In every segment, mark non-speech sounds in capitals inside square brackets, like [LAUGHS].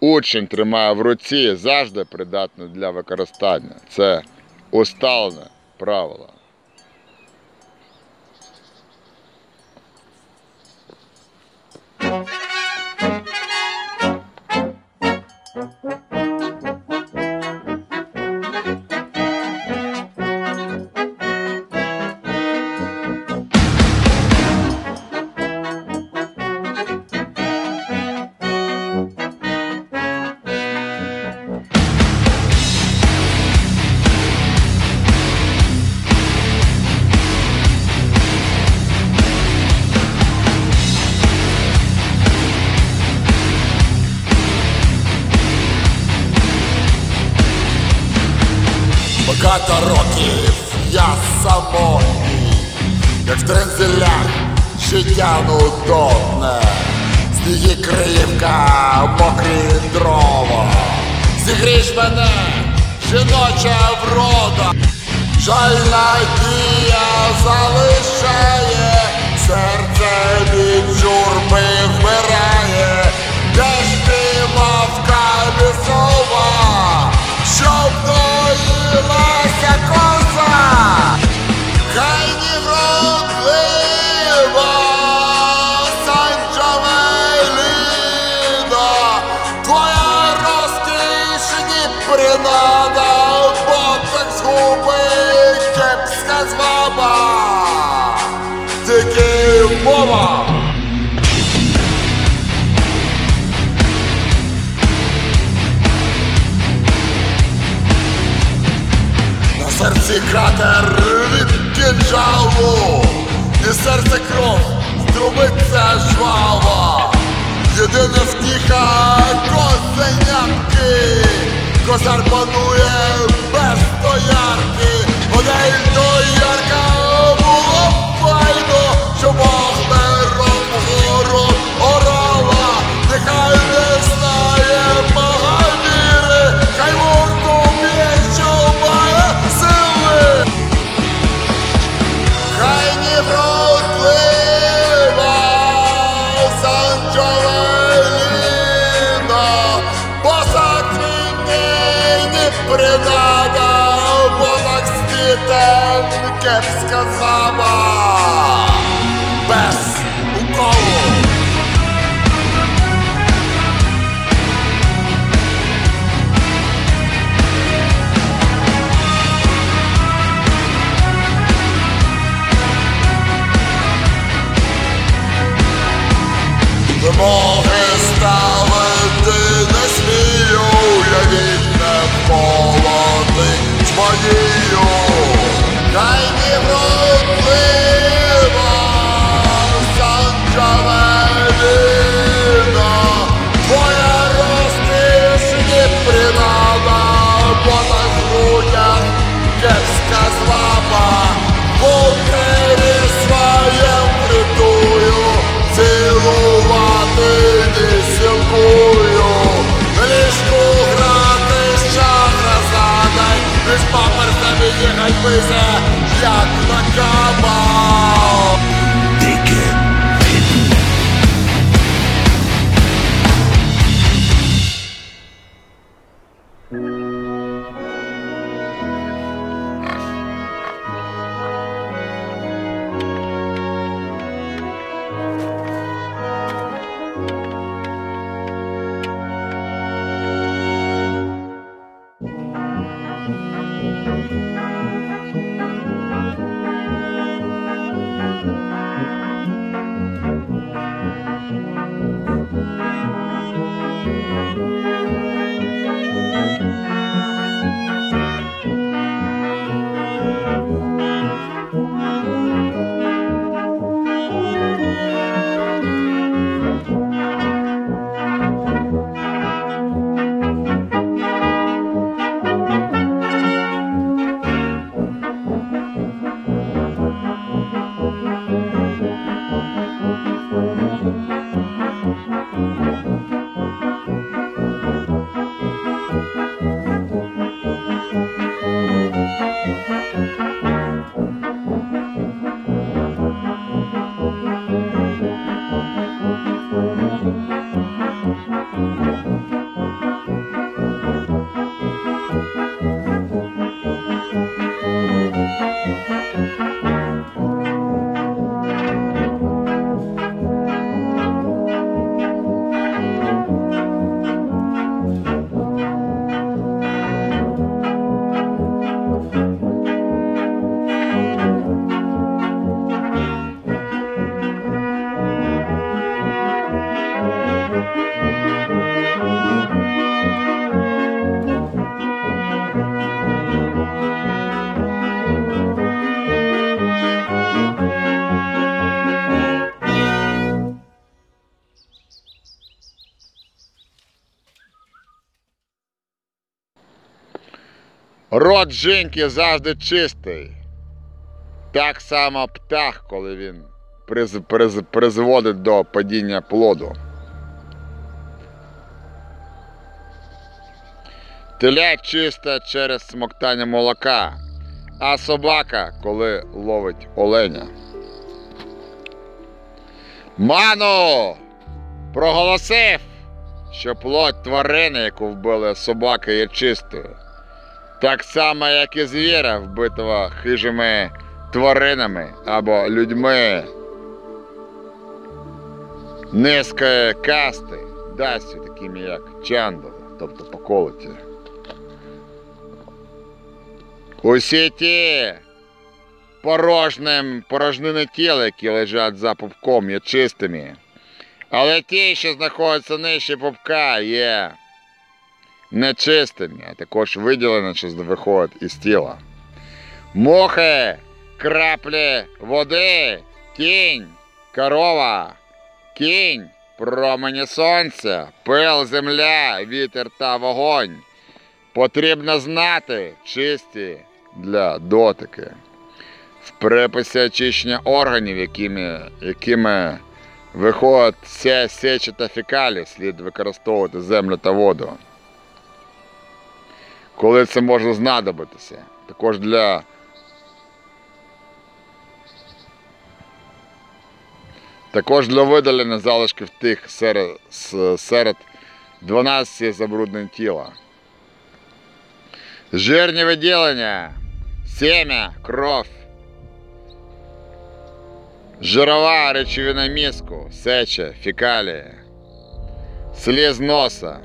учень тримає в руці завжди придатне для використання. Це усталене правило. Жінки завжди чистий. Так само птах, коли він приз, приз, призводить до падіння плоду. Теля чиста через смоктання молока, а собака, коли ловить оленя. Ману! Проголосив, що плоть тварини, яку вбили собаки, є чистою. Так само, як і звіра, вбитого хижими тваринами або людьми низької касти, дасться такими як чандали, тобто поколоті. Усі ті порожним, порожнини тіла, які лежать за пупком, є чистими. Але ті, що знаходяться нижче пупка, є нечистими, а також виділені, що виходять із тіла. Мухи, краплі води, кінь, корова, кінь, промені сонця, пил, земля, вітер та вогонь. Потрібно знати чисті для дотики. В приписі очищення органів, якими, якими виходить вся сеча та фекалії, слід використовувати землю та воду. Коли це може знадобитися. Також для Також для видалення залишків тих серед, серед 12 забруднень тіла. Жирні виділення, семя, кров, жирова речовина мізку, сеча, фекалії, сліз носа,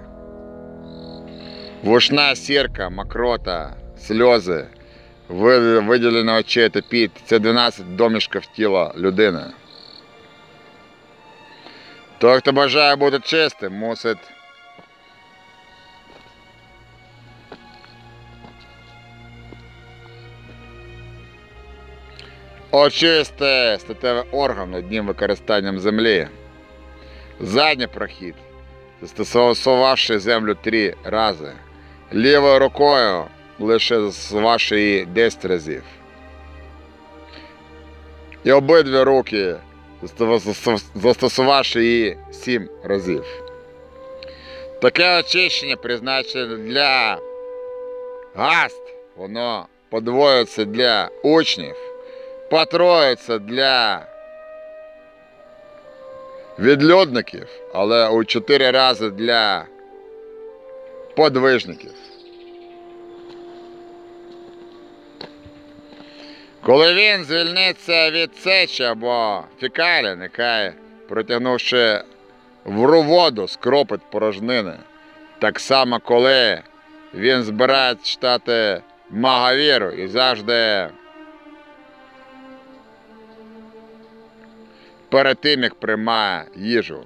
вушна сірка, мокрота, сльози, ви- виділення очей та піт. Це 12 домішків тіла людини. Той, хто бажає бути чистим, мусить очисти статевий орган одним використанням землі. Задній прохід, застосувавши землю три рази. Лівою рукою лише застосувавши її 10 разів. І обидві руки застосувавши її сім разів. Таке очищення призначене для гаст, воно подвоюється для учнів, потроюється для відлюдників, але у чотири рази для подвижників. Коли він звільниться від сечі або фекалі, нехай, протягнувши в воду, скропить порожнини. Так само, коли він збирає читати Магавіру і завжди перед тим, як приймає їжу.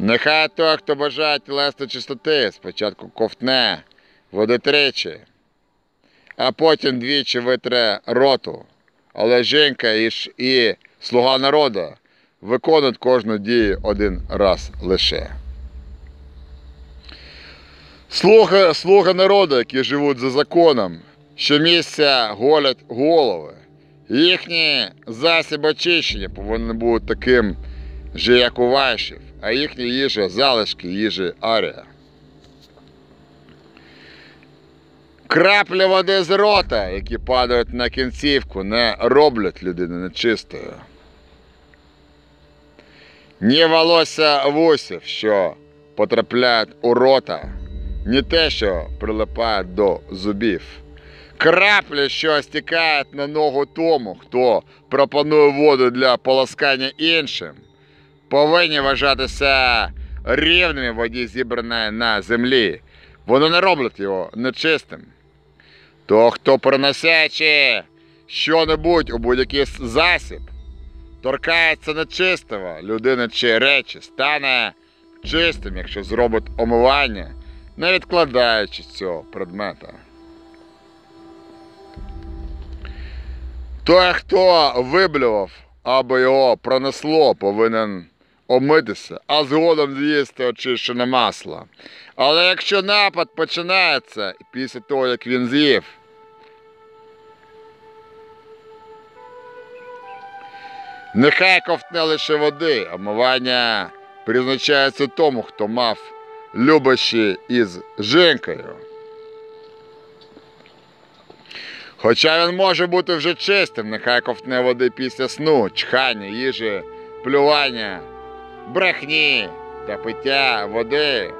Нехай той, хто бажає тілесної чистоти, спочатку ковтне води тричі, а потім двічі витре роту. Але жінка і, і слуга народу виконують кожну дію один раз лише. Слуги, слуги народу, які живуть за законом, щомісяця голять голови. Їхній засіб очищення повинен бути таким же, як у вашів, а їхня їжа залишки їжі арія. Краплі води з рота, які падають на кінцівку, не роблять людину нечистою. Ні волосся вусів, що потрапляють у рота, ні те, що прилипає до зубів. Краплі, що стікають на ногу тому, хто пропонує воду для полоскання іншим, повинні вважатися рівними воді, зібраної на землі. Вони не роблять його нечистим. То, хто приносячи що-небудь у будь-який засіб, торкається нечистого людини чи речі, стане чистим, якщо зробить омивання, не відкладаючи цього предмета. Той, хто виблював або його пронесло, повинен омитися, а згодом з'їсти очищене масло. Але якщо напад починається після того, як він з'їв, нехай ковтне лише води, омивання призначається тому, хто мав любощі із жінкою. Хоча він може бути вже чистим, нехай ковтне води після сну, чхання, їжі, плювання, брехні та пиття води.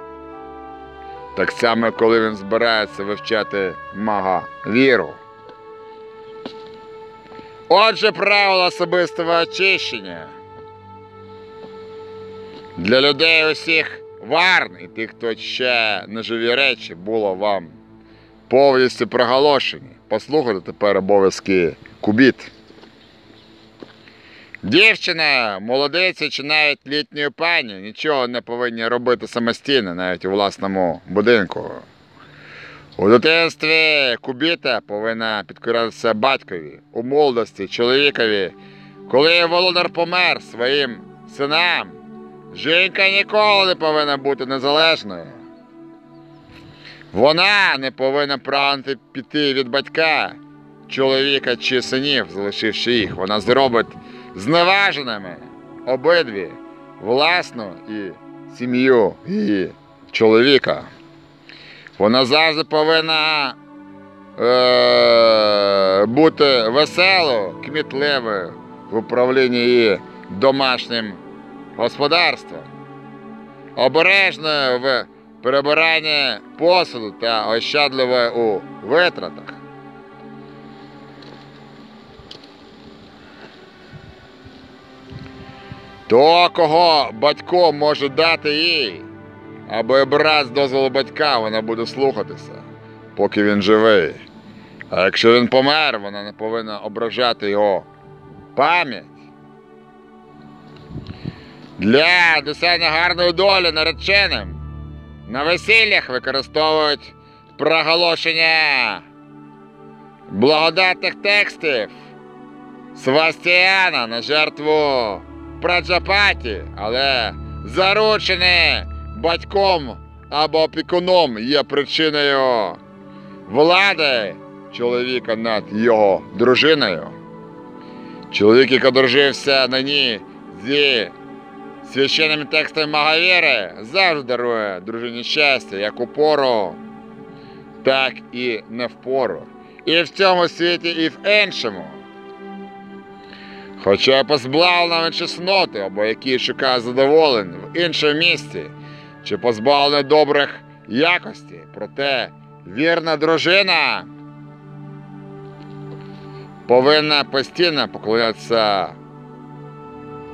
Так само, коли він збирається вивчати мага віру. Отже, правила особистого очищення. Для людей усіх варн і тих, хто ще не живі речі, було вам повністю проголошені. Послухайте тепер обов'язки кубіт. Дівчина, молодиця чи навіть літньої пані нічого не повинні робити самостійно, навіть у власному будинку. У дитинстві кубіта повинна підкорятися батькові, у молодості чоловікові. Коли володар помер своїм синам, жінка ніколи не повинна бути незалежною. Вона не повинна прагнути піти від батька, чоловіка чи синів, залишивши їх. Вона зробить зневаженими обидві власну і сім'ю і чоловіка. Вона завжди повинна е- бути веселою, кмітливою в управлінні її домашнім господарством, обережною в перебиранні посуду та ощадливою у витратах. То, кого батько може дати їй, аби брат з дозволу батька вона буде слухатися, поки він живий. А якщо він помер, вона не повинна ображати його пам'ять. Для досягнення гарної долі нареченим на весіллях використовують проголошення благодатних текстів Свастіана на жертву Праджапаті, але заручене батьком або опікуном є причиною влади чоловіка над його дружиною. Чоловік, який одружився на ній зі священними текстами Магавіри, завжди дарує дружині щастя, як у пору, так і не в пору. І в цьому світі, і в іншому. Хоча позбавлена чесноти, або який шукає задоволень в іншому місці, чи позбавлений добрих якостей, проте вірна дружина повинна постійно поклонятися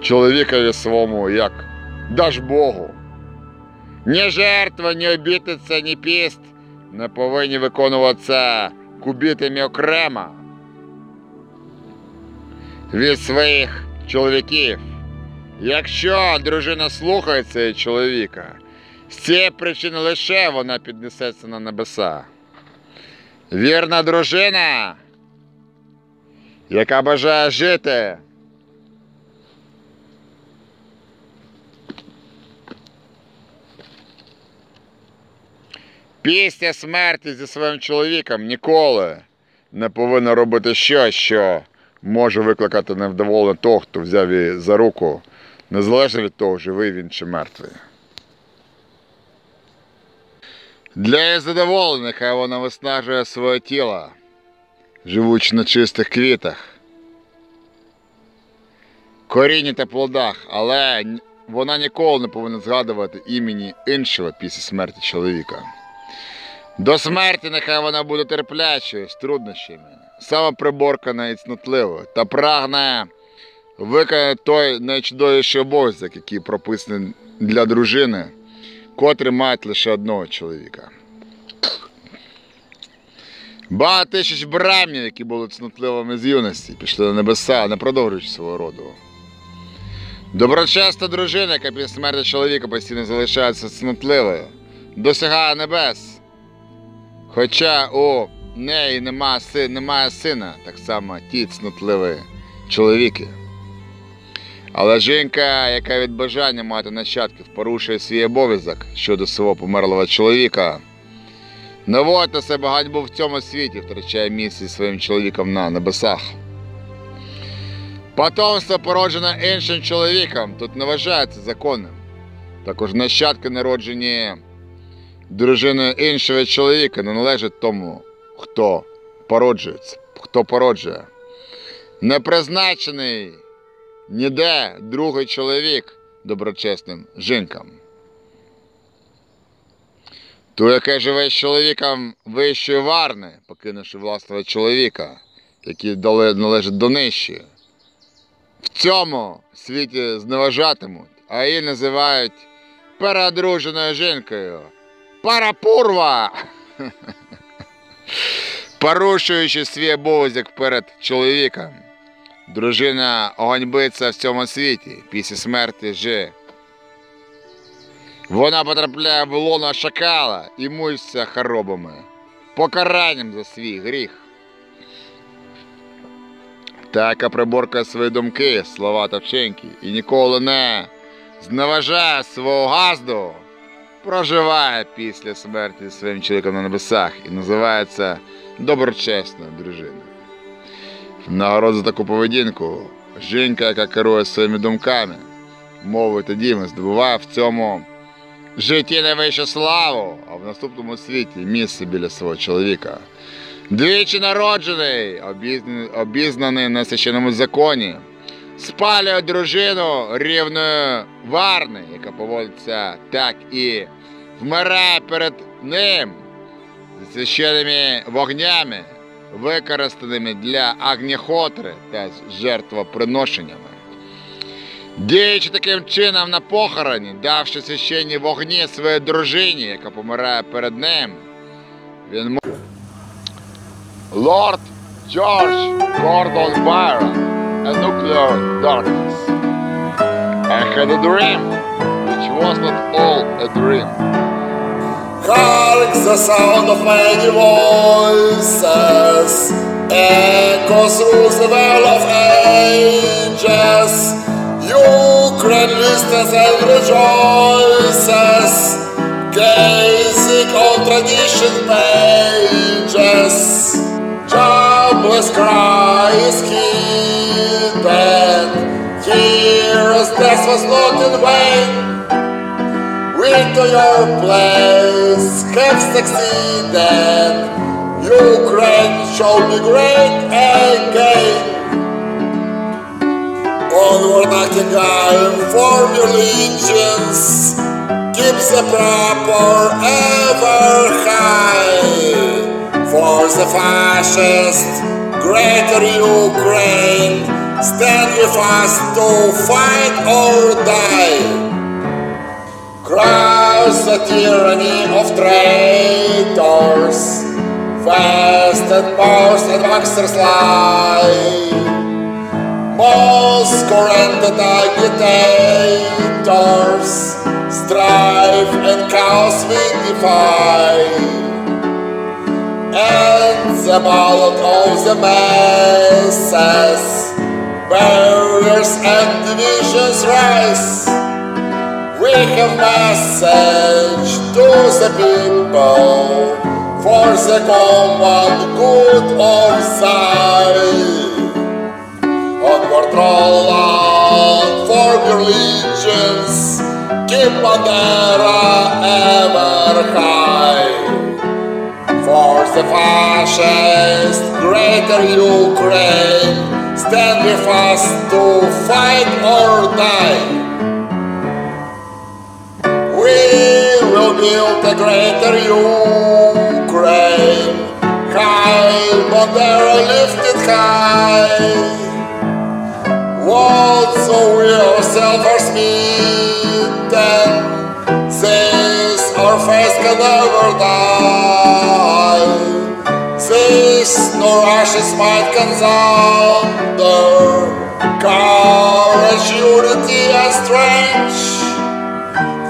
чоловікові своєму як даж Богу. Ні жертва, ні обітниця, ні піст не повинні виконуватися кубітами окремо від своїх чоловіків. Якщо дружина слухається чоловіка, з цієї причини лише вона піднесеться на небеса. Вірна дружина, яка бажає жити. Після смерті зі своїм чоловіком ніколи не повинна робити щось, що може викликати невдоволення того, хто взяв її за руку, незалежно від того, живий він чи мертвий. Для її задоволення, хай вона виснажує своє тіло, живучи на чистих квітах, корінні та плодах, але вона ніколи не повинна згадувати імені іншого після смерті чоловіка. До смерті нехай вона буде терплячою з труднощами, самоприборкана і цнотливою, та прагне виконати той найчудовіший обов'язок, який прописаний для дружини, котрі мають лише одного чоловіка. Багато тисяч брамів, які були цнотливими з юності, пішли на небеса, не продовжуючи свого роду. Доброчесна дружина, яка після смерті чоловіка постійно залишається цнотливою, досягає небес. Хоча у неї нема, си- немає сина, так само ті цнотливі чоловіки. Але жінка, яка від бажання мати нащадків порушує свій обов'язок щодо свого померлого чоловіка, наводить на себе ганьбу в цьому світі, втрачає місце своїм чоловіком на небесах. Потомство породжене іншим чоловіком тут не вважається законним. Також нащадки, народжені дружиною іншого чоловіка, не належать тому, хто породжується, хто породжує. Не призначений ніде другий чоловік доброчесним жінкам. Той, яке живе з чоловіком вищої варни, покинувши власного чоловіка, який належить до нижчої. В цьому світі зневажатимуть, а її називають переодруженою жінкою. Парапурва! [LAUGHS] Порушуючи свій обов'язок перед чоловіком. Дружина оганьбиться в цьому світі після смерті же. Вона потрапляє в лоно шакала і мучиться хоробами, покаранням за свій гріх. Та, яка приборкає свої думки, слова та вчинки, і ніколи не зневажає свого газду, проживає після смерті своїм чоловіком на небесах і називається доброчесною дружиною. В нагороду за таку поведінку жінка, яка керує своїми думками, мовою та діями, здобуває в цьому житті найвищу славу, а в наступному світі місце біля свого чоловіка. Двічі народжений, обізнаний, на священному законі, спалює дружину рівної варни, яка поводиться так і вмирає перед ним зі священними вогнями, використаними для агніхотри та жертвоприношеннями. Діючи таким чином на похороні, давши священні вогні своїй дружині, яка помирає перед ним, він мо- Lord George Gordon Byron, A Nuclear Darkness. I had a dream, which was not all a dream. Hark the sound of many voices echoes through the veil of ages. Ukraine listens and rejoices, gazing on tradition pages. Jobless cry is hidden. Heroes' death was not in vain. We to your place have succeeded. Ukraine shall be great again. Onward, Nightingale, form your legions. Keep the proper ever high. For the fascist, greater Ukraine, stand with us to fight or die. Crush the tyranny of traitors, vested powers and banksters lie. And the agitators, strife and chaos we defy. And the ballad of the masses, barriers and divisions rise. We have message to the people for the common good of sight. Onward roll on for your legions, keep Bandera ever high. For the fascist greater Ukraine, stand with us to fight or die. We will build a greater Ukraine. High Bandera lifted high. What so we ourselves are smitten. This our face can never die. This nor ashes might consunder. Courage, unity,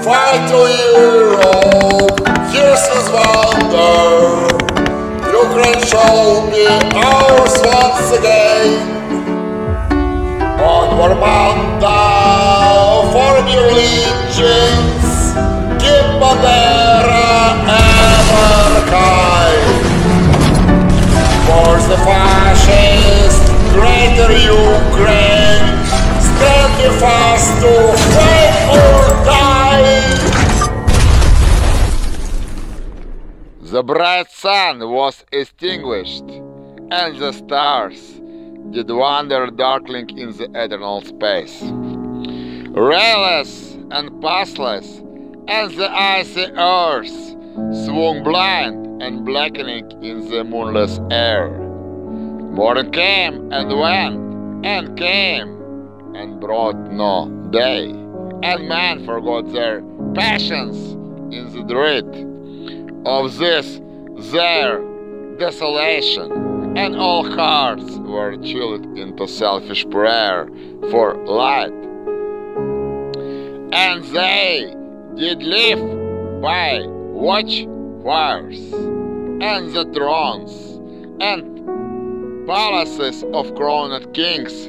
Fight to Europe, here's his wonder. Ukraine shall be ours once again. Onward, Banda, thou form your legions, keep Bandera ever high. For the fascist greater Ukraine, stand fast to fight or die. The bright sun was extinguished, and the stars did wander darkling in the eternal space. Rayless and pathless, and the icy earth swung blind and blackening in the moonless air. Morning came and went, and came, and brought no day, and men forgot their passions in the dread of this their desolation, and all hearts were chilled into selfish prayer for light. And they did live by watchfires and the thrones, and palaces of crowned kings,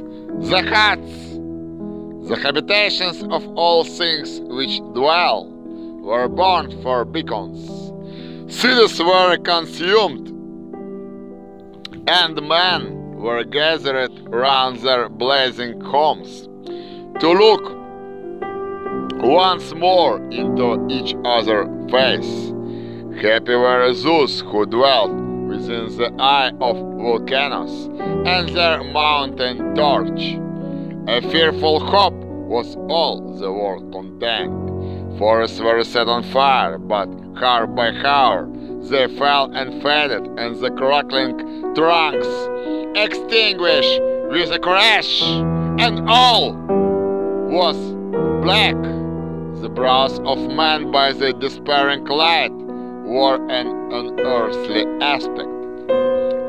the huts, the habitations of all things which dwell, were born for beacons. Cities were consumed, and men were gathered round their blazing homes to look once more into each other's face. Happy were those who dwelt within the eye of volcanoes and their mountain torch. A fearful hope was all the world contained. Forests were set on fire, but hour by hour they fell and faded, and the crackling trunks extinguished with a crash, and all was black. The brows of man by the despairing light wore an unearthly aspect.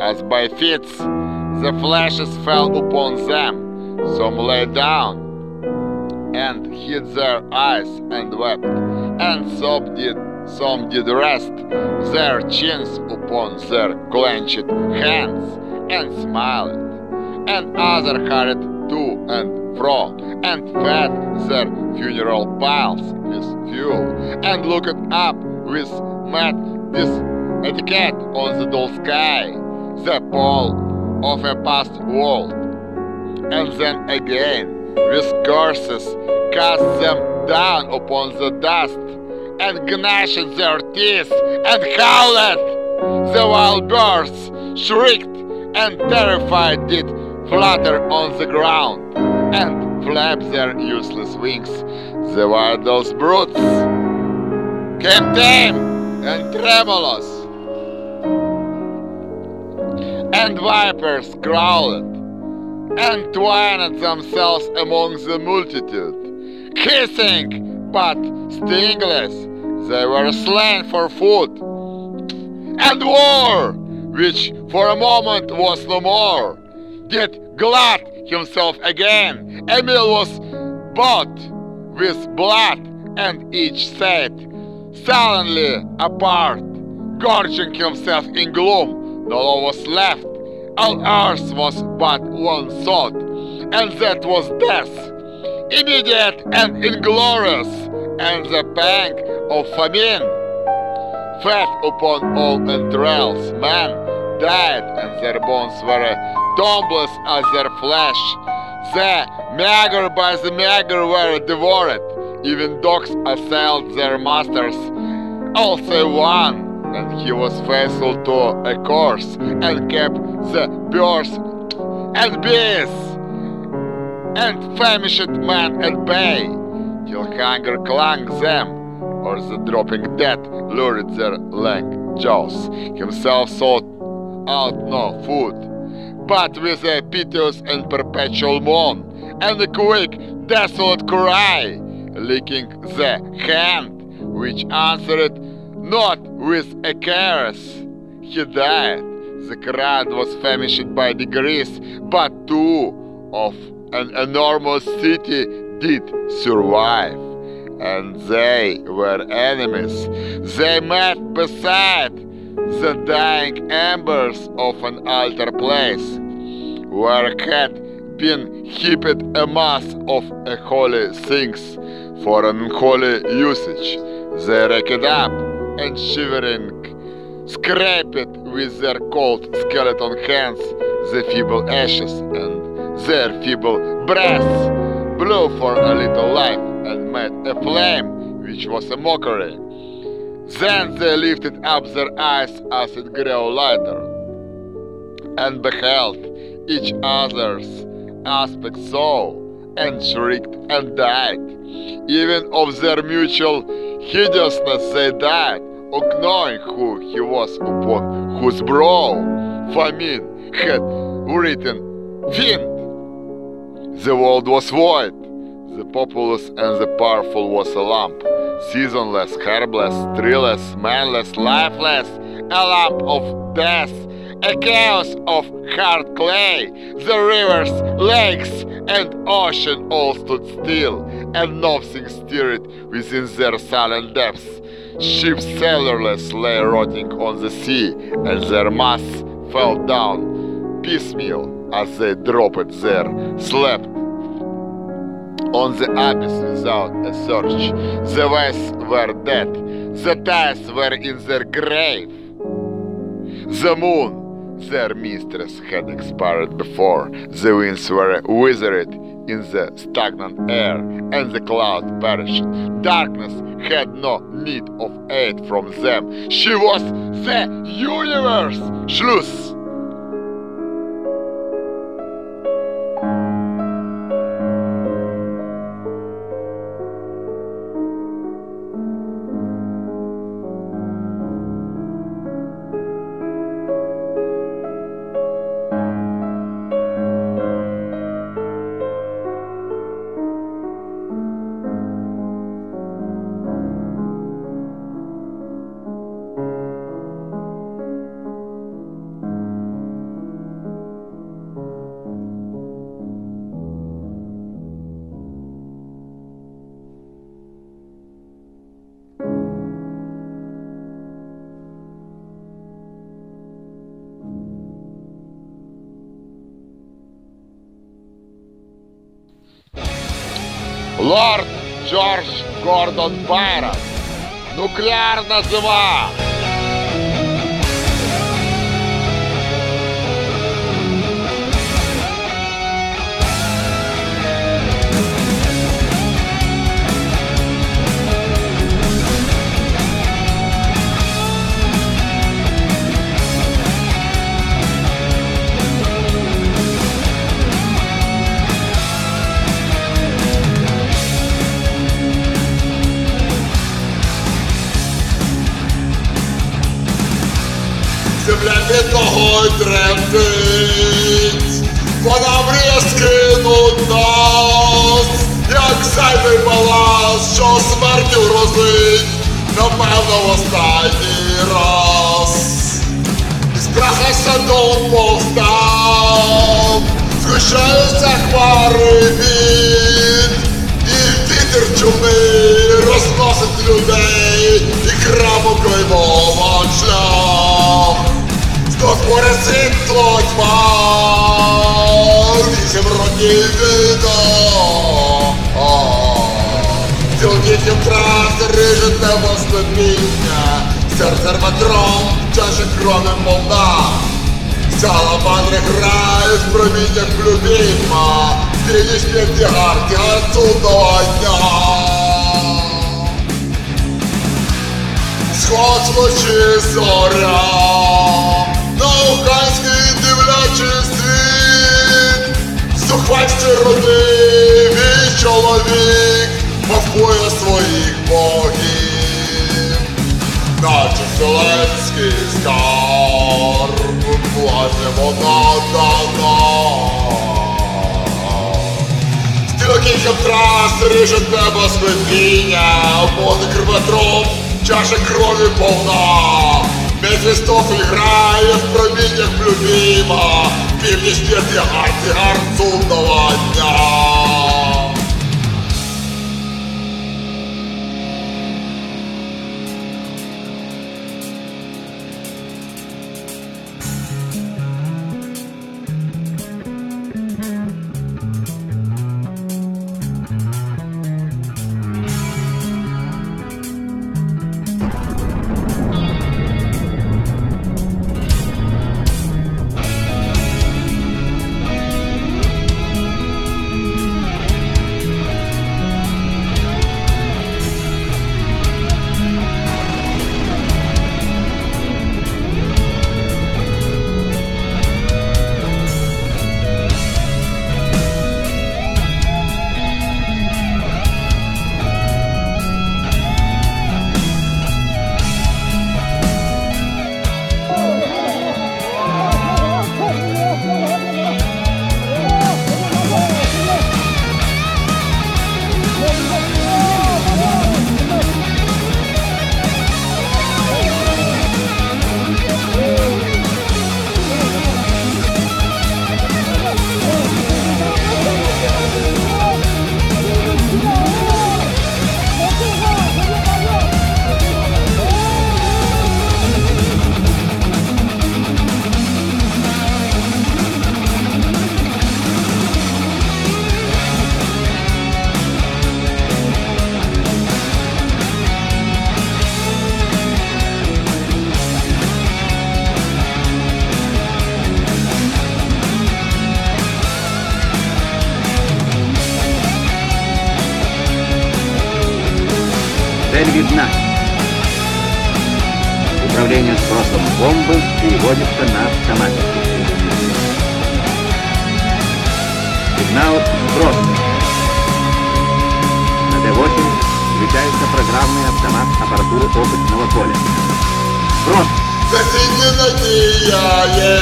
As by fits, the flashes fell upon them, some lay down and hid their eyes and wept, and some did some did rest their chins upon their clenched hands and smiled, and others hurried to and fro and fed their funeral piles with fuel and looked up with mad disetiquette on the dull sky, the pole of a past world, and then again with curses cast them down upon the dust and gnashed their teeth and howled. The wild birds shrieked and terrified did flutter on the ground and flap their useless wings. The wildest brutes came tame and tremulous, and vipers growled and twined themselves among the multitude, hissing but stingless. They were slain for food. And war, which for a moment was no more, did glut himself again. Emil was bought with blood, and each sat sullenly apart, gorging himself in gloom. No law was left all earth was but one thought, and that was death, immediate and inglorious, and the pang of famine. Fed upon all entrails, men died, and their bones were tombless as their flesh. The meager by the meager were devoured, even dogs assailed their masters, save one and he was faithful to a course and kept the birds and bees and famished men at bay till hunger clung them or the dropping dead lured their lank jaws. Himself sought out no food, but with a piteous and perpetual moan and a quick, desolate cry, licking the hand which answered not with a caress. He died. The crowd was famished by degrees, but two of an enormous city did survive. And they were enemies. They met beside the dying embers of an altar place, where had been heaped a mass of unholy things for unholy usage. They raked up and shivering scraped with their cold skeleton hands the feeble ashes and their feeble breaths blew for a little life and made a flame which was a mockery. Then they lifted up their eyes as it grew lighter and beheld each other's aspect so and shrieked and died. Even of their mutual hideousness they died, of knowing who he was upon whose brow famine had written fiend. The world was void, the populous and the powerful was a lump, seasonless, herbless, treeless, manless, lifeless, a lump of death, a chaos of hard clay. The rivers, lakes, and ocean all stood still, and nothing stirred within their silent depths. Ships sailorless lay rotting on the sea, and their masts fell down. Piecemeal as they dropped there, slept on the abyss without a search. The waves were dead, the tides were in their grave. The moon, their mistress, had expired before. The winds were withered in the stagnant air, and the clouds perished. Darkness had no need of aid from them. She was the universe! Schluss! Лорд Джордж Гордон Байрон. Нуклеарна зима. Від того й тремтить, вона мріє скинуть нас, як зайвий баланс, що смертю грозить, напевно, в останній раз. Із праха садом повстав, згущаються хмари від, і вітер чумний розносить людей, і крапу клеймован шлях. Знов море світло тьма, вісім років війна. Цілкітів трас рижуть небо слепіння, серце рватром, чаша крови молда. Саламандри грають в проміннях любима, Стрілі тягар, тягар судного дня. Сход случи зоря, на Луганський дивлячий світ, Сухвальські роди, мій чоловік, мавкує своїх богів, наче Зеленський скарб, власне вона дана. Стрілків трас ріжуть небо склепіння, Обози кривотром, чаша крові повна. Мефістофель грає в проміннях любима, Північ п'яти гарці гарцунного бомбы переводится на автоматику. Сигнал сброс. На Д-8 включается программный автомат аппаратуры опытного поля. Сброс. Засіння надія є,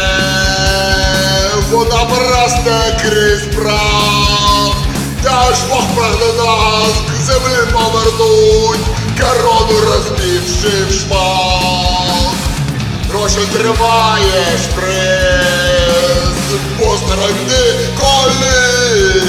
вона просто крізь прав. Та ж Бог прагне нас к землі повернуть, корону розбивши в шмат. Гроші тримає шприц, постарогни коли.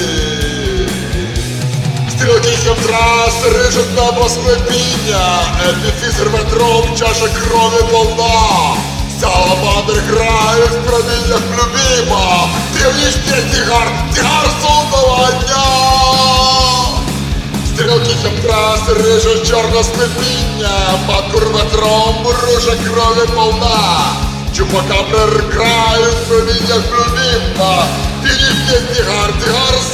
Стрілки враз рижуть небо склепіння, епіфізер ветром, чаша крові повна. Саламандр грають в проміннях любима, дивлюсь не тігар, тігар судного дня. Стрілки враз рижуть чорне склепіння, матку ветром, ружа крові повна. Чупака грають в проміннях любима, дивлюсь не тігар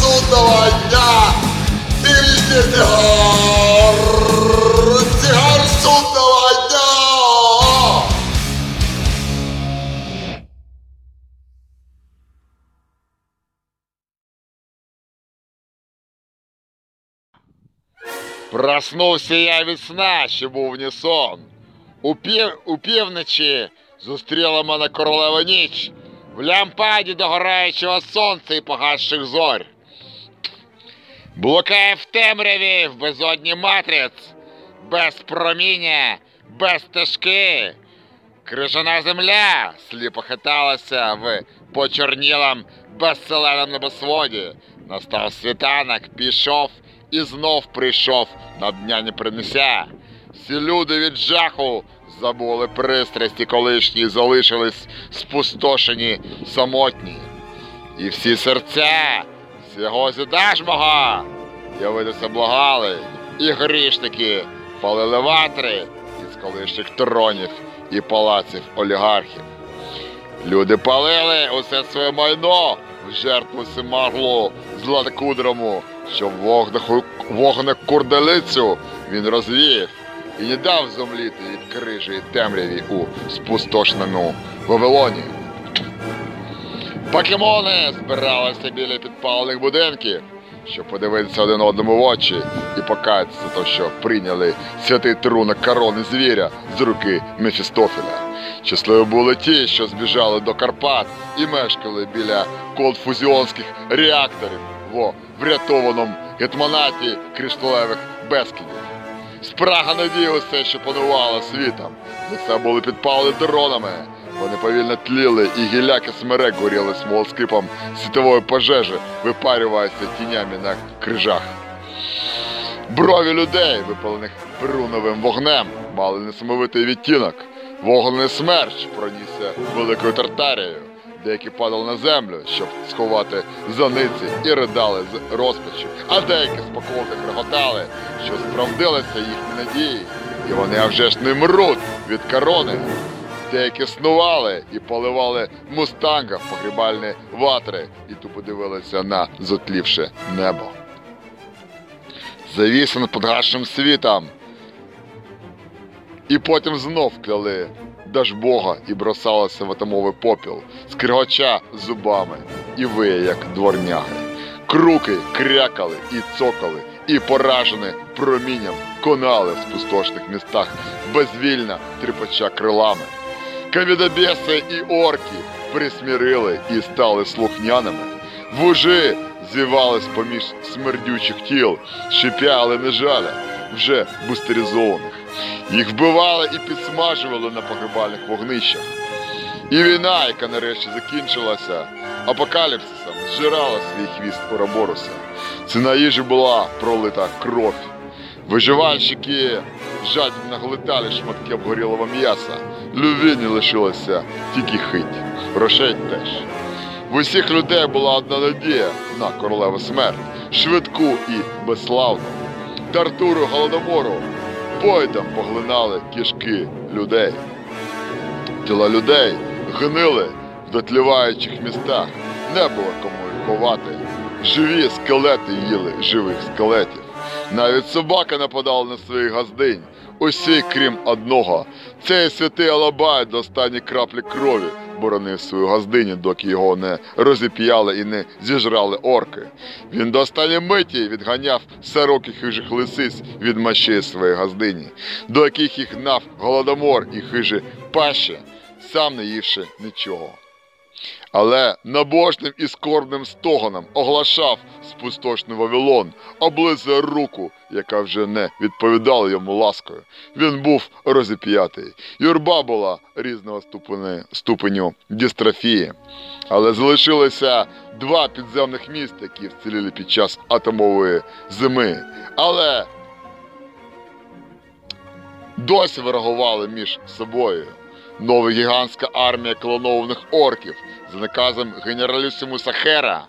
судного дня. Дивіться цигар, тигар судного Проснувся я від сна, що був не сон. У, пів... у півночі зустріла мене королева ніч в лямпаді догораючого сонця і погасших зорь. Блукає в темряві в безодні матриць, без проміння, без стежки. Крижана земля сліпо хиталася в почорнілом безселеному небосводі. Настав світанок, пішов і знов прийшов на дня не принеся. Всі люди від жаху забули пристрасті колишні, залишились спустошені, самотні. І всі серця всього зідажмого явитися благали, і грішники палили ватри із колишніх тронів і палаців олігархів. Люди палили усе своє майно в жертву Симаглу златокудрому, що вогнеху- вогнекурделицю він розвіяв і не дав зомліти від крижі і темряві у спустошному Вавилоні. Покемони збиралися біля підпалених будинків, щоб подивитися один одному в очі і покаятися те, що прийняли святий трунок корони звіря з руки Мефістофеля. Щасливі були ті, що збіжали до Карпат і мешкали біля колдфузіонських реакторів во врятованому гетманаті кришталевих безкидів. Спрага надії усе, що панувала світом. Лиця були підпалені дронами. Вони повільно тліли, і гіляки смерек горіли смолоскипом світової пожежі, випарювалися тінями на крижах. Брові людей, випалених бруновим вогнем, мали несамовитий відтінок. Вогнений смерч пронісся великою тартарією. Деякі падали на землю, щоб сховати заниці і ридали з розпачі, а деякі спокійно реготали, що справдилися їхні надії, і вони а вже ж не мруть від корони. Деякі снували і поливали мустанга в погрібальні ватри і тупо дивилися на зотлівше небо. Завіси над подгасшим світом. І потім знов кляли Дажбога і бросалися в атомовий попіл, скригоча зубами і виє, як дворняги. Круки крякали і цокали, і поражені промінням конали в спустошних містах, безвільно тріпоча крилами. Кавідобеси і орки присмірили і стали слухняними. Вужи звівались поміж смердючих тіл, але не жаля, вже бустеризованих. Їх вбивали і підсмажували на погребальних вогнищах. І війна, яка нарешті закінчилася, апокаліпсисом зжирала свій хвіст Уроборуса. Ціна їжі була пролита кров. Виживальщики жадібно глитали шматки обгорілого м'яса. Лювіні лишилася тільки хить. Грошей теж. В усіх людей була одна надія на королеву смерть, швидку і безславну. Тартуру голодомору бойдом поглинали кишки людей. Тіла людей гнили в дотліваючих містах, не було кому їх ховати. Живі скелети їли живих скелетів. Навіть собака нападала на своїх газдинь, усі, крім одного. Цей святий Алабай до останньої краплі крові боронив свою газдині, доки його не розіп'яли і не зіжрали орки. Він до останньої миті відганяв сороких хижих лисиць від мощей своєї газдині, до яких їх гнав голодомор і хижі паща, сам не ївши нічого. Але набожним і скорбним стогоном оглашав спустошний Вавилон, облизує руку, яка вже не відповідала йому ласкою. Він був розіп'ятий. Юрба була різного ступені, ступеню дистрофії. Але залишилося два підземних міста, які вціліли під час атомової зими. Але досі ворогували між собою. Нова гігантська армія клонованих орків за наказом генералісимуса Хера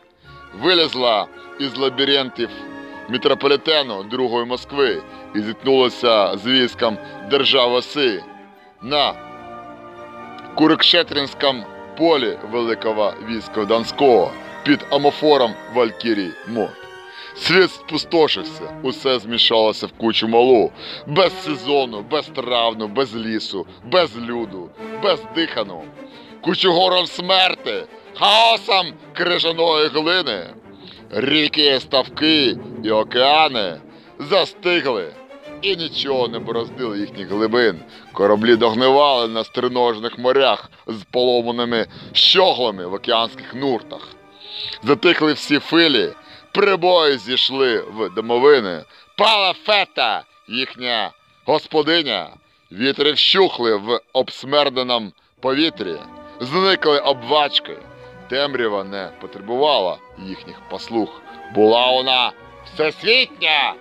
вилізла із лабіринтів метрополітену Другої Москви і зіткнулася з військом держави Си на Курикшетринському полі Великого війська Донського під амофором Валькірій Мот. Світ спустошився, усе змішалося в кучу малу, без сезону, без травну, без лісу, без люду, без дихану, кучугором смерти, хаосом крижаної глини. Ріки, ставки і океани застигли і нічого не бороздили їхніх глибин. Кораблі догнивали на стриножних морях з поломаними щоглами в океанських нуртах. Затихли всі филі, прибої зійшли в домовини. Пала фета, їхня господиня. Вітри вщухли в обсмерденому повітрі, зникли обвачки. Темрява не потребувала їхніх послуг. Була вона всесвітня.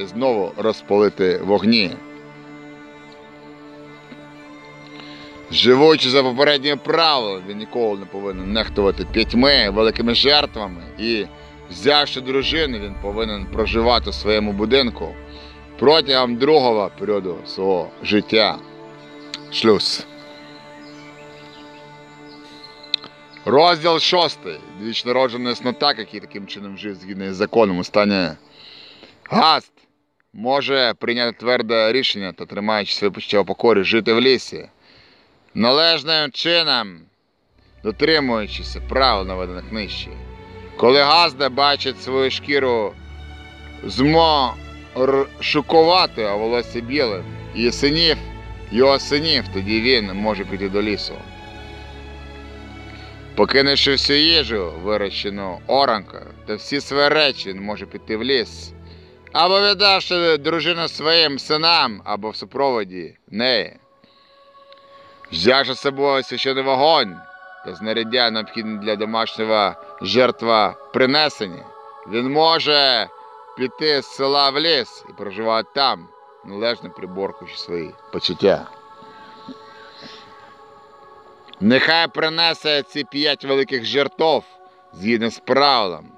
І знову розпалити вогні. Живучи за попереднім правилом, він ніколи не повинен нехтувати п'ятьми великими жертвами і, взявши дружину, він повинен проживати у своєму будинку протягом другого періоду свого життя. Шлюз. Розділ шостий. Двічі народжений снотак, який таким чином жив згідно із законом у стані Гаст може прийняти тверде рішення та тримаючи своє почуття у покорі жити в лісі, належним чином дотримуючися правил наведених нижче. Коли Газда бачить свою шкіру зморшукувати, а волосся білим, і синів, його синів, тоді він може піти до лісу. Покинувши всю їжу, вирощену оранкою, та всі свої речі, він може піти в ліс, або віддавши дружину своїм синам, або в супроводі неї. Взявши з собою священий вогонь та знаряддя необхідне для домашнього жертва принесення, він може піти з села в ліс і проживати там, належно приборкуючи свої почуття. Нехай принесе ці п'ять великих жертв згідно з правилом,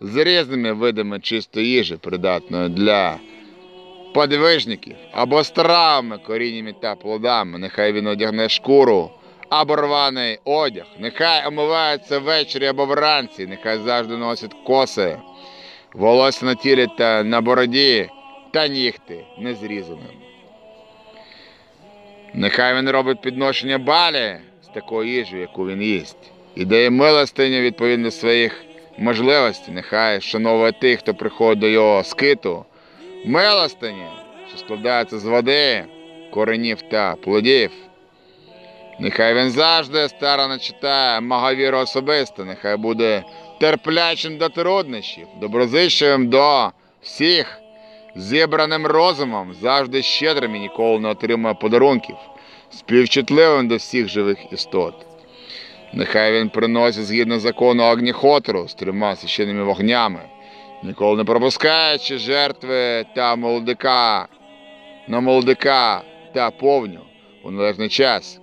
з різними видами чистої їжі, придатної для подвижників, або з травами, коріннями та плодами. Нехай він одягне шкуру або рваний одяг, нехай омивається ввечері або вранці, нехай завжди носить коси, волосся на тілі та на бороді, та нігти не зрізаним. Нехай він робить підношення балі з такою їжею, яку він їсть, і дає милостиню відповідно своїх можливостей. Нехай шановує тих, хто приходить до його скиту. Милостиня, що складається з води, коренів та плодів. Нехай він завжди старано читає маговіру особисто, нехай буде терплячим до труднощів, доброзичливим до всіх, зібраним розумом, завжди щедрим і ніколи не отримує подарунків, співчутливим до всіх живих істот. Нехай він приносить згідно закону огніхотру з трьома священними вогнями, ніколи не пропускаючи жертви та молодика на молодика та повню у належний час.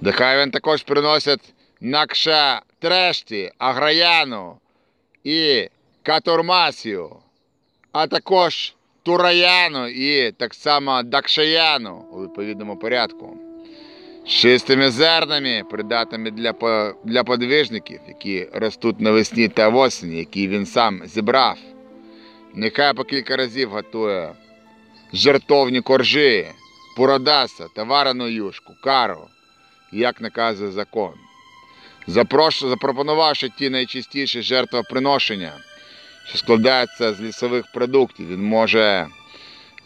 Нехай він також приносить накша трешті, аграяну і катурмасію, а також тураяну і так само дакшаяну у відповідному порядку. Чистими зернами, придатними для, для подвижників, які ростуть навесні та восені, які він сам зібрав. Нехай по кілька разів готує жертовні коржі, пуродаса та варену юшку, кару, як наказує закон. Запрош... Запропонувавши ті найчистіші жертвоприношення, що складаються з лісових продуктів, він може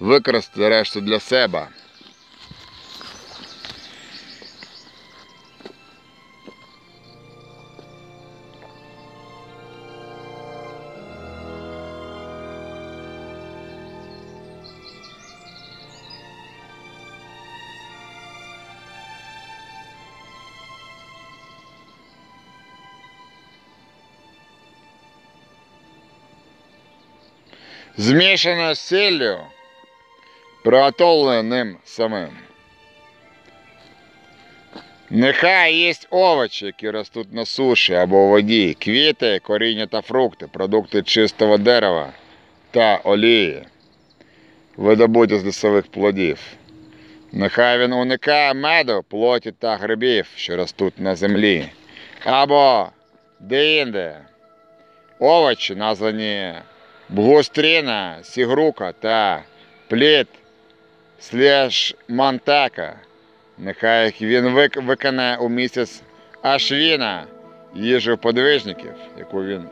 використати решту для себе. Змішано з сіллю, приготовлене ним самим. Нехай їсть овочі, які ростуть на суші або у воді, квіти, коріння та фрукти, продукти чистого дерева та олії, видобуті з лісових плодів. Нехай він уникає меду, плоті та грибів, що ростуть на землі, або де-інде. Овочі, названі Бгустріна, сігрука та слеж мантека. Нехай він вик- виконає у місяць Ашвіна, їжу подвижників, яку він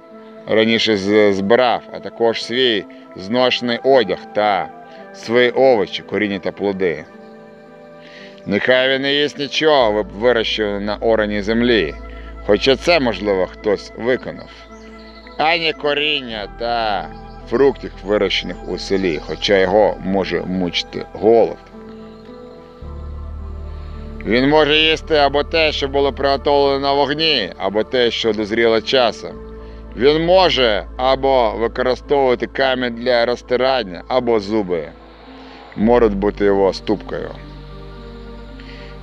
раніше збирав, а також свій зношений одяг та свої овочі, коріння та плоди. Нехай він не їсть нічого ви- вирощеного на ораній землі, хоча це, можливо, хтось виконав ані коріння та фруктів, вирощених у селі, хоча його може мучити голод. Він може їсти або те, що було приготовлено на вогні, або те, що дозріло часом. Він може або використовувати камінь для розтирання, або зуби можуть бути його ступкою.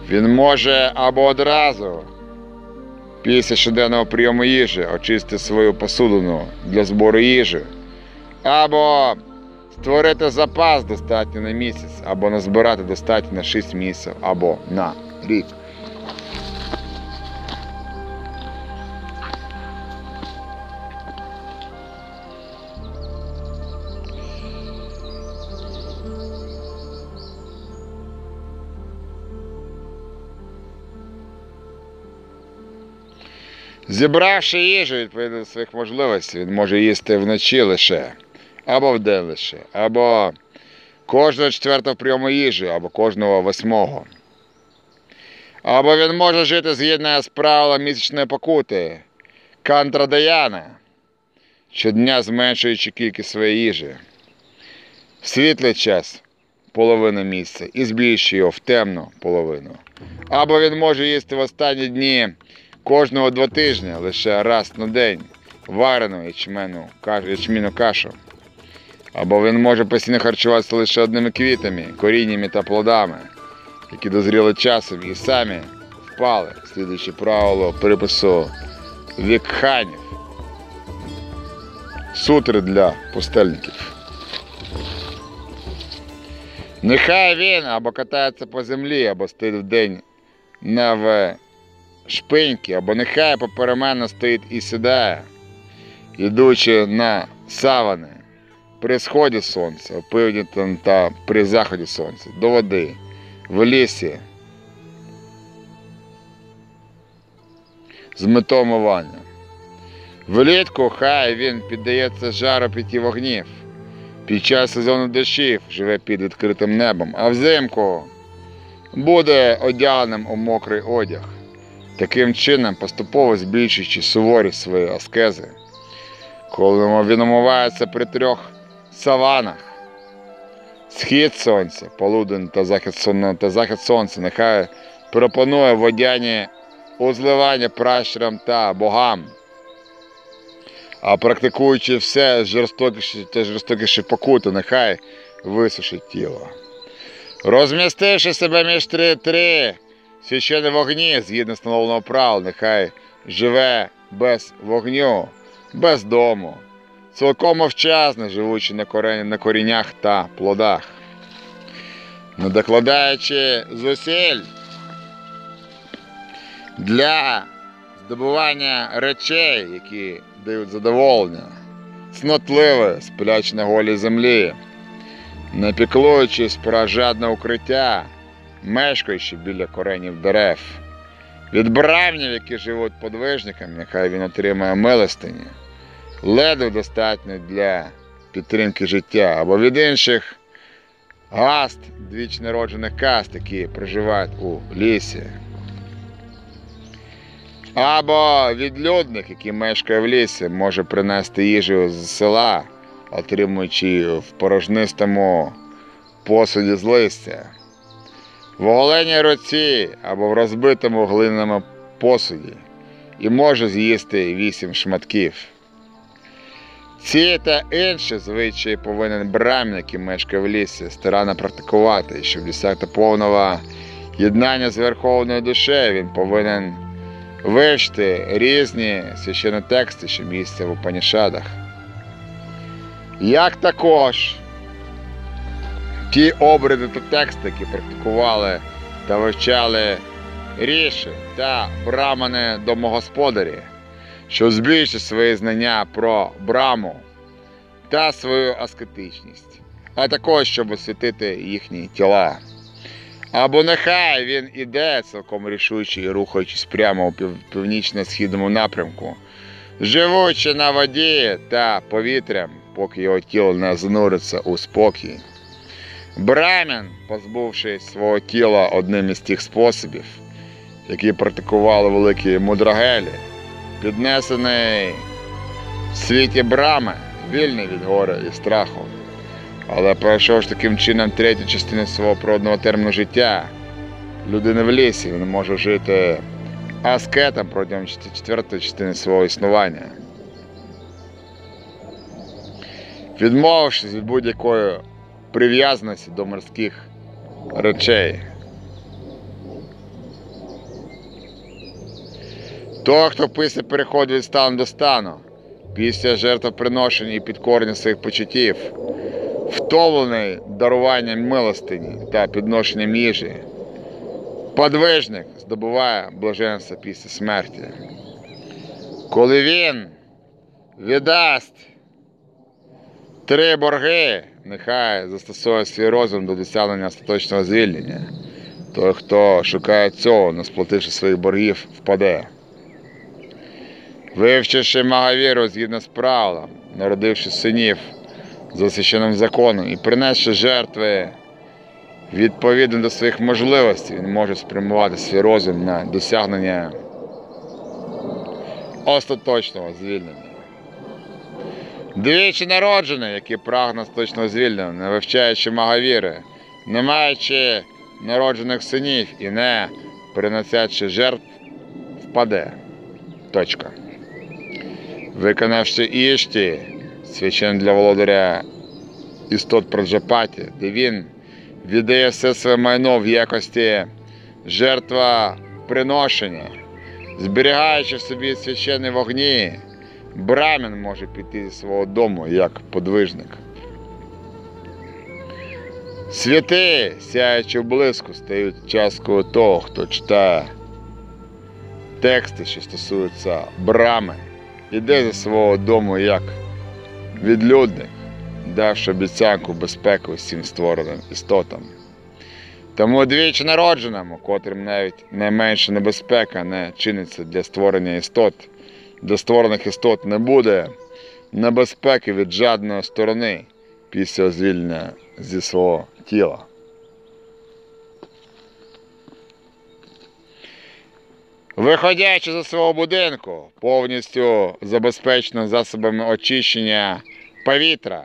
Він може або одразу після щоденного прийому їжі очистити свою посудину для збору їжі, або створити запас достатньо на місяць, або назбирати достатньо на 6 місяців, або на рік. Зібравши їжу відповідно до своїх можливостей, він може їсти вночі лише, або вдень лише, або кожного четвертого прийому їжі, або кожного восьмого. Або він може жити згідно з правилом місячної покути Кантрадаяна, щодня зменшуючи кількість своєї їжі. В світлий час половину місця і збільшує його в темну половину. Або він може їсти в останні дні кожного два тижні лише раз на день варену ячмену, ячмінну кашу. Або він може постійно харчуватися лише одними квітами, коріннями та плодами, які дозріли часом і самі впали, слідуючи правилу припису вікханів. Сутри для пустельників. Нехай він або катається по землі, або стоїть вдень на в шпиньки, або нехай попеременно стоїть і сідає, ідучи на савани при сході сонця, півдні та- при заході сонця, до води, в лісі, з метою омивання. Влітку хай він піддається жару п'яти вогнів. Під час сезону дощів живе під відкритим небом, а взимку буде одягненим у мокрий одяг таким чином поступово збільшуючи суворість своєї аскези. Коли він омивається при трьох саванах, схід сонця, полудень та захід, сон- та захід сонця, нехай пропонує водяні у зливання пращурам та богам. А практикуючи все жорстокіше та жорстокіше покути, нехай висушить тіло. Розмістивши себе між три три священні вогні, згідно встановленого правил, нехай живе без вогню, без дому, цілком мовчазно живучи на, корен... коріннях та плодах. Не докладаючи зусиль для здобування речей, які дають задоволення, цнотливе, спляче на голій землі, не піклуючись про жадне укриття, мешкаючи біля коренів дерев. Від брамнів, які живуть подвижниками, нехай він отримає милостині, ледве достатньо для підтримки життя, або від інших гаст двіч народжених каст, які проживають у лісі. Або відлюдник, який мешкає в лісі, може принести їжу з села, отримуючи в порожнистому посуді з листя, в оголеній руці або в розбитому глиняному посуді, і може з'їсти вісім шматків. Ці та інші звичаї повинен брамін, який мешкає в лісі, старанно практикувати, щоб досягти повного єднання з верховною душею, він повинен вивчити різні священні тексти, що місця в Упанішадах. Як також ті обряди та тексти, які практикували та вивчали ріші та брамани домогосподарі, що збільшить свої знання про браму та свою аскетичність, а також щоб освятити їхні тіла. Або нехай він іде цілком рішучий, рухаючись прямо у північно-східному напрямку, живучи на воді та повітрям, поки його тіло не зануриться у спокій. Брамін, позбувшись свого тіла одним із тих способів, які практикували великі мудрагелі, піднесений в світі брами, вільний від горя і страху. Але пройшовши таким чином третю частину свого природного терміну життя, людина в лісі, він може жити аскетом протягом четвертої частини свого існування. Відмовившись від будь-якої прив'язаності до морських речей. Той, хто після переходу від стану до стану, після жертвоприношення і підкорення своїх почуттів, втомлений даруванням милостині та підношенням їжі, подвижник здобуває блаженство після смерті. Коли він віддасть три борги, нехай застосує свій розум до досягнення остаточного звільнення. Той, хто шукає цього, не сплативши своїх боргів, впаде. Вивчивши магавіру згідно з правилом, народивши синів за священним законом і принесши жертви відповідно до своїх можливостей, він може спрямувати свій розум на досягнення остаточного звільнення. Двічі народжений, які прагне остаточного звільнення, не вивчаючи магавіри, не маючи народжених синів і не приносячи жертв, впаде. Точка. Виконавши ішті, священ для володаря істот Праджапаті, де він віддає все своє майно в якості жертва приношення, зберігаючи собі священні вогні, брамін може піти зі свого дому як подвижник. Святи, сяючи в блиску, стають часткою того, хто читає тексти, що стосуються брами, іде зі свого дому як відлюдник, давши обіцянку безпеки усім створеним істотам. Тому двічі народженому, котрим навіть найменша небезпека не чиниться для створення істот, для створених істот не буде небезпеки від жадної сторони після звільнення зі свого тіла. Виходячи з свого будинку, повністю забезпечено засобами очищення повітря.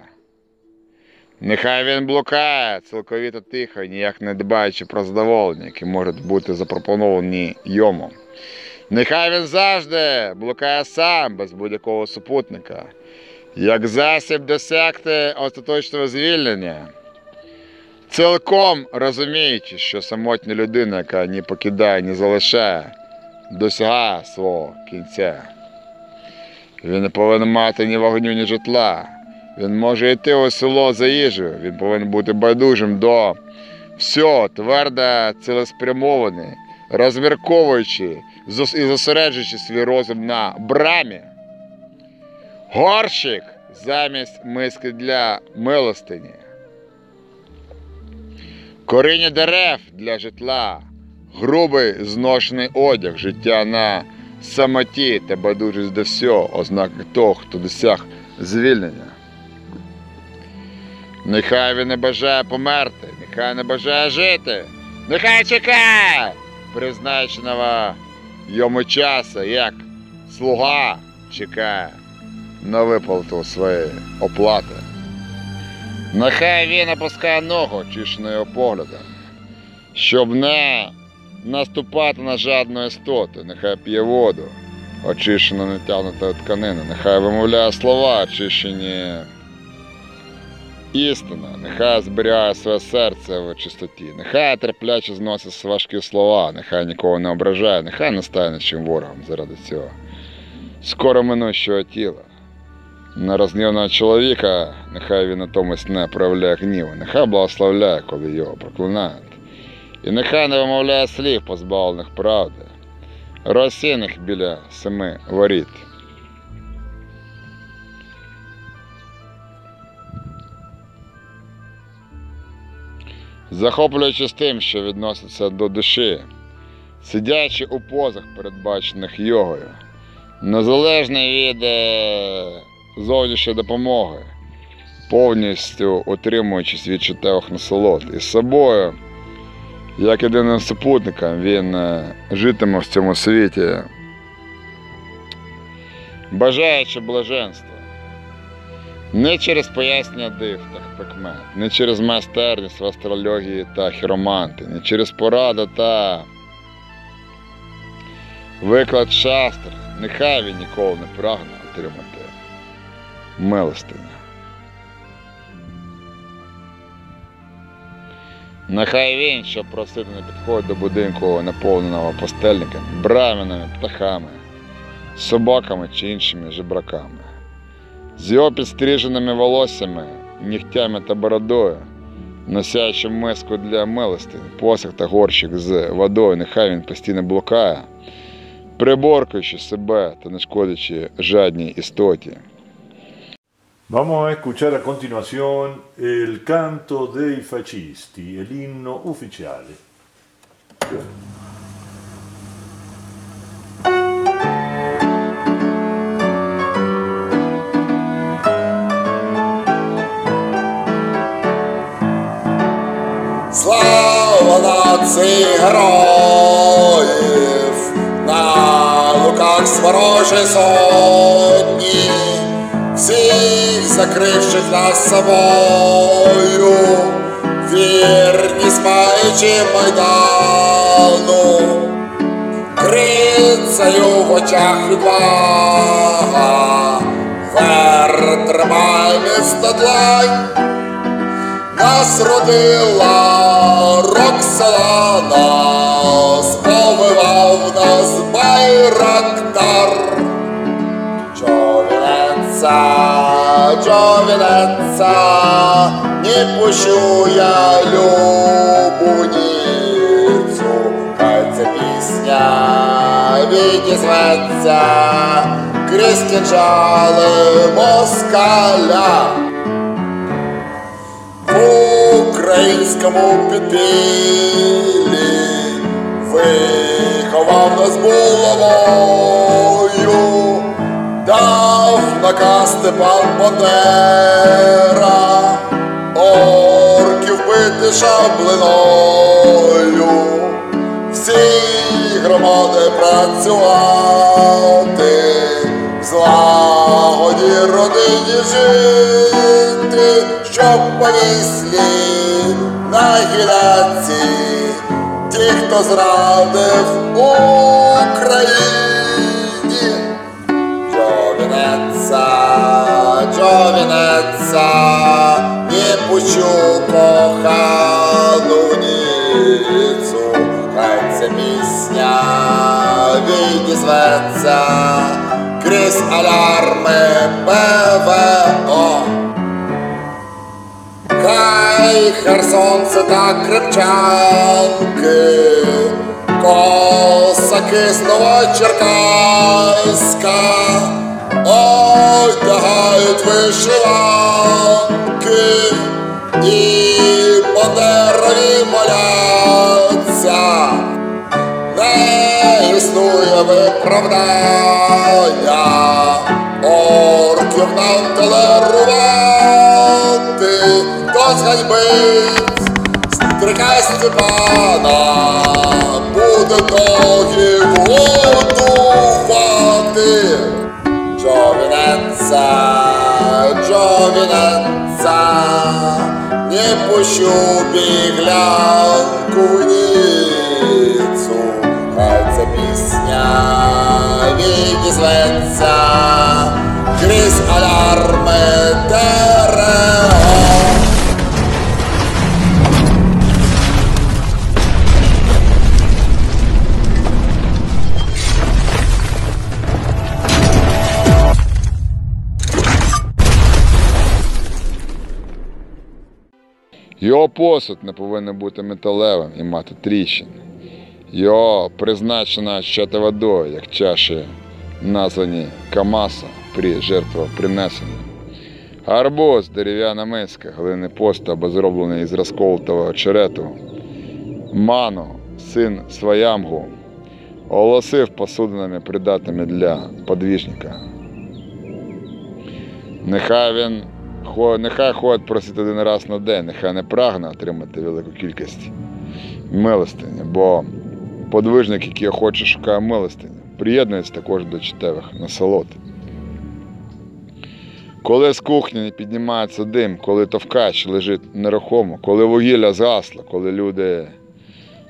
Нехай він блукає цілковіто тихо, ніяк не дбаючи про задоволення, які можуть бути запропоновані йому. Нехай він завжди блукає сам без будь-якого супутника, як засіб досягти остаточного звільнення, цілком розуміючи, що самотня людина, яка ні покидає, ні залишає, досягає свого кінця. Він не повинен мати ні вогню, ні житла. Він може йти у село за їжею, він повинен бути байдужим до всього, твердо цілеспрямований, розмірковуючи і зосереджуючи свій розум на брамі. Горщик замість миски для милостині. Коріння дерев для житла, грубий зношений одяг, життя на самоті та байдужість до всього, ознаки того, хто досяг звільнення. Нехай він не бажає померти, нехай не бажає жити, нехай чекає призначеного йому часу, як слуга чекає на виплату своєї оплати. Нехай він опускає ногу чищеною поглядом, щоб не наступати на жадну істоту, нехай п'є воду, очищену нетягнутою тканину, нехай вимовляє слова, очищені істина, нехай зберігає своє серце в чистоті, нехай терпляче зносить важкі слова, нехай нікого не ображає, нехай не стане чим ворогом заради цього. Скоро минущого тіла. На чоловіка, нехай він натомість не проявляє гніву, нехай благословляє, коли його проклинають. І нехай не вимовляє слів, позбавлених правди, розсіяних біля семи воріт. Захоплюючись тим, що відноситься до душі, сидячи у позах, передбачених йогою, незалежно від е, зовнішньої допомоги, повністю утримуючись від чуттєвих насолод із собою, як єдиним супутником, він е, житиме в цьому світі, бажаючи блаженства. Не через пояснення див та пекмет, не через майстерність в астрології та хіроманти, не через пораду та виклад шастр, нехай він ніколи не прагне отримати милостиня. Нехай він, що просити не підходить до будинку, наповненого постельниками, брамінами, птахами, собаками чи іншими жебраками. З його підстриженими волоссями, нігтями та бородою, носячи миску для милостині, посох та горщик з водою, нехай він постійно блукає, приборкуючи себе та не шкодячи жадній істоті. Vamos a escuchar a continuación el canto dei fascisti, el himno ufficiale. Слава нації героїв на луках сворожі сотні, всіх закривших нас собою, вірність маючи майдану, крицею в очах відвага, вер тримай місто длань. Нас родила човінеца, не пущу я любуніцю, хай ця пісня відізветься. Крізь кінжали москаля. Українському підпіллі виховав нас булавою, наказ Степан Бандера, орків бити шаблиною, всі громади працювати, в злагоді родині жити, щоб повіслі на гіляці. Ті хто зрадив Україні. Giovinezza, не пущу кохану ніцу, хай ця пісня відізветься. Крізь алярми ПВО. Хай Херсонце та Кримчанки, косаки з Новочеркаська, одягають вишиванки і по моляться. Не існує виправдання орків нам толерувати, хто зганьбить стрикай Степана, буде ноги годувати. Giovinezza, giovinezza, не пущу біглянку в Його посуд не повинен бути металевим і мати тріщини. Його призначено щати водою, як чаші, названі Камаса при жертвопринесенні. Арбуз, дерев'яна миска, глини поста або зроблений із розколотого очерету. Ману, син Сваямгу, оголосив посудинами придатними для подвіжника. Нехай він нехай ходить просить один раз на день, нехай не прагне отримати велику кількість милостині, бо подвижник, який охоче шукає милостині, приєднується також до читевих насолод. Коли з кухні піднімається дим, коли товкач лежить нерухомо, коли вугілля згасло, коли люди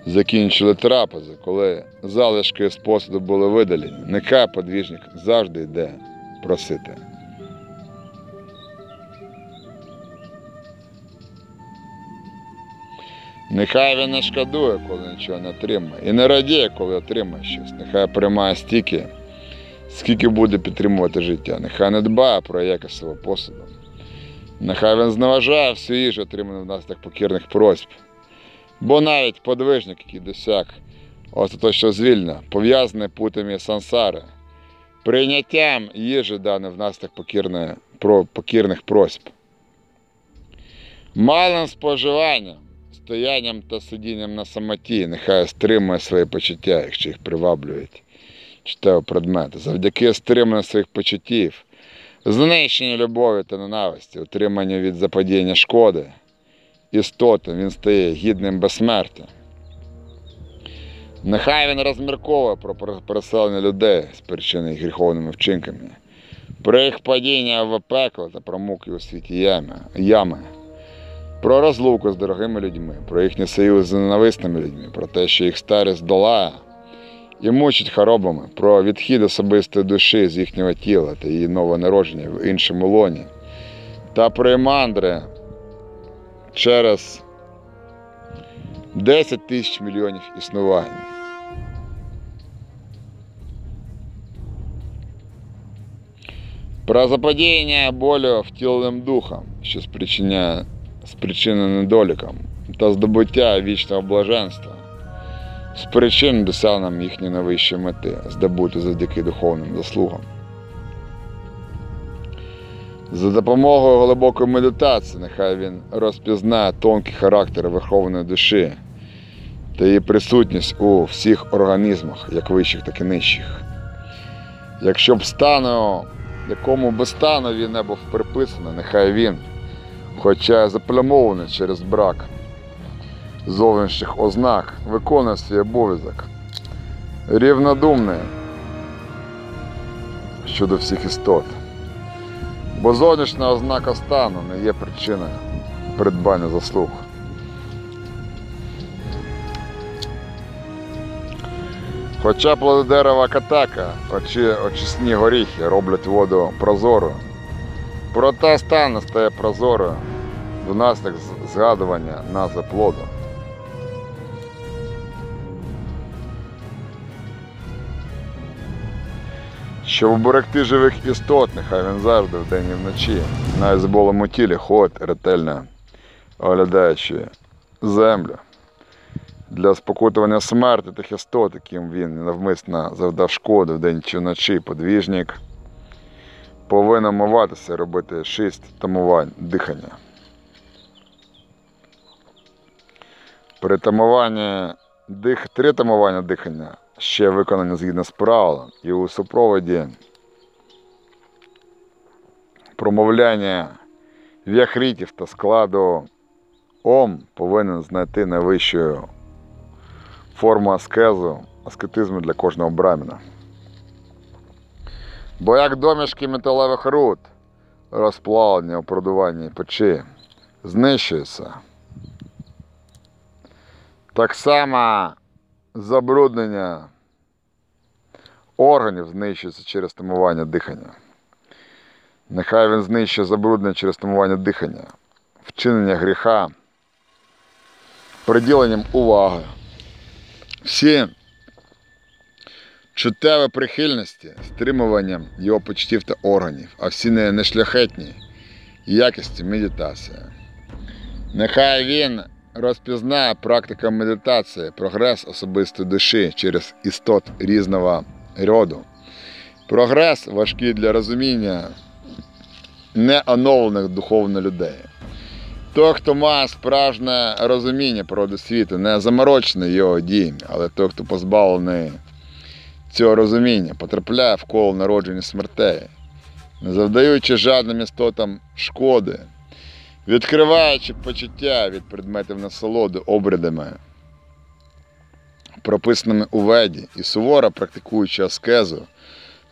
закінчили трапези, коли залишки з посуду були видалені, нехай подвіжник завжди йде просити. Нехай він не шкодує, коли нічого не отримає, і не радіє, коли отримає щось. Нехай приймає стільки, скільки буде підтримувати життя. Нехай не дбає про якість свого посуду. Нехай він зневажає всю їжу, отриману внаслідок покірних просьб. Бо навіть подвижник, який досяг остаточно звільнення, пов'язаний путами сансари, прийняттям їжі дане внаслідок покірних просьб. Малим споживанням, стоянням та сидінням на самоті, нехай стримує свої почуття, якщо їх приваблюють читав предмети. Завдяки стриманню своїх почуттів, знищенню любові та ненависті, утриманню від заподіяння шкоди, істотам він стає гідним безсмертя. Нехай він розмірковує про переселення людей їх гріховними вчинками, про їх падіння в пекло та про муки у світі ями, про розлуку з дорогими людьми, про їхній союз з ненависними людьми, про те, що їх старість долає і мучить хоробами, про відхід особистої душі з їхнього тіла та її нове народження в іншому лоні, та про мандри через 10 тисяч мільйонів існувань. Про заподіяння болю втіленим духом, що спричиняє спричинене недоліком, та здобуття вічного блаженства з причин досягнення їхньої найвищої мети, здобути завдяки духовним заслугам. За допомогою глибокої медитації нехай він розпізнає тонкий характер верховної душі та її присутність у всіх організмах, як вищих, так і нижчих. Якщо б стану, якому би станові не був приписано, нехай він, хоча заплямований через брак зовнішніх ознак, виконує свій обов'язок. Рівнодумний щодо всіх істот. Бо зовнішня ознака стану не є причиною придбання заслуг. Хоча плододерева катака, очі, очисні горіхи роблять воду прозорою. Проте стан стає прозорою внаслідок з- згадування назви плоду. Щоб уберегти живих істот, нехай він завжди вдень і вночі, навіть з болем у тілі ходить ретельно оглядаючи землю. Для спокутування смерті тих істот, яким він навмисно завдав шкоди вдень чи вночі, подвіжник повинен миватися робити шість тамувань дихання. При тамуванні дих... три тамування дихання ще виконані згідно з правилом і у супроводі промовляння віахрітів та складу ом повинен знайти найвищу форму аскезу, аскетизму для кожного браміна. Бо як домішки металевих руд, розплавлені у продуванні печі, знищуються. Так само забруднення органів знищується через тамування дихання. Нехай він знищує забруднення через тамування дихання, вчинення гріха, приділенням уваги. Всі чуттєві прихильності, стримуванням його почуттів та органів, а всі не- нешляхетні якості медитація. Нехай він розпізнає практика медитації, прогрес особистої душі через істот різного роду. Прогрес важкий для розуміння неоновлених духовно людей. Той, хто має справжнє розуміння природи світу, не заморочений його діями, але той, хто позбавлений цього розуміння, потрапляє в коло народження смертей, не завдаючи жадним істотам шкоди, відкриваючи почуття від предметів насолоди обрядами, прописаними у веді, і суворо практикуючи аскезу,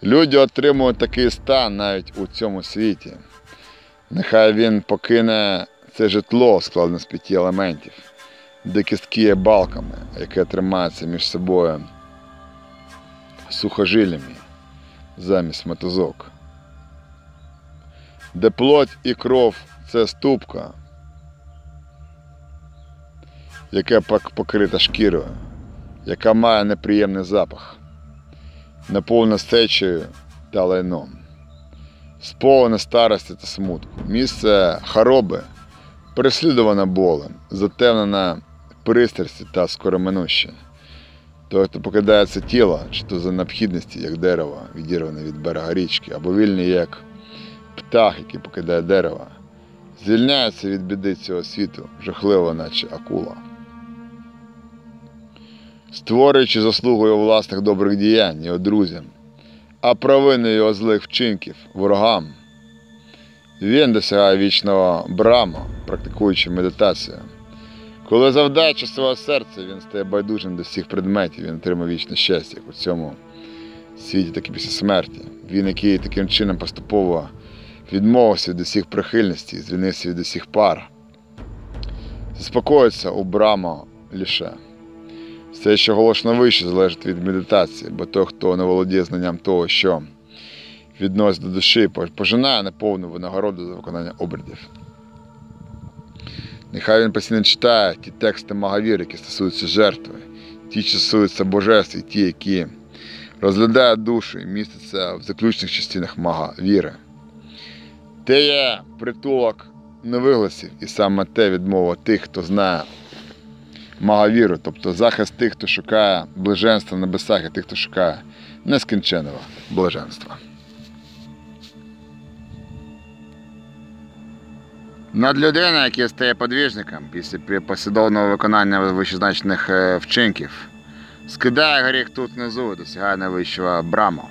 люди отримують такий стан навіть у цьому світі. Нехай він покине це житло, складене з п'яти елементів, де кістки є балками, яке тримається між собою сухожиллями замість мотузок. Де плоть і кров це ступка, яка покрита шкірою, яка має неприємний запах, наповнена сечею та лайном сповнене старості та смутку. Місце хороби переслідуване болем, затемнене пристрасті та скороминуще. Той, хто покидає це тіло, чи то за необхідності, як дерево, відірване від берега річки, або вільний, як птах, який покидає дерево, звільняється від біди цього світу, жахливо, наче акула. Створюючи заслугою власних добрих діянь його друзям, а провини його злих вчинків ворогам. Він досягає вічного брама, практикуючи медитацію. Коли завдача свого серця, він стає байдужим до всіх предметів, він отримає вічне щастя, як у цьому світі, так і після смерті. Він, який таким чином поступово відмовився від усіх прихильностей, звільнився від усіх пар, заспокоїться у брама лише. Все, що голосно вище, залежить від медитації, бо той, хто не володіє знанням того, що відносить до душі, пожинає неповну винагороду за виконання обрядів. Нехай він постійно читає ті тексти Магавір, які стосуються жертви, ті, що стосуються божеств, і ті, які розглядають душу і містяться в заключних частинах мага віри. Те є притулок невигласів, і саме те відмова тих, хто знає Магавіру, тобто захист тих, хто шукає блаженства в небесах, і тих, хто шукає нескінченого блаженства. Над людиною, який стає подвіжником після послідовного виконання вищезначених е, вчинків, скидає гріх тут внизу досягає найвищого браму.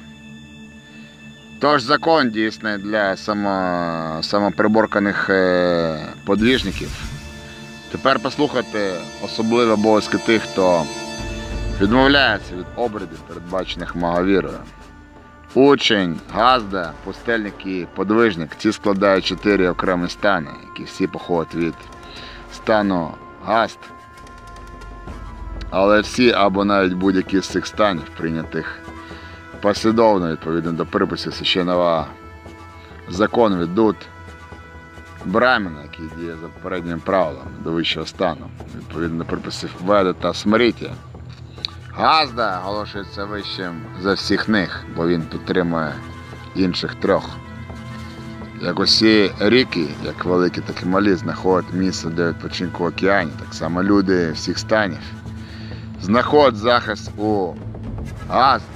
Тож закон дійсний для само, самоприборканих е, подвіжників. Тепер послухайте особливі обов'язки тих, хто відмовляється від обрядів, передбачених Магавірою. Учень, газда, пустельник і подвижник ці складають чотири окремі стани, які всі походять від стану газд, Але всі або навіть будь-які з цих станів, прийнятих послідовно відповідно до приписів священного закону ведуть брамена, який діє за попереднім правилом до вищого стану, відповідно до приписів Веди та Смриті. Газда оголошується вищим за всіх них, бо він підтримує інших трьох. Як усі ріки, як великі, так і малі, знаходять місце для відпочинку в океані, так само люди всіх станів знаходять захист у Газді.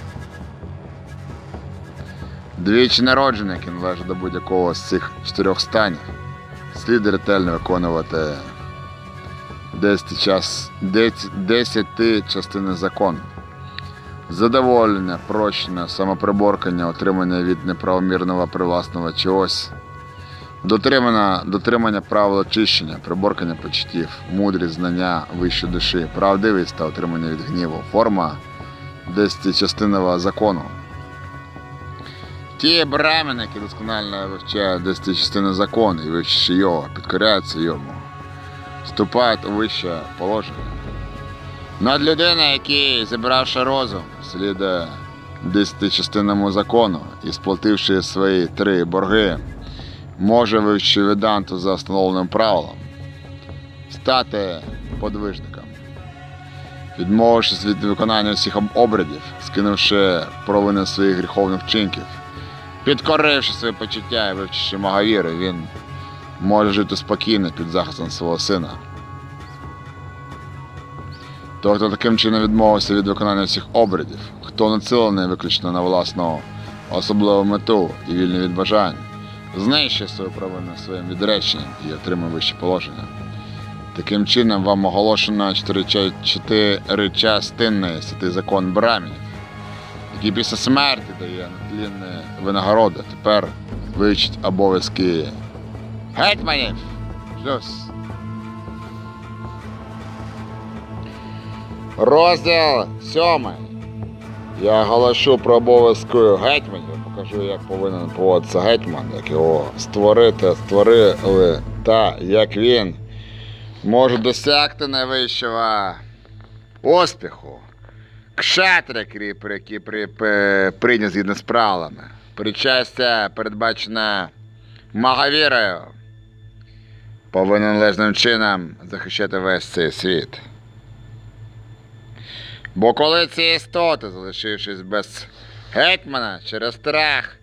Двічі народжений, який належить до будь-якого з цих чотирьох станів, слід ретельно виконувати 10, час, 10, 10 частини закону. Задоволення, прощення, самоприборкання, отримання від неправомірного привласного чогось, дотримання, дотримання правил очищення, приборкання почуттів, мудрість, знання вищої душі, правдивість та отримання від гніву, форма 10-частинного закону. Ті брамени, які досконально вивчають 10-частинний закон і вивчивши його, підкоряються йому, вступають у вище положення. Над людина, який, зібравши розум, слідує десятичастинному закону і сплативши свої три борги, може вивчити веданту за встановленим правилом, стати подвижником. Відмовившись від виконання всіх обрядів, скинувши провини своїх гріховних вчинків, підкоривши свої почуття і вивчивши Магавіри, він може жити спокійно під захистом свого сина. Той, хто таким чином відмовився від виконання всіх обрядів, хто націлений виключно на власну особливу мету і вільний від бажань, знищує свою провину своїм відреченням і отримує вище положення. Таким чином вам оголошено чотиричастинний святий закон брамінів, який після смерті дає нетлінні винагороди. Тепер вивчить обов'язки гетьманів. Плюс. Розділ сьомий. Я оголошу про обов'язки гетьманів. Покажу, як повинен поводитися гетьман, як його створити, створили, та як він може досягти найвищого успіху. Кшатри, який при- який при- при- прийняв згідно з правилами. Причастя передбачене Магавірою. Повинен належним чином захищати весь цей світ. Бо коли ці істоти, залишившись без гетьмана через страх,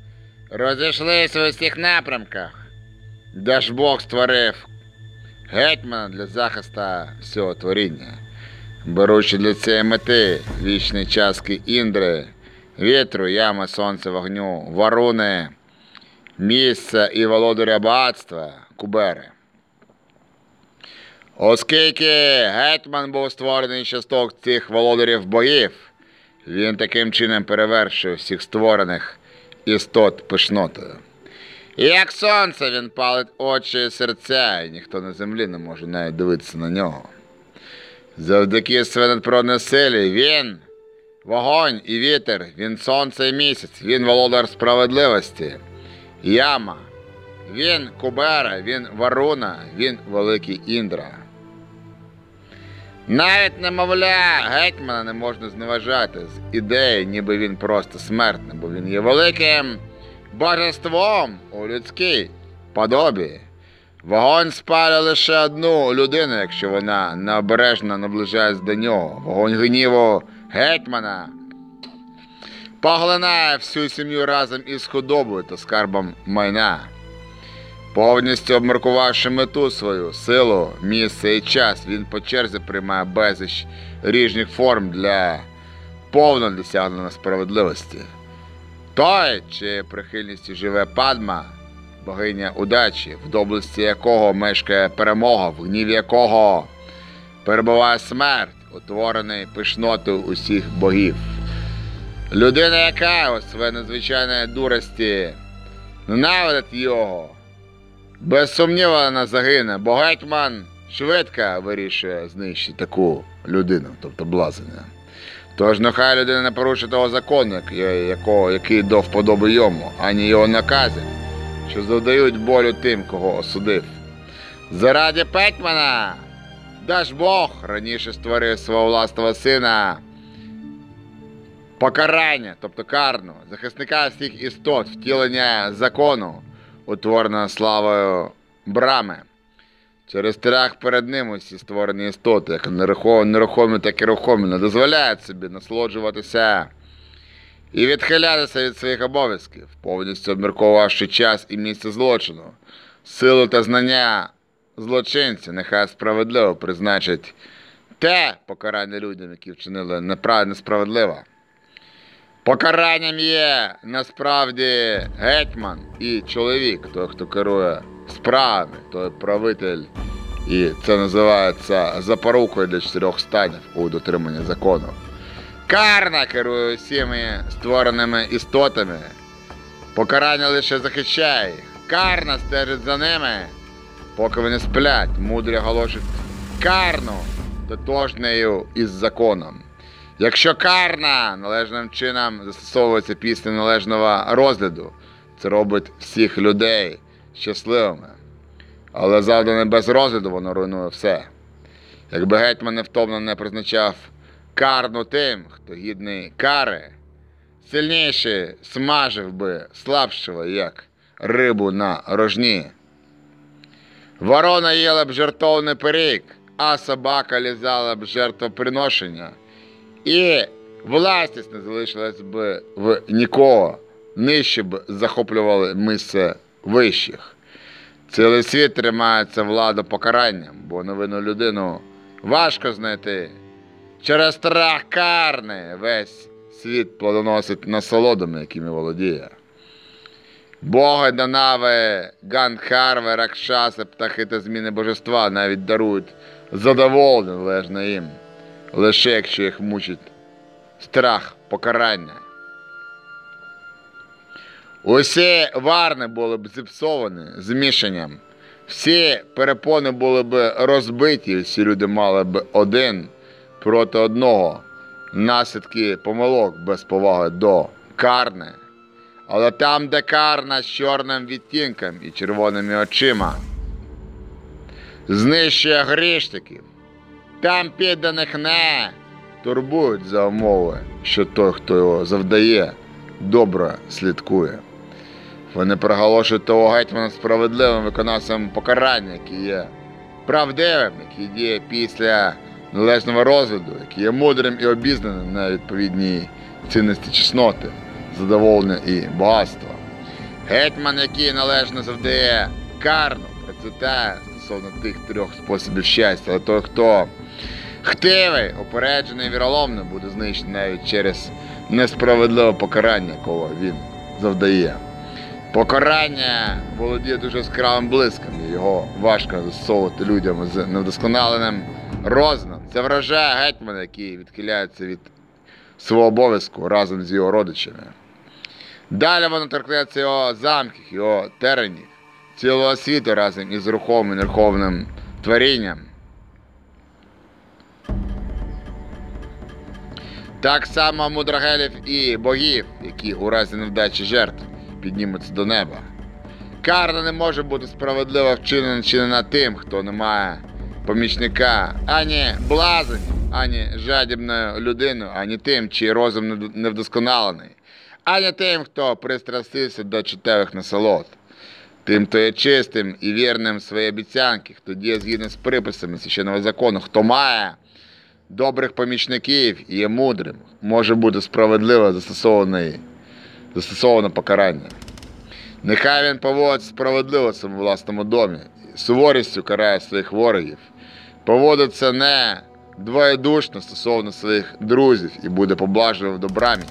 розійшлись в усіх напрямках, де ж Бог створив гетьмана для захисту всього творіння, беручи для цієї мети вічні частки Індри, вітру, ями, сонця, вогню, варуни, місця і володаря багатства, кубери. Оскільки гетьман був створений часток цих володарів боїв, він таким чином перевершив всіх створених істот пишнотою. І як сонце він палить очі і серця, і ніхто на землі не може навіть дивитися на нього. Завдяки своїй силі він вогонь і вітер, він сонце і місяць, він володар справедливості, яма, він Кубера, він Варуна, він великий Індра. Навіть немовля гетьмана не можна зневажати з ідеї, ніби він просто смертний, бо він є великим божеством у людській подобі. Вогонь спалює лише одну людину, якщо вона необережно наближається до нього. Вогонь гніву гетьмана поглинає всю сім'ю разом із худобою та скарбом майна. Повністю обмаркувавши мету свою, силу, місце і час, він по черзі приймає безліч різних форм для повного досягнення справедливості. Той, чиєю прихильністю живе падма, богиня удачі, в доблесті якого мешкає перемога, в гніві якого перебуває смерть, утворений пишнотою усіх богів. Людина, яка у своїй надзвичайної дурості ненавидить його, без сумніву вона загине, бо гетьман швидко вирішує знищити таку людину, тобто блазення. Тож нехай людина не порушить того закону, якого, який до вподоби йому, ані його наказів, що завдають болю тим, кого осудив. Заради Петьмана Даж Бог раніше створив свого власного сина. Покарання, тобто карну, захисника всіх істот, втілення закону, утвореного славою брами. Через страх перед ним усі створені істоти, як нерухомі, так і рухомі, не дозволяють собі насолоджуватися і відхилятися від своїх обов'язків, повністю обмірковувавши час і місце злочину, силу та знання злочинця, нехай справедливо призначить те покарання людям, які вчинили несправедливо. Покаранням є насправді гетьман і чоловік, той, хто керує справами, той правитель. І це називається запорукою для чотирьох станів у дотриманні закону. Карна керує всіми створеними істотами. Покарання лише захищає. Карна стежить за ними, поки вони сплять. Мудрі оголошують карну тотожнею із законом. Якщо карна належним чином застосовується після належного розгляду, це робить всіх людей щасливими. Але завдане без розгляду воно руйнує все. Якби гетьман невтомно не призначав карну тим, хто гідний кари, сильніший смажив би слабшого, як рибу на рожні. Ворона їла б жертовний пиріг, а собака лізала б жертвоприношення. І власність не залишилась би в нікого, нижче б захоплювали місце вищих. Цілий світ тримається владу покаранням, бо невинну людину важко знайти. Через страх карни весь світ плодоносить насолодами, якими володіє. Боги, Данави, Гандхарви, Ракшаси, птахи та зміни божества навіть дарують задоволення належне їм, лише якщо їх мучить страх покарання. Усі варни були б зіпсовані змішанням, всі перепони були б розбиті, всі люди мали б один проти одного, наслідки помилок без поваги до карни. Але там, де карна з чорним відтінком і червоними очима, знищує грішників, там підданих не турбують за умови, що той, хто його завдає, добре слідкує. Вони проголошують того гетьмана справедливим виконавцем покарання, який є правдивим, який діє після належного розгляду, який є мудрим і обізнаним на відповідні цінності чесноти, задоволення і багатства. Гетьман, який належно завдає карну, процвітає стосовно тих трьох способів щастя, але той, хто хтивий, опереджений і віроломний, буде знищений навіть через несправедливе покарання, якого він завдає. Покарання володіє дуже яскравим блиском, і його важко застосовувати людям з невдосконаленим розумом. Це вражає гетьмана, який відхиляється від свого обов'язку разом з його родичами. Далі воно торкнеться його замків, його теренів, цілого світу разом із рухомим і неруховним творінням. Так само мудрагелів і богів, які у разі невдачі жертв піднімуться до неба. Карна не може бути справедливо вчинена чинена тим, хто не має помічника, ані блазень, ані жадібною людиною, ані тим, чий розум невдосконалений, ані тим, хто пристрастився до чуттєвих насолод. Тим, хто є чистим і вірним своїй обіцянки, хто діє згідно з приписами священного закону, хто має добрих помічників і є мудрим, може бути справедливо застосовано покарання. Нехай він поводить справедливо в своєму власному домі, суворістю карає своїх ворогів, поводиться не двоєдушно стосовно своїх друзів і буде поблажливим до брамінів.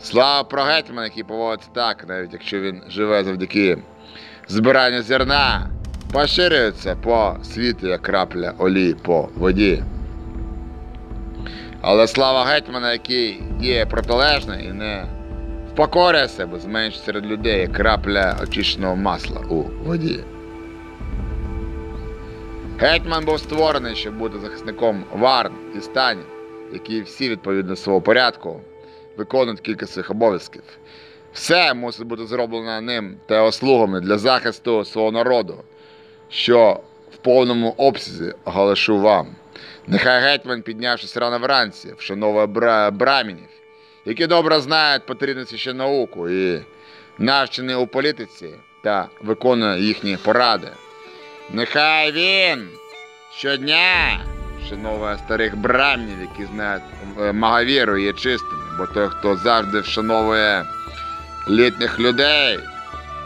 Слава про гетьмана, який поводиться так, навіть якщо він живе завдяки збиранню зерна, поширюється по світу, як крапля олії по воді. Але слава гетьмана, який діє протилежно і не впокорює себе, зменшить серед людей крапля очищеного масла у воді. Гетьман був створений, щоб бути захисником варн і станів, які всі відповідно свого порядку виконують кілька своїх обов'язків. Все мусить бути зроблено ним та його слугами для захисту свого народу, що в повному обсязі оголошу вам. Нехай гетьман, піднявшись рано вранці, вшановує бра... брамінів, які добре знають потрібності ще науку і навчені у політиці та виконує їхні поради. Нехай він щодня вшановує старих брамнів, які знають е, магавіру і є чистими, бо той, хто завжди вшановує літніх людей,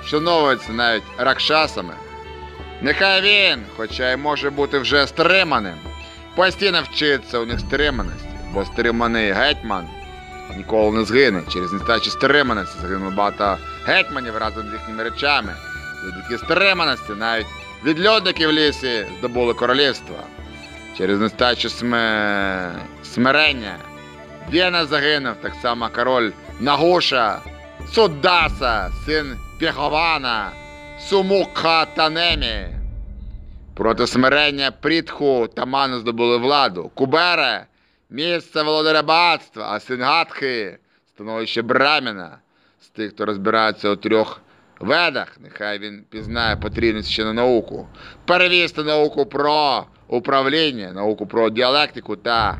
вшановується навіть ракшасами. Нехай він, хоча й може бути вже стриманим, постійно вчиться у них стриманості, бо стриманий гетьман ніколи не згине. Через нестачу стриманості загинуло багато гетьманів разом з їхніми речами. Завдяки стриманості навіть відлюдники в лісі здобули королівство. Через нестачу сме... смирення Вєна загинув, так само король Нагуша, Судаса, син Пєхована, Сумукха Танемі. Проти смирення Прітху та Ману здобули владу. Кубере місце володаря багатства, а син Гатхи становище Браміна. З тих, хто розбирається у трьох ведах, нехай він пізнає потрібність ще на науку. Перевісти науку про управління, науку про діалектику та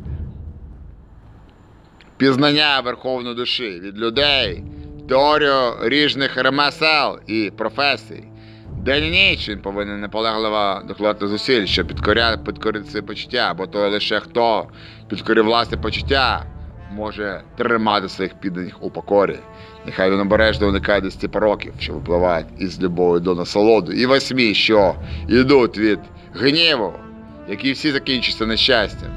пізнання верховної душі від людей, теорію різних ремесел і професій. День ніч він повинен наполегливо докладати зусиль, щоб підкоря... підкорити почуття, бо то лише хто підкорив власне почуття, може тримати своїх підданих у покорі. Нехай він обережно уникає десяти пороків, що випливають із любові до насолоду, і восьмі, що йдуть від гніву, які всі закінчаться нещастям.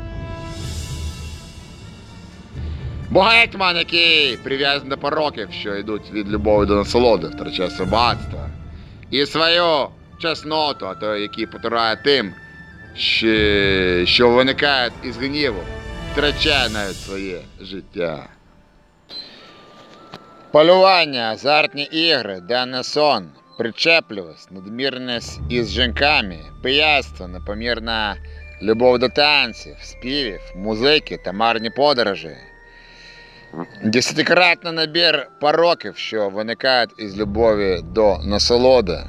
Бо гетьман, який прив'язаний до пороків, що йдуть від любові до насолоди, втрачає багатство. І свою чесноту, а то який потурає тим, що, виникає із гніву, втрачає навіть своє життя. Полювання, азартні ігри, денний сон, причепливість, надмірність із жінками, пияцтво, непомірна любов до танців, співів, музики та марні подорожі. Десятикратний набір пороків, що виникають із любові до насолоди.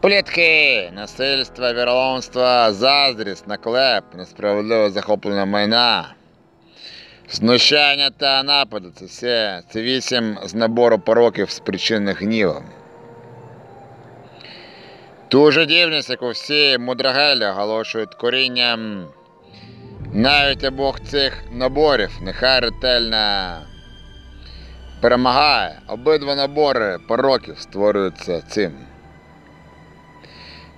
Плітки, насильство, віроломство, заздрість, наклеп, несправедливе захоплення майна, знущання та напади це все це вісім з набору пороків, спричинених гнівом. Ту же дівність, яку всі мудрагелі оголошують корінням навіть обох цих наборів нехай ретельно перемагає. Обидва набори пороків створюються цим.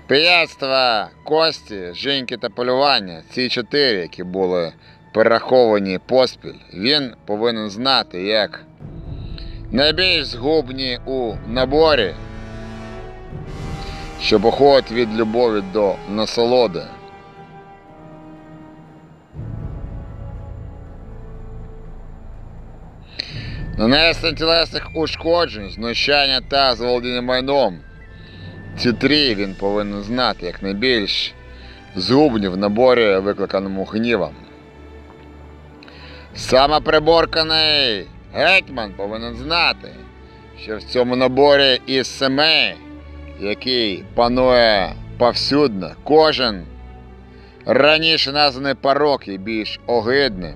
Пияцтво, кості, жінки та полювання ці чотири, які були перераховані поспіль, він повинен знати як найбільш згубні у наборі, що походять від любові до насолоди. Нанесення тілесних ушкоджень, знущання та заволодіння майном. Ці три він повинен знати як найбільш згубні в наборі, викликаному гнівом. Саме приборканий гетьман повинен знати, що в цьому наборі із семи, який панує повсюдно, кожен раніше названий порок є більш огидним,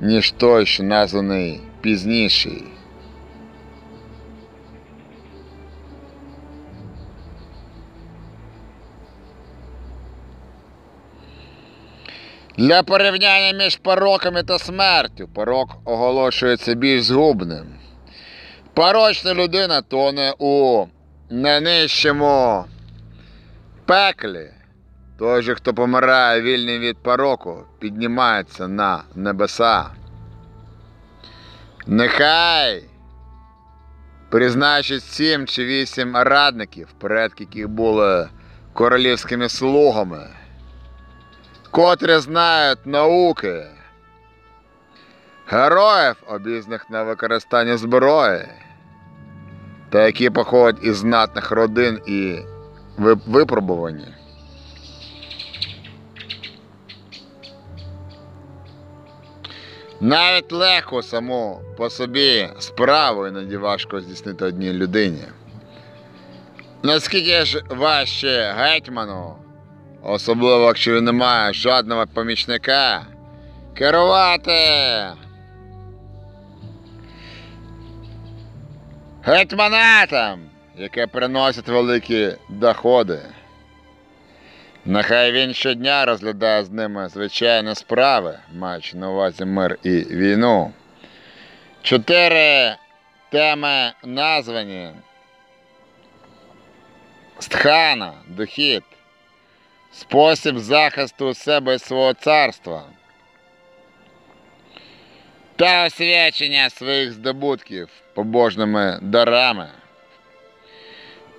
ніж той, що названий пізніший. Для порівняння між пороками та смертю порок оголошується більш згубним. Порочна людина тоне у найнижчому пеклі. Той же, хто помирає вільним від пороку, піднімається на небеса. Нехай! Призначить сім чи вісім радників, предки яких були королівськими слугами, котрі знають науки, героїв, обізнаних на використання зброї, та які походять із знатних родин і ви- Навіть легко саму по собі справу іноді важко здійснити одній людині. Наскільки ж важче гетьману, особливо якщо він не має жодного помічника, керувати гетьманатом, яке приносить великі доходи. Нехай він щодня розглядає з ними звичайні справи, маючи на увазі мир і війну. Чотири теми названі стхана, дохід, спосіб захисту себе і свого царства та освячення своїх здобутків побожними дарами.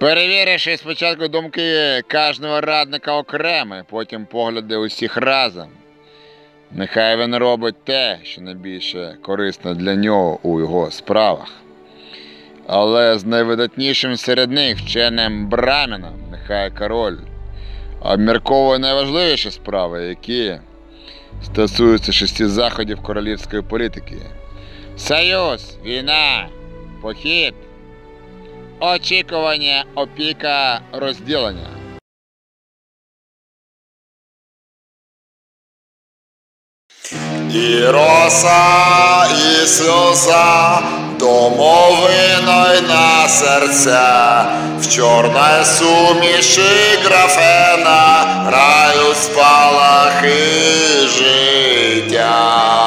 Перевіривши спочатку думки кожного радника окремо, потім погляди усіх разом. Нехай він робить те, що найбільше корисно для нього у його справах. Але з найвидатнішим серед них вченим браміном, нехай король, обмірковує найважливіші справи, які стосуються шести заходів королівської політики. Союз, війна, похід, очікування, опіка, розділення. І роса, і сльоза, домовиною на серця, в чорній суміші графена грають спалахи життя.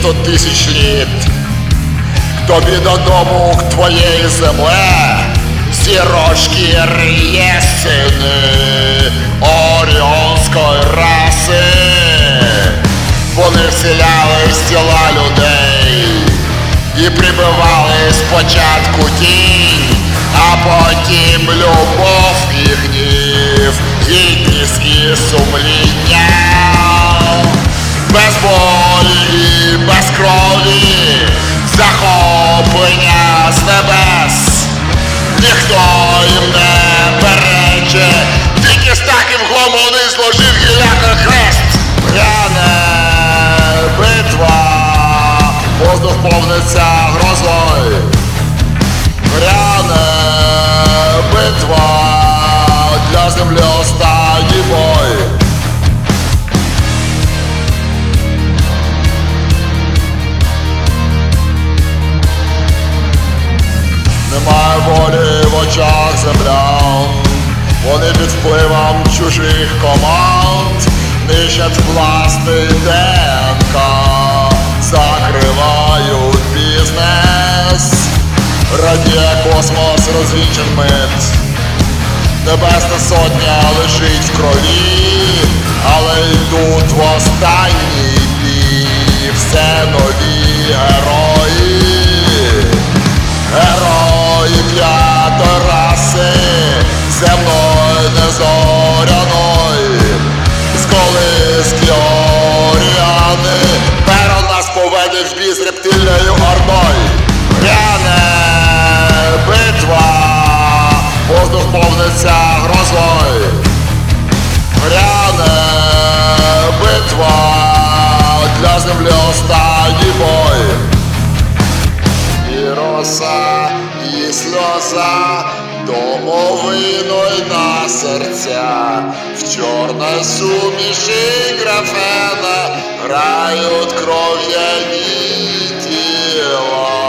Сто тисяч літ. Тобі додому, к твоєї земле, зірочки риє сини оріонської раси. Вони вселяли з тіла людей і прибивали спочатку тінь, а потім любов і гнів, гідність і сумління. Без болі, крові, захоплення з небес, ніхто їм не перече, тільки стаків гломони зложив гіляка хрест, Пряне битва, воздух повниться грозою, очах землян, вони під впливом чужих команд нищать власний ДНК, закривають бізнес, радіє космос розвінчен мит. Небесна сотня лежить в крові, але йдуть в останній бій все нові герої. Земної незоряної, з колиски оріани, перо нас поведе в бій рептильною ордою. Ряне битва, воздух повниться грозою. Гряне битва, для землі останній бой. І роса, і сльоза, домовиною на серця, в чорній суміші графена грають кров'яні тіла.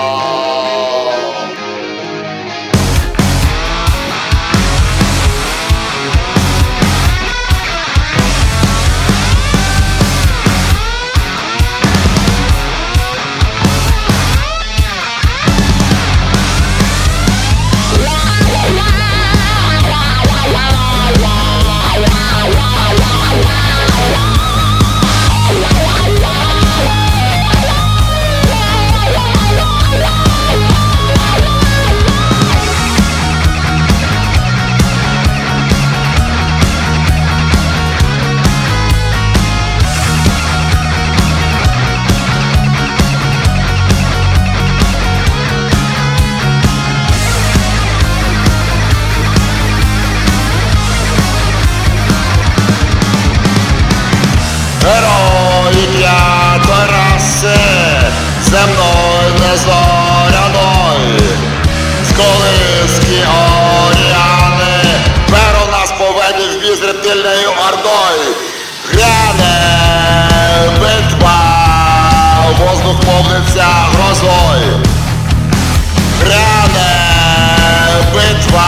Битва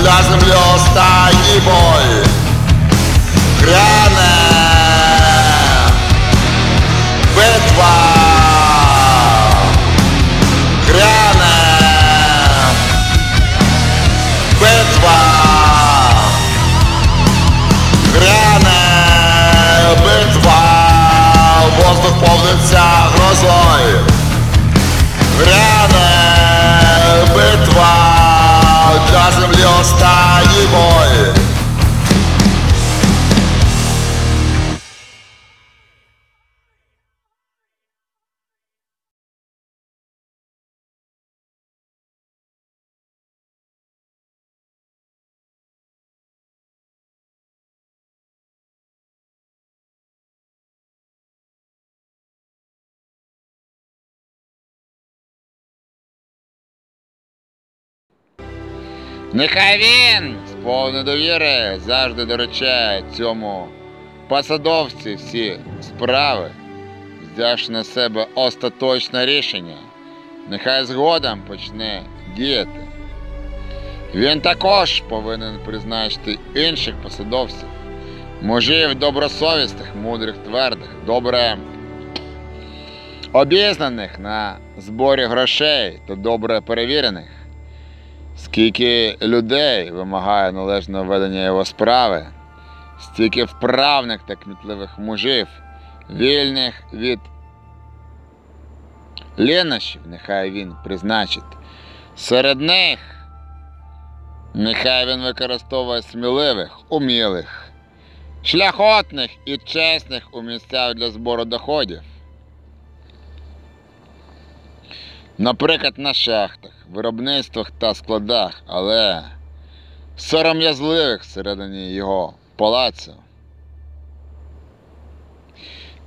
для землі останній бой. Гряне битва. Гряне битва. Гряне битва. Воздух повниться грозою. Останній бой. Нехай він з повної довіри завжди доручає цьому посадовці всі справи, взявши на себе остаточне рішення, нехай згодом почне діяти. Він також повинен призначити інших посадовців, мужів добросовісних, мудрих, твердих, добре обізнаних на зборі грошей та добре перевірених. Скільки людей вимагає належного ведення його справи, стільки вправних та кмітливих мужів, вільних від лінощів, нехай він призначить. Серед них нехай він використовує сміливих, умілих, шляхотних і чесних у місцях для збору доходів. Наприклад, на шахтах, виробництвах та складах, але сором'язливих всередині його палацу.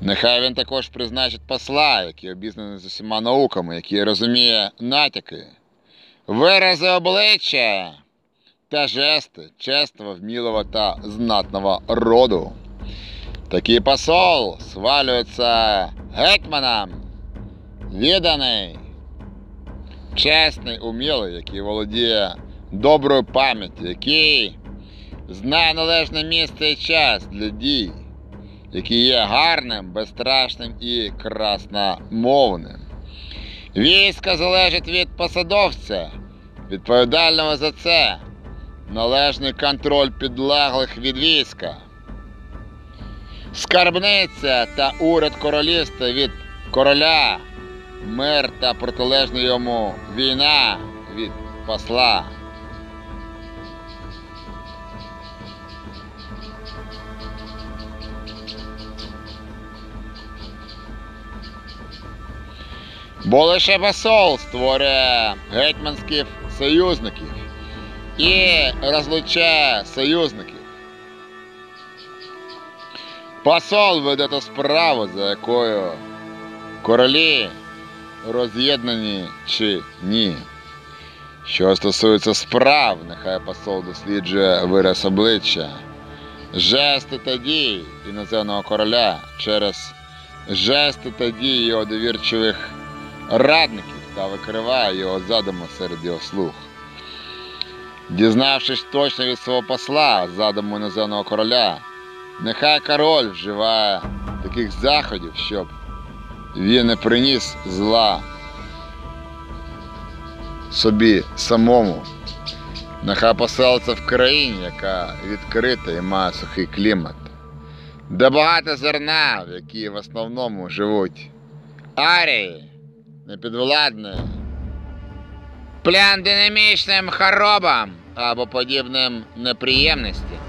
Нехай він також призначить посла, який обізнаний з усіма науками, який розуміє натяки, вирази обличчя та жести чесного, вмілого та знатного роду. Такий посол свалюється гетьманам, відданий чесний, умілий, який володіє доброю пам'яттю, який знає належне місце і час для дій, який є гарним, безстрашним і красномовним. Військо залежить від посадовця, відповідального за це, належний контроль підлеглих від війська. Скарбниця та уряд королівства від короля мир та протилежна йому війна від посла. Бо лише посол створює гетьманських союзників і розлучає союзників. Посол веде ту справу, за якою королі роз'єднані чи ні. Що стосується справ, нехай посол досліджує вираз обличчя, жести та дії іноземного короля через жести та дії його довірчивих радників та викриває його задуму серед його слуг. Дізнавшись точно від свого посла задуму іноземного короля, нехай король вживає таких заходів, щоб він не приніс зла собі самому. Нехай поселиться в країні, яка відкрита і має сухий клімат, де багато зерна, в якій в основному живуть арії, непідвладні, пляндинамічним хоробам або подібним неприємностям.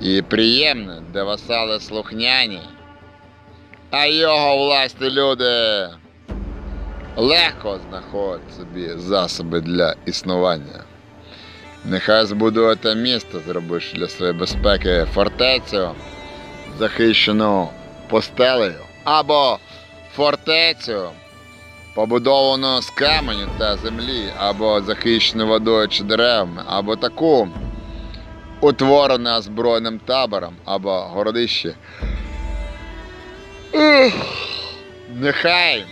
І приємне, де васали слухняні, а його власні люди легко знаходять собі засоби для існування. Нехай збудує місто, зробивши для своєї безпеки фортецю, захищену постелею, або фортецю, побудовану з каменю та землі, або захищену водою чи деревами, або таку, утворену збройним табором, або городище. Ух, Нехай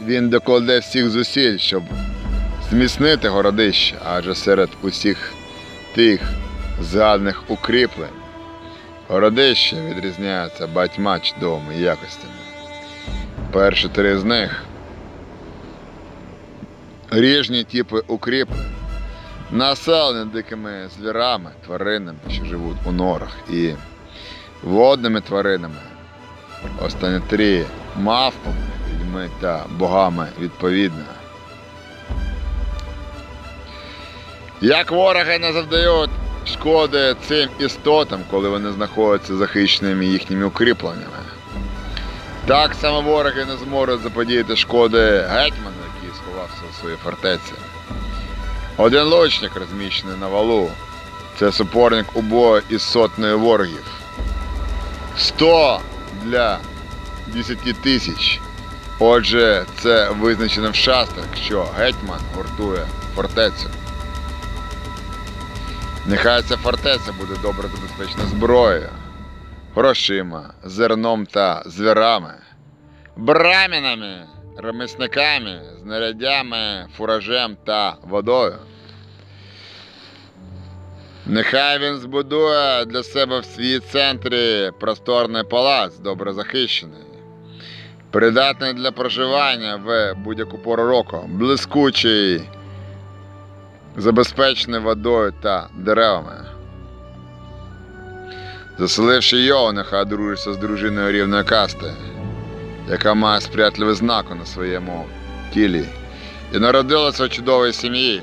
він докладе всіх зусиль, щоб зміцнити городище, адже серед усіх тих згаданих укріплень городище відрізняється багатьма чудовими якостями. Перші три з них ріжні типи укріплень, населені дикими звірами, тваринами, що живуть у норах, і водними тваринами. Останні три мавпами, людьми та богами відповідно. Як вороги не завдають шкоди цим істотам, коли вони знаходяться захищеними їхніми укріпленнями. Так само вороги не зможуть заподіяти шкоди гетьману, який сховався у своїй фортеці. Один лучник, розміщений на валу, це суперник у із сотнею ворогів. Сто для 10 тисяч. Отже, це визначено в шастрах, що гетьман гуртує фортецю. Нехай ця фортеця буде добре забезпечена зброєю, грошима, зерном та звірами, брамінами, ремісниками, знарядями, фуражем та водою. Нехай він збудує для себе в свій центрі просторний палац, добре захищений, придатний для проживання в будь-яку пору року, блискучий, забезпечений водою та деревами. Заселивши його, нехай дружиться з дружиною рівної касти, яка має сприятливий знак на своєму тілі, і народилася у чудовій сім'ї,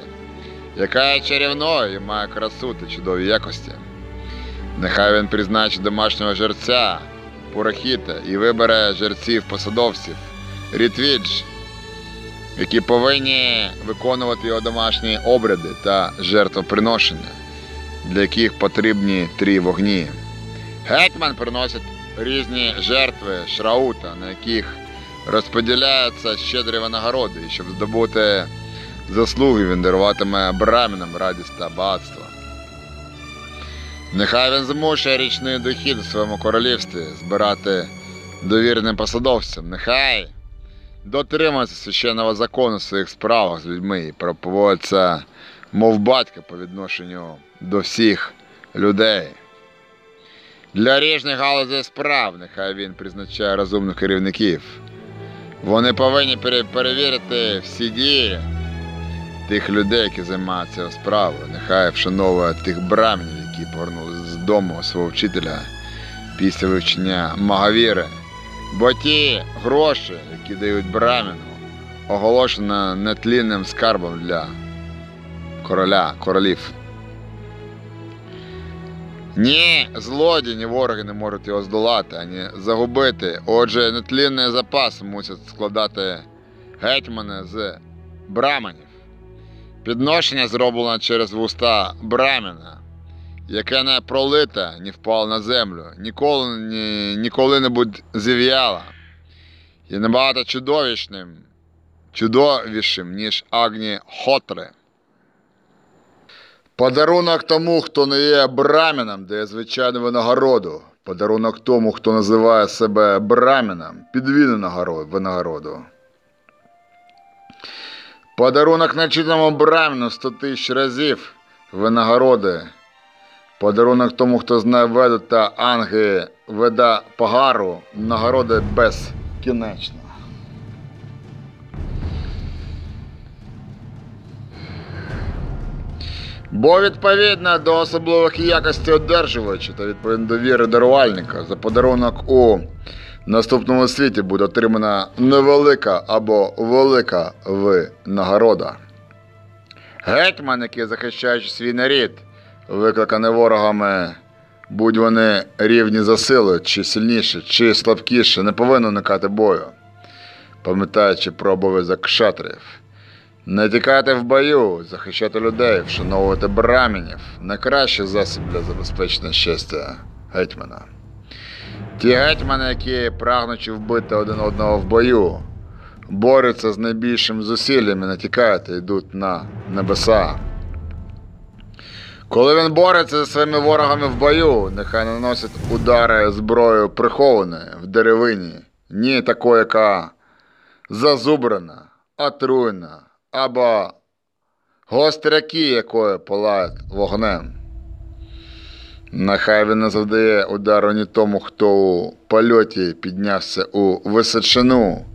яка і має красу та чудові якості. Нехай він призначить домашнього жерця, порохіта і вибере жерців-посадовців, рітвідж, які повинні виконувати його домашні обряди та жертвоприношення, для яких потрібні три вогні. Гетьман приносить різні жертви шраута, на яких розподіляються щедрі винагороди, щоб здобути заслуги він даруватиме брамінам радість та багатство. Нехай він змушує річний дохід у своєму королівстві збирати довірним посадовцям. Нехай дотримується священного закону в своїх справах з людьми і поводиться, мов батька по відношенню до всіх людей. Для ріжних галузей справ нехай він призначає розумних керівників. Вони повинні перевірити всі дії тих людей, які займаються справою. Нехай вшановує тих брамнів, які повернулися з дому свого вчителя після вивчення Магавіри. Бо ті гроші, які дають браміну, оголошено нетлінним скарбом для короля, королів. Ні злодії, ні вороги не можуть його здолати, ані загубити. Отже, нетлінний запас мусять складати гетьмани з браманів. Підношення зроблено через вуста браміна, яке не пролите, ні впало на землю, ніколи, ні, ніколи-небудь зів'яло. І набагато чудовищним, чудовішим, ніж Агні Хотри. Подарунок тому, хто не є браміном, дає звичайну винагороду. Подарунок тому, хто називає себе браміном, підвійну нагороду- винагороду. Подарунок начитому браміну 100 тисяч разів винагороди. Подарунок тому, хто знає веду та анги веда погару, нагороди безкінечна. Бо відповідно до особливих якостей одержувача та відповідно до віри дарувальника за подарунок у наступному світі буде отримана невелика або велика винагорода. Гетьман, який захищаючи свій нарід, викликаний ворогами, будь вони рівні за силою, чи сильніші, чи слабкіші, не повинен уникати бою, пам'ятаючи про обов'язок кшатрів. Не тікати в бою, захищати людей, вшановувати брамінів найкращий засіб для забезпечення щастя гетьмана. Ті гетьмани, які прагнучи вбити один одного в бою, борються з найбільшим зусиллям і натікають і йдуть на небеса. Коли він бореться зі своїми ворогами в бою, нехай наносить удари зброєю прихованої в деревині, ні такої, яка зазубрена, отруєна або гостряки, якої палають вогнем. Нехай він не завдає удару ні тому, хто у польоті піднявся у височину.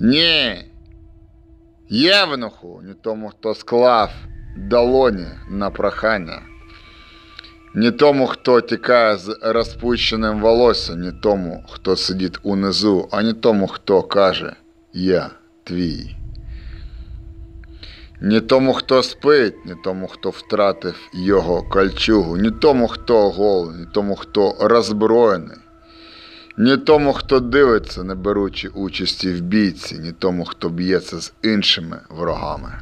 Ні. Євнуху, ні тому, хто склав долоні на прохання. Ні тому, хто тікає з розпущеним волоссям, ні тому, хто сидить унизу, а ні тому, хто каже Я твій. Ні тому, хто спить, ні тому, хто втратив його кольчугу, ні тому, хто голий, ні тому, хто роззброєний, ні тому, хто дивиться, не беручи участі в бійці, ні тому, хто б'ється з іншими ворогами.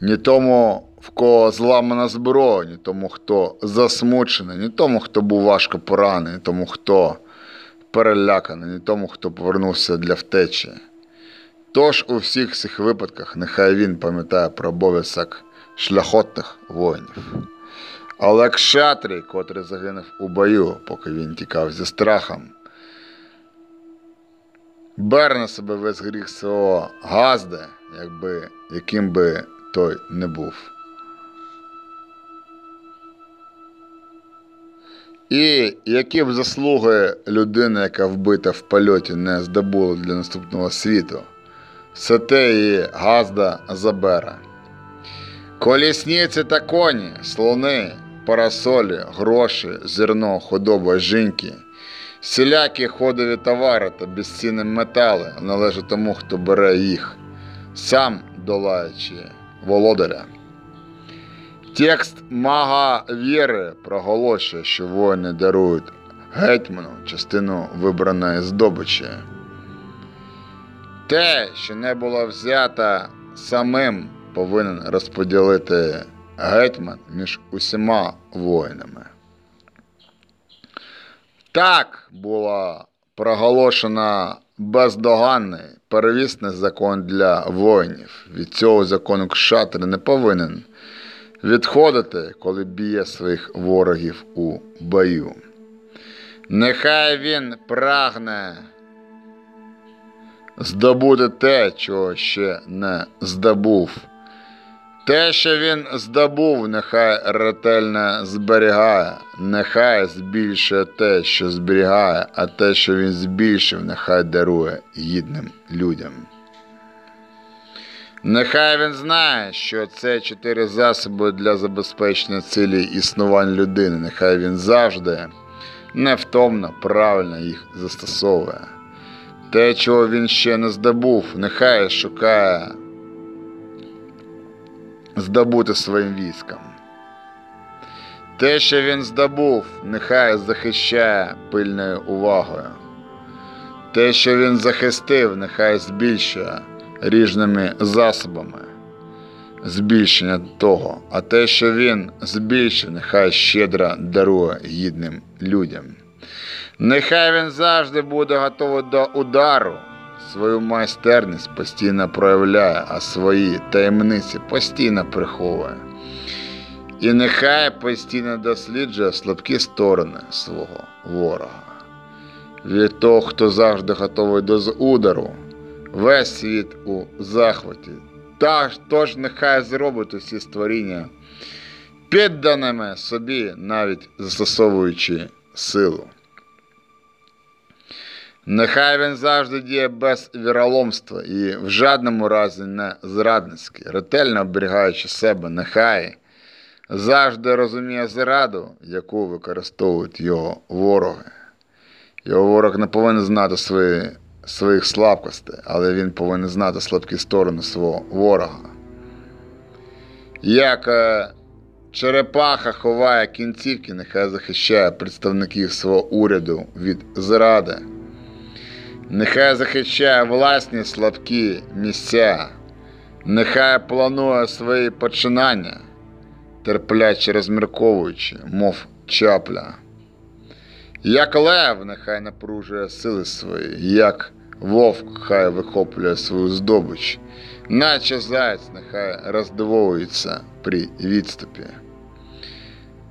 Ні тому, в кого зламана зброя, ні тому, хто засмучений, ні тому, хто був важко поранений, ні тому, хто переляканий, ні тому, хто повернувся для втечі. Тож у всіх цих випадках нехай він пам'ятає про обов'язок шляхотних воїнів. Але кшатрій, котрий загинув у бою, поки він тікав зі страхом, бере на себе весь гріх свого газди, якби, яким би той не був. І які б заслуги людини, яка вбита в польоті, не здобула для наступного світу, все те її газда забере. Колісниці та коні, слони, парасолі, гроші, зерно, худоба, жінки, всілякі ходові товари та безцінні метали належать тому, хто бере їх, сам долаючи володаря. Текст мага віри проголошує, що воїни дарують гетьману частину вибраної здобичі. Те, що не було взято самим, повинен розподілити гетьман між усіма воїнами. Так було проголошено бездоганний перевісний закон для воїнів. Від цього закону кшатри не повинен відходити, коли б'є своїх ворогів у бою. Нехай він прагне здобути те, чого ще не здобув. Те, що він здобув, нехай ретельно зберігає, нехай збільшує те, що зберігає, а те, що він збільшив, нехай дарує гідним людям. Нехай він знає, що це чотири засоби для забезпечення цілі існування людини. Нехай він завжди невтомно, правильно їх застосовує. Те, чого він ще не здобув, нехай шукає здобути своїм військом. Те, що він здобув, нехай захищає пильною увагою. Те, що він захистив, нехай збільшує різними засобами збільшення того, а те, що він збільшив, нехай щедро дарує гідним людям. Нехай він завжди буде готовий до удару, свою майстерність постійно проявляє, а свої таємниці постійно приховує. І нехай постійно досліджує слабкі сторони свого ворога. Від того, хто завжди готовий до удару, весь світ у захваті. Тож, тож нехай зробить усі створіння підданими собі, навіть застосовуючи силу. Нехай він завжди діє без віроломства і в жодному разі не зрадницький, ретельно оберігаючи себе, нехай завжди розуміє зраду, яку використовують його вороги. Його ворог не повинен знати свої, своїх слабкостей, але він повинен знати слабкі сторони свого ворога. Як е, черепаха ховає кінцівки, нехай захищає представників свого уряду від зради. Нехай захищає власні слабкі місця, нехай планує свої починання, терпляче розмірковуючи, мов чапля. Як лев нехай напружує сили свої, як вовк хай вихоплює свою здобич, наче заяць нехай роздивовується при відступі.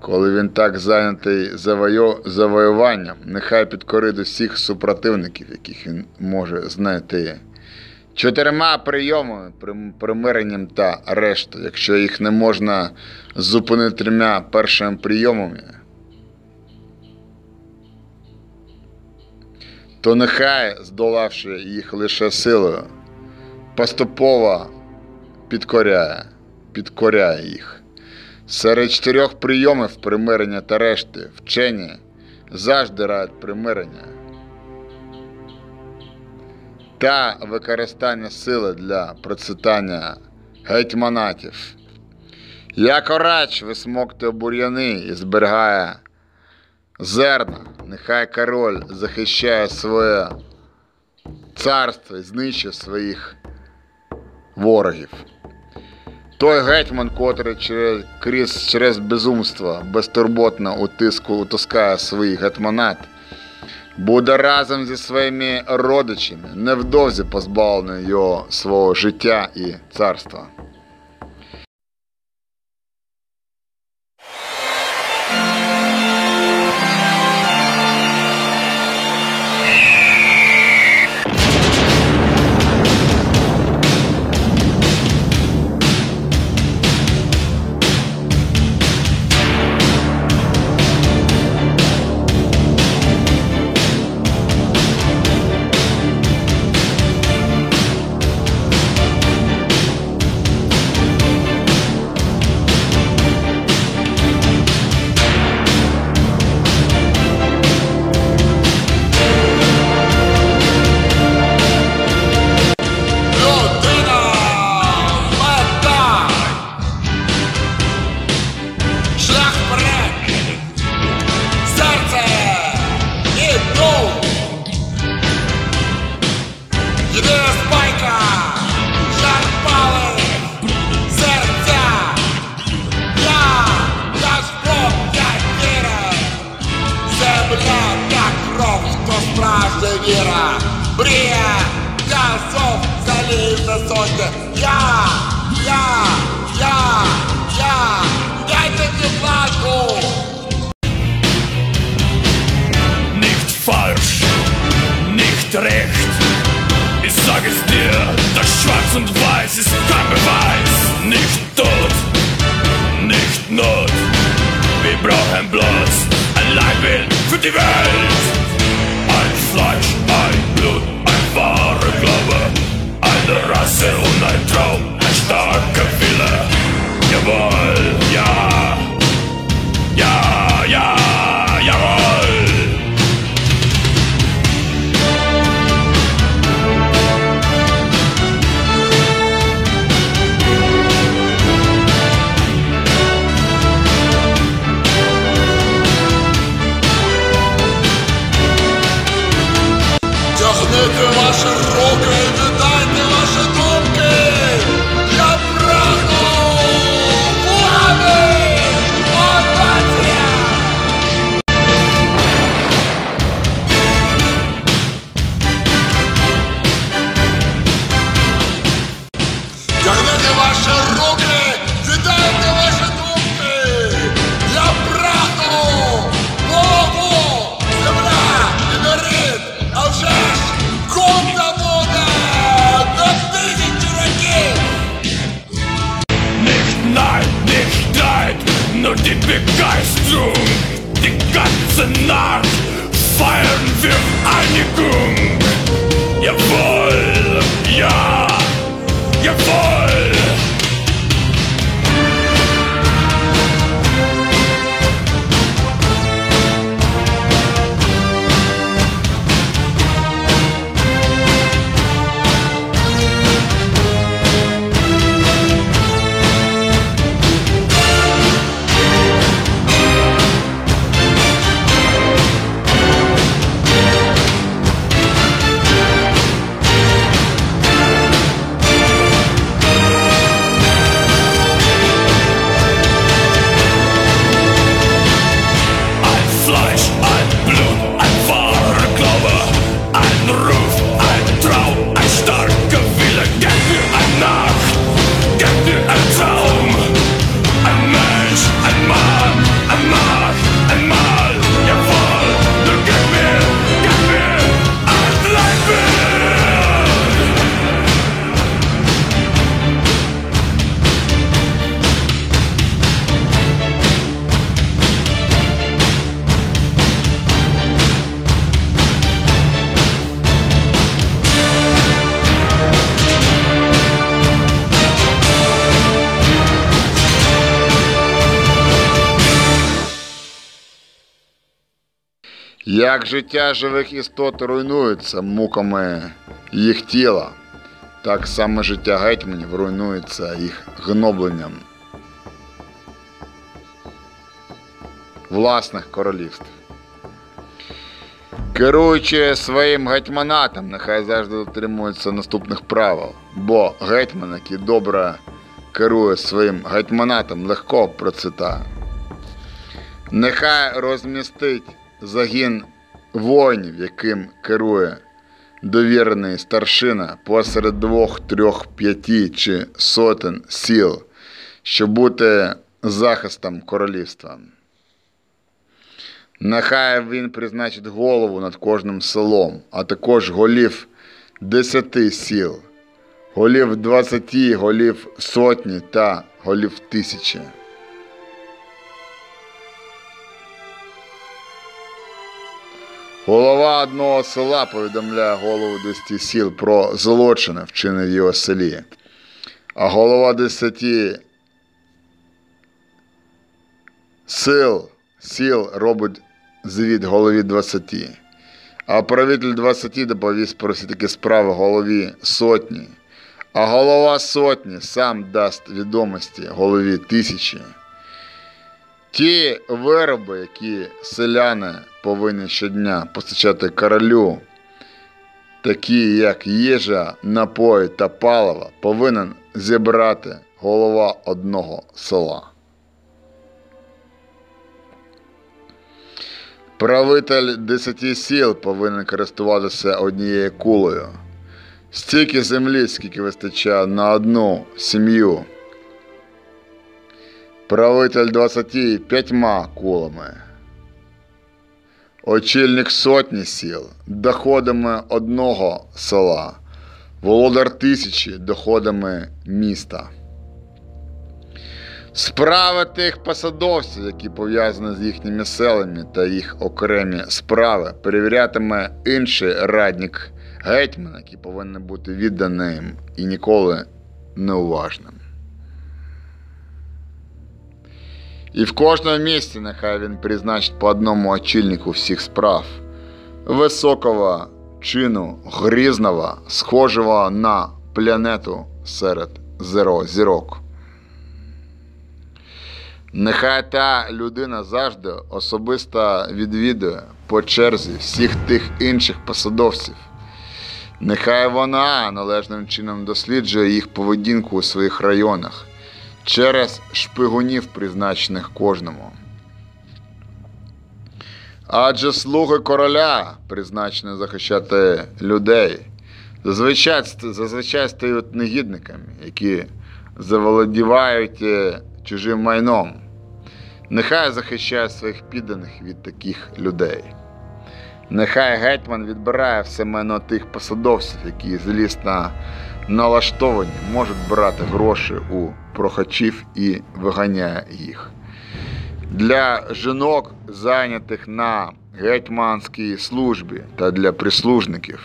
Коли він так зайнятий завою... завоюванням, нехай підкорить усіх супротивників, яких він може знайти. Чотирма прийомами, примиренням та решту, якщо їх не можна зупинити трьома першими прийомами, то нехай, здолавши їх лише силою, поступово підкоряє, підкоряє їх. Серед чотирьох прийомів примирення та решти вчені завжди радять примирення та використання сили для процвітання гетьманатів. Як орач висмоктує бур'яни і зберігає зерна, нехай король захищає своє царство і знищує своїх ворогів. Той гетьман, котрий через, крізь, через безумство безтурботно утиску утискає свій гетьманат, буде разом зі своїми родичами невдовзі позбавлений його свого життя і царства. Як життя живих істот руйнується муками їх тіла, так само життя гетьманів руйнується їх гнобленням власних королівств. Керуючи своїм гетьманатом, нехай завжди дотримуються наступних правил, бо гетьман, який добре керує своїм гетьманатом, легко процвітає. Нехай розмістить загін воїнів, яким керує довірений старшина посеред двох, трьох, п'яти чи сотень сіл, щоб бути захистом королівства. Нехай він призначить голову над кожним селом, а також голів десяти сіл, голів двадцяти, голів сотні та голів тисячі. Голова одного села повідомляє голову десяти сіл про злочини, вчинені в його селі, а голова десяти сил, сіл робить звіт голові 20. А правитель 20 доповість про всі такі справи голові сотні. А голова сотні сам дасть відомості голові тисячі. Ті вироби, які селяни повинні щодня постачати королю, такі як їжа, напої та паливо, повинен зібрати голова одного села. Правитель десяти сіл повинен користуватися однією кулею. Стільки землі, скільки вистачає на одну сім'ю. Правитель двадцяти п'ятьма кулами. Очільник сотні сіл доходами одного села. Володар тисячі доходами міста. Справи тих посадовців, які пов'язані з їхніми селами та їх окремі справи, перевірятиме інший радник гетьмана, який повинен бути відданим і ніколи неуважним. І в кожному місці нехай він призначить по одному очільнику всіх справ, високого чину, грізного, схожого на планету серед зеро зірок. Нехай та людина завжди особисто відвідує по черзі всіх тих інших посадовців. Нехай вона належним чином досліджує їх поведінку у своїх районах через шпигунів, призначених кожному. Адже слуги короля, призначені захищати людей, зазвичай, зазвичай стають негідниками, які заволодівають е, чужим майном. Нехай захищає своїх підданих від таких людей. Нехай гетьман відбирає все майно тих посадовців, які злісно налаштовані, можуть брати гроші у прохачів і виганяє їх. Для жінок, зайнятих на гетьманській службі та для прислужників,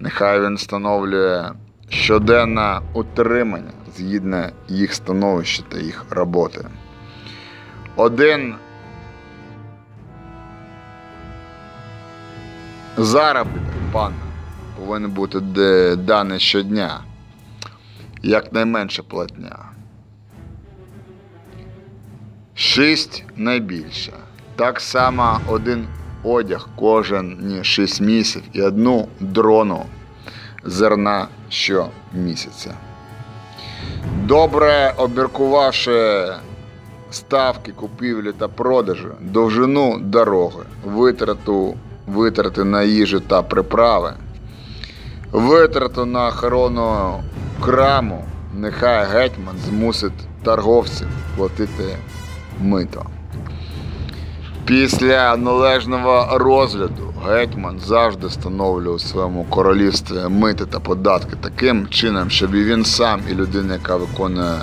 нехай він встановлює щоденне утримання згідно їх становища та їх роботи. Один заробіток пана повинен бути даний щодня, якнайменше платня. Шість найбільше. Так само один одяг кожен 6 місяців і одну дрону зерна щомісяця. Добре обіркувавши ставки купівлі та продажу, довжину дороги, витрату, витрати на їжу та приправи, витрату на охорону краму, нехай гетьман змусить торговців платити мито. Після належного розгляду гетьман завжди встановлює у своєму королівстві мити та податки таким чином, щоб і він сам, і людина, яка виконує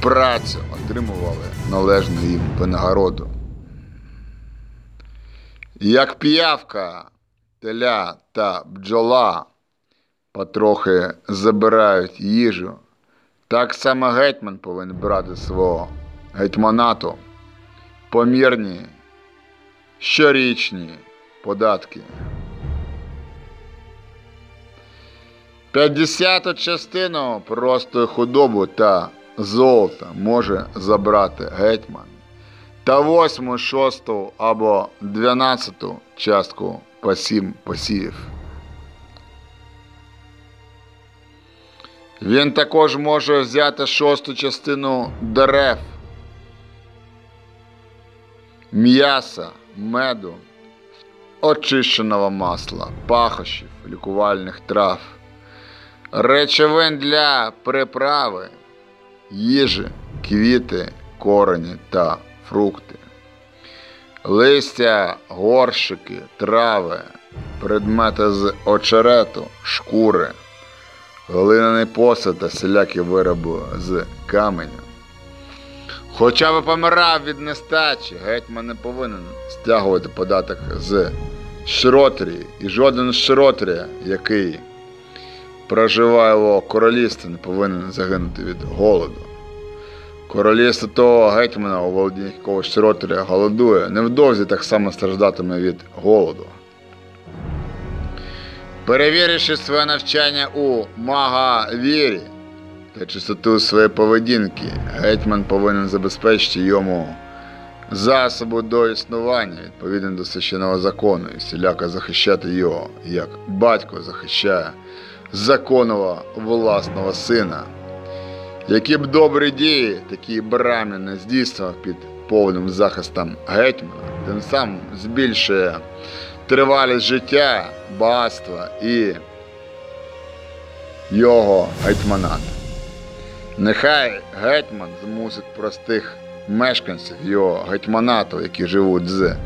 працю, отримували належну їм винагороду. Як піявка, теля та бджола потрохи забирають їжу, так само гетьман повинен брати свого гетьманату помірні, щорічні податки. П'ятдесяту частину простої худоби та золота може забрати гетьман. Та восьму, шосту або дванадцяту частку по сім посів. Він також може взяти шосту частину дерев, м'яса, меду, очищеного масла, пахощів, лікувальних трав, речовин для приправи, їжі, квіти, корені та фрукти, листя, горщики, трави, предмети з очерету, шкури, глиняний посуд та всілякі вироби з каменю. Хоча би помирав від нестачі, гетьман не повинен стягувати податок з Шротрії, і жоден з Шротрія, який проживає у королівстві, не повинен загинути від голоду. Королівство того гетьмана, у володінні якого Шротрія голодує, невдовзі так само страждатиме від голоду. Перевіривши своє навчання у Магавірі та чистоту своєї поведінки, гетьман повинен забезпечити йому засобу до існування відповідно до священного закону і всіляко захищати його, як батько захищає законного власного сина. Які б добрі дії такі брамін не здійснював під повним захистом гетьмана, тим самим збільшує тривалість життя, багатства і його гетьманат. Нехай гетьман змусить простих мешканців його гетьманату, які живуть з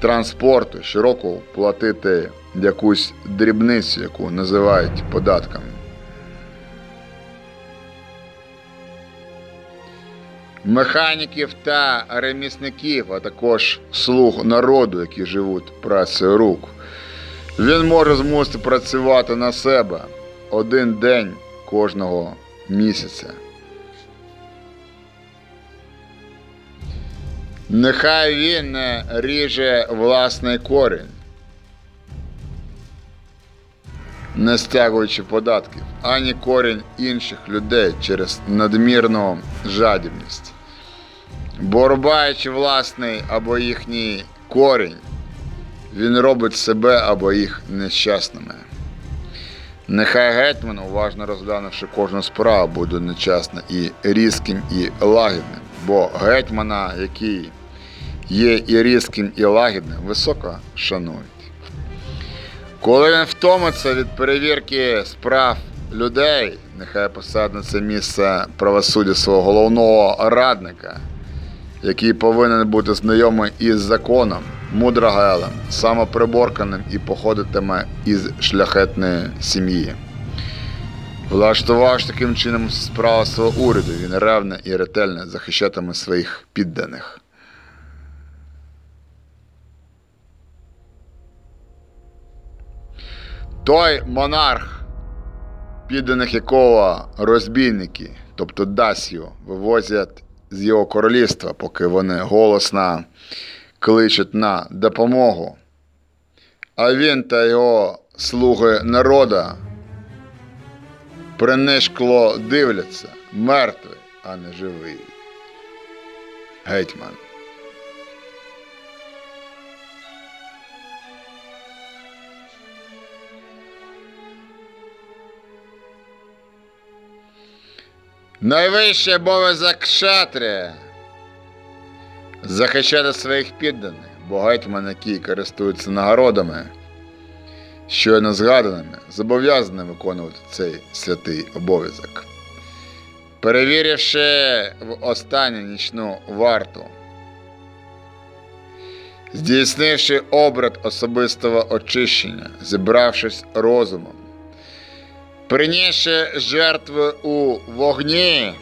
транспорту, щороку платити якусь дрібницю, яку називають податками. Механіків та ремісників, а також слуг народу, які живуть працею рук. Він може змусити працювати на себе один день кожного місяця. Нехай він не ріже власний корінь, не стягуючи податків, ані корінь інших людей через надмірну жадібність. Бо рубаючи власний або їхній корінь, він робить себе або їх нещасними. Нехай гетьман, уважно розглянувши кожну справу, буде нечасно і різким, і лагідним, бо гетьмана, який є і різким, і лагідним, високо шанують. Коли він втомиться від перевірки справ людей, нехай посадить це місце правосуддя свого головного радника, який повинен бути знайомий із законом, мудрогелем, самоприборканим і походитиме із шляхетної сім'ї. Влаштувавши таким чином справу свого уряду, він ревно і ретельно захищатиме своїх підданих. Той монарх, підданих якого розбійники, тобто Дасію, вивозять з його королівства, поки вони голосно кличуть на допомогу. А він та його слуги народа принишкло дивляться, мертвий, а не живий. Гетьман. Найвищий обов'язок кшатрія захищати своїх підданих, бо гетьман, який користується нагородами, щойно згаданими, зобов'язаний виконувати цей святий обов'язок. Перевіривши в останню нічну варту, здійснивши обряд особистого очищення, зібравшись розумом, принісши жертви у вогні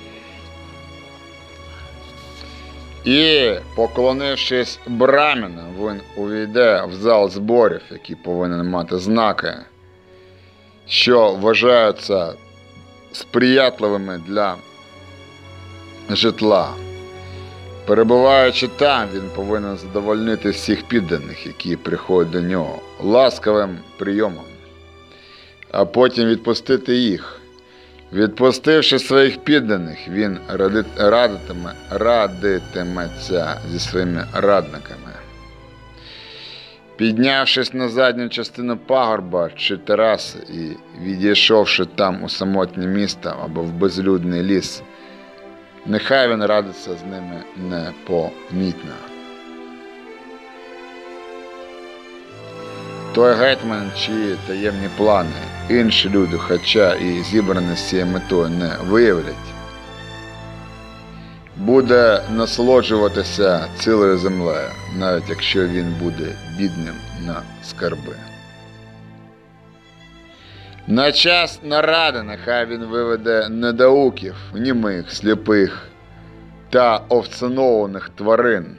і, поклонившись брамінам, він увійде в зал зборів, який повинен мати знаки, що вважаються сприятливими для житла. Перебуваючи там, він повинен задовольнити всіх підданих, які приходять до нього, ласкавим прийомом, а потім відпустити їх. Відпустивши своїх підданих, він ради- радитиме, радитиметься зі своїми радниками. Піднявшись на задню частину пагорба чи тераси і відійшовши там у самотнє місто або в безлюдний ліс, нехай він радиться з ними непомітно. Той гетьман, чиї таємні плани інші люди, хоча і зібрані з цією метою не виявлять, буде насолоджуватися цілою землею, навіть якщо він буде бідним на скарби. На час наради нехай він виведе недоуків, німих, сліпих та овценованих тварин,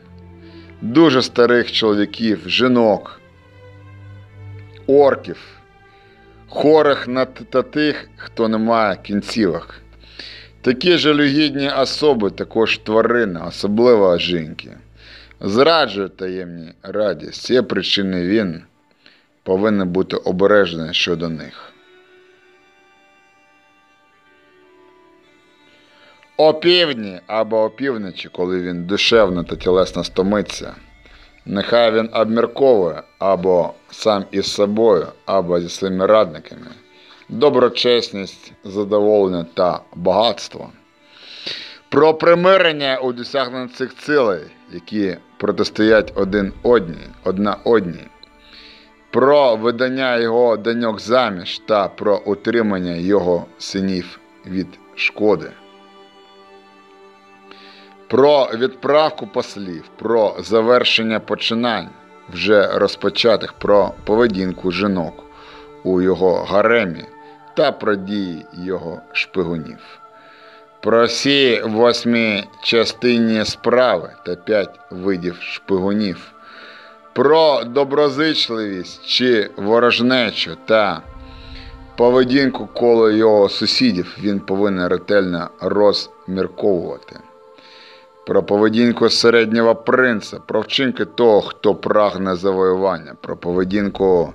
дуже старих чоловіків, жінок, орків, хорих та тих, хто не має кінцівок. Такі жалюгідні особи, також тварини, особливо жінки, зраджують таємні раді. З цієї причини він повинен бути обережний щодо них. О півдні або опівночі, коли він душевно та тілесно стомиться, нехай він обмірковує або сам із собою, або зі своїми радниками доброчесність, задоволення та багатство. Про примирення у досягненні цих цілей, які протистоять один одній, одна одній, про видання його доньок заміж та про утримання його синів від шкоди. Про відправку послів, про завершення починань, вже розпочатих, про поведінку жінок у його гаремі та про дії його шпигунів. Про всі восьмі частинні справи та п'ять видів шпигунів, про доброзичливість чи ворожнечу та поведінку коло його сусідів він повинен ретельно розмірковувати. Про поведінку середнього принца, про вчинки того, хто прагне завоювання, про поведінку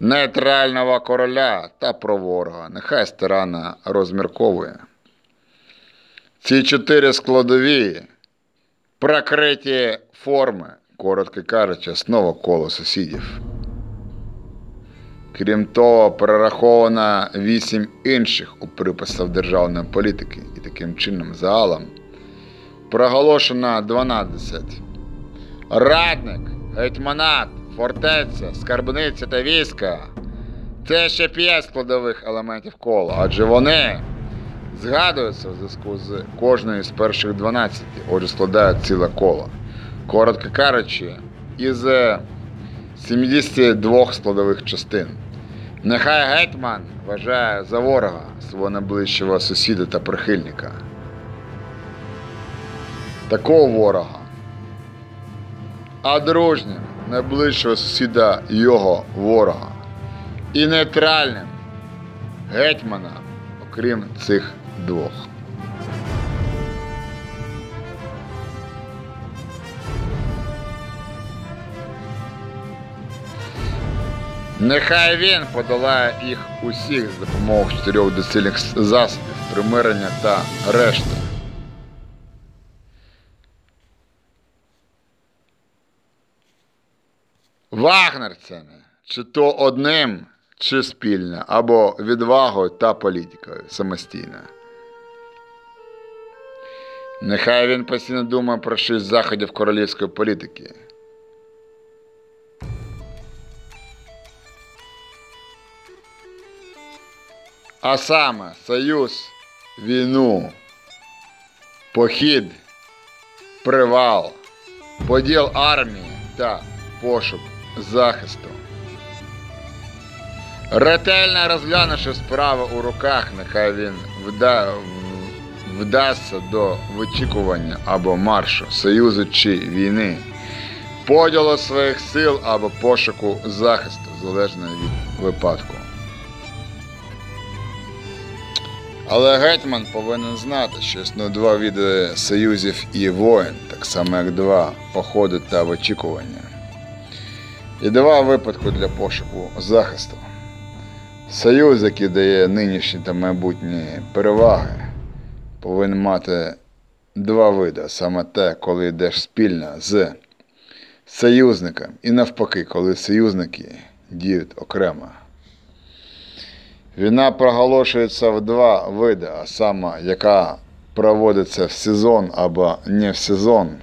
нейтрального короля та про ворога. Нехай старана розмірковує. Ці чотири складові прикриті форми, коротко кажучи, основа коло сусідів. Крім того, перераховано вісім інших у приписах державної політики і таким чином загалом проголошено 12. Радник, гетьманат, фортеця, скарбниця та війська це ще п'ять складових елементів кола, адже вони згадуються в зв'язку з кожною з перших 12, отже складають ціле коло. Коротко кажучи, із 72 складових частин. Нехай гетьман вважає за ворога свого найближчого сусіда та прихильника. Такого ворога. А дружнім найближчого сусіда його ворога. І нейтральним гетьмана, окрім цих двох. Нехай він подолає їх усіх з допомогою чотирьох доцільних засобів, примирення та решти. Вагнерцями, чи то одним, чи спільно, або відвагою та політикою самостійно. Нехай він постійно думає про шість заходів королівської політики. А саме союз, війну, похід, привал, поділ армії та пошук захисту. Ретельно розглянувши справи у руках, нехай він вда... вдасться до вичікування або маршу, союзу чи війни, поділу своїх сил або пошуку захисту, залежно від випадку. Але гетьман повинен знати, що існує два види союзів і воїн, так само як два походи та очікування. І два випадки для пошуку захисту. Союз, який дає нинішні та майбутні переваги, повинен мати два види, саме те, коли йдеш спільно з союзником, і навпаки, коли союзники діють окремо. Війна проголошується в два види, а саме, яка проводиться в сезон або не в сезон.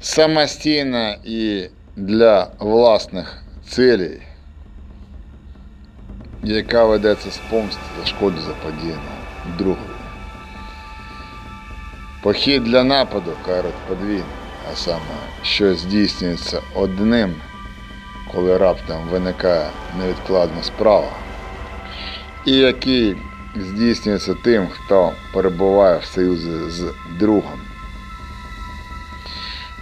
Самостійно і для власних цілей, яка ведеться з помсти за шкоду заподіяну другу. Похід для нападу кажуть подвійний, а саме, що здійснюється одним, коли раптом виникає невідкладна справа і який здійснюється тим, хто перебуває в союзі з другом.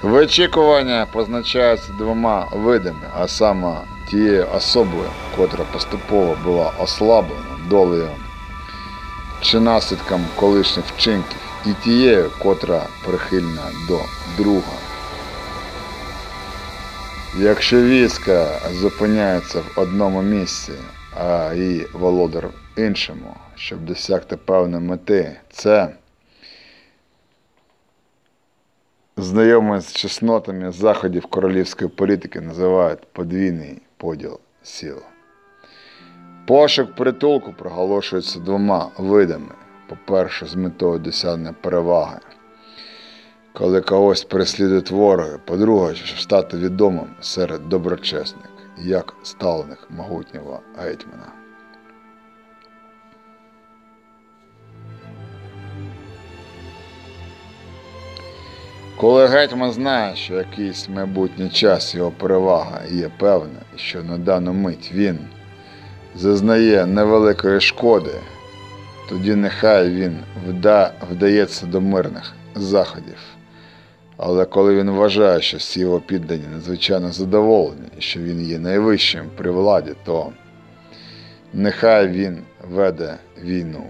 Вичікування позначається двома видами, а саме тією особою, котра поступово була ослаблена долею чи наслідком колишніх вчинків, і тією, котра прихильна до друга. Якщо війська зупиняється в одному місці, а її володар в іншому, щоб досягти певної мети, це знайомі з чеснотами заходів королівської політики називають подвійний поділ сил. Пошук притулку проголошується двома видами. По-перше, з метою досягнення переваги, коли когось переслідують вороги. По-друге, щоб стати відомим серед доброчесних, як ставлених могутнього гетьмана. Коли гетьман знає, що якийсь майбутній час його перевага є певна, що на дану мить він зазнає невеликої шкоди, тоді нехай він вда, вдається до мирних заходів. Але коли він вважає, що всі його піддані надзвичайно задоволені, що він є найвищим при владі, то нехай він веде війну.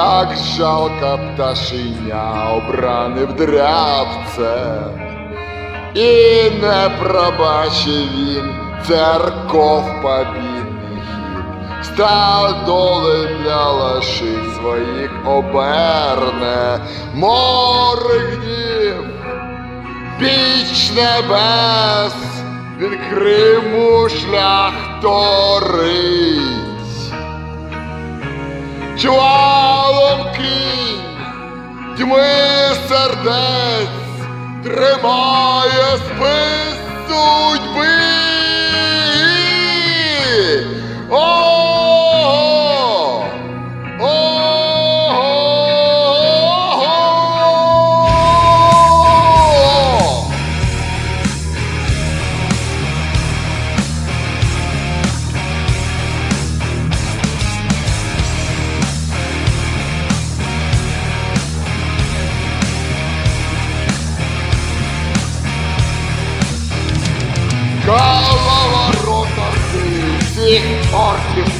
Як жалка пташеня обранив дрябцем. І не пробачив він церков побідний хід, став доли для лошиць своїх оберне, море гнів, піч небес, він Криму шлях торить. Кінь, пітьми сердець тримає спис судьби. О!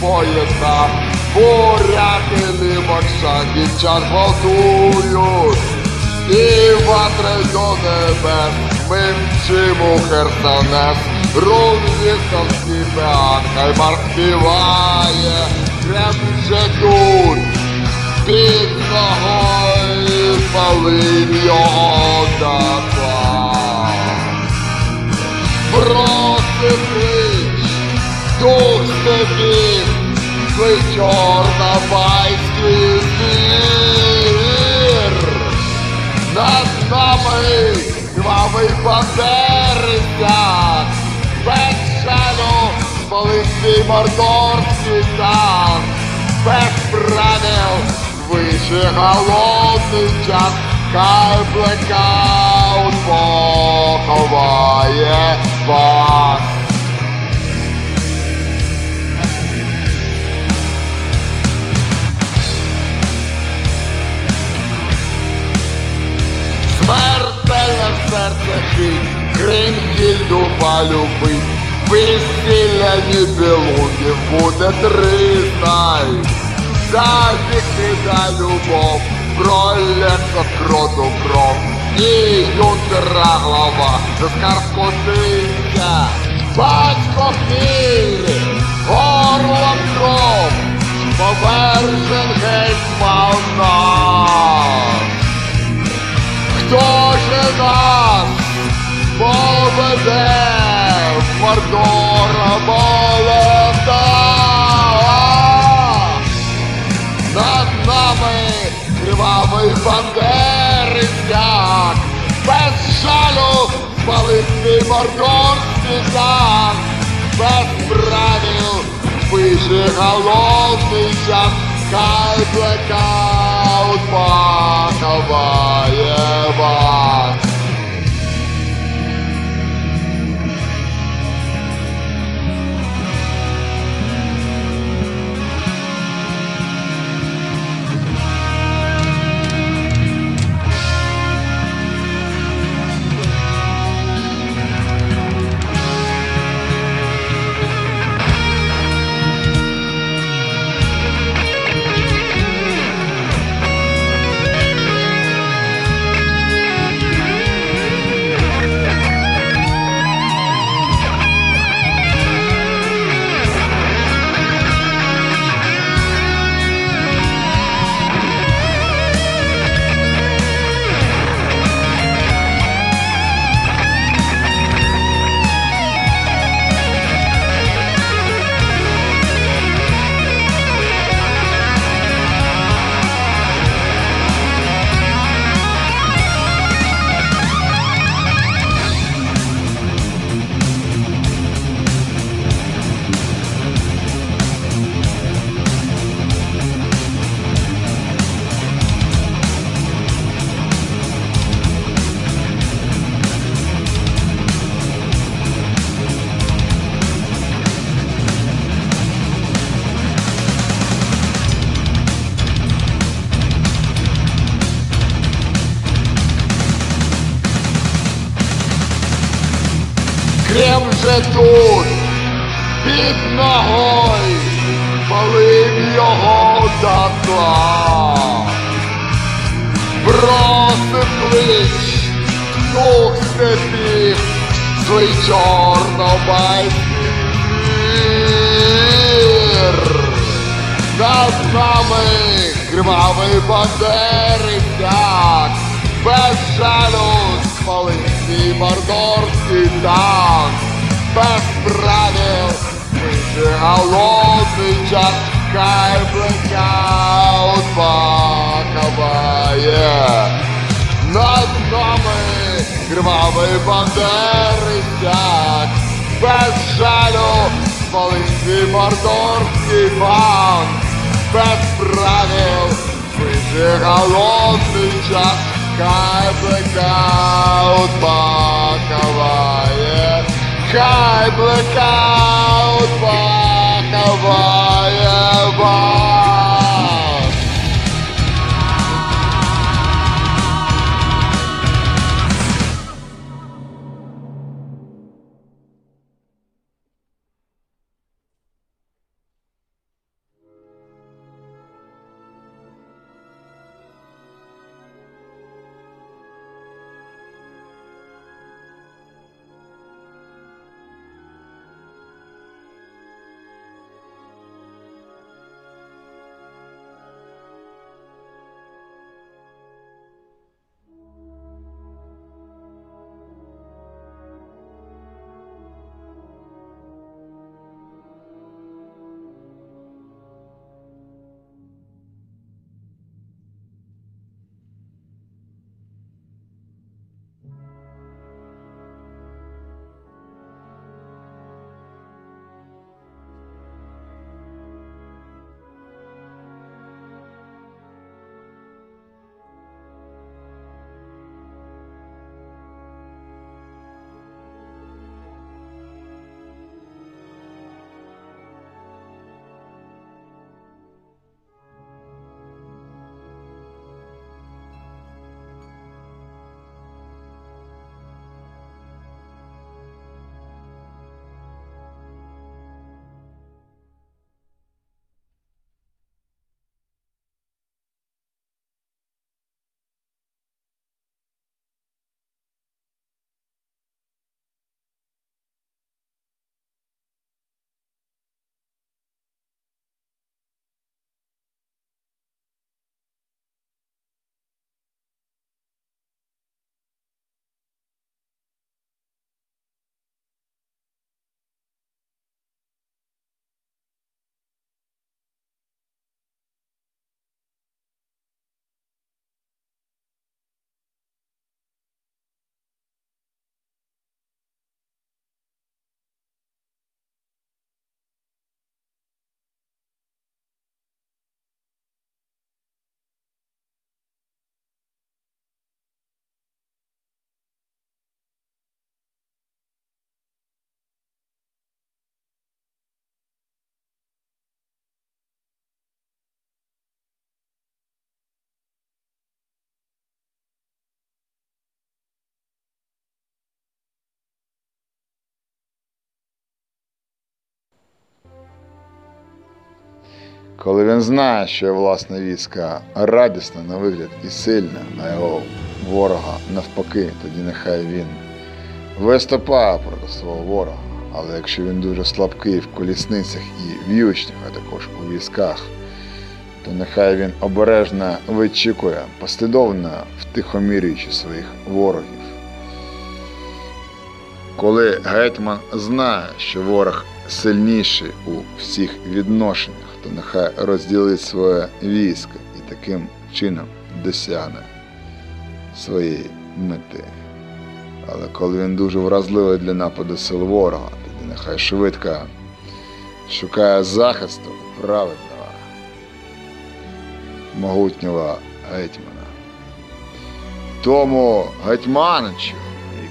Поєдна, буряти лимакша під час. І ватри до небес, ми мчимо Херсонес, Рунвістовський пеан, хай марш співає, крем же тут, під ногою палим його дата. Просто дух тобі, чорнобайський звір. Над нами кривавий бандерицяк, без шану мордорський танк, без правил вище голодний час, хай блекаут поховає вас. Серце хить, Крим гільду полюбить, весілля небелунгів буде тризнай. За любов, пролється кроту кров, і юнкера глава, заскаркотиться, батько хміль, горлом кров, повержен гетьман наш. Хто же нас поведе в Мордора молода? Над нами кривавий бандерицяк, без жалю спалив свій мордорський танк, без правил голодний час, хай блекаут поховає вас. Крем звір. Над нами кривавий бандерицяк, без жалю свій мордорський танк, без правил вище голодний час, хай блекаут поховає. Над нами кривавий бандерицяк, без жалю спалив свій мордорський банк, без правил вище голодний час, хай блекаут поховає, хай блекаут поховає Коли він знає, що його власне війська радісна на вигляд і сильна, а його ворога навпаки, тоді нехай він виступає проти свого ворога. Але якщо він дуже слабкий в колісницях і в'ючних, а також у військах, то нехай він обережно вичікує, послідовно втихомірюючи своїх ворогів. Коли гетьман знає, що ворог сильніший у всіх відношеннях, то нехай розділить своє військо і таким чином досягне своєї мети. Але коли він дуже вразливий для нападу сил ворога, тоді нехай швидко шукає захисту праведного, могутнього гетьмана. Тому гетьманичу,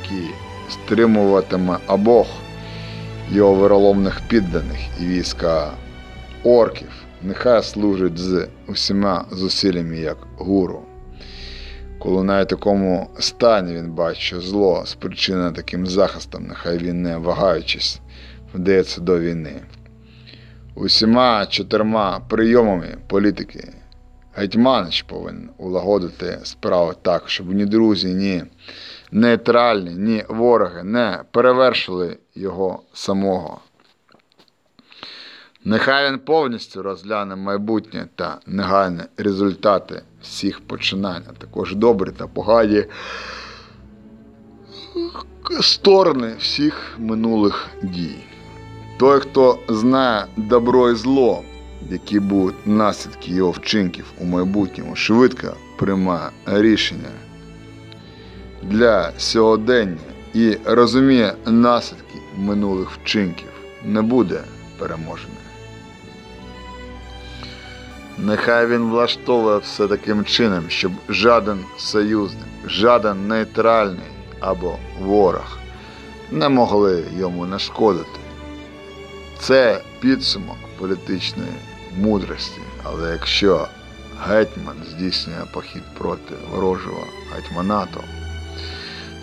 який стримуватиме обох його вироломних підданих і війська орків, нехай служить з усіма зусиллями як гуру. Коли на такому стані він бачить, що зло спричинене таким захистом, нехай він не вагаючись, вдається до війни. Усіма чотирма прийомами політики Гетьманич повинен улагодити справу так, щоб ні друзі, ні нейтральні, ні вороги не перевершили його самого. Нехай він повністю розгляне майбутнє та негайні результати всіх починань, а також добрі та погані сторони всіх минулих дій. Той, хто знає добро і зло, які будуть наслідки його вчинків у майбутньому, швидко приймає рішення для сьогодення і розуміє наслідки минулих вчинків, не буде переможений. Нехай він влаштовує все таким чином, щоб жаден союзник, жаден нейтральний або ворог не могли йому нашкодити. Це підсумок політичної мудрості, але якщо гетьман здійснює похід проти ворожого гетьманату,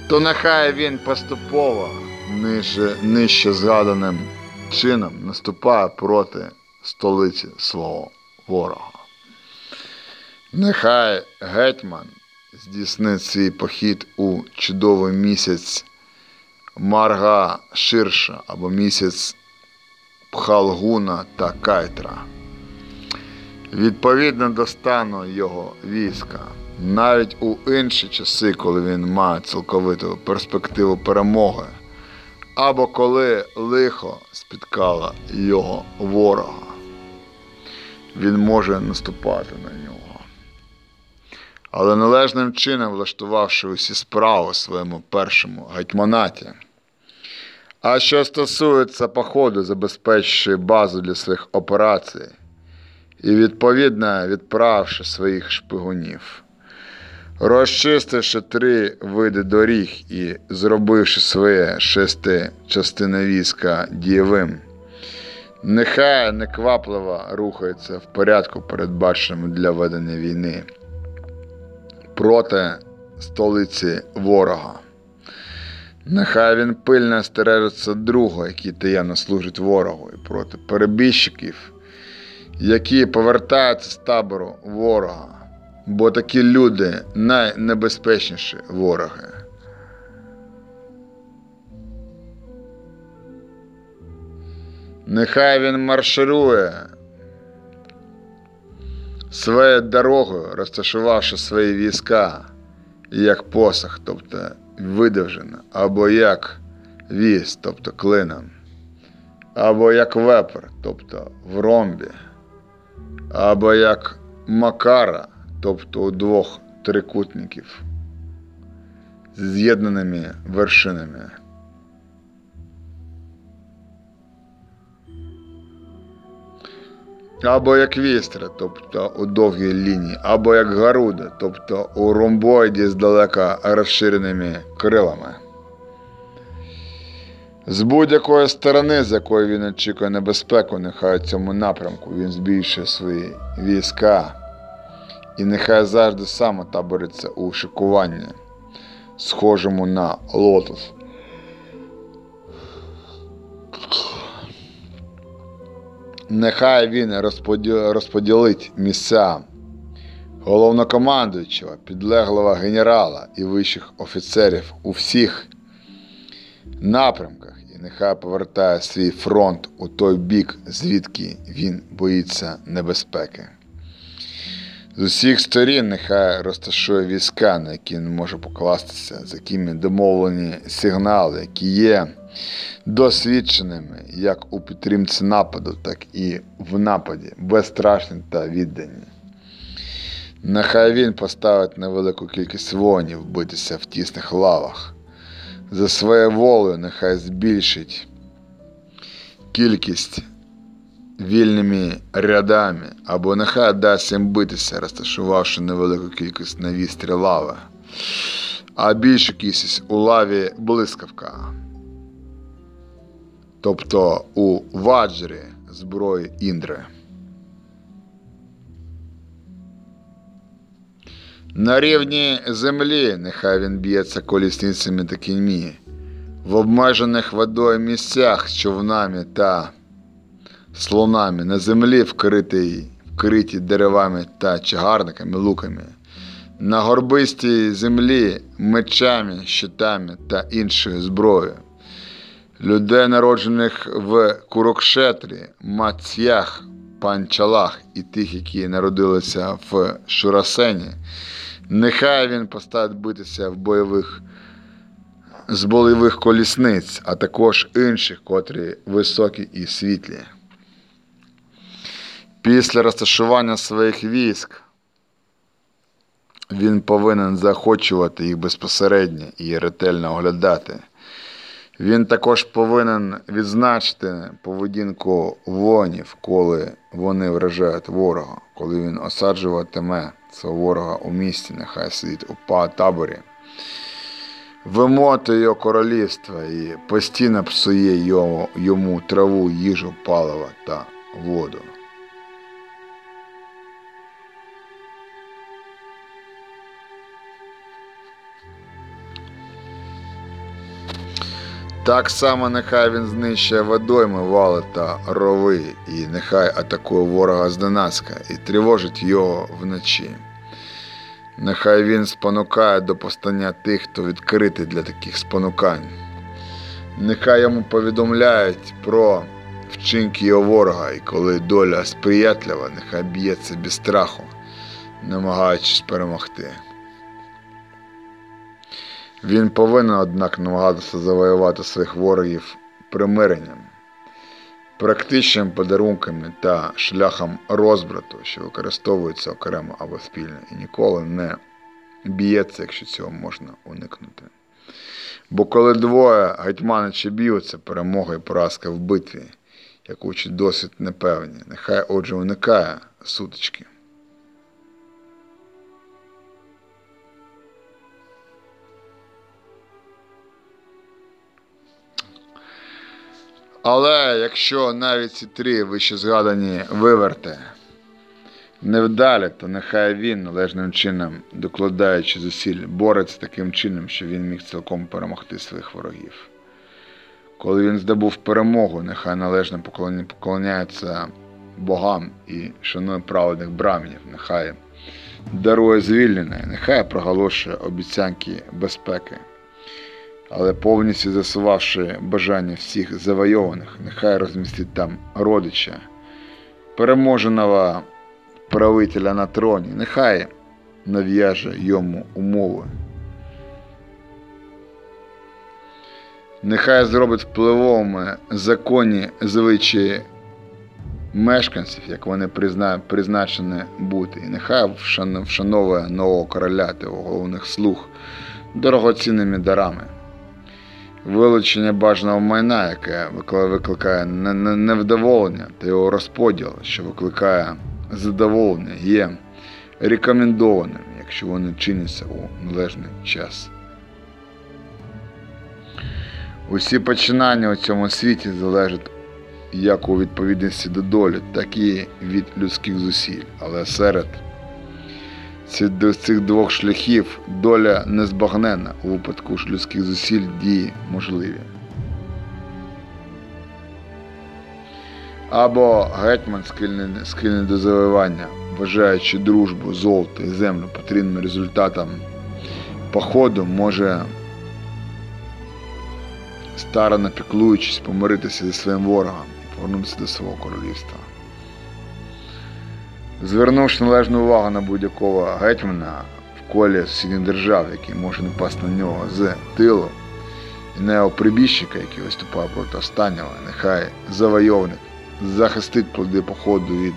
то нехай він поступово нижче, нижче згаданим чином наступає проти столиці свого ворога. Нехай гетьман здійснить свій похід у чудовий місяць Марга Ширша або місяць Пхалгуна та Кайтра. Відповідно до стану його війська, навіть у інші часи, коли він має цілковиту перспективу перемоги, або коли лихо спіткало його ворога, він може наступати на нього. Але належним чином влаштувавши усі справи своєму першому гетьманаті. А що стосується походу, забезпечивши базу для своїх операцій і відповідно відправивши своїх шпигунів, розчистивши три види доріг і зробивши своє шести частини війська дієвим, нехай неквапливо рухається в порядку, передбаченому для ведення війни проти столиці ворога. Нехай він пильно стережиться другого, який таємно служить ворогу, і проти перебіжчиків, які повертаються з табору ворога, бо такі люди найнебезпечніші вороги. Нехай він марширує своєю дорогою, розташувавши свої війська як посох, тобто видовжено, або як віз, тобто клином, або як вепр, тобто в ромбі, або як макара, тобто у двох трикутників з'єднаними вершинами. Або як вістра, тобто у довгій лінії, або як гаруда, тобто у ромбоїді з далеко розширеними крилами. З будь-якої сторони, з якої він очікує небезпеку, нехай у цьому напрямку він збільшує свої війська, і нехай завжди саме табориться у шикуванні, схожому на лотос. Нехай він розподілить місця головнокомандуючого, підлеглого генерала і вищих офіцерів у всіх напрямках, і нехай повертає свій фронт у той бік, звідки він боїться небезпеки. З усіх сторін нехай розташує війська, на які він може покластися, з якими домовлені сигнали, які є досвідченими як у підтримці нападу, так і в нападі, безстрашні та віддані. Нехай він поставить невелику кількість воїнів битися в тісних лавах. За своєю волею нехай збільшить кількість вільними рядами, або нехай дасть їм битися, розташувавши невелику кількість на вістрі лави, а більшу кількість у лаві блискавка. Тобто у ваджрі зброї Індри. На рівні землі нехай він б'ється колісницями та кіньми, в обмежених водою місцях з човнами та слонами, на землі вкритій, вкриті деревами та чагарниками, луками, на горбистій землі мечами, щитами та іншою зброєю. Людей, народжених в Курокшетрі, Мацях, Панчалах і тих, які народилися в Шурасені, нехай він поставить битися в бойових з бойових колісниць, а також інших, котрі високі і світлі. Після розташування своїх військ він повинен заохочувати їх безпосередньо і ретельно оглядати. Він також повинен відзначити поведінку воїнів, коли вони вражають ворога, коли він осаджуватиме свого ворога у місті, нехай сидить у таборі, вимотує його королівства і постійно псує йому, йому траву, їжу, паливо та воду. Так само нехай він знищує водойми, вали та рови, і нехай атакує ворога з Донацька і тривожить його вночі. Нехай він спонукає до повстання тих, хто відкритий для таких спонукань. Нехай йому повідомляють про вчинки його ворога, і коли доля сприятлива, нехай б'ється без страху, намагаючись перемогти. Він повинен, однак, намагатися завоювати своїх ворогів примиренням, практичними подарунками та шляхом розбрату, що використовується окремо або спільно, і ніколи не б'ється, якщо цього можна уникнути. Бо коли двоє гетьманичі б'ються, перемога і поразка в битві, як учить досвід непевні, нехай отже уникає сутички. Але якщо навіть ці три вище згадані виверти невдалі, то нехай він належним чином, докладаючи зусиль, бореться таким чином, що він міг цілком перемогти своїх ворогів. Коли він здобув перемогу, нехай належно поклоняється богам і шанує праведних брамінів, нехай дарує звільнене, нехай проголошує обіцянки безпеки але повністю засувавши бажання всіх завойованих, нехай розмістить там родича, переможеного правителя на троні, нехай нав'яже йому умови. Нехай зробить впливовими законні звичаї мешканців, як вони призна... призначені бути, і нехай вшановує нового короля та його головних слуг дорогоцінними дарами. Вилучення бажаного майна, яке викликає не- не- невдоволення, та його розподіл, що викликає задоволення, є рекомендованим, якщо вони чиняться у належний час. Усі починання у цьому світі залежать як у відповідності до долі, так і від людських зусиль. Але серед до цих двох шляхів доля незбагненна у випадку ж людських зусиль дії можливі. Або гетьман схильний до завоювання, вважаючи дружбу, золото і землю потрібним результатом походу, може старано піклуючись, помиритися зі своїм ворогом і повернутися до свого королівства. Звернувши належну увагу на будь-якого гетьмана в колі сусідніх держав, який може напасти на нього з тилу, і на його прибіжчика, який виступає проти останнього, нехай завойовник захистить плоди походу від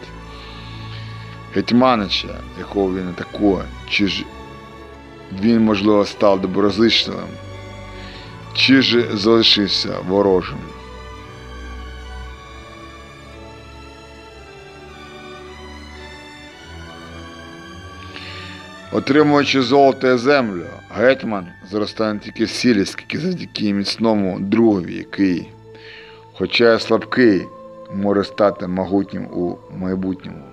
гетьманича, якого він атакує, чи ж він, можливо, став доброзичливим, чи ж залишився ворожим. Отримуючи золото і землю, гетьман зростає не тільки силі, скільки завдяки міцному другові, який, хоча й слабкий, може стати могутнім у майбутньому.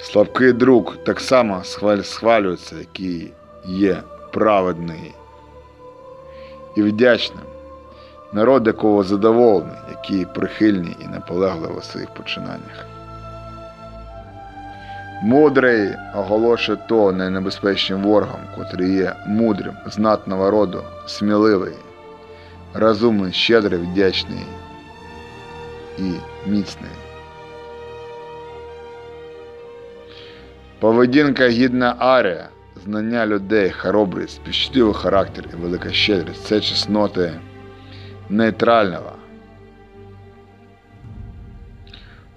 Слабкий друг так само схвалюється, який є праведний і вдячним. Народ, якого задоволений, який прихильний і наполегливий у своїх починаннях. Мудрий оголошує то найнебезпечним ворогом, котрий є мудрим, знатного роду, сміливий, розумний, щедрий, вдячний і міцний. Поведінка гідна арія, знання людей, хоробрість, співчутливий характер і велика щедрість це чесноти нейтрального,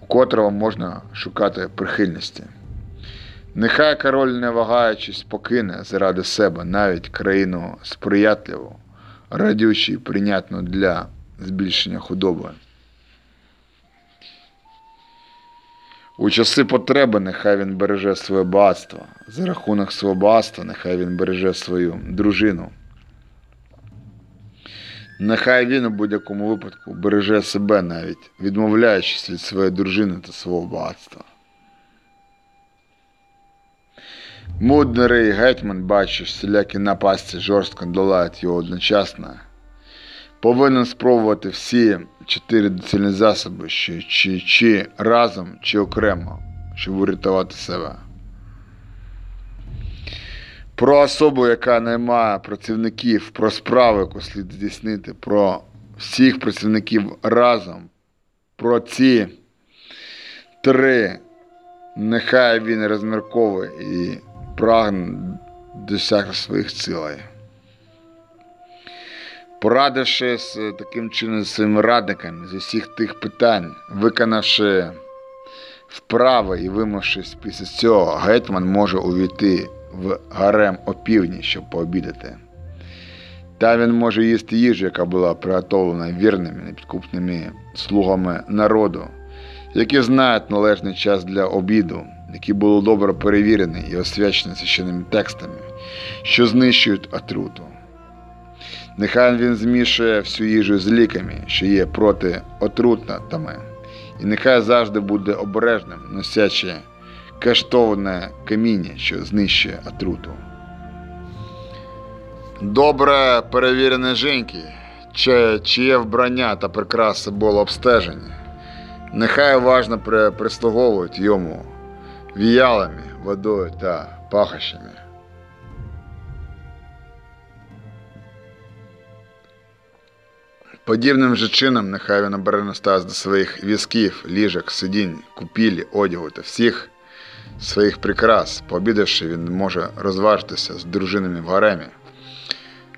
у котрого можна шукати прихильності. Нехай король, не вагаючись, покине заради себе навіть країну сприятливу, радючу і прийнятну для збільшення худоби. У часи потреби нехай він береже своє багатство. За рахунок свого багатства нехай він береже свою дружину. Нехай він у будь-якому випадку береже себе навіть, відмовляючись від своєї дружини та свого багатства. Мудрий гетьман, бачиш, всілякі напасті жорстко долають його одночасно. Повинен спробувати всі чотири доцільні засоби, чи, чи, чи разом, чи окремо, щоб врятувати себе. Про особу, яка наймає працівників, про справу, яку слід здійснити, про всіх працівників разом, про ці три, нехай він розмірковує і прагне досягти своїх цілей. Порадившись е, таким чином з своїми радниками з усіх тих питань, виконавши вправи і вимовшись після цього, гетьман може увійти в гарем опівдні, щоб пообідати. Та він може їсти їжу, яка була приготовлена вірними, непідкупними слугами народу, які знають належний час для обіду, які були добре перевірені і освячені священними текстами, що знищують отруту. Нехай він змішує всю їжу з ліками, що є проти отрутними, і нехай завжди буде обережним, носячи каштовне каміння, що знищує отруту. Добре перевірені жінки, чи- чиє вбрання та прикраси було обстежені, нехай уважно прислуговують йому віялами, водою та пахощами. Подібним же чином нехай він обережно ставиться до своїх візків, ліжок, сидінь, купілі, одягу та всіх своїх прикрас. Пообідавши, він може розважитися з дружинами в гаремі.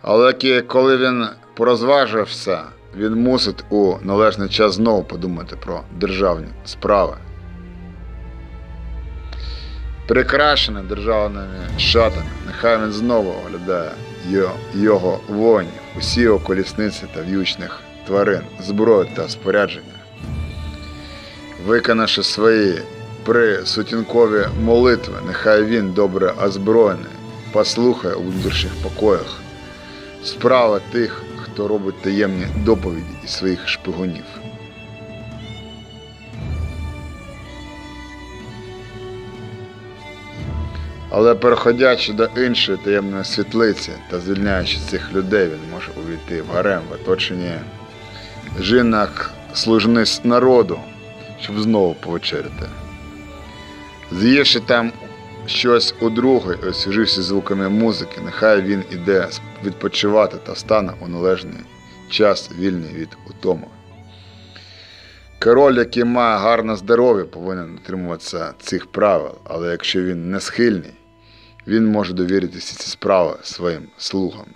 Але коли він порозважився, він мусить у належний час знову подумати про державні справи. Прикрашений державними шатами, нехай він знову оглядає його воїнів, усі його колісниці та в'ючних тварин, зброю та спорядження. Виконавши свої присутінкові молитви, нехай він добре озброєний, послухає у внутрішніх покоях справи тих, хто робить таємні доповіді із своїх шпигунів. Але переходячи до іншої таємної світлиці та звільняючи цих людей, він може увійти в гарем в оточенні жінок служниць народу, щоб знову повечеряти. З'ївши там щось у другий, освіживши звуками музики, нехай він іде відпочивати та встане у належний час вільний від утоми. Король, який має гарне здоров'я, повинен дотримуватися цих правил, але якщо він не схильний, він може довірити всі ці справи своїм слугам.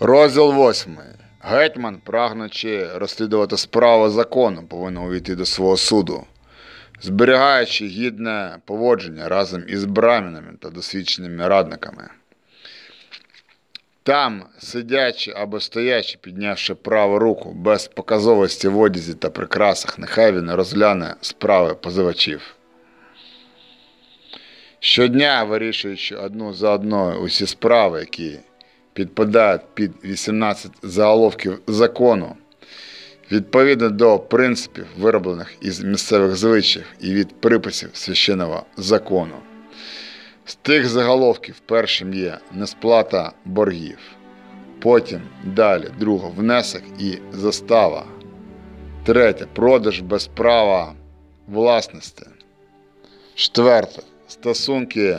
Розділ 8. Гетьман, прагнучи розслідувати справу закону, повинен увійти до свого суду, зберігаючи гідне поводження разом із брамінами та досвідченими радниками. Там, сидячи або стоячи, піднявши праву руку, без показовості в одязі та прикрасах, нехай він розгляне справи позивачів. Щодня вирішуючи одну за одною усі справи, які підпадають під 18 заголовків закону, відповідно до принципів, вироблених із місцевих звичаїв і від приписів священного закону. З тих заголовків першим є несплата боргів, потім далі друге внесок і застава, третє продаж без права власності, четверте стосунки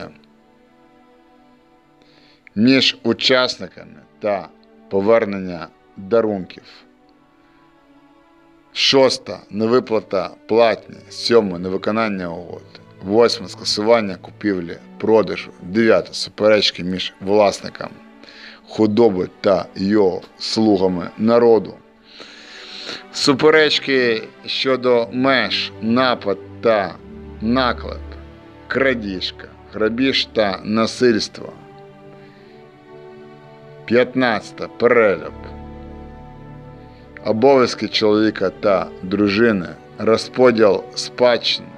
між учасниками та повернення дарунків. Шоста невиплата платні, сьоме невиконання угод, восьме скасування купівлі, продажу, дев'яте суперечки між власником худоби та його слугами народу. Суперечки щодо меж, напад та наклеп, крадіжка, грабіж та насильство. 15. Перелюб. Обов'язки чоловіка та дружини, розподіл спадщини.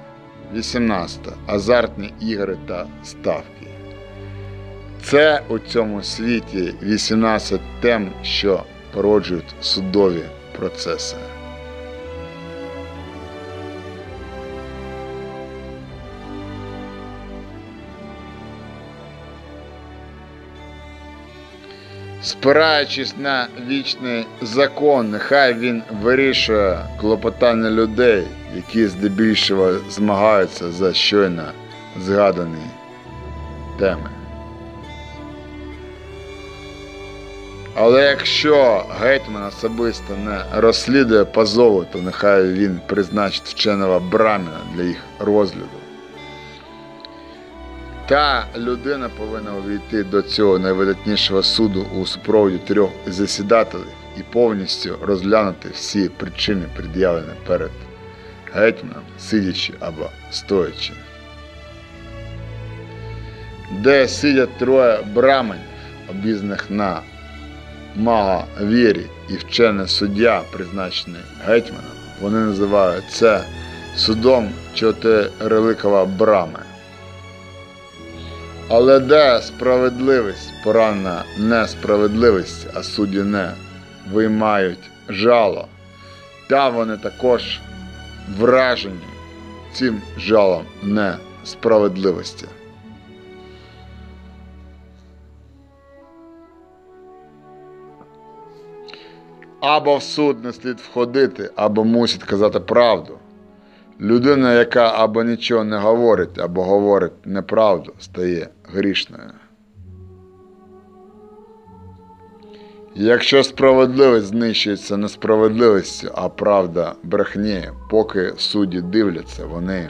18. Азартні ігри та ставки. Це у цьому світі 18 тем, що породжують судові процеси. Спираючись на вічний закон, нехай він вирішує клопотання людей, які здебільшого змагаються за щойно згадані теми. Але якщо гетьман особисто не розслідує позову, то нехай він призначить вченого браміна для їх розгляду. Та людина повинна увійти до цього найвидатнішого суду у супроводі трьох засідателів і повністю розглянути всі причини, пред'явлені перед гетьманом, сидячи або стоячи. Де сидять троє браменів, обізнаних на мага вірі і вчений суддя, призначений гетьманом, вони називають це судом чотириликова брами. Але де справедливість поранена несправедливість, а судді не виймають жало, та вони також вражені цим жалом несправедливості. Або в суд не слід входити, або мусить казати правду. Людина, яка або нічого не говорить, або говорить неправду, стає грішною. Якщо справедливість знищується несправедливістю, а правда брехнеє, поки судді дивляться, вони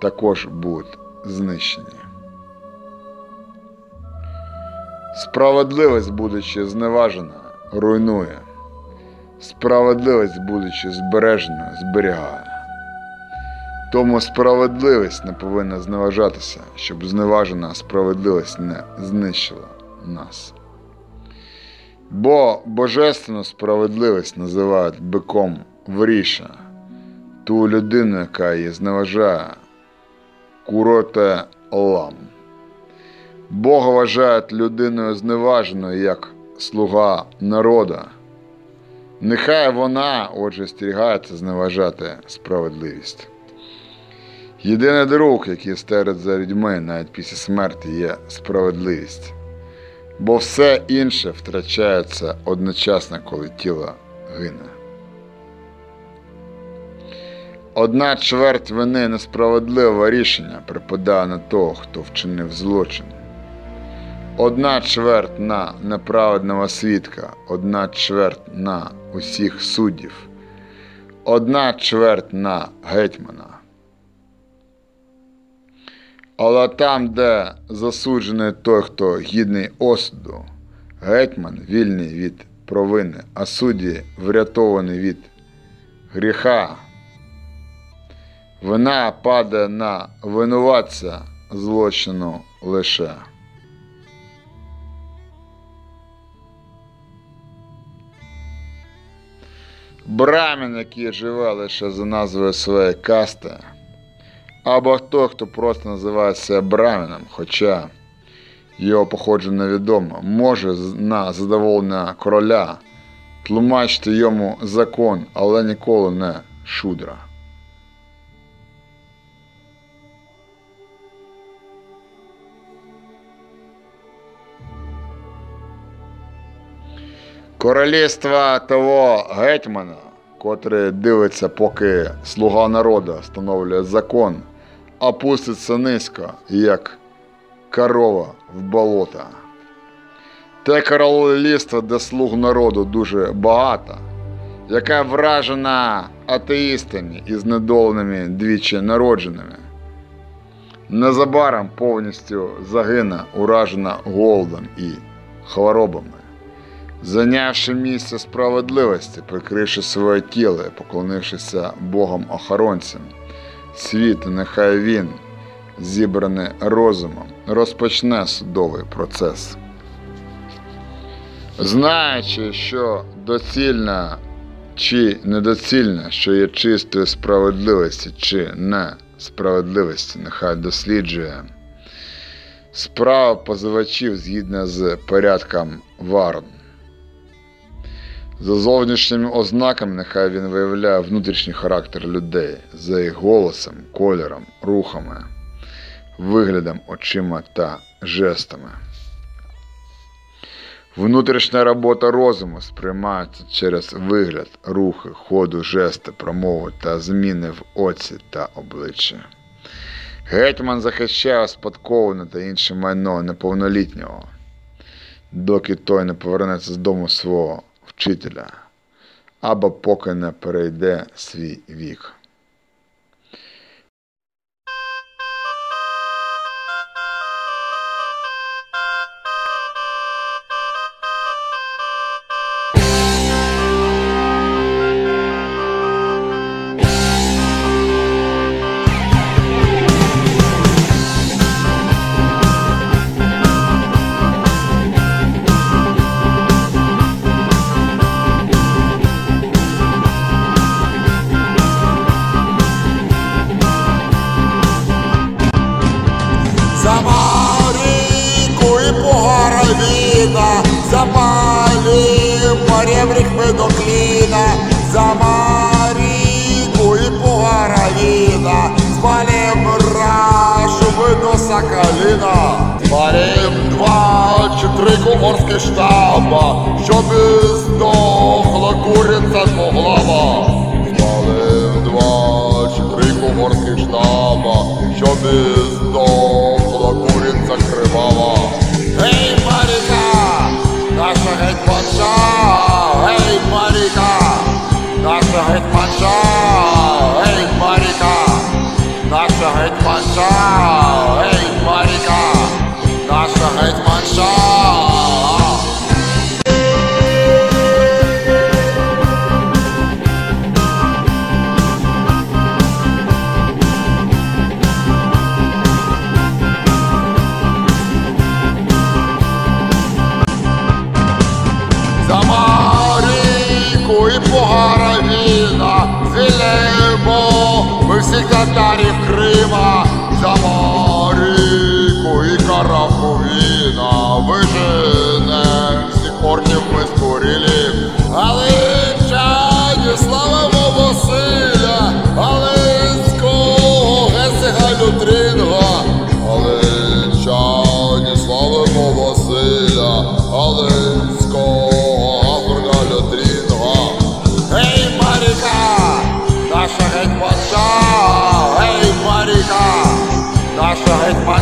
також будуть знищені. Справедливість, будучи зневажена, руйнує. Справедливість, будучи збереженою, зберігає. Тому справедливість не повинна зневажатися, щоб зневажена справедливість не знищила нас. Бо божественну справедливість називають биком вріша, ту людину, яка її зневажає, куроте лам. Бога вважають людиною зневаженою як слуга народа. Нехай вона, отже, стерігається зневажати справедливість. Єдиний друг, який стерить за людьми навіть після смерті, є справедливість. Бо все інше втрачається одночасно, коли тіло гине. Одна чверть вини несправедливого рішення припадає на того, хто вчинив злочин. Одна чверть на неправедного свідка, одна чверть на усіх суддів, одна чверть на гетьмана. Але там, де засуджений той, хто гідний осуду, гетьман вільний від провини, а судді врятований від гріха. Вина падає на винуватця злочину лише. Брамін, який живе лише за назвою своєї касти, або той, хто просто називає себе браміном, хоча його походження невідомо, може на задоволення короля тлумачити йому закон, але ніколи не шудра. Королівство того гетьмана, котрий дивиться, поки слуга народу встановлює закон, опуститься низько, як корова в болото. Те королівство, де слуг народу дуже багато, яке вражена атеїстами і знедоленими двічі народженими, незабаром повністю загине, уражена голодом і хворобами. Зайнявши місце справедливості, прикривши своє тіло, поклонившися Богом охоронцям, світ, нехай він, зібраний розумом, розпочне судовий процес. Знаючи, що доцільно чи недоцільно, що є чистою справедливості чи несправедливості, нехай досліджує справа позивачів згідно з порядком Варн. За зовнішніми ознаками нехай він виявляє внутрішній характер людей за їх голосом, кольором, рухами, виглядом, очима та жестами. Внутрішня робота розуму сприймається через вигляд, рухи, ходу, жести, промови та зміни в оці та обличчі. Гетьман захищає спадковане та інше майно неповнолітнього, доки той не повернеться з дому свого вчителя, або поки не перейде свій вік. Чи штаба, щоб здохла куриця двоглава. Спалим два чи три кухарських штаба, щоб здохла куриця кривава. Гей, Маріка, наша гетьманша, гей, Маріка, наша гетьманша, гей, Маріка, наша гетьманша, гей, Маріка, наша гетьманша. Татарів Крима за Марійку і каравку віна вижене всіх орків ми скурілів Галичані славимо Василя кого гесига Лютринга my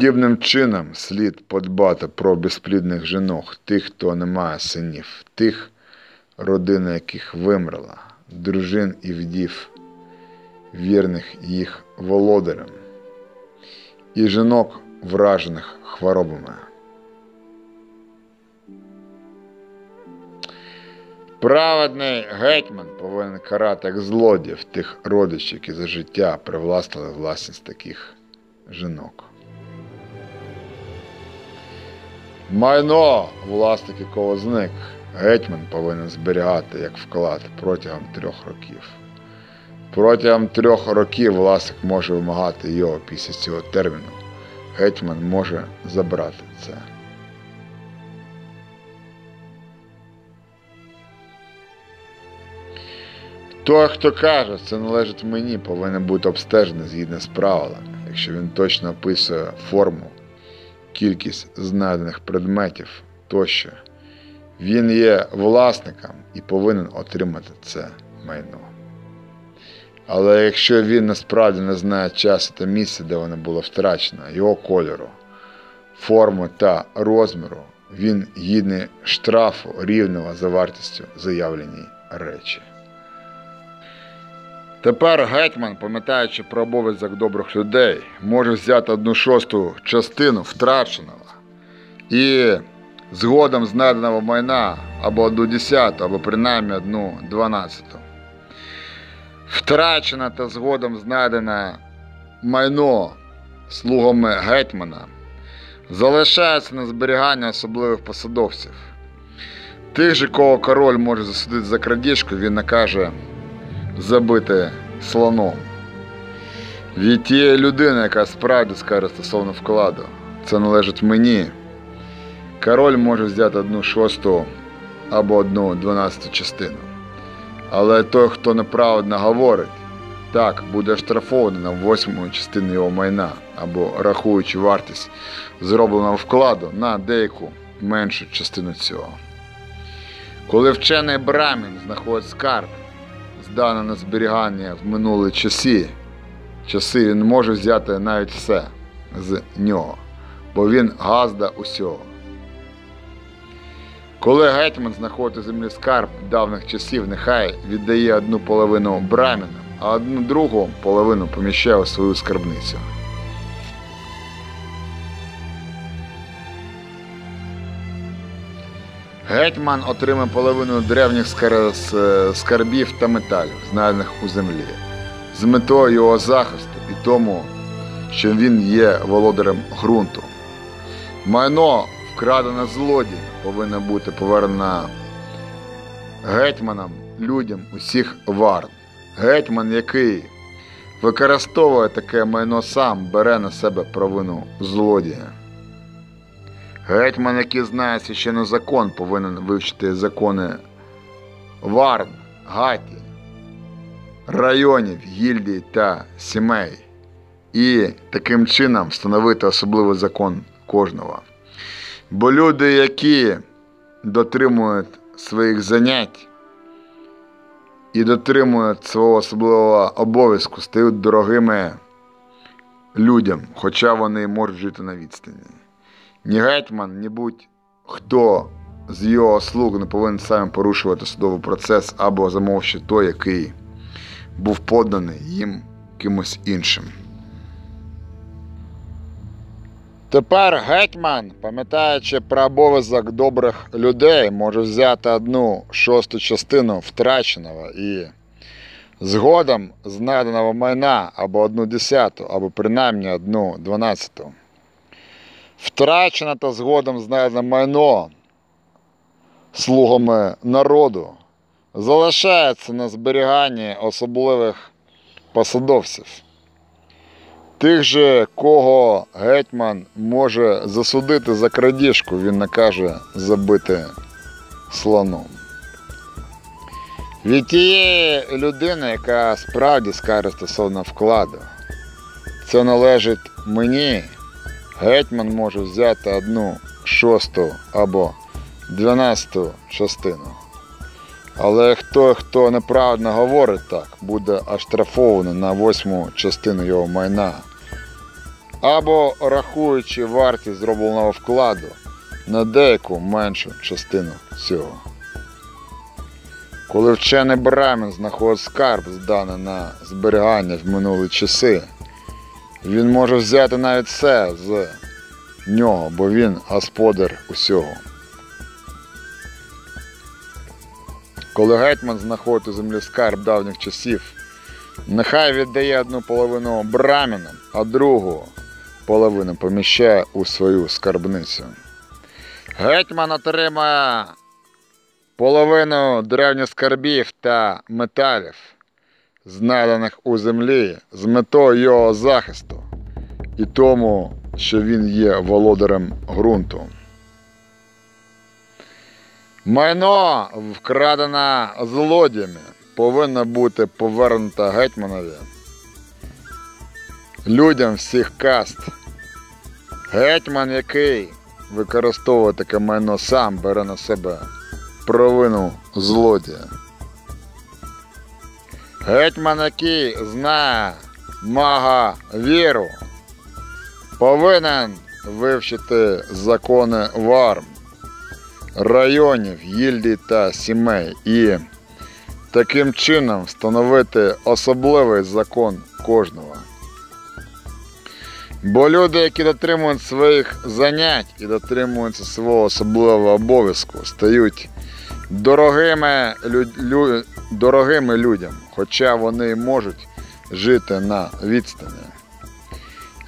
Подібним чином слід подбати про безплідних жінок, тих, хто не має синів, тих, родина яких вимерла, дружин і вдів, вірних їх володарям, і жінок, вражених хворобами. Праведний гетьман повинен карати як злодіїв тих родичів, які за життя привласнили власність таких жінок. Майно, власник якого зник, гетьман повинен зберігати як вклад протягом трьох років. Протягом трьох років власник може вимагати його після цього терміну. Гетьман може забрати це. Той, хто каже, це належить мені, повинен бути обстежений згідно з правилами, якщо він точно описує форму кількість знайдених предметів тощо. Він є власником і повинен отримати це майно. Але якщо він насправді не знає часу та місця, де воно було втрачено, його кольору, форми та розміру, він гідний штрафу рівного за вартістю заявленій речі. Тепер гетьман, пам'ятаючи про обов'язок добрих людей, може взяти одну шосту частину втраченого і згодом знайденого майна або одну десяту, або принаймні одну дванадцяту. Втрачене та згодом знайдене майно слугами гетьмана залишається на зберігання особливих посадовців. Тих же, кого король може засудити за крадіжку, він накаже забити слоном. Від тієї людини, яка справді скаже стосовно вкладу, це належить мені. Король може взяти одну шосту або одну дванадцяту частину. Але той, хто неправильно говорить, так, буде штрафований на восьму частину його майна або рахуючи вартість зробленого вкладу на деяку меншу частину цього. Коли вчений брамін знаходить скарб, здане на зберігання в минулі часи, часи він може взяти навіть все з нього, бо він газда усього. Коли гетьман знаходить землі скарб давніх часів, нехай віддає одну половину брамінам, а одну другу половину поміщає у свою скарбницю. Гетьман отримав половину древніх скарбів та металів, знайдених у землі, з метою його захисту і тому, що він є володарем ґрунту. Майно, вкрадене злодієм, повинно бути повернено гетьманам, людям усіх варн. Гетьман, який використовує таке майно сам, бере на себе провину злодія. Гетьман, який знає священний закон, повинен вивчити закони Варн, Гаті, районів, гільдій та сімей. і таким чином встановити особливий закон кожного. Бо люди, які дотримують своїх занять і дотримують свого особливого обов'язку, стають дорогими людям, хоча вони можуть жити на відстані. Ні гетьман, ні будь-хто з його слуг не повинен сам порушувати судовий процес або замовчити той, який був поданий їм кимось іншим. Тепер гетьман, пам'ятаючи про обов'язок добрих людей, може взяти одну шосту частину втраченого і згодом знайденого майна або одну десяту, або принаймні одну дванадцяту. Втрачене та згодом знайдене майно слугами народу залишається на зберіганні особливих посадовців. Тих же, кого гетьман може засудити за крадіжку, він накаже забити слоном. Від тієї людини, яка справді скаже стосовно вкладу, це належить мені, гетьман може взяти одну шосту або дванадцяту частину. Але хто, хто неправильно говорить так, буде оштрафований на восьму частину його майна. Або рахуючи вартість зробленого вкладу на деяку меншу частину цього. Коли вчений брамін знаходить скарб, зданий на зберігання в минулі часи, він може взяти навіть все з нього, бо він господар усього. Коли гетьман знаходить у землі скарб давніх часів, нехай віддає одну половину брамінам, а другу половину поміщає у свою скарбницю. Гетьман отримає половину древніх скарбів та металів, знайдених у землі з метою його захисту і тому, що він є володарем ґрунту. Майно, вкрадене злодіями, повинно бути повернуто гетьманові. Людям всіх каст. Гетьман, який використовує таке майно сам, бере на себе провину злодія. Гетьман, який знає мага віру, повинен вивчити закони варм районів, гільдій та сімей і таким чином встановити особливий закон кожного. Бо люди, які дотримують своїх занять і дотримуються свого особливого обов'язку, стають дорогими, лю, лю, дорогими людям, хоча вони можуть жити на відстані.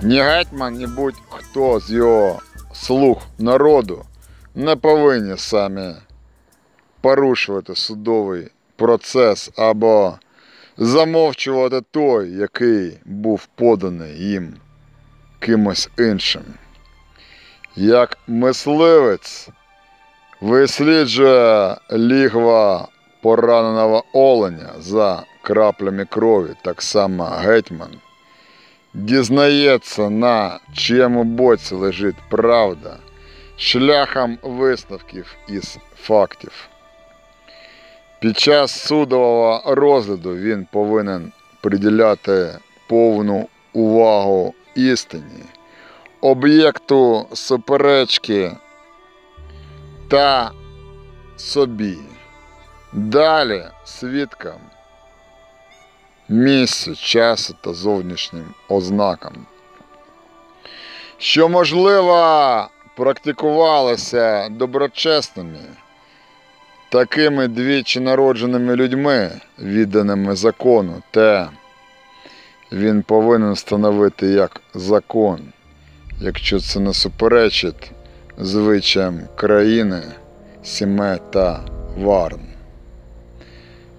Ні гетьман, ні будь-хто з його слуг народу не повинні самі порушувати судовий процес або замовчувати той, який був поданий їм кимось іншим. Як мисливець висліджує лігва пораненого оленя за краплями крові, так само гетьман дізнається, на чиєму боці лежить правда шляхом висновків із фактів. Під час судового розгляду він повинен приділяти повну увагу істині, об'єкту суперечки та собі. Далі свідкам, місцю, часу та зовнішнім ознакам, що можливо практикувалися доброчесними, такими двічі народженими людьми, відданими закону, те він повинен встановити як закон, якщо це не суперечить звичаям країни, сіме та варн.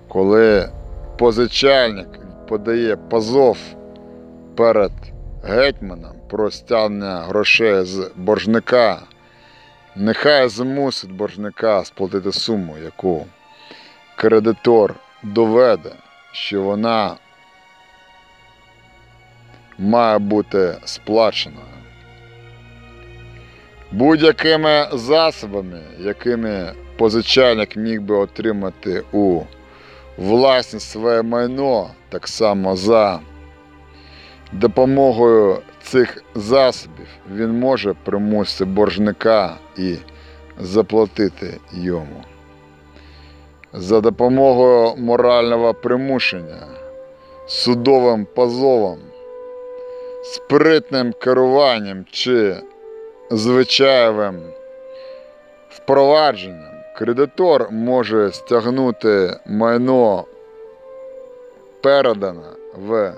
Коли позичальник подає позов перед гетьманом про стягнення грошей з боржника, нехай змусить боржника сплатити суму, яку кредитор доведе, що вона має бути сплачена. Будь-якими засобами, якими позичальник міг би отримати у власність своє майно, так само за допомогою цих засобів він може примусити боржника і заплатити йому. За допомогою морального примушення, судовим позовом, спритним керуванням чи звичаєвим впровадженням кредитор може стягнути майно передане в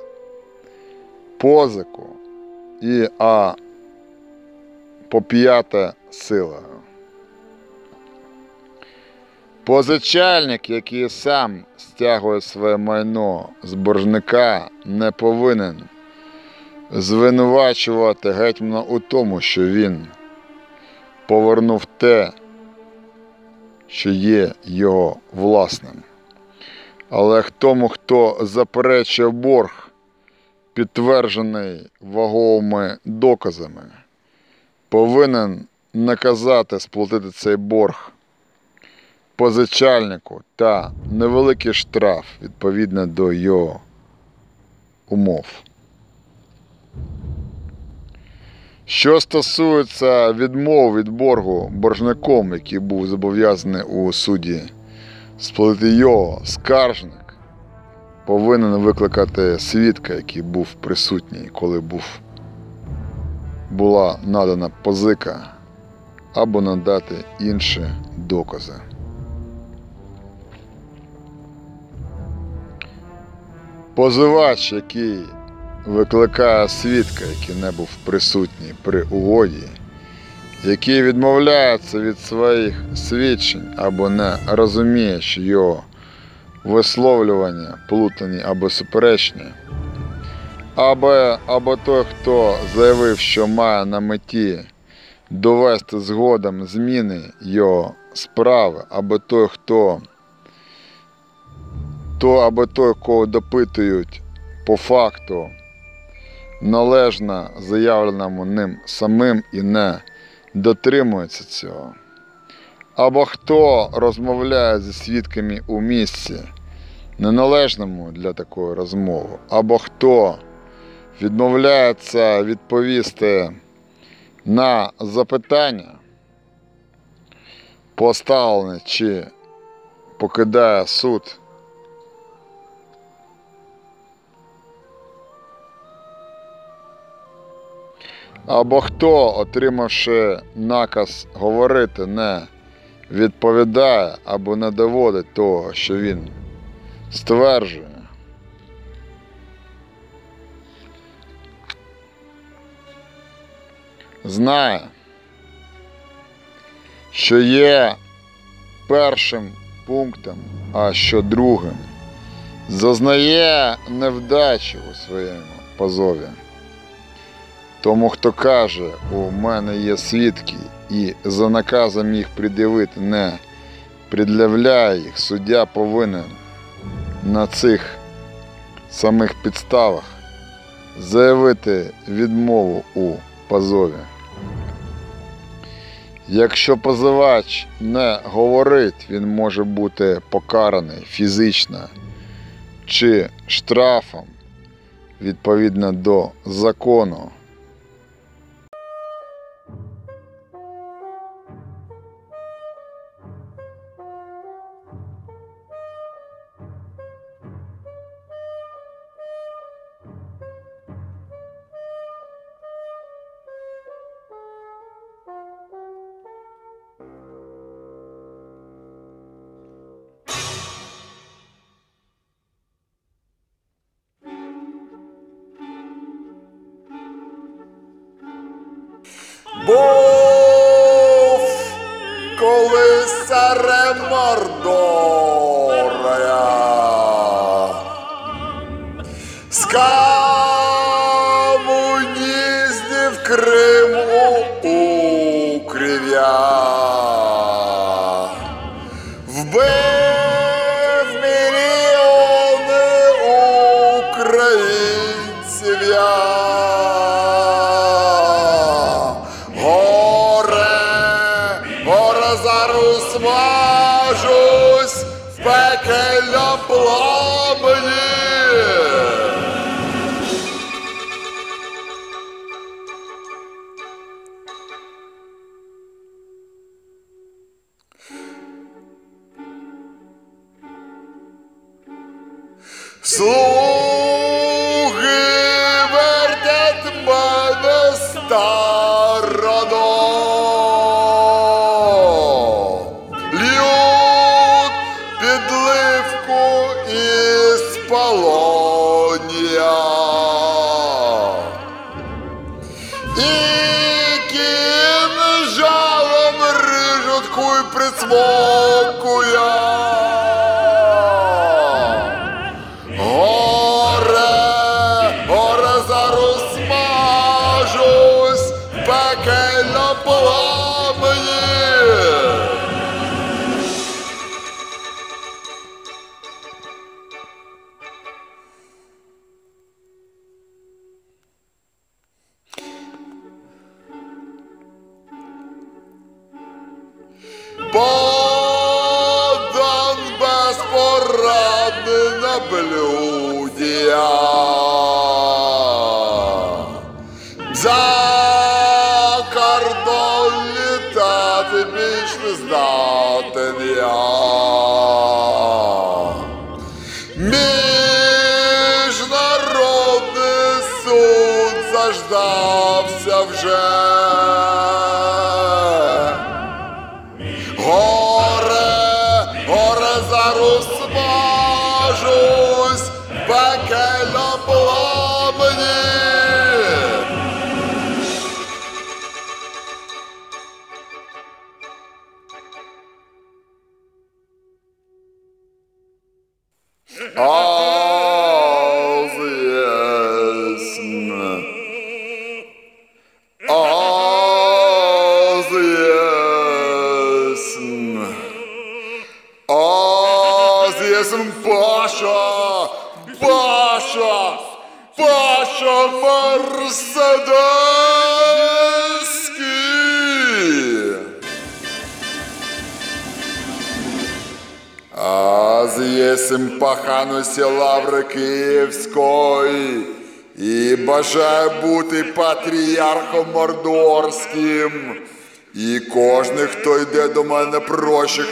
позику і а по п'яте силою. Позичальник, який сам стягує своє майно з боржника, не повинен звинувачувати гетьмана у тому, що він повернув те, що є його власним. Але тому, хто заперечує борг, підтверджений ваговими доказами, повинен наказати сплатити цей борг позичальнику та невеликий штраф відповідно до його умов. Що стосується відмов від боргу боржником, який був зобов'язаний у суді сплатити його, скаржник повинен викликати свідка, який був присутній, коли був, була надана позика, або надати інші докази. Позивач, який викликає свідка, який не був присутній при угоді, який відмовляється від своїх свідчень або не розуміє, що його висловлювання плутані або суперечні, або, або той, хто заявив, що має на меті довести згодом зміни його справи, або той, хто то або той, кого допитують по факту належно заявленому ним самим і не дотримується цього. Або хто розмовляє зі свідками у місці, неналежному для такої розмови, або хто відмовляється відповісти на запитання, поставлене чи покидає суд. Або хто, отримавши наказ говорити, не відповідає або не доводить того, що він стверджує. Знає, що є першим пунктом, а що другим, зазнає невдачі у своєму позові. Тому, хто каже, у мене є свідки, і за наказом їх пред'явити не пред'являє їх, суддя повинен на цих самих підставах заявити відмову у позові. Якщо позивач не говорить, він може бути покараний фізично чи штрафом відповідно до закону.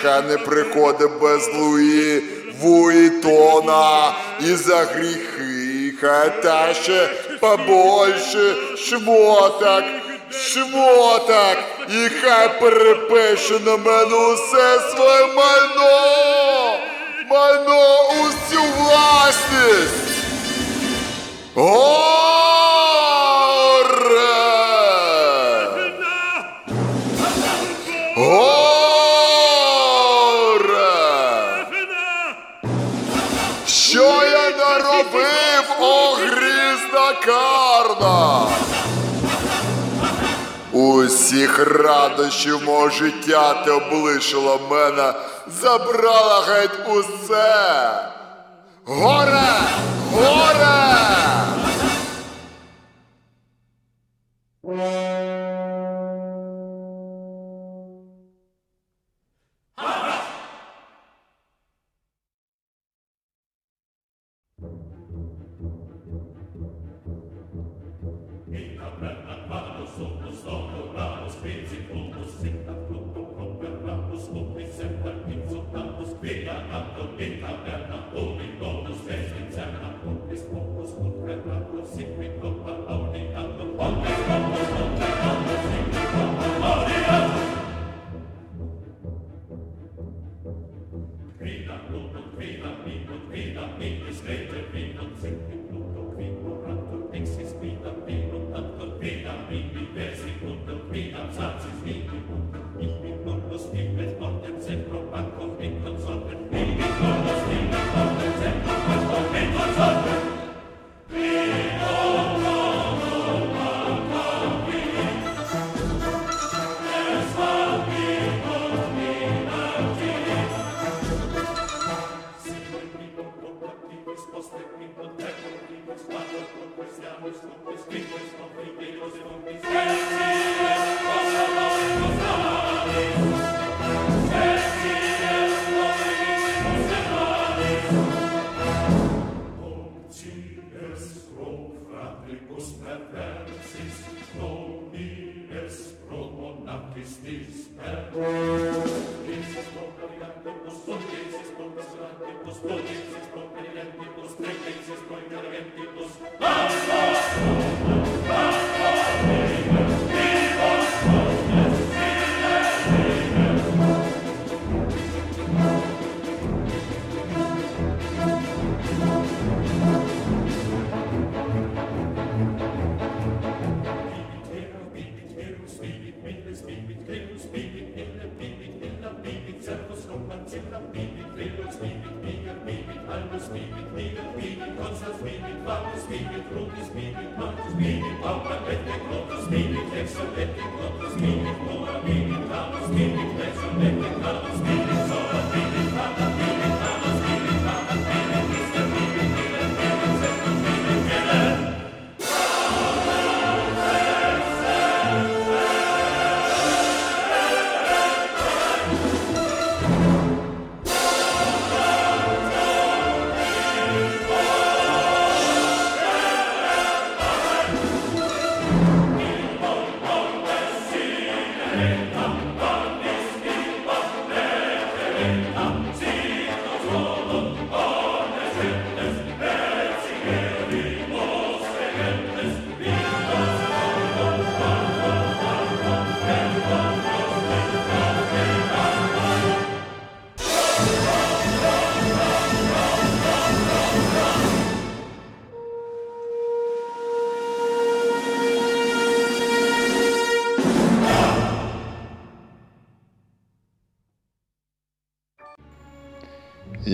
гріха не приходить без Луї Вуїтона, і за гріхи хай та ще побольше шмоток, шмоток, і хай перепише на мене усе своє радощів мого життя ти облишила мене, забрала геть усе. Горе!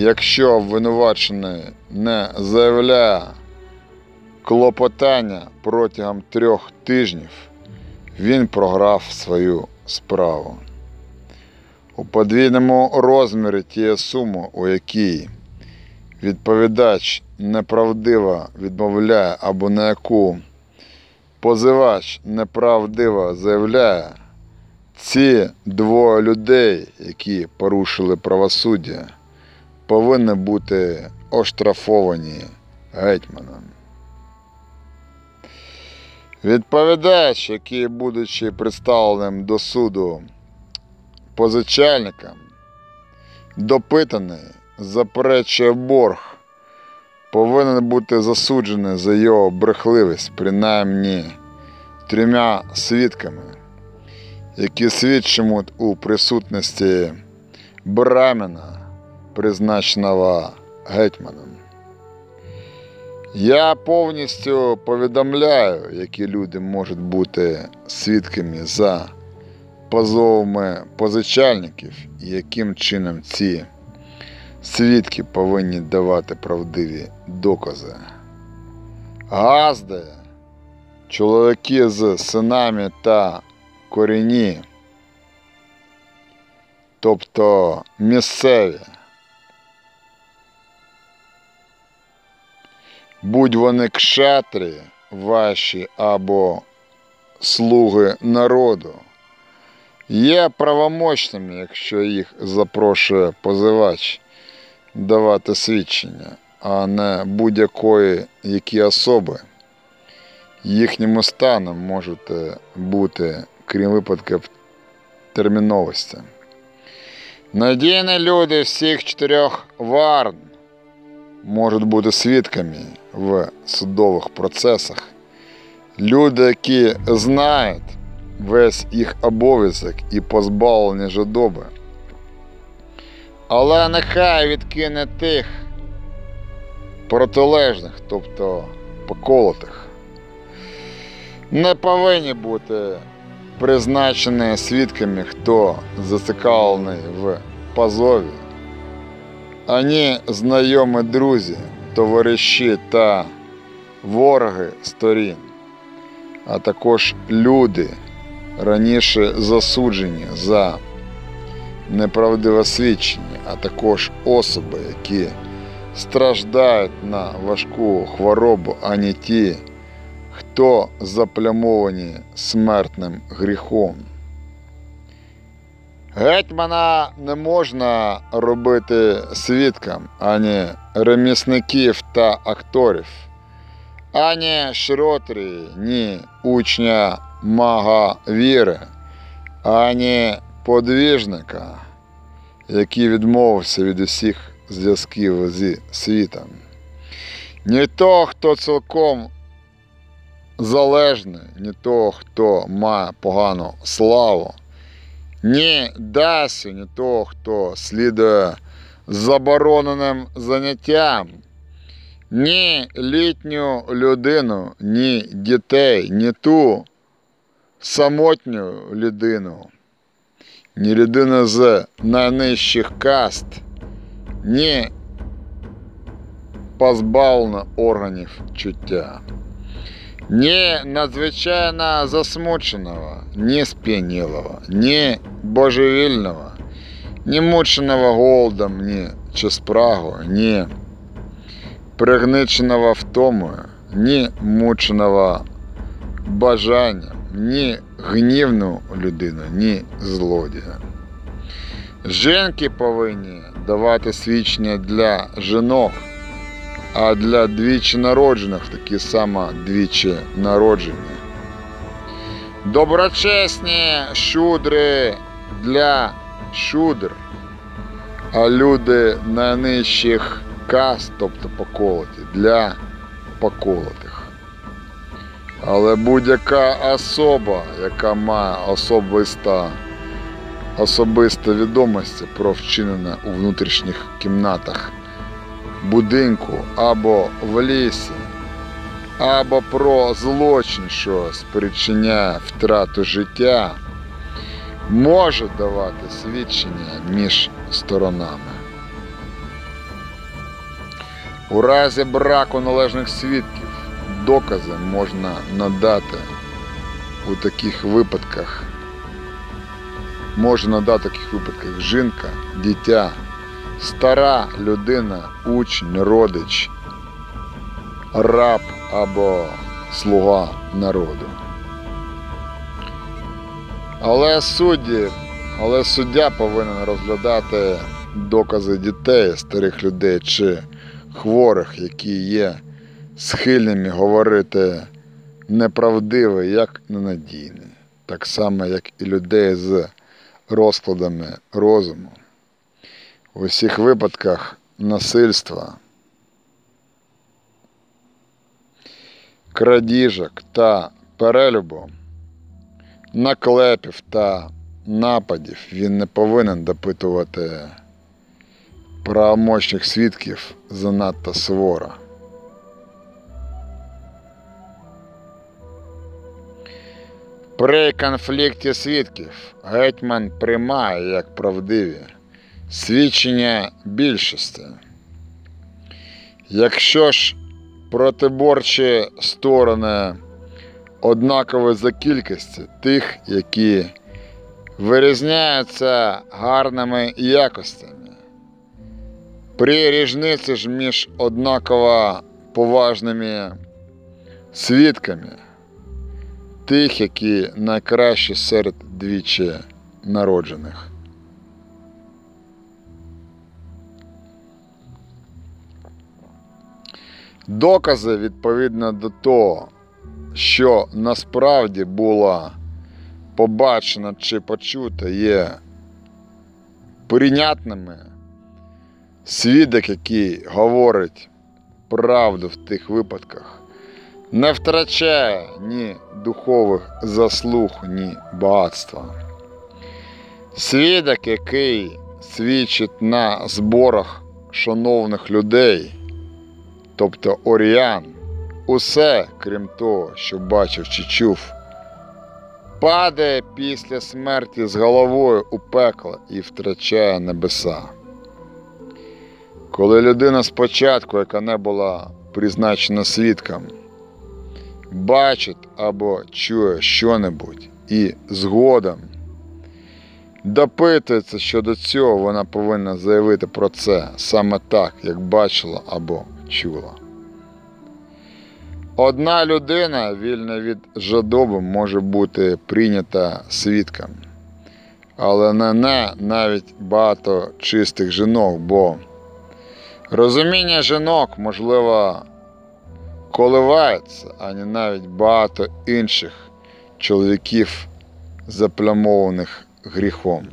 Якщо обвинувачений не заявляє клопотання протягом трьох тижнів, він програв свою справу. У подвійному розмірі тієї суми, у якій відповідач неправдиво відмовляє або на яку позивач неправдиво заявляє, ці двоє людей, які порушили правосуддя, повинні бути оштрафовані гетьманом. Відповідач, який, будучи представленим до суду позичальником, допитаний, заперечує борг, повинен бути засуджений за його брехливість, принаймні трьома свідками, які свідчимуть у присутності Брамена, призначеного гетьманом. Я повністю повідомляю, які люди можуть бути свідками за позовами позичальників і яким чином ці свідки повинні давати правдиві докази. Газди, чоловіки з синами та корінні, тобто місцеві, будь вони кшатрі ваші або слуги народу, є правомочними, якщо їх запрошує позивач давати свідчення, а не будь-якої які особи. Їхнім станом можете бути, крім випадків терміновості. Надійні люди всіх чотирьох варн можуть бути свідками в судових процесах. Люди, які знають весь їх обов'язок і позбавлені жадоби. Але нехай відкине тих протилежних, тобто поколотих. Не повинні бути призначені свідками, хто зацікавлений в позові, ані знайомі друзі, товариші та вороги сторін, а також люди, раніше засуджені за неправдиве свідчення, а також особи, які страждають на важку хворобу, ані ті, хто заплямовані смертним гріхом. Гетьмана не можна робити свідком ані ремісників та акторів, ані шротрі, ні учня мага віри, ані подвіжника, який відмовився від усіх зв'язків зі світом. Ні того, хто цілком залежний, ні того, хто має погану славу, ні Дасю, ні того, хто слідує забороненим заняттям, ні літню людину, ні дітей, ні ту самотню людину, ні людину з найнижчих каст, ні позбавлено органів чуття. Ні надзвичайно засмученого, ні сп'янілого, ні божевільного, ні мученого голодом, ні чи спрагою, ні пригниченого втомою, ні мученого бажанням, ні гнівну людину, ні злодія. Жінки повинні давати свідчення для жінок, а для двічі народжених такі само двічі народжені. Доброчесні шудри для шудр, а люди найнижчих каст, тобто поколоті, для поколотих. Але будь-яка особа, яка має особиста, особисте відомості про вчинене у внутрішніх кімнатах будинку або в лісі, або про злочин, що спричиняє втрату життя, може давати свідчення між сторонами. У разі браку належних свідків докази можна надати у таких випадках. Може надати таких випадках жінка, дитя, стара людина, учень, родич, раб або слуга народу. Але судді, але суддя повинен розглядати докази дітей, старих людей чи хворих, які є схильними говорити неправдиве, як ненадійне, так само, як і людей з розкладами розуму. У всіх випадках насильства, крадіжок та перелюбу, наклепів та нападів він не повинен допитувати правомочних свідків занадто суворо. При конфлікті свідків гетьман приймає як правдиві свідчення більшості. Якщо ж протиборчі сторони однакові за кількістю тих, які вирізняються гарними якостями, при різниці ж між однаково поважними свідками, тих, які найкращі серед двічі народжених. Докази відповідно до того, що насправді було побачено чи почуто, є прийнятними. Свідок, який говорить правду в тих випадках, не втрачає ні духових заслуг, ні багатства. Свідок, який свідчить на зборах шановних людей, тобто оріян, усе, крім того, що бачив чи чув, падає після смерті з головою у пекло і втрачає небеса. Коли людина спочатку, яка не була призначена свідком, бачить або чує що-небудь і згодом допитується щодо цього, вона повинна заявити про це саме так, як бачила або чула. Одна людина, вільна від жадоби, може бути прийнята свідком, але не, не навіть багато чистих жінок, бо розуміння жінок, можливо, коливається, а не навіть багато інших чоловіків заплямованих гріхом.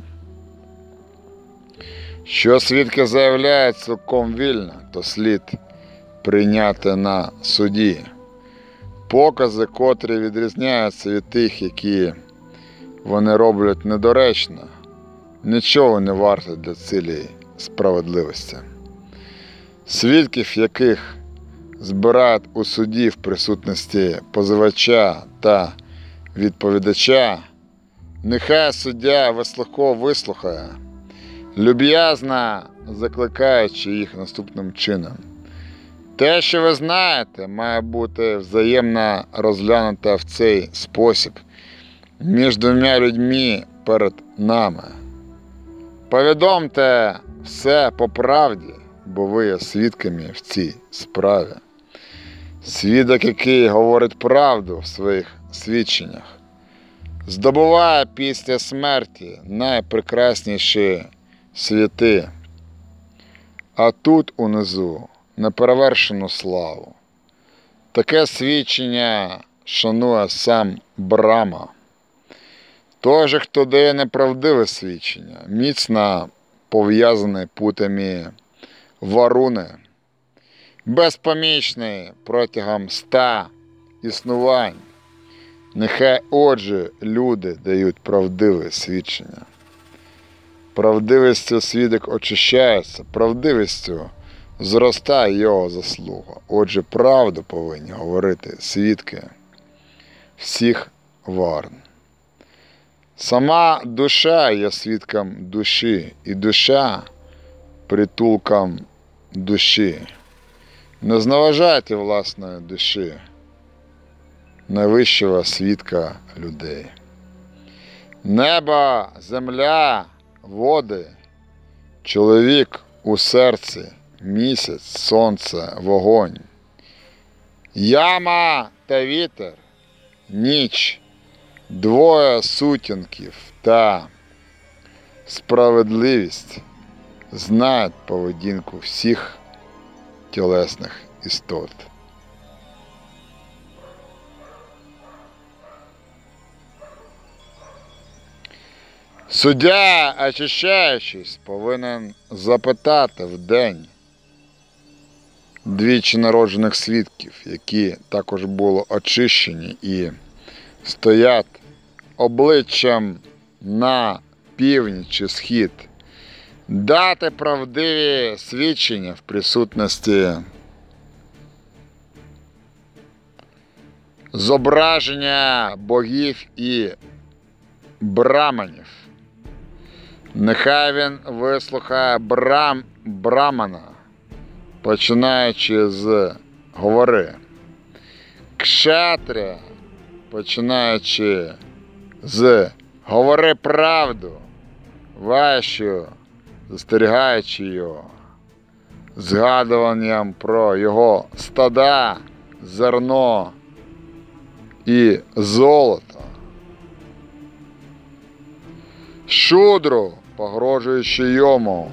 Що свідки заявляють цілком вільно, то слід прийняти на суді. Покази, котрі відрізняються від тих, які вони роблять недоречно, нічого не варто для цілі справедливості. Свідків, яких збирають у суді в присутності позивача та відповідача, нехай суддя вислухо вислухає, люб'язно закликаючи їх наступним чином. Те, що ви знаєте, має бути взаємно розглянуто в цей спосіб між двома людьми перед нами. Повідомте все по правді, бо ви є свідками в цій справі. Свідок, який говорить правду в своїх свідченнях, здобуває після смерті найпрекрасніші світи, а тут унизу неперевершену славу. Таке свідчення шанує сам Брама. Той же, хто дає неправдиве свідчення, міцно пов'язаний путами варуни, безпомічний протягом ста існувань. Нехай отже люди дають правдиве свідчення. Правдивістю свідок очищається, правдивістю зростає його заслуга. Отже, правду повинні говорити свідки всіх варн. Сама душа є свідком душі, і душа притулком душі. Не зневажайте власної душі, найвищого свідка людей. Небо, земля, води, чоловік у серці, місяць, сонце, вогонь, яма та вітер, ніч, двоє сутінків та справедливість знають поведінку всіх тілесних істот. Суддя, очищаючись, повинен запитати в день двічі народжених свідків, які також були очищені і стоять обличчям на північ чи схід, дати правдиві свідчення в присутності зображення богів і браманів. Нехай він вислухає брам, брамана, починаючи з говори. Кшатря, починаючи з говори правду, вашу, застерігаючи його, згадуванням про його стада, зерно і золото. Шудру, погрожуючи йому,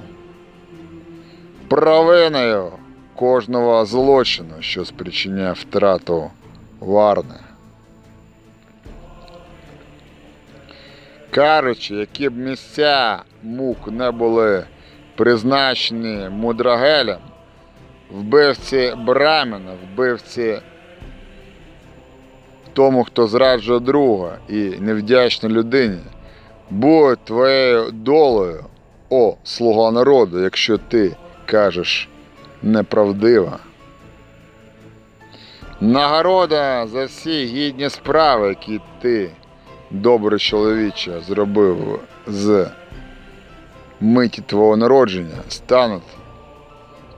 провиною кожного злочину, що спричиняє втрату варни. Кажучи, які б місця мук не були призначені мудрагелям, вбивці Брамена, вбивці тому, хто зраджує друга і невдячній людині, будь твоєю долею, о слуга народу, якщо ти кажеш неправдиво. Нагорода за всі гідні справи, які ти, добре чоловіче, зробив з миті твого народження, стануть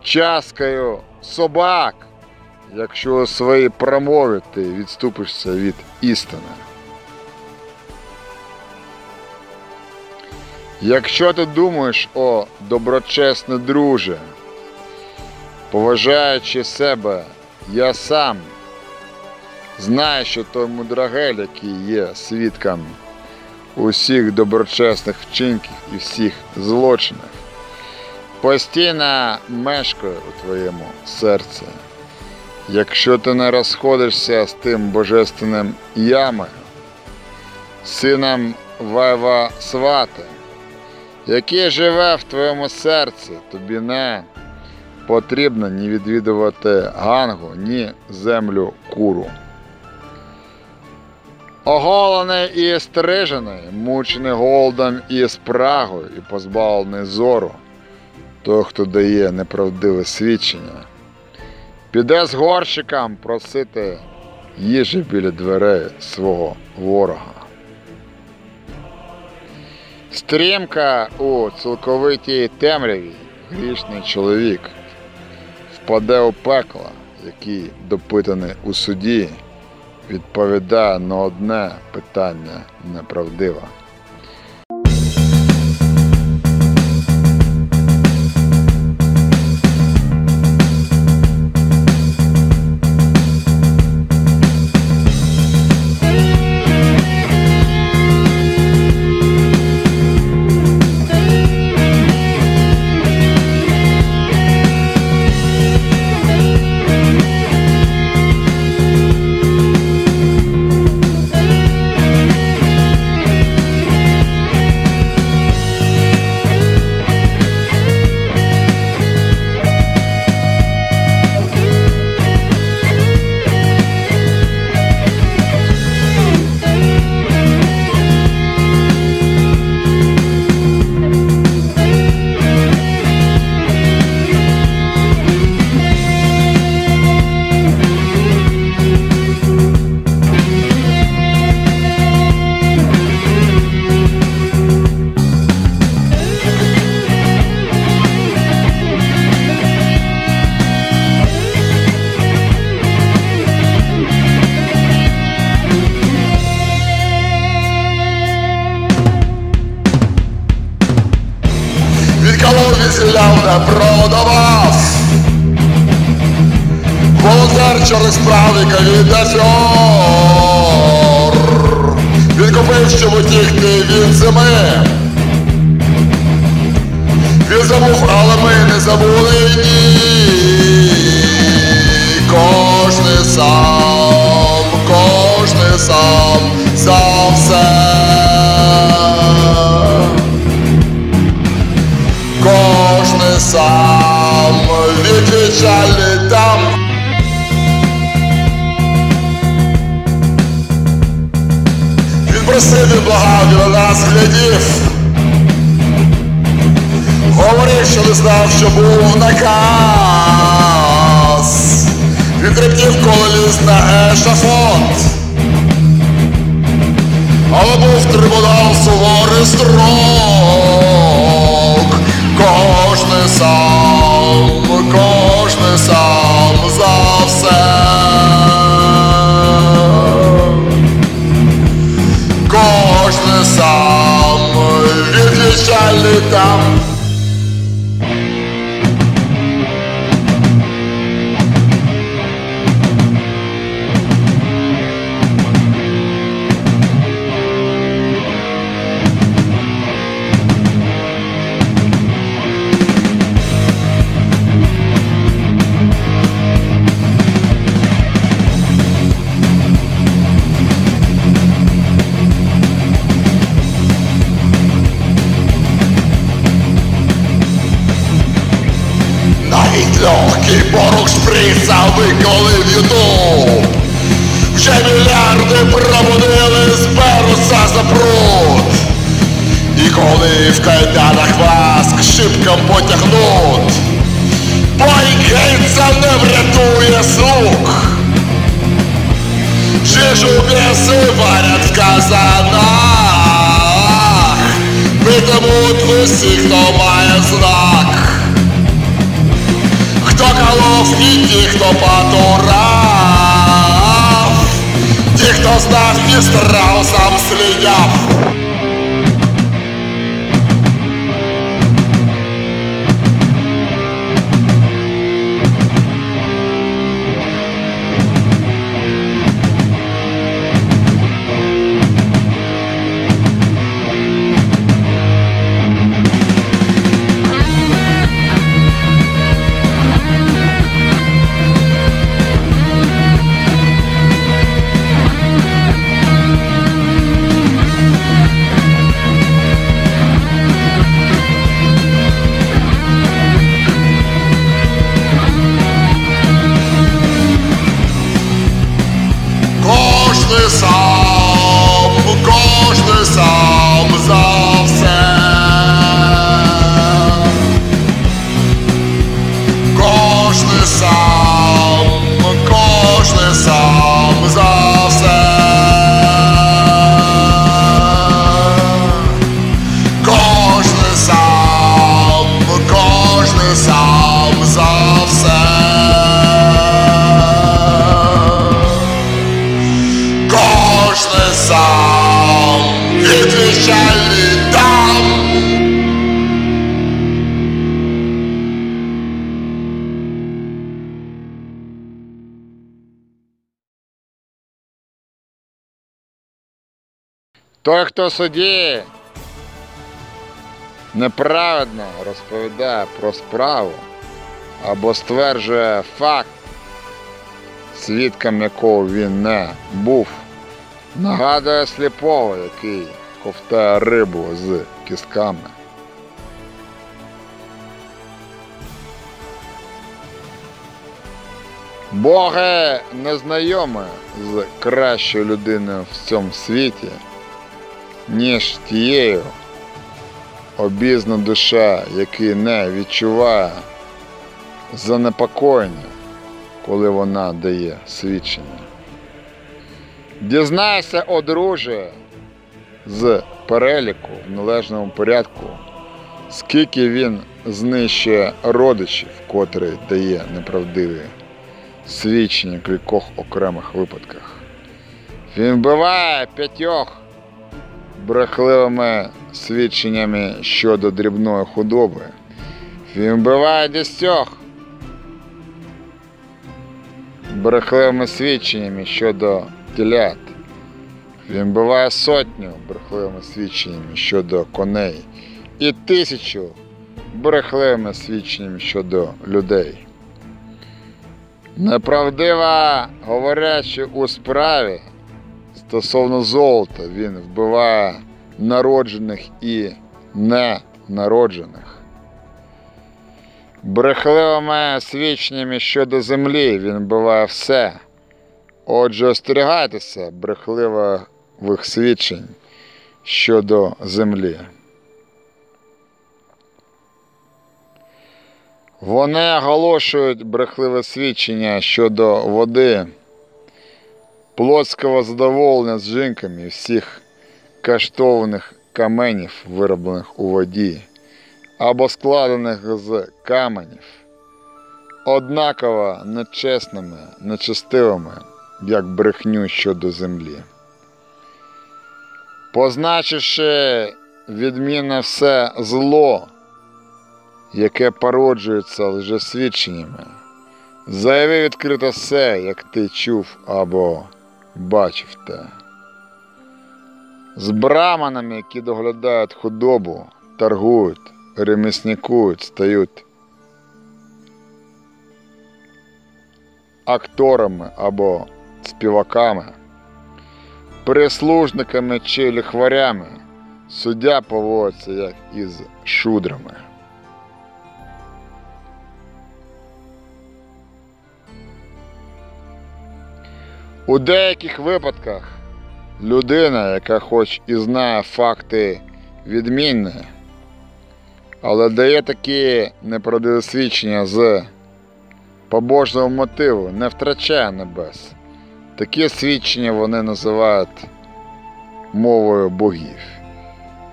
часткою собак, якщо у своїй промові ти відступишся від істини. Якщо ти думаєш, о доброчесне друже, поважаючи себе, я сам знаю, що той мудрагель, який є свідком усіх доброчесних вчинків і всіх злочинів, постійно мешкає у твоєму серці. Якщо ти не розходишся з тим божественним ямою, сином Вайва Свати, яке живе в твоєму серці, тобі не потрібно ні відвідувати гангу, ні землю куру. Оголений і стрижений, мучений голодом і спрагою, і позбавлений зору, той, хто дає неправдиве свідчення, піде з горщиком просити їжі біля дверей свого ворога. Стрімка у цілковитій темряві грішний чоловік впаде у пекло, який допитаний у суді, відповідає на одне питання неправдиве. Той, хто судді неправедно розповідає про справу або стверджує факт, свідком якого він не був, нагадує сліпого, який ковтає рибу з кістками. Боги не знайомі з кращою людиною в цьому світі, ніж тією обізна душа, який не відчуває занепокоєння, коли вона дає свідчення. Дізнайся, о друже, з переліку в належному порядку, скільки він знищує родичів, котрий дає неправдиві свідчення в кількох окремих випадках. Він вбиває п'ятьох брехливими свідченнями щодо дрібної худоби. Він вбиває десятьох брехливими свідченнями щодо телят. Він вбиває сотню брехливими свідченнями щодо коней і тисячу брехливими свідченнями щодо людей. Неправдиво говорячи у справі стосовно золота, він вбиває народжених і ненароджених. Брехливими свідченнями щодо землі він вбиває все. Отже, остерігайтеся брехливих свідчень щодо землі. Вони оголошують брехливе свідчення щодо води, плотського задоволення з жінками всіх коштовних каменів, вироблених у воді, або складених з каменів, однаково нечесними, нечестивими, як брехню щодо землі. Позначивши відмінне все зло, яке породжується лжесвідченнями, заяви відкрито все, як ти чув або бачив те. З браманами, які доглядають худобу, торгують, ремісникують, стають акторами або співаками, прислужниками чи лихварями, суддя поводиться як із шудрами. У деяких випадках людина, яка хоч і знає факти відмінні, але дає такі неправдиві з побожного мотиву, не втрачає небес. Такі свідчення вони називають мовою богів,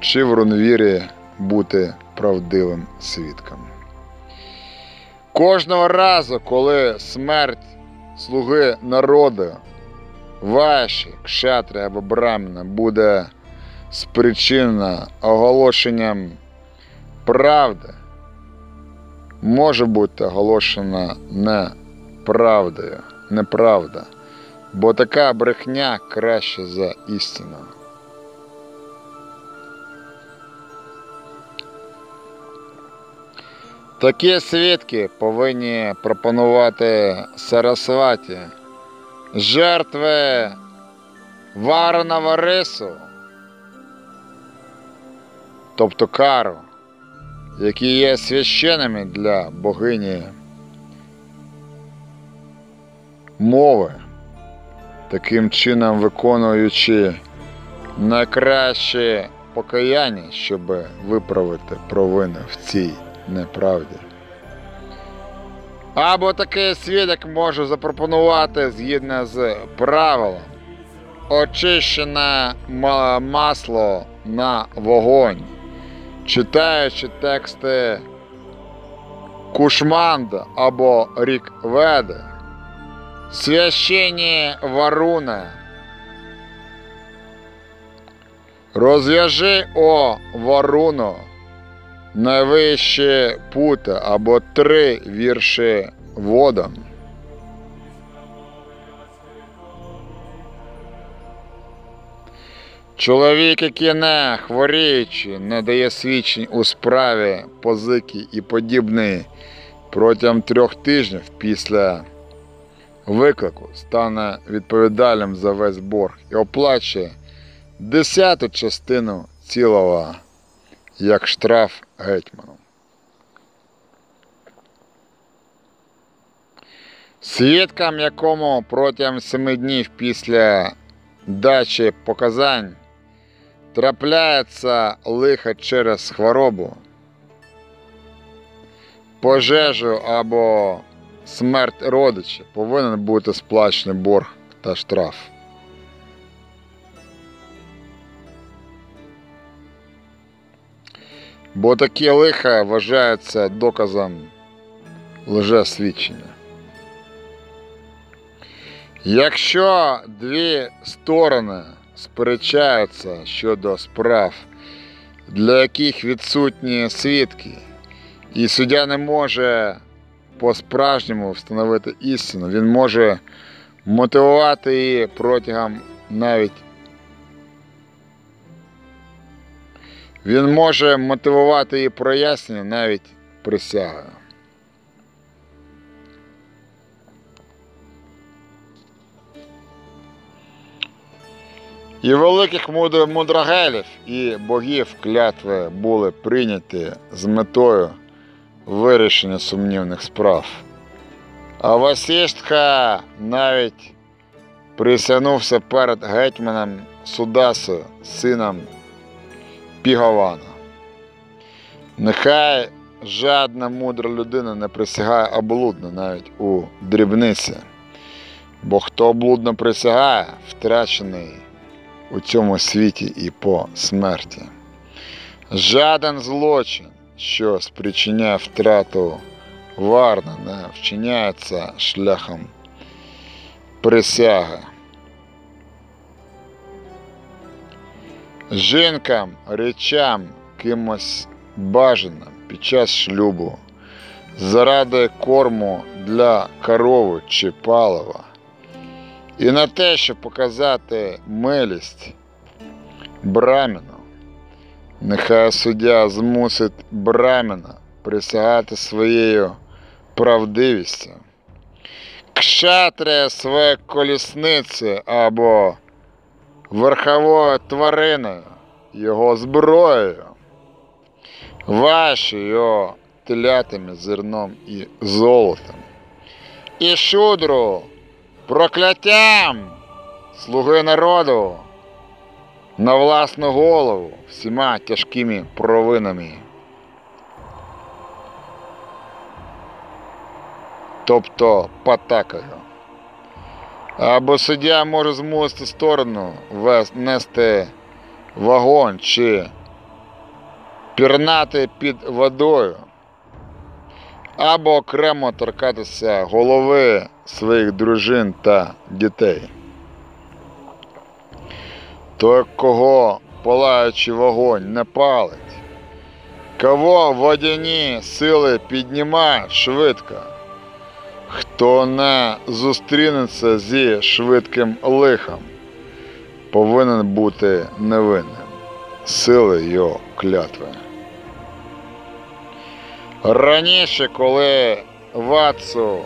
чи в рунвірі бути правдивим свідком. Кожного разу, коли смерть слуги народу ваші кшатри або брамна буде спричинена оголошенням правди, може бути оголошена неправдою, неправда, бо така брехня краще за істину. Такі свідки повинні пропонувати Сарасваті жертви вареного рису, тобто кару, які є священними для богині мови, таким чином виконуючи найкраще покаяння, щоб виправити провини в цій неправді. Або такий свідок може запропонувати згідно з правилом. Очищене масло на вогонь, читаючи тексти Кушманда або Рік Веди, священні варуни. Розв'яжи о варуно найвище пута або три вірші водом. Чоловік, який не хворіючи, не дає свідчень у справі позики і подібної протягом трьох тижнів після виклику стане відповідальним за весь борг і оплачує десяту частину цілого як штраф гетьману. Свідкам, якому протягом семи днів після дачі показань трапляється лихо через хворобу, пожежу або смерть родича, повинен бути сплачений борг та штраф. Бо такі лиха вважаються доказом лжесвідчення. Якщо дві сторони сперечаються щодо справ, для яких відсутні свідки, і суддя не може по-справжньому встановити істину, він може мотивувати її протягом навіть він може мотивувати її прояснення навіть присягою. І великих мудр- мудрагелів і богів клятви були прийняті з метою вирішення сумнівних справ. А Васістха навіть присягнувся перед гетьманом Судасою, сином Пігована. Нехай жадна мудра людина не присягає облудно навіть у дрібниці, бо хто облудно присягає, втрачений у цьому світі і по смерті. Жаден злочин, що спричиняє втрату варна, не вчиняється шляхом присяги. Жінкам, речам, кимось бажаним під час шлюбу, заради корму для корови чи палива. І на те, щоб показати милість браміну, нехай суддя змусить браміна присягати своєю правдивістю. Кшатря своє колісниці або верховою твариною, його зброєю, ваші його телятами, зерном і золотом. І шудру прокляттям слуги народу на власну голову всіма тяжкими провинами. Тобто потакою. Або суддя може змусити сторону нести вагон чи пірнати під водою, або окремо торкатися голови своїх дружин та дітей. Той, кого палаючий вогонь не палить, кого водяні сили піднімають швидко, хто не зустрінеться зі швидким лихом, повинен бути невинним. Сили його клятви. Раніше, коли Вацу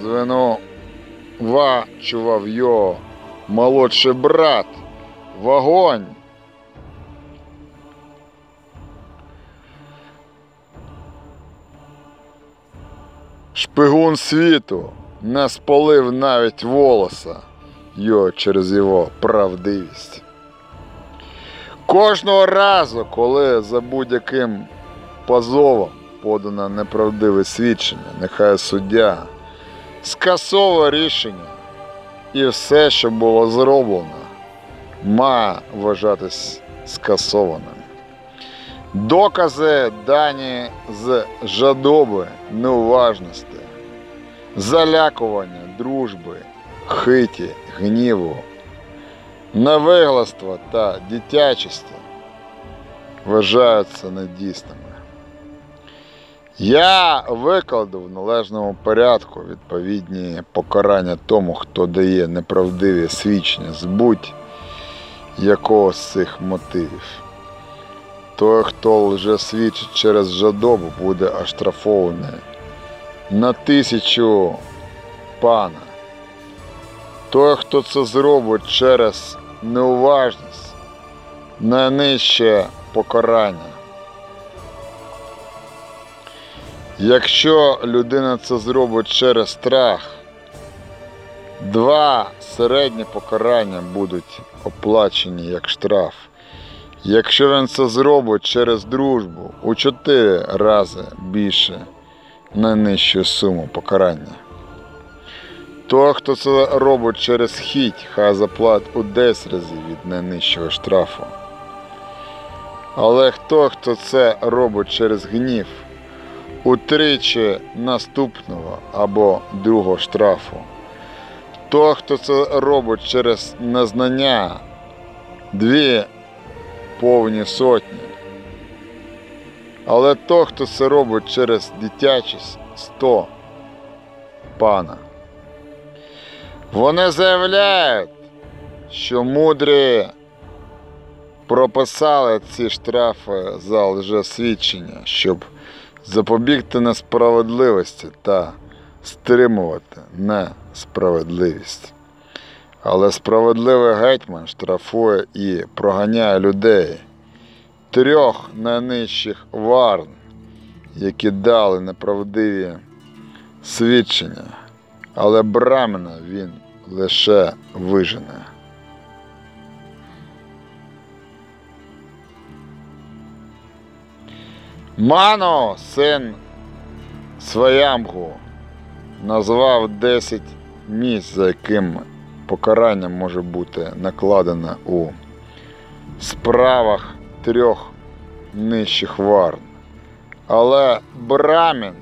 звинувачував його молодший брат, вогонь. Шпигун світу не спалив навіть волоса його через його правдивість. Кожного разу, коли за будь-яким позовом подано неправдиве свідчення, нехай суддя скасовує рішення і все, що було зроблено, має вважатись скасованим. Докази дані з жадоби, неуважності, залякування, дружби, хиті, гніву, невигластва та дитячості вважаються недійсними. Я викладу в належному порядку відповідні покарання тому, хто дає неправдиві свідчення з будь якого з цих мотивів. Той, хто лже свідчить через жадобу, буде оштрафований на тисячу пана. Той, хто це зробить через неуважність, найнижче покарання. Якщо людина це зробить через страх, два середні покарання будуть оплачені як штраф. Якщо він це зробить через дружбу, у чотири рази більше найнижчу суму покарання. Той, хто це робить через хіть, хай заплатить у 10 разів від найнижчого штрафу. Але хто, хто це робить через гнів, утричі наступного або другого штрафу. Той, хто це робить через незнання, дві повні сотні. Але той, хто це робить через дитячість, сто пана. Вони заявляють, що мудрі прописали ці штрафи за лжесвідчення, щоб запобігти несправедливості та стримувати несправедливість. Але справедливий гетьман штрафує і проганяє людей трьох найнижчих варн, які дали неправдиві свідчення, але брамена він лише вижене. Мано, син Своямгу, назвав 10 місць, за яким покарання може бути накладене у справах трьох нижчих варн. Але Брамін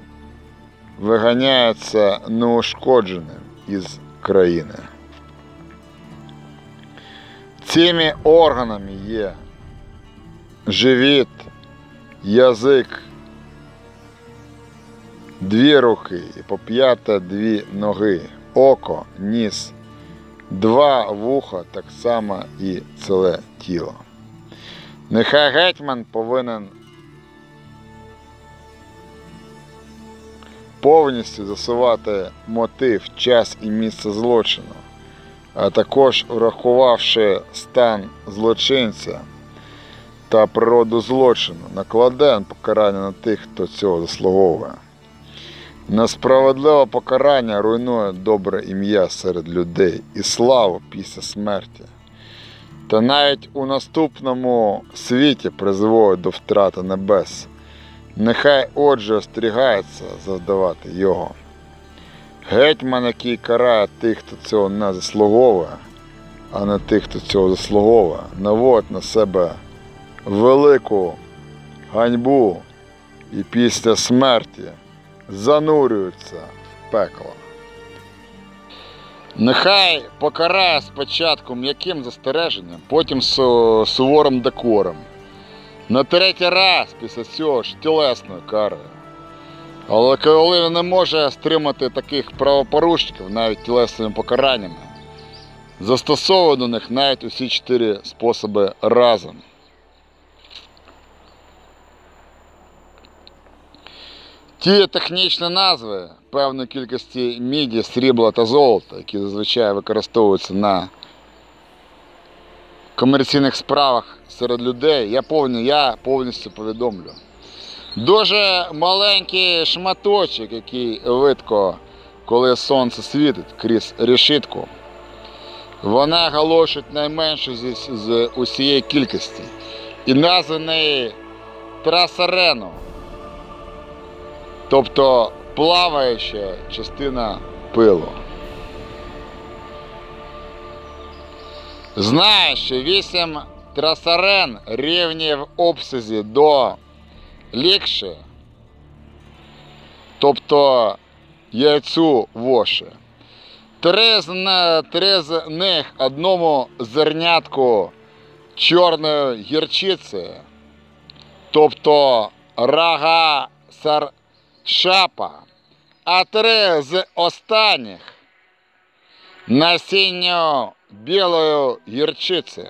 виганяється неушкодженим із країни. Цими органами є живіт, язик, дві руки і по п'яте дві ноги, око, ніс, два вуха, так само і ціле тіло. Нехай гетьман повинен повністю засувати мотив, час і місце злочину, а також врахувавши стан злочинця та природу злочину, накладе покарання на тих, хто цього заслуговує. Несправедливе покарання руйнує добре ім'я серед людей і славу після смерті. Та навіть у наступному світі призводить до втрати небес. Нехай отже остерігається завдавати його. Гетьман, який карає тих, хто цього не заслуговує, а не тих, хто цього заслуговує, наводить на себе велику ганьбу і після смерті занурюється в пекло. Нехай покарає спочатку м'яким застереженням, потім су- суворим декором. На третій раз після цього ж тілесною карою. Але коли він не може стримати таких правопорушників навіть тілесними покараннями, застосовує до них навіть усі чотири способи разом. Ті технічні назви певної кількості міді, срібла та золота, які зазвичай використовуються на комерційних справах серед людей, я, повні, я повністю повідомлю. Дуже маленький шматочок, який видко, коли сонце світить крізь решітку. Вона галошить найменшу з усієї кількості. І назва неї трасарену. Тобто плаваюча частина пилу. Знає, що 8 трасарен рівні в обсязі до лікші, тобто яйцю воші. Три з, три з них одному зернятку чорної гірчиці, тобто рага саршапа, а три з останніх. Насінню білої гірчиці,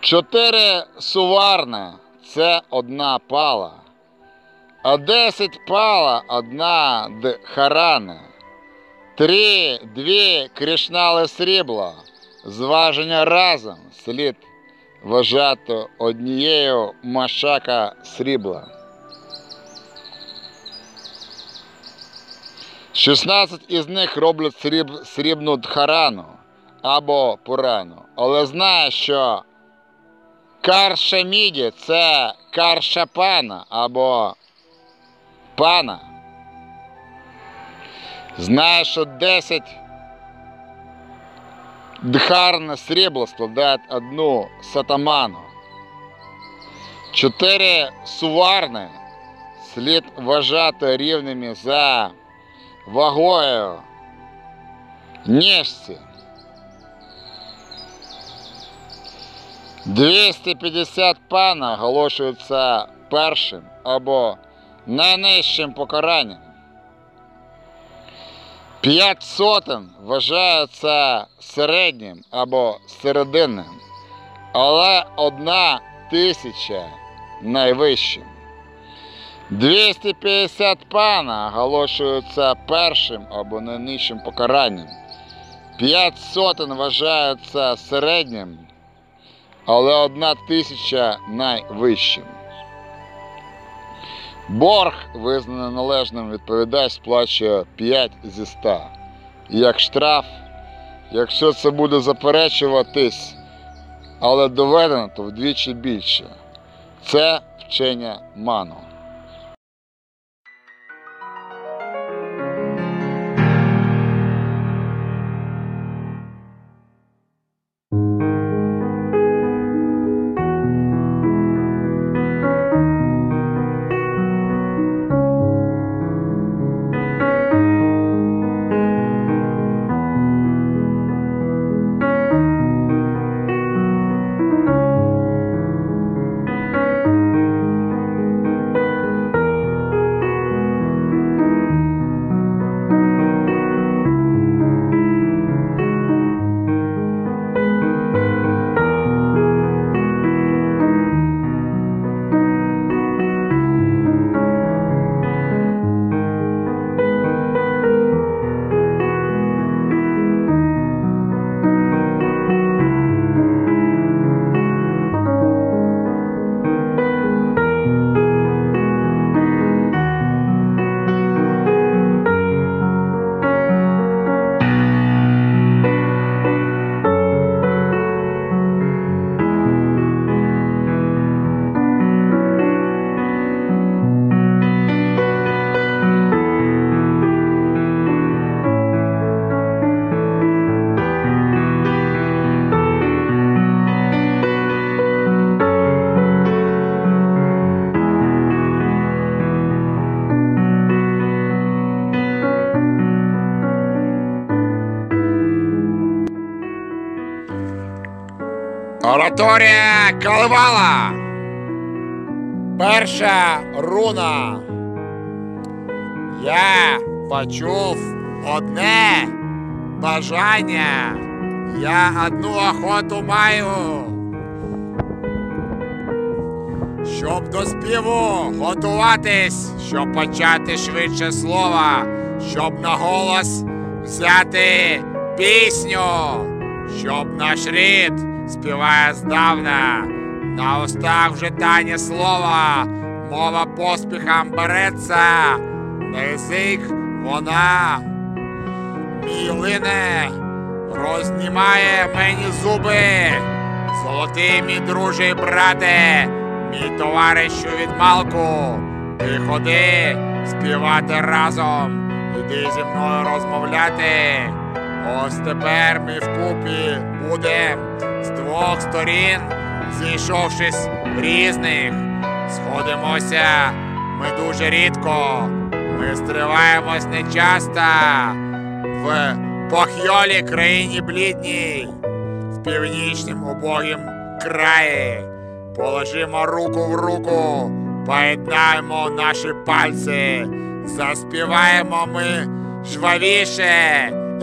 Чотири суварне це одна пала, а десять пала одна дхарана. Три, дві крішнали срібла, зваження разом. Слід вважати однією машака срібла. 16 із них роблять сріб, срібну дхарану або пурану. Але знає, що карша міді це карша пана або пана. Знає, що 10 дхарне срібла складають одну сатаману. Чотири суварни слід вважати рівними за вагою нежці. 250 пана оголошується першим або найнижчим покаранням. П'ять сотень вважається середнім або серединним, але одна тисяча найвищим. 250 пана оголошується першим або найнижчим покаранням. 5 сотень вважається середнім, але одна тисяча найвищим. Борг, визнаний належним, відповідач сплачує 5 зі 100. Як штраф, якщо це буде заперечуватись, але доведено, то вдвічі більше. Це вчення ману. Перша руна. Я почув одне бажання. Я одну охоту маю. Щоб до співу готуватись, щоб почати швидше слова, щоб на голос взяти пісню, щоб наш рід співає здавна, на устах вже тані слова, мова поспіхом береться, на язик вона. Мій лине, рознімає мені зуби, золотий мій друже і брате, мій товаришу від малку, ти ходи співати разом, іди зі мною розмовляти. Ось тепер ми вкупі будем з двох сторін, зійшовшись різних, сходимося. Ми дуже рідко, ми стриваємось нечасто. В похйолі країні блідній, в північнім убогім краї. Положимо руку в руку, поєднаємо наші пальці, заспіваємо ми жвавіше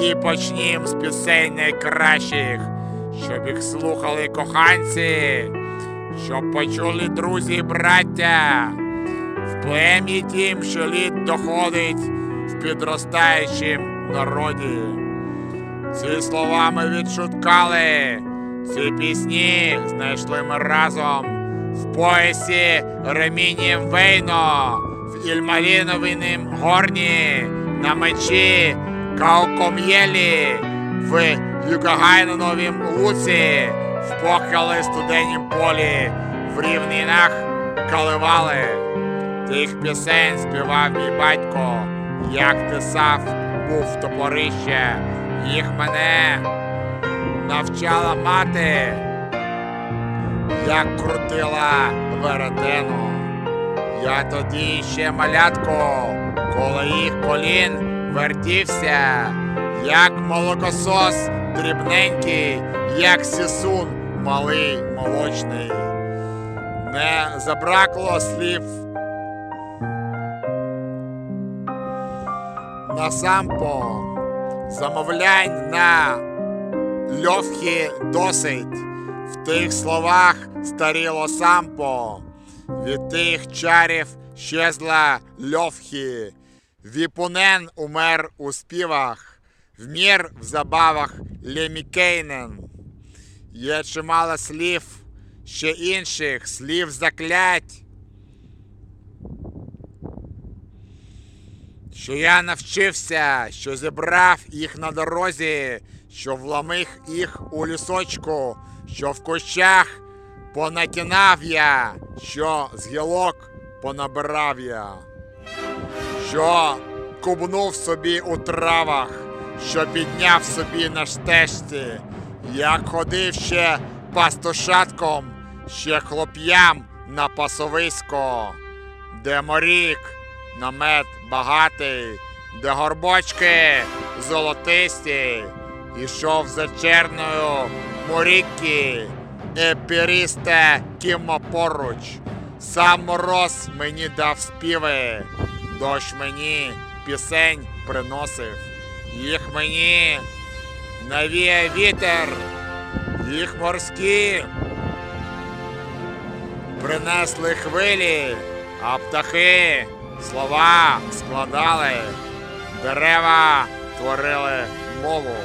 і почнім з пісень найкращих, щоб їх слухали коханці, щоб почули друзі і браття. В плем'ї тім, що літ доходить в підростаючім народі. Ці слова ми відшуткали, ці пісні знайшли ми разом в поясі Ремінім Вейно, в Ільмаліновинім горні, на мечі Кауком'єлі, в Юкагайноновім луці, в похили студенім полі, в рівнинах каливали. Тих пісень співав мій батько, як тисав був топорище, їх мене навчала мати, як крутила веретену. Я тоді ще малятко, коло їх колін вертівся, як молокосос дрібненький, як сісун малий молочний. Не забракло слів на сампо, замовлянь на льовхи досить. В тих словах старіло сампо, від тих чарів щезла льовхи. Віпунен умер у співах, вмір в забавах Лемікейнен. Є чимало слів, ще інших слів заклять. Що я навчився, що зібрав їх на дорозі, що вломив їх у лісочку, що в кущах понатінав я, що з гілок понабирав я, що кубнув собі у травах, що підняв собі на стежці, як ходив ще пастушатком, ще хлоп'ям на пасовисько, де морік, намет багатий, де горбочки золотисті, ішов за черною моріки, і пірісте кімо поруч. Сам мороз мені дав співи, дощ мені пісень приносив, їх мені навіє вітер, їх морські принесли хвилі, а птахи слова складали, дерева творили мову.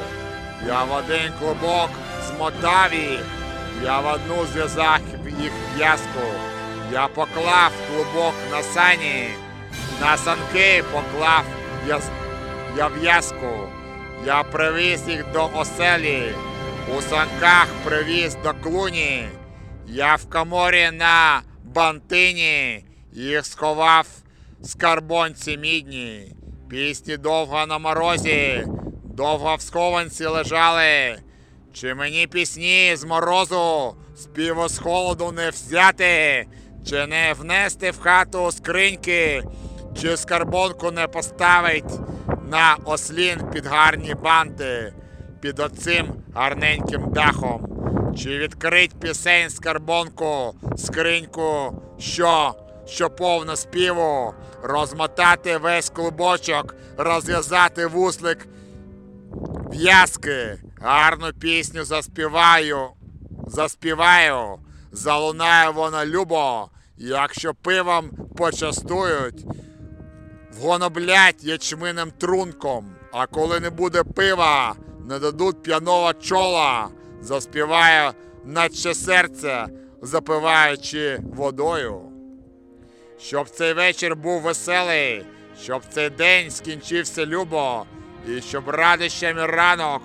Я в один клубок змотав їх, я в одну зв'язав їх в'язку. Я поклав клубок на сані, на санки поклав я, я в'язку. Я привіз їх до оселі, у санках привіз до клуні. Я в коморі на бантині їх сховав скарбонці мідні. Пісні довго на морозі, довго в схованці лежали. Чи мені пісні з морозу, співу з холоду не взяти, чи не внести в хату скриньки, чи скарбонку не поставить на ослін під гарні банти, під оцим гарненьким дахом, чи відкрить пісень скарбонку, скриньку, що, що повно співу, розмотати весь клубочок, розв'язати вуслик в'язки, гарну пісню заспіваю, заспіваю, залунає вона любо, якщо пивом почастують, вгоноблять ячминим трунком, а коли не буде пива, не дадуть п'яного чола, заспіває наче серце, запиваючи водою. Щоб цей вечір був веселий, щоб цей день скінчився любо, і щоб радощами ранок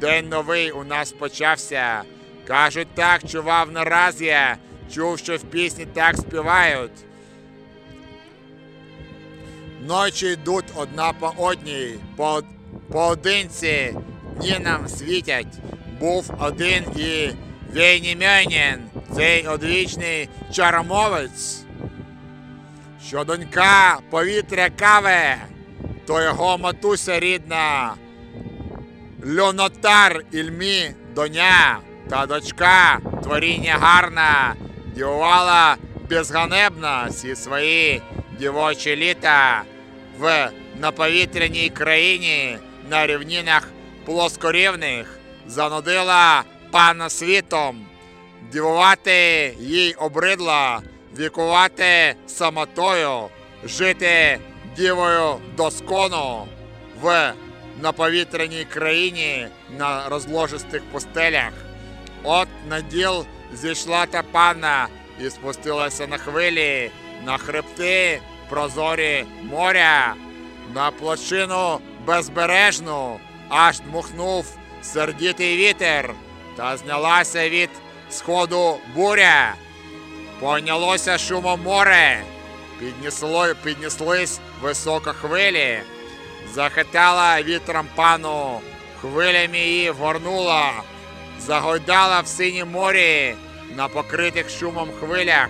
день новий у нас почався. Кажуть, так чував не раз я, чув, що в пісні так співають. Ночі йдуть одна по одній, по, поодинці дні нам світять. Був один і Вейнімьонін, цей одвічний чаромовець що донька повітря каве, то його матуся рідна. Льонотар Ільмі доня та дочка творіння гарна, дівувала безганебно всі свої дівочі літа в наповітряній країні на рівнинах плоскорівних, занудила пана світом, дивувати їй обридла, вікувати самотою, жити дівою доскону в наповітряній країні на розложистих пустелях. От на діл зійшла та панна і спустилася на хвилі, на хребти прозорі моря, на площину безбережну, аж дмухнув сердітий вітер, та знялася від сходу буря. Понялося шумом море, піднесло, піднеслись високо хвилі, захитала вітром пану, хвилями її вгорнула, загойдала в синім морі на покритих шумом хвилях.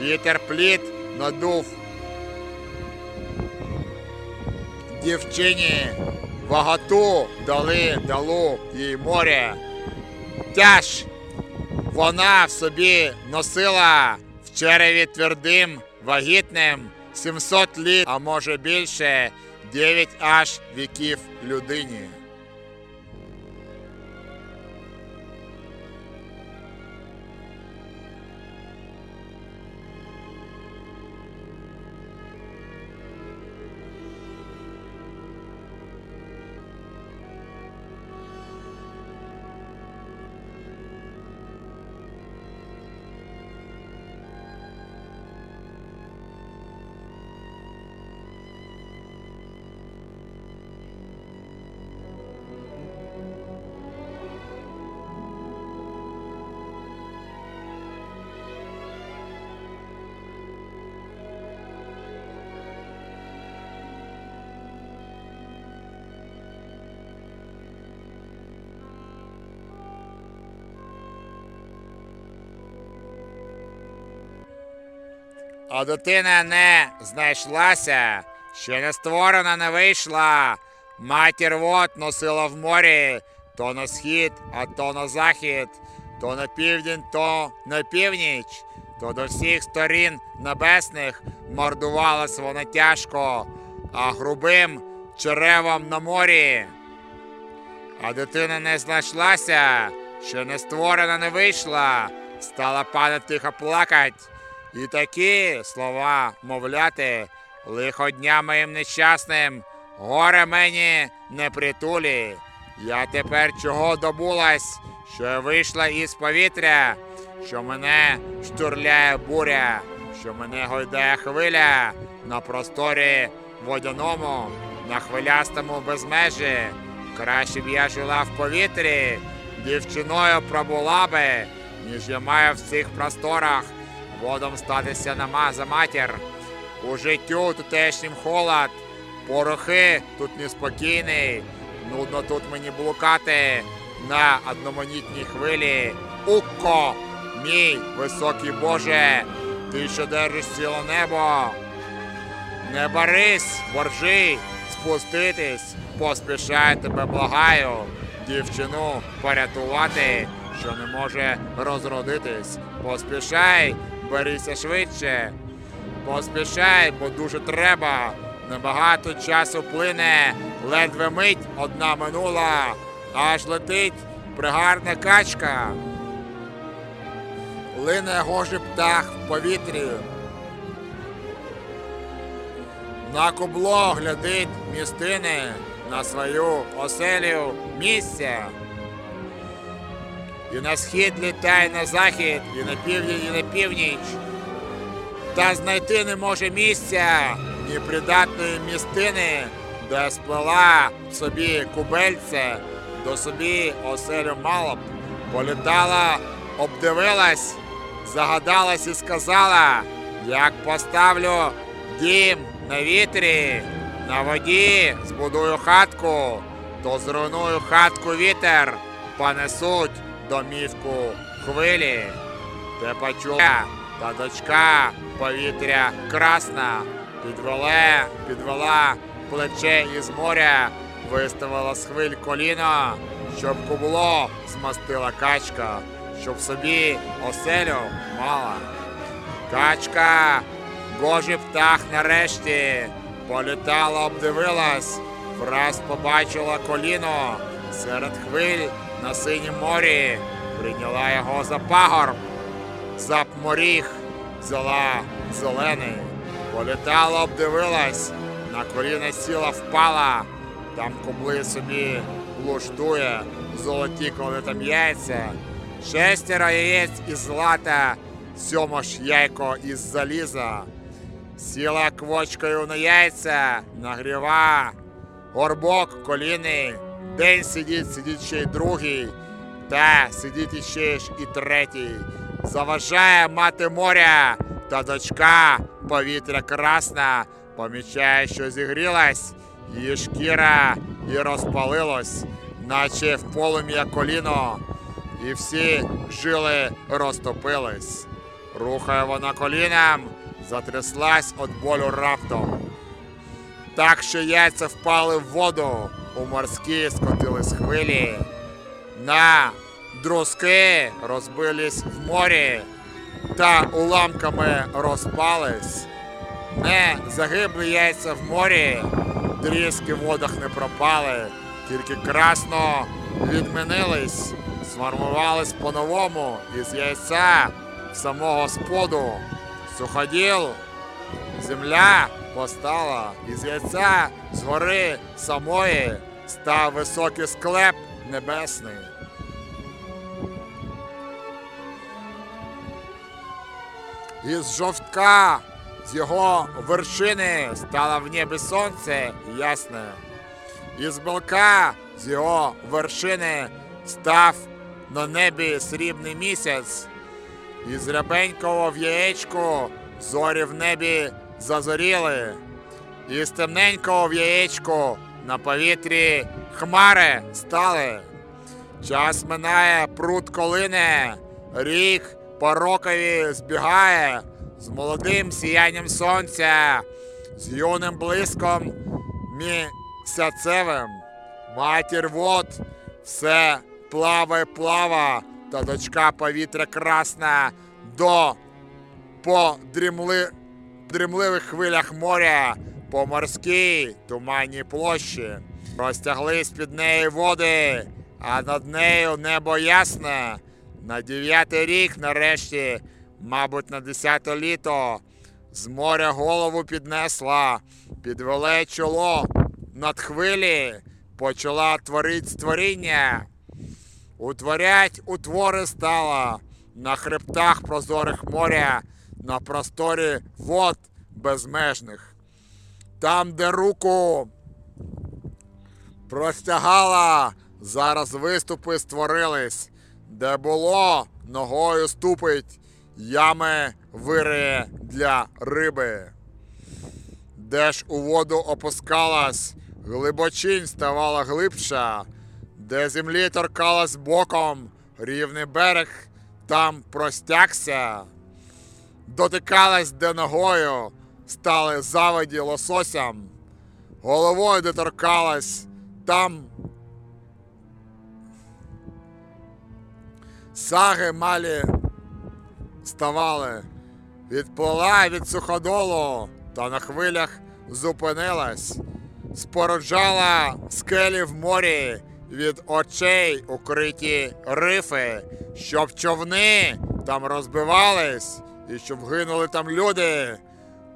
Вітер пліт надув дівчині, ваготу дали далу їй море. Тяж вона в собі носила в череві твердим, вагітним 700 літ, а може більше, 9 аж віків людині. А дитина не знайшлася, ще не створена не вийшла. Матір вод носила в морі, то на схід, а то на захід, то на південь, то на північ, то до всіх сторін небесних мордувалась вона тяжко, а грубим черевом на морі. А дитина не знайшлася, ще не створена не вийшла, стала пана тихо плакать. І такі слова мовляти, лихо дня моїм нещасним, горе мені не притулі. Я тепер чого добулась, що я вийшла із повітря, що мене штурляє буря, що мене гойдає хвиля на просторі водяному, на хвилястому безмежі. Краще б я жила в повітрі, дівчиною пробула би, ніж я маю в цих просторах водом статися нама за матір. У життю тутешнім холод, порохи тут неспокійний, нудно тут мені блукати на одноманітній хвилі. Укко, мій високий Боже, ти що держиш ціле небо. Не барись, боржи, спуститись, поспішай тебе благаю, дівчину порятувати, що не може розродитись. Поспішай, берися швидше. Поспішай, бо дуже треба. Небагато часу плине, ледве мить одна минула, аж летить пригарна качка. Лине гожий птах в повітрі. На кубло глядить містини на свою оселю місця. І на схід літає на захід, і на південь, і на північ. Та знайти не може місця, ні придатної містини, де сплела собі кубельце, до собі оселю мала б, політала, обдивилась, загадалась і сказала, як поставлю дім на вітрі, на воді збудую хатку, то зруйную хатку вітер, понесуть домівку хвилі. Те почула та дочка. Повітря красна, підвела, підвела. Плече із моря, виставила з хвиль коліно, щоб кубло змастила качка, щоб собі оселю мала. Качка, гожий птах нарешті, політала, обдивилась, враз побачила коліно. Серед хвиль на синім морі, прийняла його за пагорб, за моріг, взяла зелений, політала, обдивилась, на коліна сіла, впала, там кубли собі луштує, золоті, коли там яйця, шестеро яєць із злата, сьомо ж яйко із заліза. Сіла квочкою на яйця, нагріва, горбок, коліни, день сидить, сидить ще й другий, та сидить іще ж і третій. Заважає мати моря, та дочка повітря красна, помічає, що зігрілась, її шкіра і розпалилось, наче в полум'я коліно, і всі жили розтопились. Рухає вона коліном, затряслась від болю раптом. Так що яйця впали в воду, у морські скотились хвилі. На друзки розбились в морі та уламками розпались. Не загибли яйця в морі, тріски в водах не пропали, тільки красно відмінились, сформувались по-новому із яйця самого споду. Суходіл, земля постала, із яйця з гори самої став високий склеп небесний. Із жовтка з його вершини стало в небі сонце ясне. Із белка з його вершини став на небі срібний місяць. Із рябенького в яєчку зорі в небі зазоріли. Із темненького в яєчку на повітрі хмари стали. Час минає, пруд колине, рік по рокові збігає з молодим сіянням сонця, з юним блиском місяцевим. Матір вод все плаває, плава, та дочка повітря красна до по дрімли, дрімливих хвилях моря, по морській туманній площі. Розтяглись під неї води, а над нею небо ясне. На дев'ятий рік, нарешті, мабуть, на десяте літо, з моря голову піднесла, підвеле чоло над хвилі, почала творить створіння. Утворять утвори стала на хребтах прозорих моря, на просторі вод безмежних. Там, де руку простягала, зараз виступи створились, де було ногою ступить, ями вириє для риби. Де ж у воду опускалась, глибочинь ставала глибша, де землі торкалась боком, рівний берег там простягся, дотикалась де ногою, стали заводі лососям, головою доторкалась, там саги малі ставали, відплила від суходолу, та на хвилях зупинилась, спороджала скелі в морі, від очей укриті рифи, щоб човни там розбивались, і щоб гинули там люди.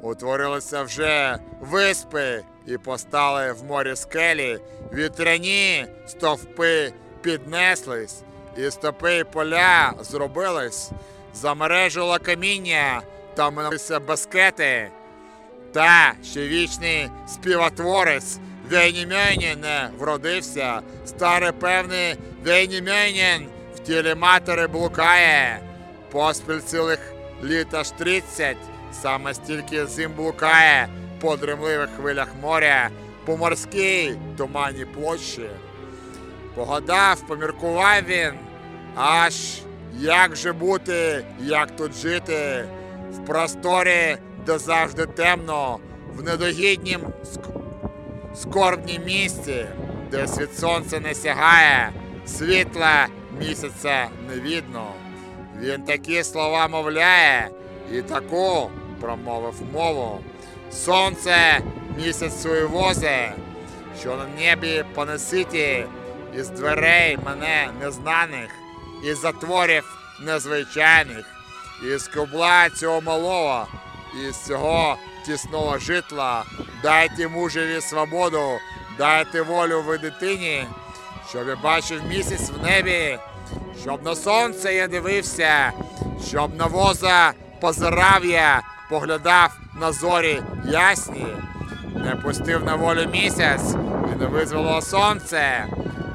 Утворилися вже виспи і постали в морі скелі, вітряні стовпи піднеслись, і стопи й поля зробились, замережило каміння, там минулися баскети, та ще вічний співотворець Вейнімьонін не вродився, старий певний Вейнімьонін в тілі матері блукає, поспіль цілих літ аж тридцять, саме стільки зим блукає по дремливих хвилях моря, по морській туманній площі. Погадав, поміркував він, аж як же бути, як тут жити, в просторі, де завжди темно, в недогіднім ск- скорбнім місці, де світ сонця не сягає, світла місяця не видно. Він такі слова мовляє і таку промовив мову. Сонце місяць свою возе, що на небі понеситі із дверей мене незнаних, із затворів незвичайних, із кубла цього малого, із цього тісного житла. Дайте мужеві свободу, дайте волю ви дитині, щоб я бачив місяць в небі, щоб на сонце я дивився, щоб на воза позирав я, поглядав на зорі ясні, не пустив на волю місяць і не визвало сонце.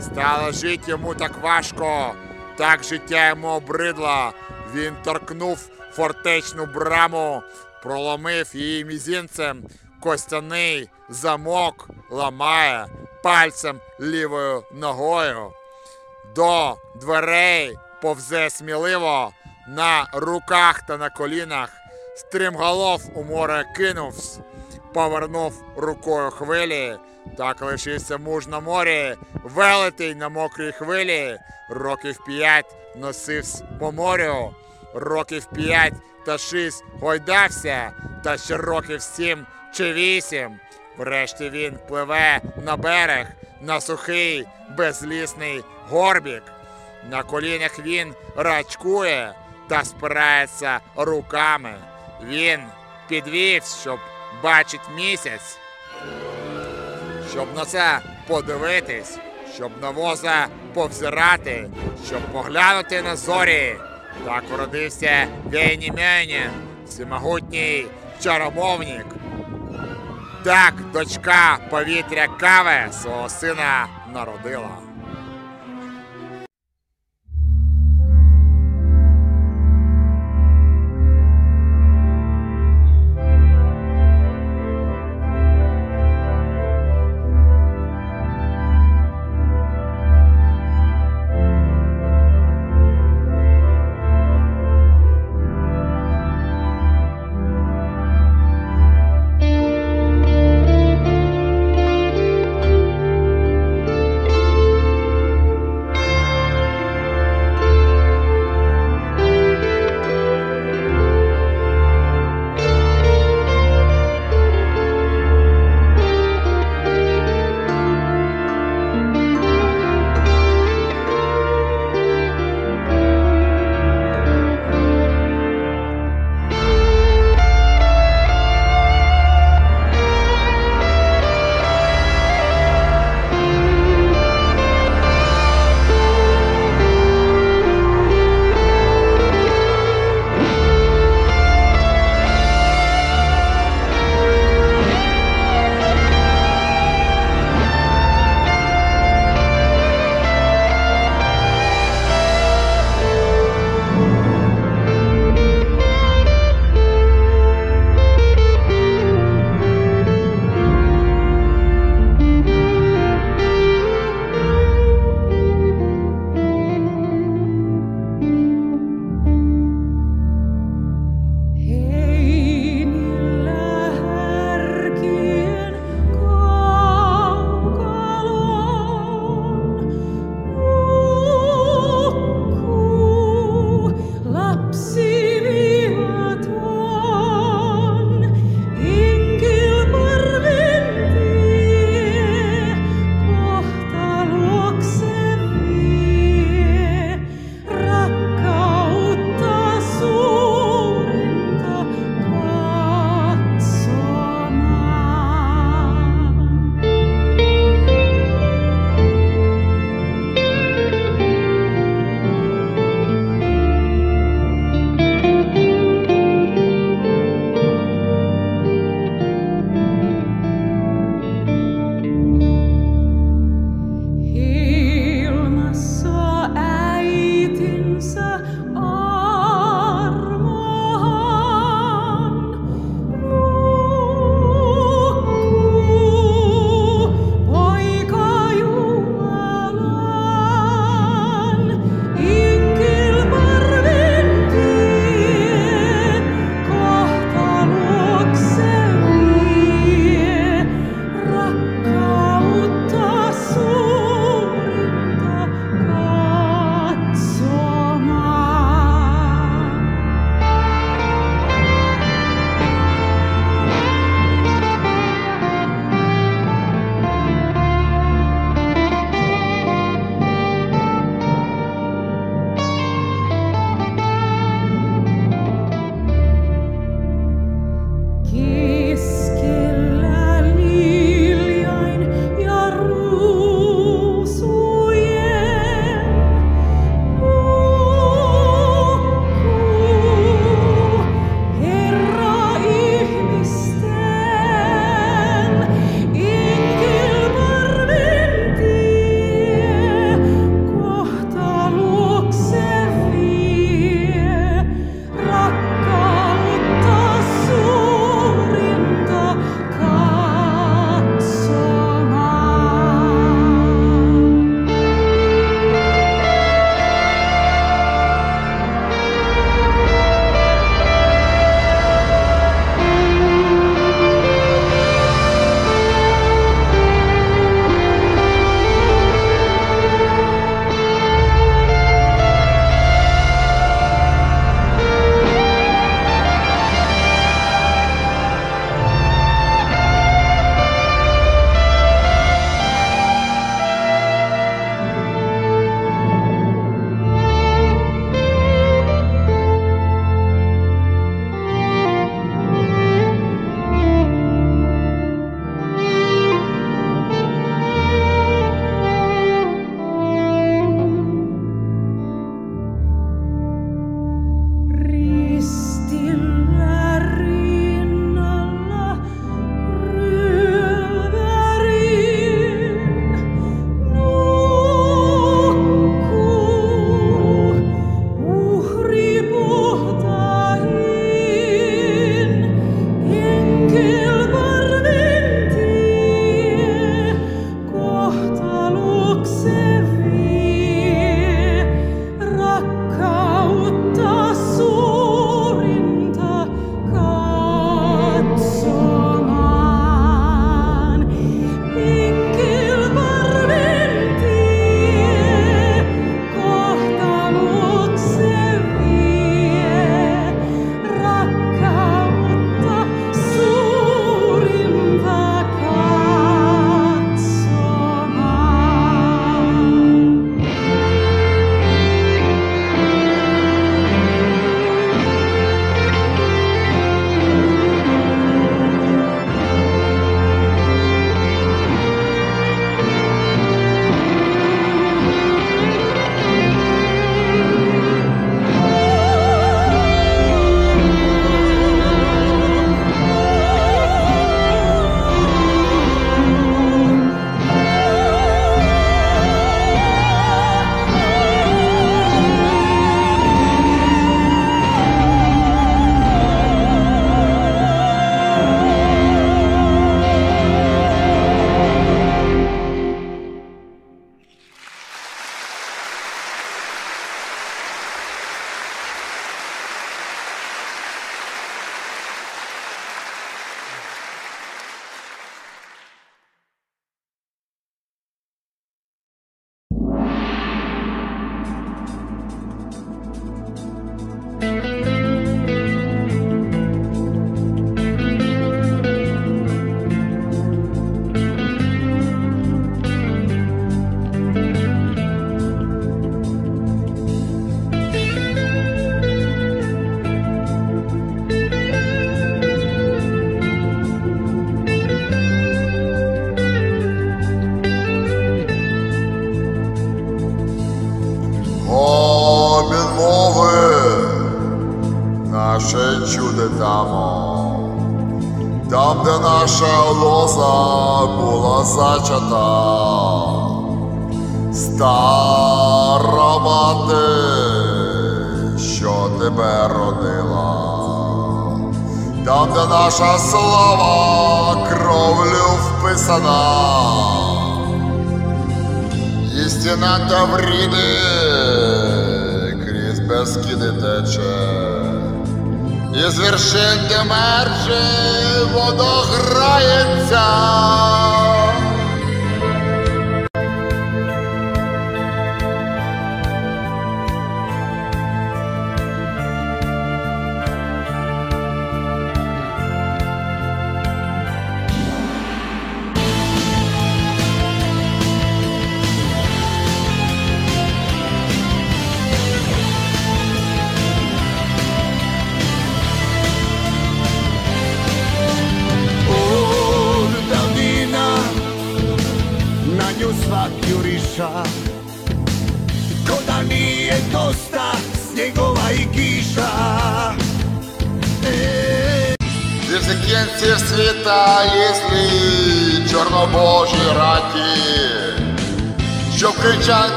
Стало жити йому так важко, так життя йому обридло. Він торкнув фортечну браму, проломив її мізинцем, костяний замок ламає пальцем лівою ногою. До дверей повзе сміливо, на руках та на колінах, стрімголов у море кинувсь, повернув рукою хвилі, так лишився муж на морі, велетий на мокрій хвилі, років п'ять носився по морю, років п'ять та шість гойдався, та ще років сім чи вісім. Врешті він пливе на берег, на сухий безлісний горбік. На колінах він рачкує та спирається руками. Він підвівся, щоб бачить місяць, щоб на це подивитись, щоб на воза повзирати, щоб поглянути на зорі. Так уродився Вейнімянін, всемогутній чаромовник. Так дочка повітря кави свого сина народила.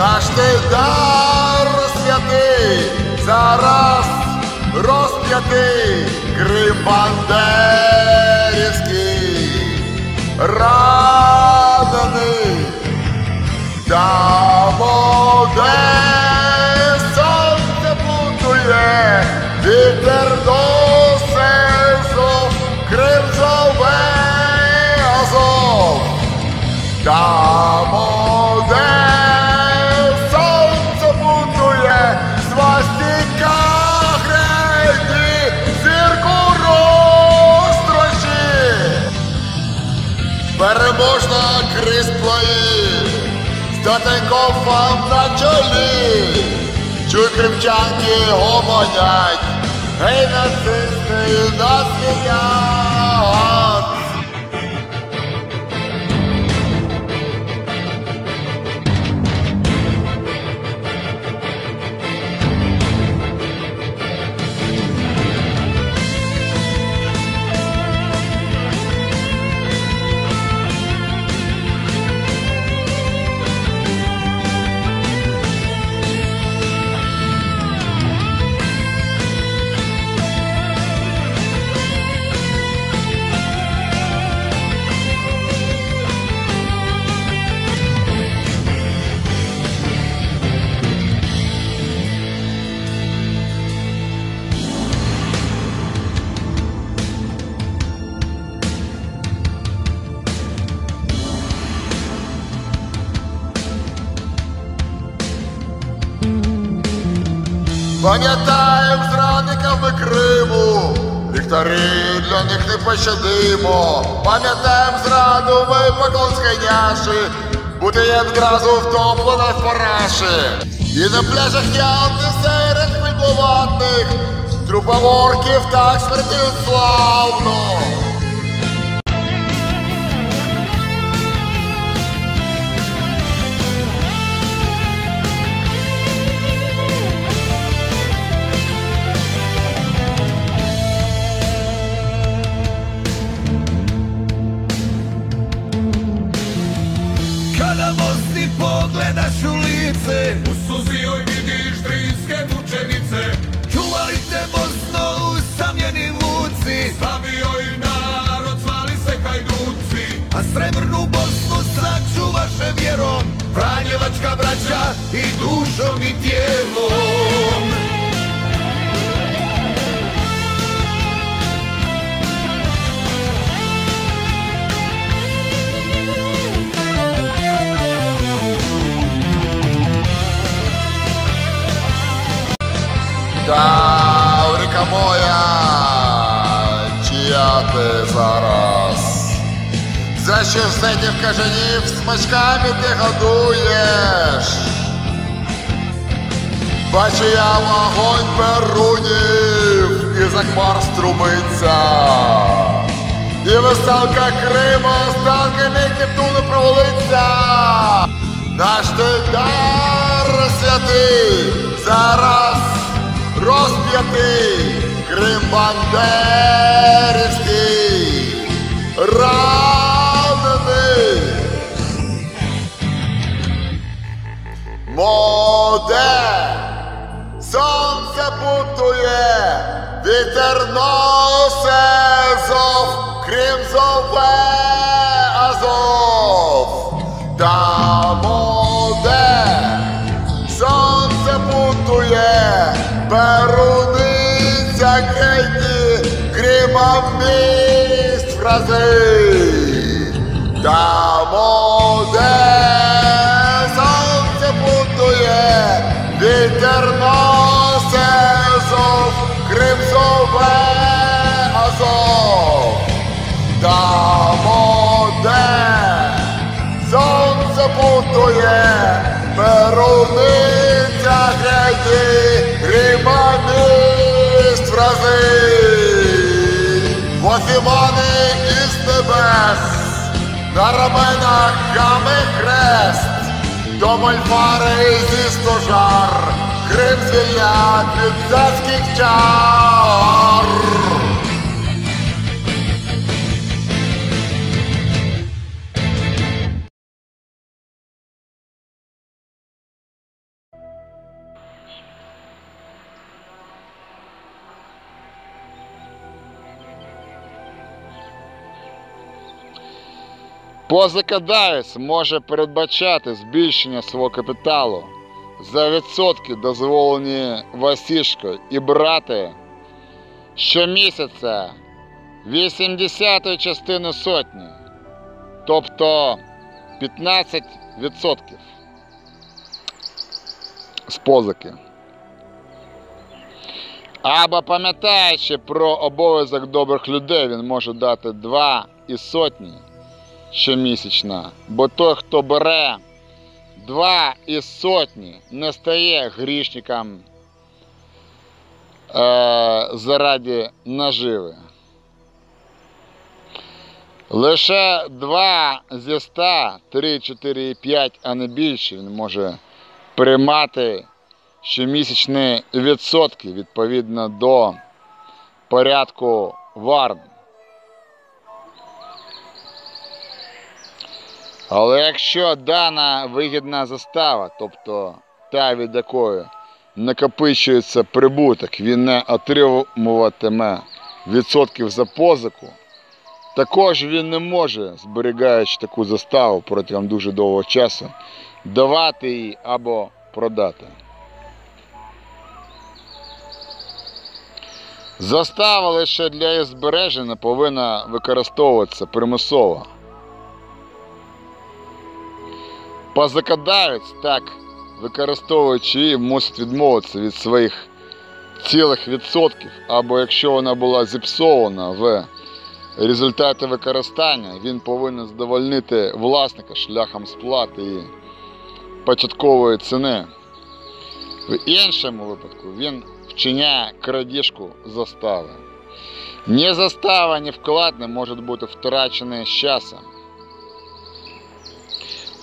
Наш ти дар святий, зараз розп'ятий Крим Бандерівський, ранений там де сонце путує, вітер досезов, Крим зове Азов. Там що кримчані гомонять, гей нацисти нас вінять. Старі для них не пощадимо, пам'ятаєм зраду ми поклон схайняши, Буде одразу втоплено в параші. І на пляжах Ялти серед прибуватних, Труповорків так смертю славно. Позикодавець може передбачати збільшення свого капіталу за відсотки, дозволені Васішкою, і брати щомісяця 80 частину сотні, тобто 15% з позики. Або пам'ятаючи про обов'язок добрих людей, він може дати 2 із сотні щомісячно, бо той, хто бере два із сотні, не стає грішником е, заради наживи. Лише два зі ста, три, чотири і п'ять, а не більше, він може приймати щомісячні відсотки відповідно до порядку варн. Але якщо дана вигідна застава, тобто та, від якої накопичується прибуток, він не отримуватиме відсотків за позику, також він не може, зберігаючи таку заставу протягом дуже довгого часу, давати її або продати. Застава лише для її збереження повинна використовуватися примусово. Позакодавець, так, використовуючи її, мусить відмовитися від своїх цілих відсотків, або якщо вона була зіпсована в результаті використання, він повинен задовольнити власника шляхом сплати і початкової ціни. В іншому випадку він вчиняє крадіжку застави. Ні застава, ні вклад не можуть бути втрачені з часом.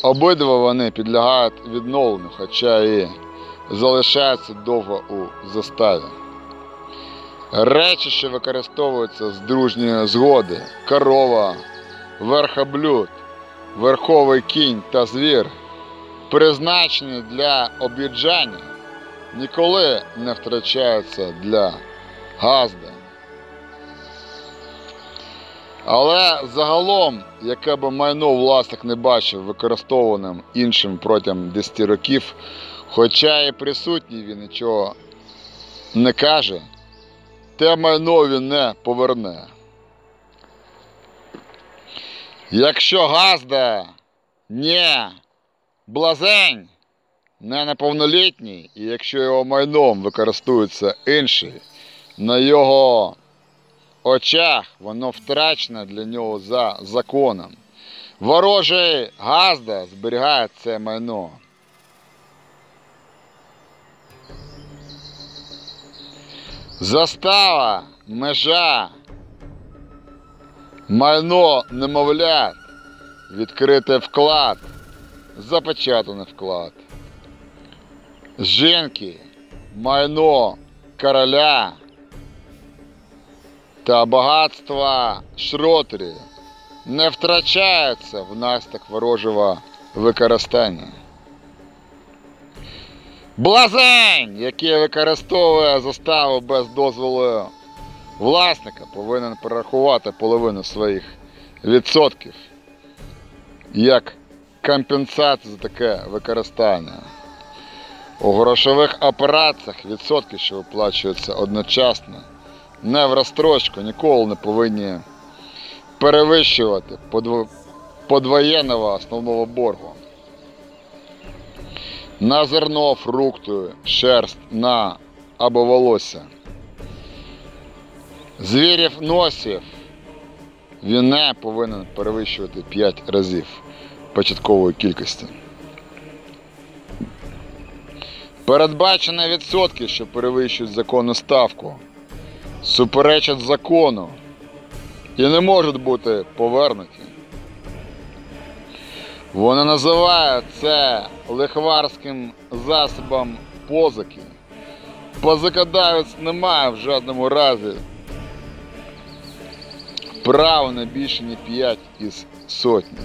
Обидва вони підлягають відновленню, хоча і залишаються довго у заставі. Речі, що використовуються з дружньої згоди, корова, верхоблюд, верховий кінь та звір, призначені для об'їжджання, ніколи не втрачаються для газди. Але загалом, яке б майно власник не бачив використовуваним іншим протягом 10 років, хоча і присутній він нічого не каже, те майно він не поверне. Якщо газда не блазень, не неповнолітній, і якщо його майном використовується інший, на його очах воно втрачене для нього за законом. Ворожий газда зберігає це майно. Застава, межа, майно немовлят, відкритий вклад, запечатаний вклад. Жінки, майно короля та багатства шротері не втрачаються внаслідок ворожого використання. Блазень, який використовує заставу без дозволу власника, повинен перерахувати половину своїх відсотків як компенсацію за таке використання. У грошових операціях відсотки, що виплачуються одночасно, не в розстрочку, ніколи не повинні перевищувати подвоєнного основного боргу. На зерно, фрукти, шерсть, на або волосся. Звірів носів він не повинен перевищувати 5 разів початкової кількості. Передбачені відсотки, що перевищують законну ставку, суперечать закону і не можуть бути повернуті. Вони називають це лихварським засобом позики. Позикодавець не має в жодному разі права на більше ніж 5 із сотні.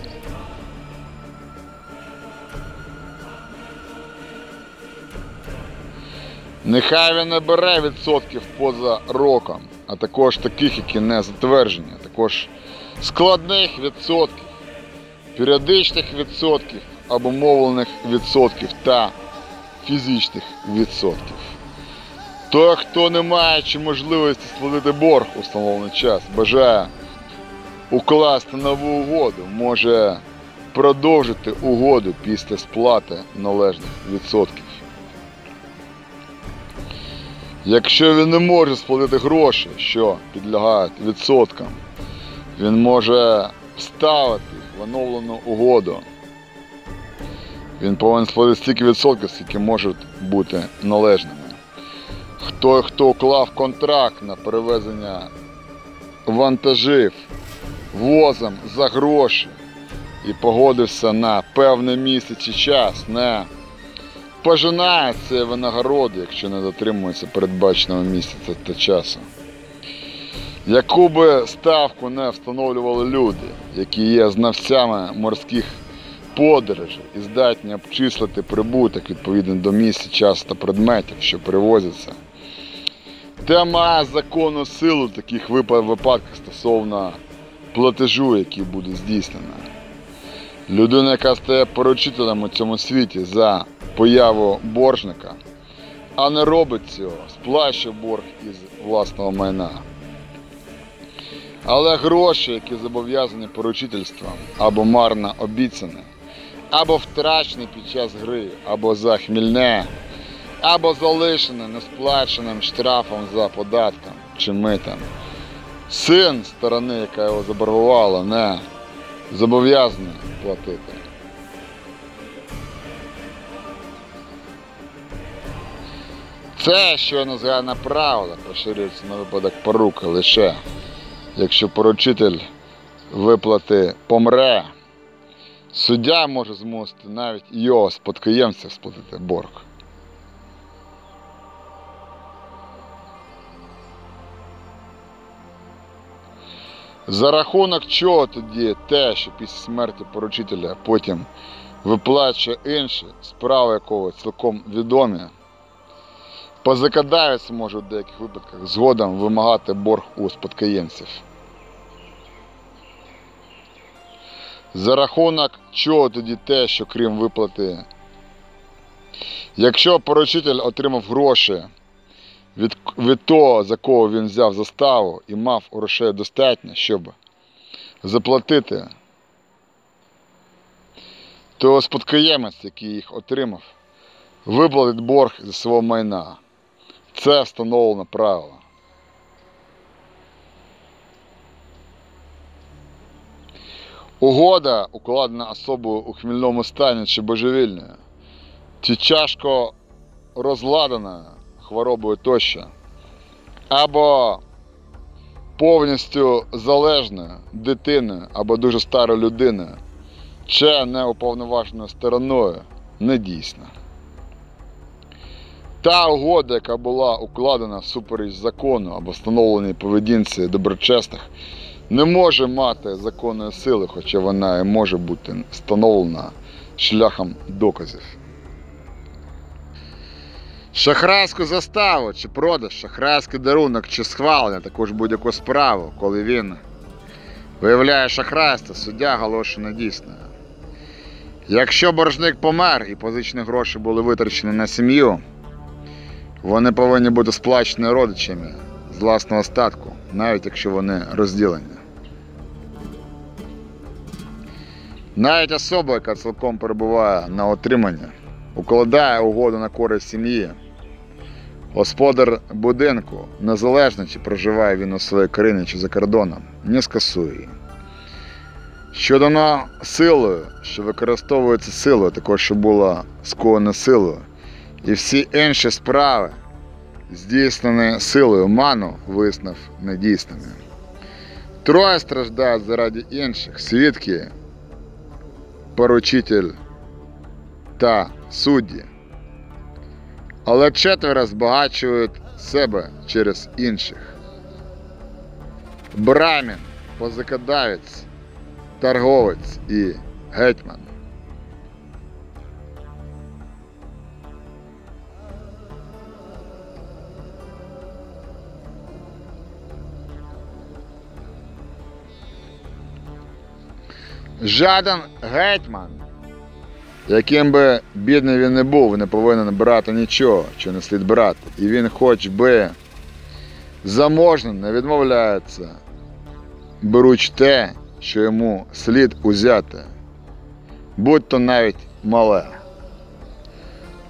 Нехай він не бере відсотків поза роком, а також таких, які не затверджені, а також складних відсотків, періодичних відсотків, обумовлених відсотків та фізичних відсотків. Той, хто не має чи можливості сплатити борг у встановлений час, бажає укласти нову угоду, може продовжити угоду після сплати належних відсотків. Якщо він не може сплатити гроші, що підлягають відсоткам, він може вставити в оновлену угоду. Він повинен сплатити стільки відсотків, скільки можуть бути належними. Хто, хто уклав контракт на перевезення вантажів возом за гроші і погодився на певний місяць чи час, не пожинає цієї винагороди, якщо не дотримується передбаченого місяця та часу. Яку би ставку не встановлювали люди, які є знавцями морських подорожей і здатні обчислити прибуток відповідно до місця, часу та предметів, що привозяться, те має законну силу в таких випадках стосовно платежу, який буде здійснено. Людина, яка стає поручителем у цьому світі за появу боржника, а не робить цього, сплачує борг із власного майна. Але гроші, які зобов'язані поручительством, або марно обіцяні, або втрачені під час гри, або за хмільне, або залишені несплаченим штрафом за податком чи митом. Син сторони, яка його заборгувала, не зобов'язаний платити. Це щойно згадана правда поширюється на випадок поруки лише якщо поручитель виплати помре, суддя може змусити навіть його спадкоємця сплатити борг. За рахунок чого тоді те, що після смерті поручителя потім виплачує інший, справи якого цілком відомі, позакадавець може в деяких випадках згодом вимагати борг у спадкоємців. За рахунок чого тоді те, що крім виплати. Якщо поручитель отримав гроші від, від того, за кого він взяв заставу і мав грошей достатньо, щоб заплатити, то спадкоємець, який їх отримав, виплатить борг зі свого майна. Це встановлено правило. Угода, укладена особою у хмільному стані чи божевільною, чи тяжко розладаною хворобою тощо, або повністю залежною дитиною або дуже старою людиною, чи неуповноваженою стороною, не дійсна. Та угода, яка була укладена всупереч закону або встановленій поведінці доброчесних, не може мати законної сили, хоча вона і може бути встановлена шляхом доказів. Шахрайську заставу чи продаж, шахрайський дарунок чи схвалення, також будь-яку справу, коли він виявляє шахрайство, суддя оголошує недійсною. Якщо боржник помер і позичні гроші були витрачені на сім'ю, вони повинні бути сплачені родичами з власного статку, навіть якщо вони розділені. Навіть особа, яка цілком перебуває на отриманні, укладає угоду на користь сім'ї. Господар будинку, незалежно чи проживає він у своїй країні чи за кордоном, не скасує її. Що дано силою, що використовується силою, також що була скоєна силою, і всі інші справи, здійснені силою ману, визнав недійсними. Троє страждають заради інших свідки, поручитель та судді. Але четверо збагачують себе через інших. Брамін, позикодавець, торговець і гетьман. Жаден гетьман, яким би бідний він не був, не повинен брати нічого, що не слід брати. І він хоч би заможним не відмовляється, беруч те, що йому слід узяти, будь то навіть мале.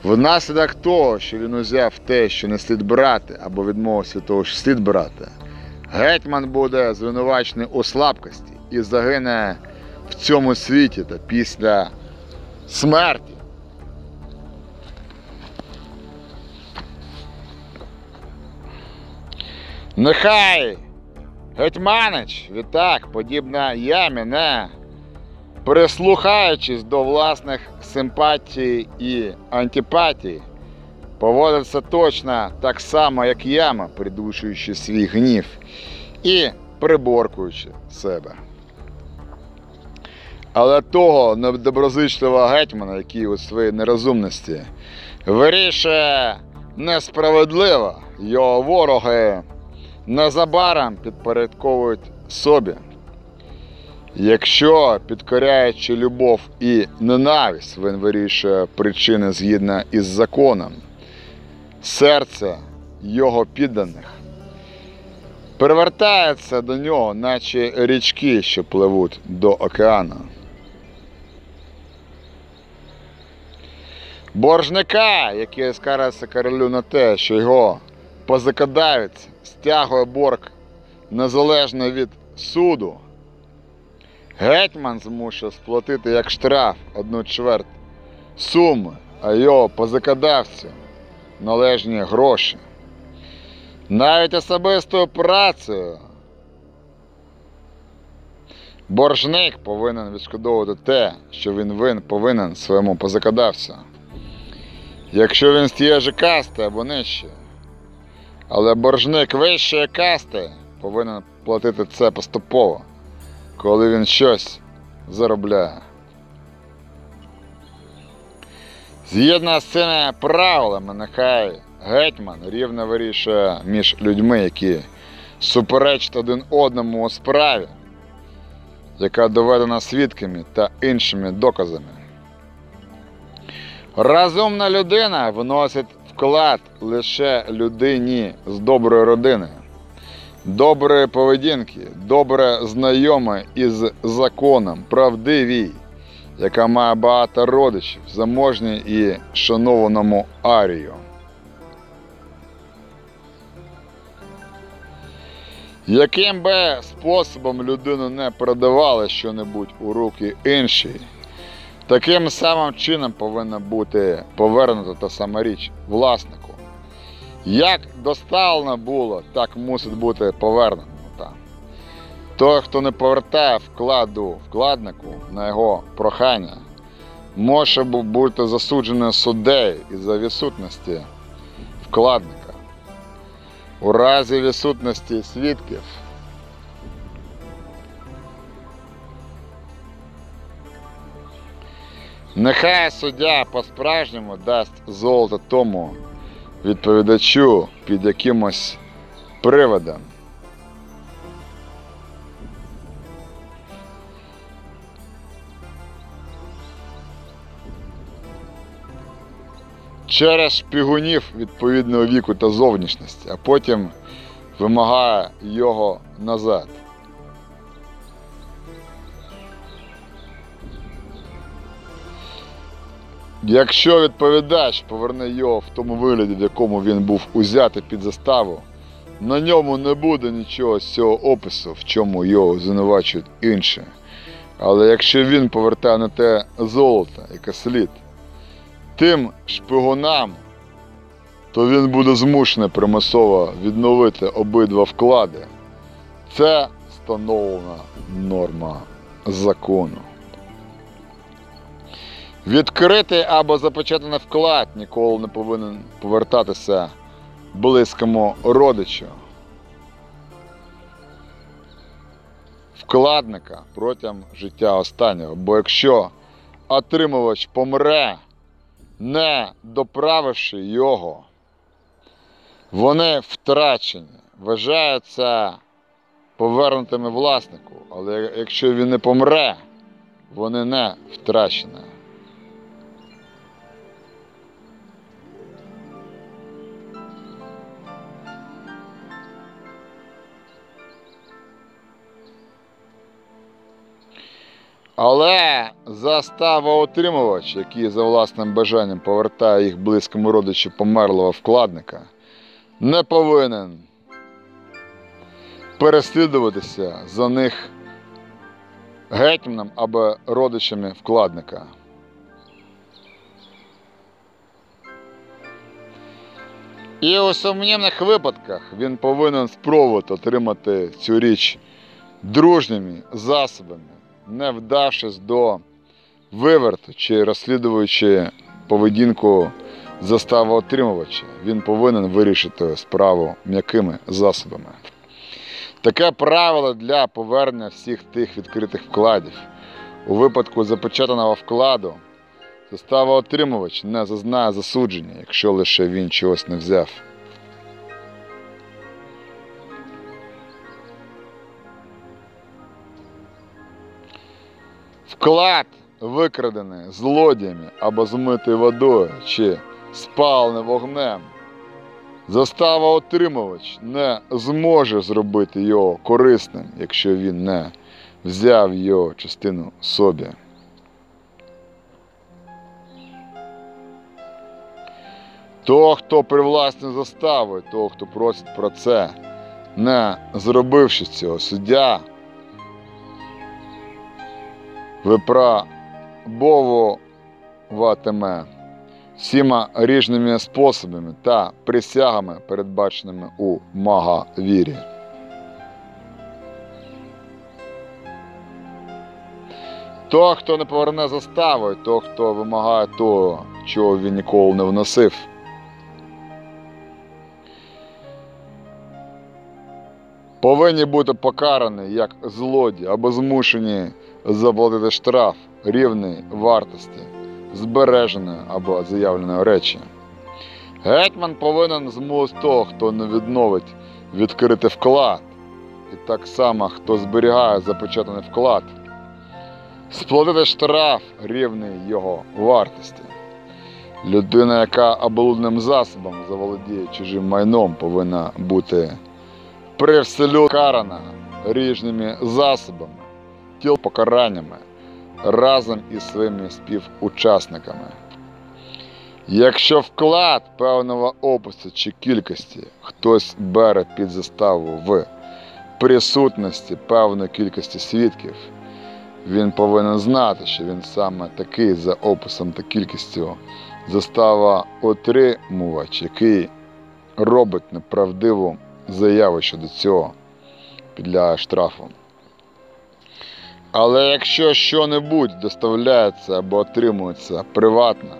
Внаслідок того, що він узяв те, що не слід брати, або відмовився того, що слід брати, гетьман буде звинувачений у слабкості і загине в цьому світі та після смерті. Нехай гетьманич відтак, подібна ямі, не прислухаючись до власних симпатій і антипатій, поводиться точно так само, як яма, придушуючи свій гнів і приборкуючи себе. Але того недоброзичливого гетьмана, який у своїй нерозумності вирішує несправедливо, його вороги незабаром підпорядковують собі. Якщо, підкоряючи любов і ненависть, він вирішує причини згідно із законом, серце його підданих привертається до нього, наче річки, що пливуть до океану. Боржника, який скаржиться королю на те, що його позакодавець стягує борг незалежно від суду, гетьман змушує сплатити як штраф одну чверть суми, а його позакодавцю належні гроші. Навіть особистою працею боржник повинен відшкодовувати те, що він вин повинен своєму позакодавцю. Якщо він з касти або нижче. Але боржник вищої касти повинен платити це поступово, коли він щось заробляє. Згідно з цими правилами, нехай гетьман рівно вирішує між людьми, які суперечать один одному у справі, яка доведена свідками та іншими доказами. Розумна людина вносить вклад лише людині з доброї родини, доброї поведінки, добре знайомої із законом, правдивій, яка має багато родичів, заможній і шанованому Арію. Яким би способом людину не передавали щонебудь у руки іншій, таким самим чином повинна бути повернута та сама річ власнику. Як доставлено було, так мусить бути повернута. Той, хто не повертає вкладу вкладнику на його прохання, може бути засуджений суддею із-за відсутності вкладника. У разі відсутності свідків нехай суддя по-справжньому дасть золото тому відповідачу під якимось приводом. через шпигунів відповідного віку та зовнішності, а потім вимагає його назад. Якщо відповідач поверне його в тому вигляді, в якому він був узятий під заставу, на ньому не буде нічого з цього опису, в чому його звинувачують інші. Але якщо він повертає на те золото, яке слід, тим шпигунам, то він буде змушений примусово відновити обидва вклади. Це встановлена норма закону. Відкритий або запечатаний вклад ніколи не повинен повертатися близькому родичу. Вкладника протягом життя останнього. Бо якщо отримувач помре, не доправивши його, вони втрачені, вважаються повернутими власнику. Але якщо він не помре, вони не втрачені. Але заставоотримувач, який за власним бажанням повертає їх близькому родичу померлого вкладника, не повинен переслідуватися за них гетьманом або родичами вкладника. І у сумнівних випадках він повинен спробувати отримати цю річ дружніми засобами, не вдавшись до виверту чи розслідуючи поведінку заставоотримувача, він повинен вирішити справу м'якими засобами. Таке правило для повернення всіх тих відкритих вкладів. У випадку запечатаного вкладу заставоотримувач не зазнає засудження, якщо лише він чогось не взяв. Вклад, викрадений злодіями або змитий водою чи спалений вогнем, заставоотримувач не зможе зробити його корисним, якщо він не взяв його частину собі. Того, хто привласнив заставою, того, хто просить про це, не зробивши цього, суддя випробовуватиме всіма різними способами та присягами, передбаченими у Магавірі. Того, хто не поверне заставою, того, хто вимагає того, чого він ніколи не вносив. Повинні бути покарані як злодії або змушені заплатити штраф рівний вартості збереженої або заявленої речі. Гетьман повинен змусити того, хто не відновить відкрити вклад, і так само, хто зберігає запечатаний вклад, сплатити штраф рівний його вартості. Людина, яка облудним засобом заволодіє чужим майном, повинна бути привселю карана різними засобами, тіл покараннями, разом із своїми співучасниками. Якщо вклад певного опису чи кількості хтось бере під заставу в присутності певної кількості свідків, він повинен знати, що він саме такий за описом та кількістю застава отримувач, який робить неправдиву заяву щодо цього, підлягає штрафу. Але якщо що-небудь доставляється або отримується приватно,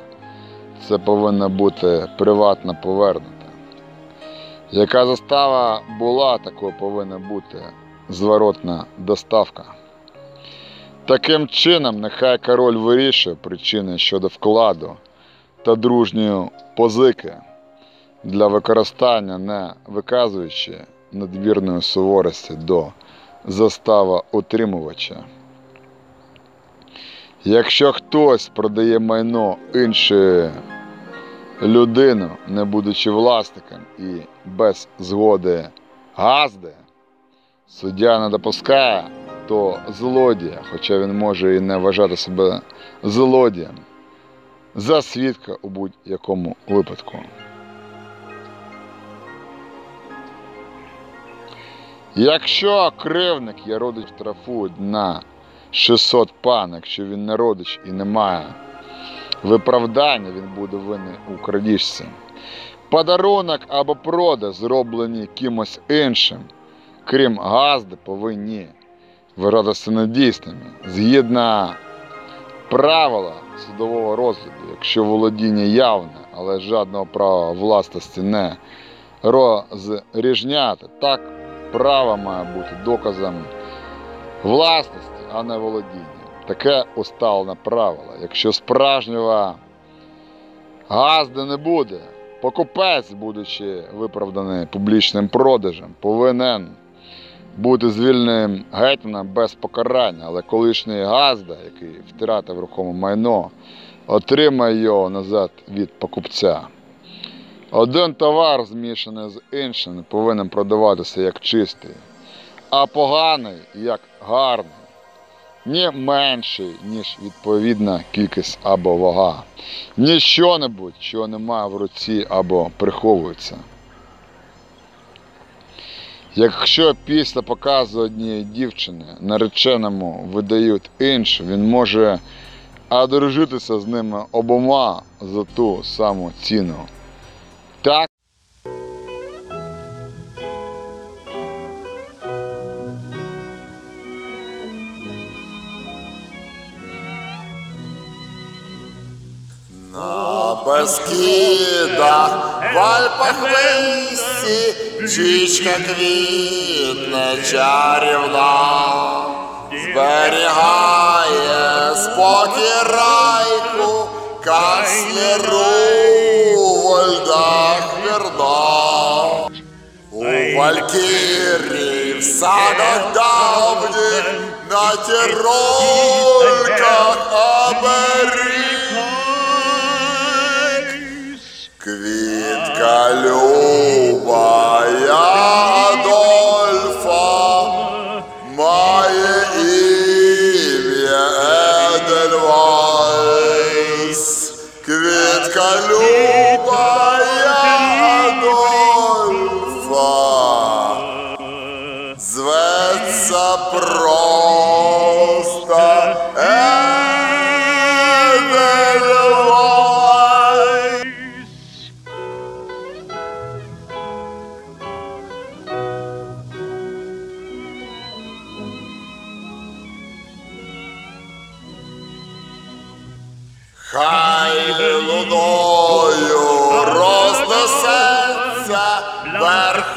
це повинно бути приватно повернуто. Яка застава була, такою повинна бути зворотна доставка. Таким чином, нехай король вирішує причини щодо вкладу та дружньої позики для використання, не виказуючи надмірної суворості до застава утримувача. Якщо хтось продає майно іншої людини, не будучи власником і без згоди газди, суддя не допускає то злодія, хоча він може і не вважати себе злодієм, за свідка у будь-якому випадку. Якщо кривник є родич штрафу на 600 пан, якщо він не родич і не має виправдання, він буде винний у крадіжці. Подарунок або продаж, зроблені кимось іншим, крім газди, повинні виражатися недійсними. Згідно правила судового розгляду, якщо володіння явне, але жодного права власності не розріжняти, так право має бути доказом власності, а не володіння. Таке усталене правило. Якщо справжнього газди не буде, покупець, будучи виправданий публічним продажем, повинен бути звільненим гетьманом без покарання, але колишній газда, який втратив рухоме майно, отримає його назад від покупця. Один товар, змішаний з іншим, повинен продаватися як чистий, а поганий як гарний, ні менший, ніж відповідна кількість або вага, ні що-небудь, що немає в руці або приховується. Якщо після показу однієї дівчини нареченому видають іншу, він може одружитися з ними обома за ту саму ціну. Так На Бескідах, в Альпах висі, чічка квітне чарівна, зберігає спокій райку, канцлеру в льдах вірна. У Валькірії в садах давніх, на тірольках оберіг. Квітка любая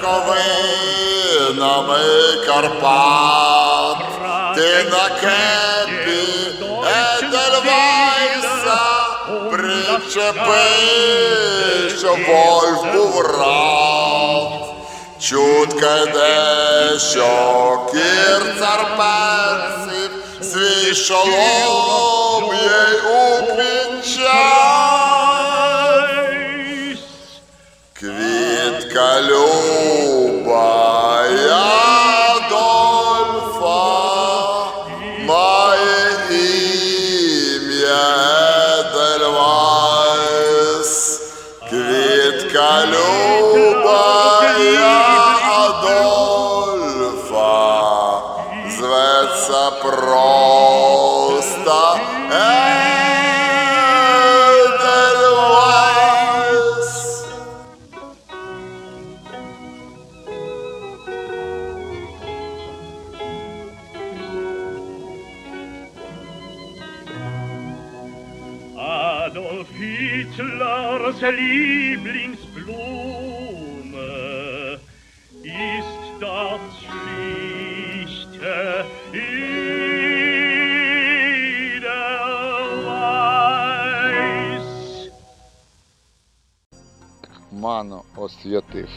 верховинами Карпат. Ти на кепі Едельвайса причепи, що Вольф був рад. Чутка йде, що кір цар персів свій шолом їй упічай. Квітка любая Ману освятив.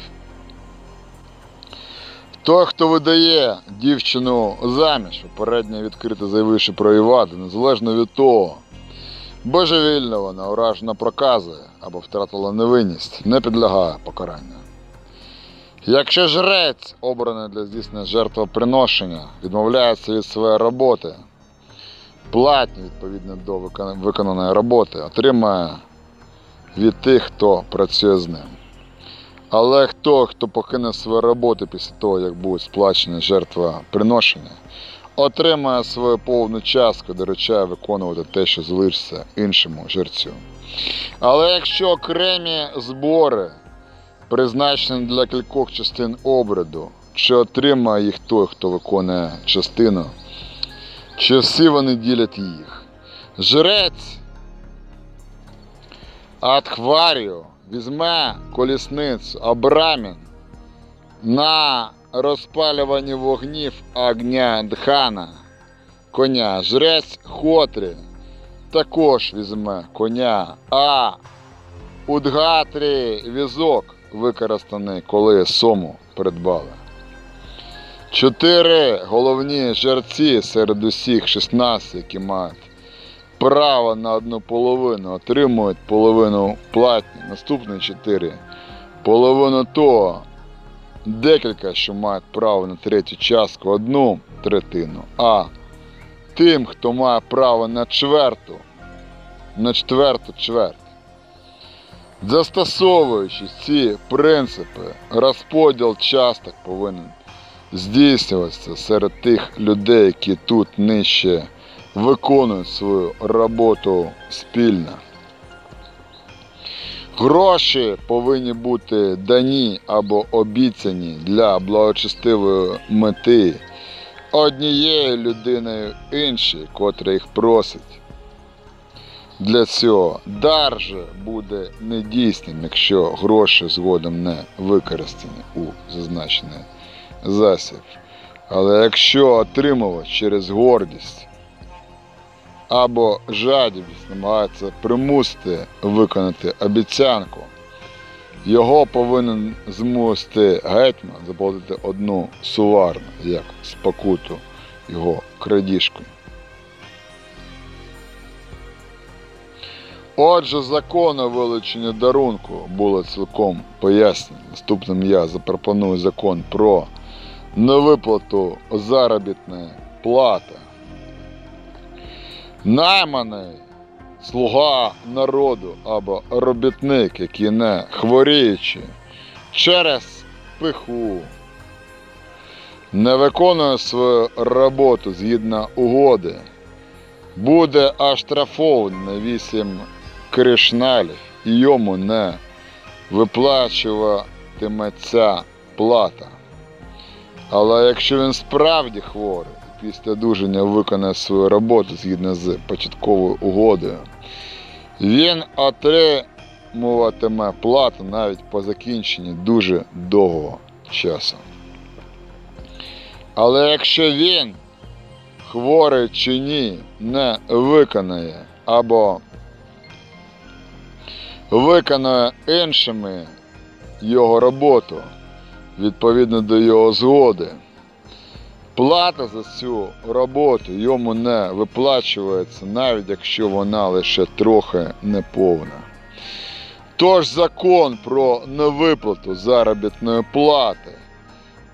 Той, хто видає дівчину заміж, попередньо відкрито заявивши про її вади, незалежно від того, божевільно вона уражена проказує або втратила невинність, не підлягає покаранню. Якщо жрець, обраний для здійснення жертвоприношення, відмовляється від своєї роботи, платні відповідно до виконаної роботи, отримає від тих, хто працює з ним. Але хто, хто покине свою роботу після того, як будуть сплачені жертва приношення, отримає свою повну частку, доручає виконувати те, що залишиться іншому жерцю. Але якщо окремі збори, призначені для кількох частин обряду, чи отримає їх той, хто виконує частину, чи всі вони ділять їх. Жрець Атхварію візьме колісницю Абрамін на розпалюванні вогнів огня Дхана коня. Жрець Хотрі також візьме коня, а Удгатрі візок використаний, коли сому придбали. Чотири головні жерці серед усіх 16, які мають право на одну половину, отримують половину платні, наступні чотири. Половину того, декілька, що мають право на третю частку, одну третину. А тим, хто має право на чверту, на четверту чверть. Застосовуючи ці принципи, розподіл часток повинен здійснюватися серед тих людей, які тут нижче виконують свою роботу спільно. Гроші повинні бути дані або обіцяні для благочестивої мети однією людиною іншій, котра їх просить. Для цього дар же буде недійсним, якщо гроші згодом не використані у зазначений засіб. Але якщо отримувач через гордість або жадібність намагається примусити виконати обіцянку, його повинен змусити гетьман заплатити одну суварну, як спокуту його крадіжку. Отже, закону вилучення дарунку було цілком пояснено. Наступним я запропоную закон про невиплату заробітної плати. Найманий слуга народу або робітник, який не хворіючи через пиху, не виконує свою роботу згідно угоди, буде оштрафований 8 кришналів і йому не виплачуватиметься плата. Але якщо він справді хворий, після одужання виконає свою роботу згідно з початковою угодою, він отримуватиме плату навіть по закінченні дуже довгого часу. Але якщо він, хворий чи ні, не виконає або виконує іншими його роботу відповідно до його згоди. Плата за цю роботу йому не виплачується, навіть якщо вона лише трохи неповна. Тож закон про невиплату заробітної плати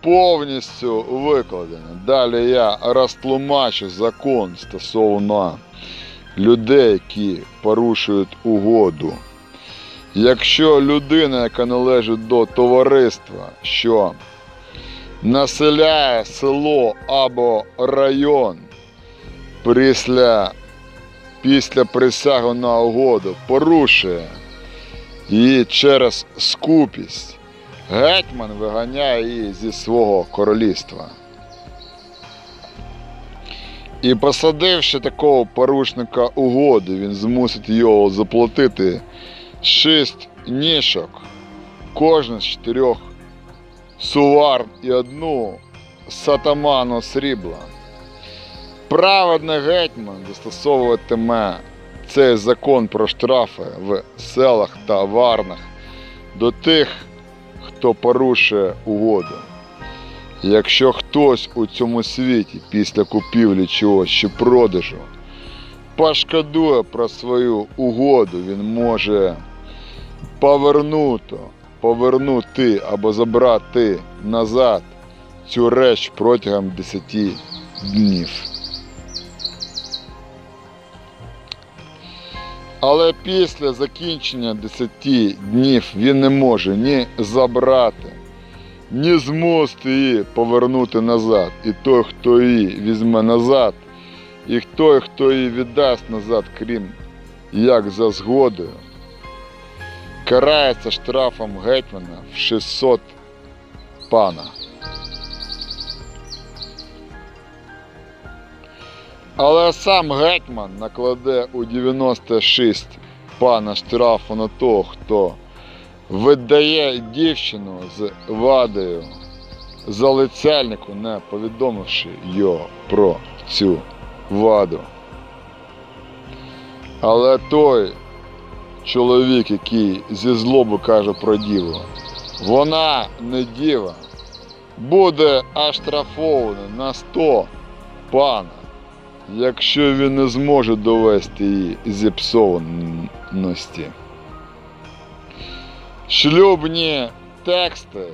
повністю викладений. Далі я розтлумачу закон стосовно людей, які порушують угоду. Якщо людина, яка належить до товариства, що населяє село або район після, після присягу на угоду, порушує її через скупість, гетьман виганяє її зі свого королівства. І посадивши такого порушника угоди, він змусить його заплатити шість нішок, кожен з чотирьох суварн і одну сатаману срібла. Праведний гетьман застосовуватиме цей закон про штрафи в селах та варнах до тих, хто порушує угоду. Якщо хтось у цьому світі після купівлі чогось чи продажу пошкодує про свою угоду, він може повернути, повернути або забрати назад цю реч протягом 10 днів. Але після закінчення 10 днів він не може ні забрати, ні змусити її повернути назад. І той, хто її візьме назад, і той, хто її віддасть назад, крім як за згодою, карається штрафом гетьмана в 600 пана. Але сам гетьман накладе у 96 пана штрафу на того, хто видає дівчину з вадою залицяльнику, не повідомивши його про цю ваду. Але той чоловік, який зі злоби каже про діву, вона не діва, буде оштрафований на 100 пана якщо він не зможе довести її зіпсованості. Шлюбні тексти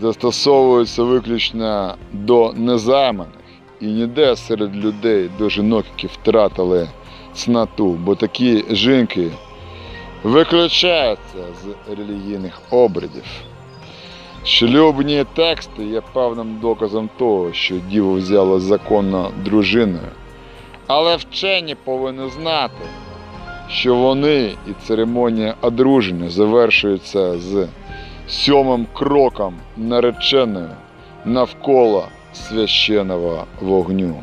застосовуються виключно до незайманих і ніде серед людей до жінок, які втратили цноту, бо такі жінки виключаються з релігійних обрядів. Шлюбні тексти є певним доказом того, що діву взяло законно дружиною. Але вчені повинні знати, що вони і церемонія одруження завершуються з сьомим кроком нареченою навколо священого вогню.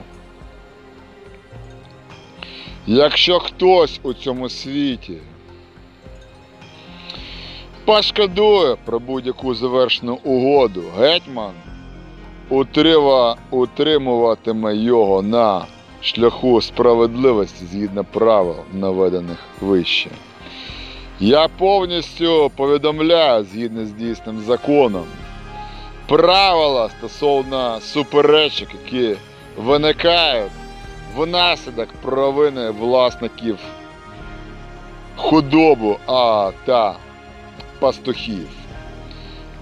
Якщо хтось у цьому світі пошкодує про будь-яку завершену угоду, гетьман утримуватиме його на шляху справедливості згідно правил, наведених вище. Я повністю повідомляю згідно з дійсним законом правила стосовно суперечок, які виникають внаслідок провини власників худобу а та пастухів.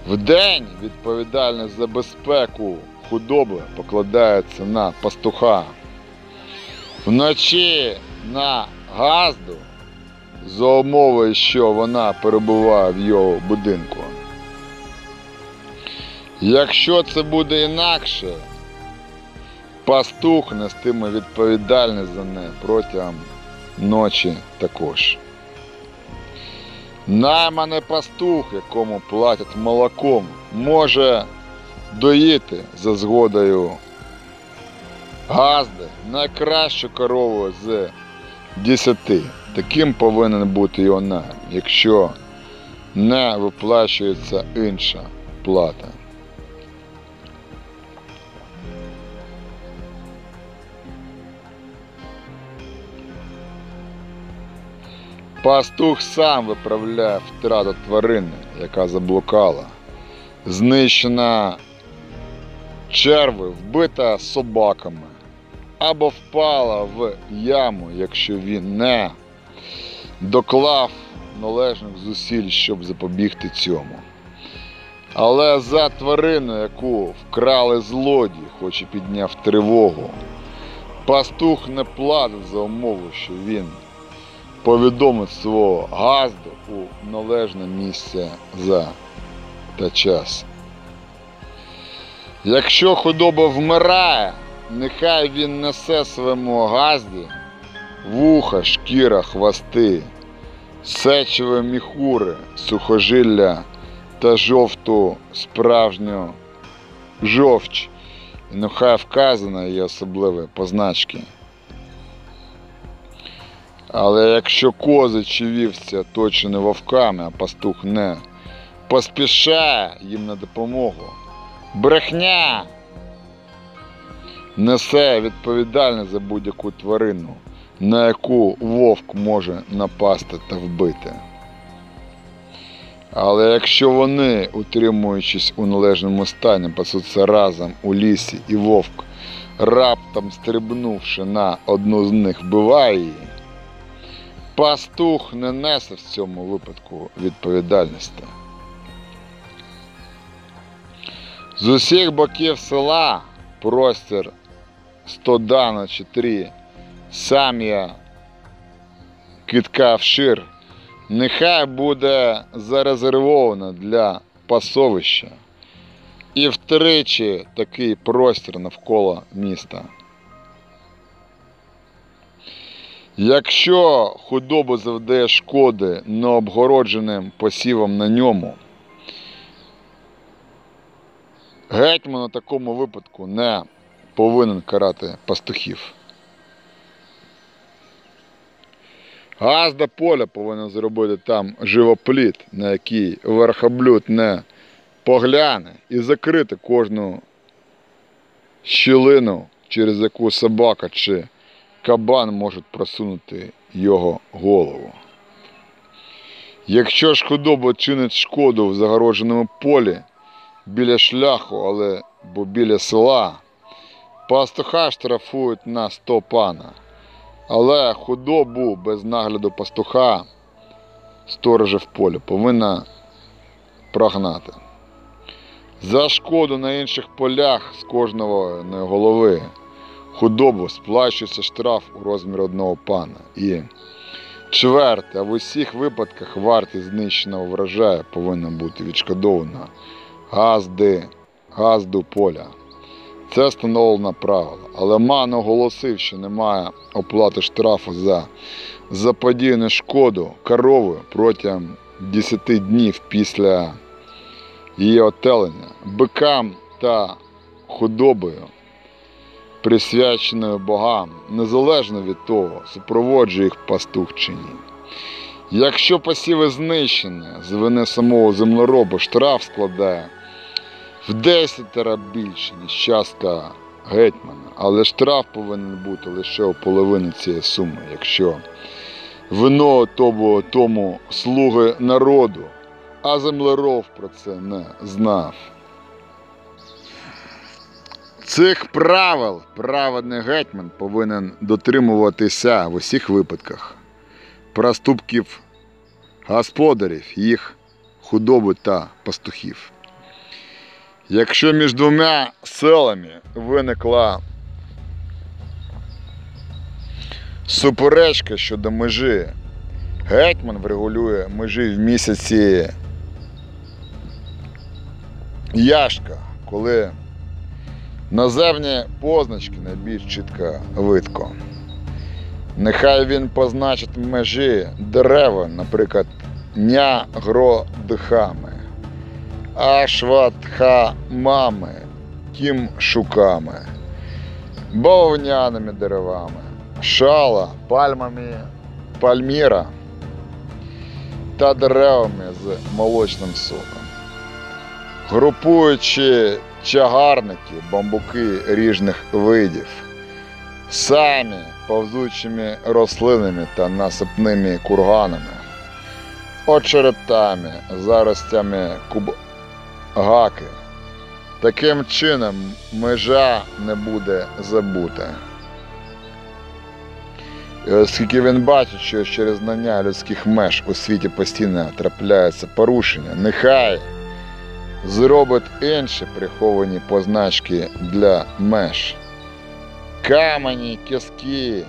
Вдень відповідальність за безпеку худоби покладається на пастуха. Вночі на газду за умови, що вона перебуває в його будинку. Якщо це буде інакше, пастух нестиме відповідальність за неї протягом ночі також. Найманий пастух, якому платять молоком, може доїти за згодою газди найкращу корову з 10. Таким повинен бути і вона, якщо не виплачується інша плата. Пастух сам виправляє втрату тварини, яка заблукала. Знищена черви, вбита собаками або впала в яму, якщо він не доклав належних зусиль, щоб запобігти цьому. Але за тварину, яку вкрали злодії, хоч підняв тривогу, пастух не платить за умову, що він повідомить свого газду у належне місце за та час. Якщо худоба вмирає, нехай він несе своєму газді вуха, шкіра, хвости, сечові міхури, сухожилля та жовту справжню жовч. І нехай вказано її особливі позначки. Але якщо кози чи вівці оточені вовками, а пастух не. Поспішає їм на допомогу, брехня! Несе відповідальність за будь-яку тварину, на яку вовк може напасти та вбити. Але якщо вони, утримуючись у належному стані, пасуться разом у лісі і вовк, раптом стрибнувши на одну з них, вбиває її, пастух не несе в цьому випадку відповідальності. З усіх боків села простір стодана чи три сам'я китка вшир нехай буде зарезервовано для пасовища і втричі такий простір навколо міста. Якщо худоба завдає шкоди необгородженим посівам на ньому, гетьман у такому випадку не повинен карати пастухів. Газда поля повинен зробити там живопліт, на який верхоблюд не погляне, і закрити кожну щілину, через яку собака чи кабан можуть просунути його голову. Якщо ж худоба чинить шкоду в загородженому полі біля шляху, але бо біля села, пастуха штрафують на 100 пана. Але худобу без нагляду пастуха сторожа в полі повинна прогнати. За шкоду на інших полях з кожного голови худобу сплачується штраф у розмірі одного пана. І чверте, а в усіх випадках вартість знищеного врожаю повинна бути відшкодована газди, газду поля. Це встановлено правило. Але Ман оголосив, що немає оплати штрафу за заподіяну шкоду коровою протягом 10 днів після її отелення, бикам та худобою, присвяченою богам, незалежно від того, супроводжує їх пастух чи ні. Якщо посіви знищені з вини самого землеробу, штраф складає в 10 раз більше, ніж частка гетьмана, але штраф повинен бути лише у половині цієї суми, якщо вино тому, тому слуги народу, а землеров про це не знав. Цих правил праведний гетьман повинен дотримуватися в усіх випадках проступків господарів, їх худоби та пастухів. Якщо між двома селами виникла суперечка щодо межі, гетьман врегулює межі в місяці Яшка, коли наземні позначки найбільш чітко видко. Нехай він позначить межі дерева, наприклад, нягродихами ашватхамами, кімшуками, бавовняними деревами, шала, пальмами пальміра та деревами з молочним соком. Групуючи чагарники, бамбуки різних видів, самі повзучими рослинами та насипними курганами, очеретами, заростями куб гаки. Таким чином межа не буде забута. І оскільки він бачить, що через знання людських меж у світі постійно трапляються порушення, нехай зробить інші приховані позначки для меж. Камені, кіски,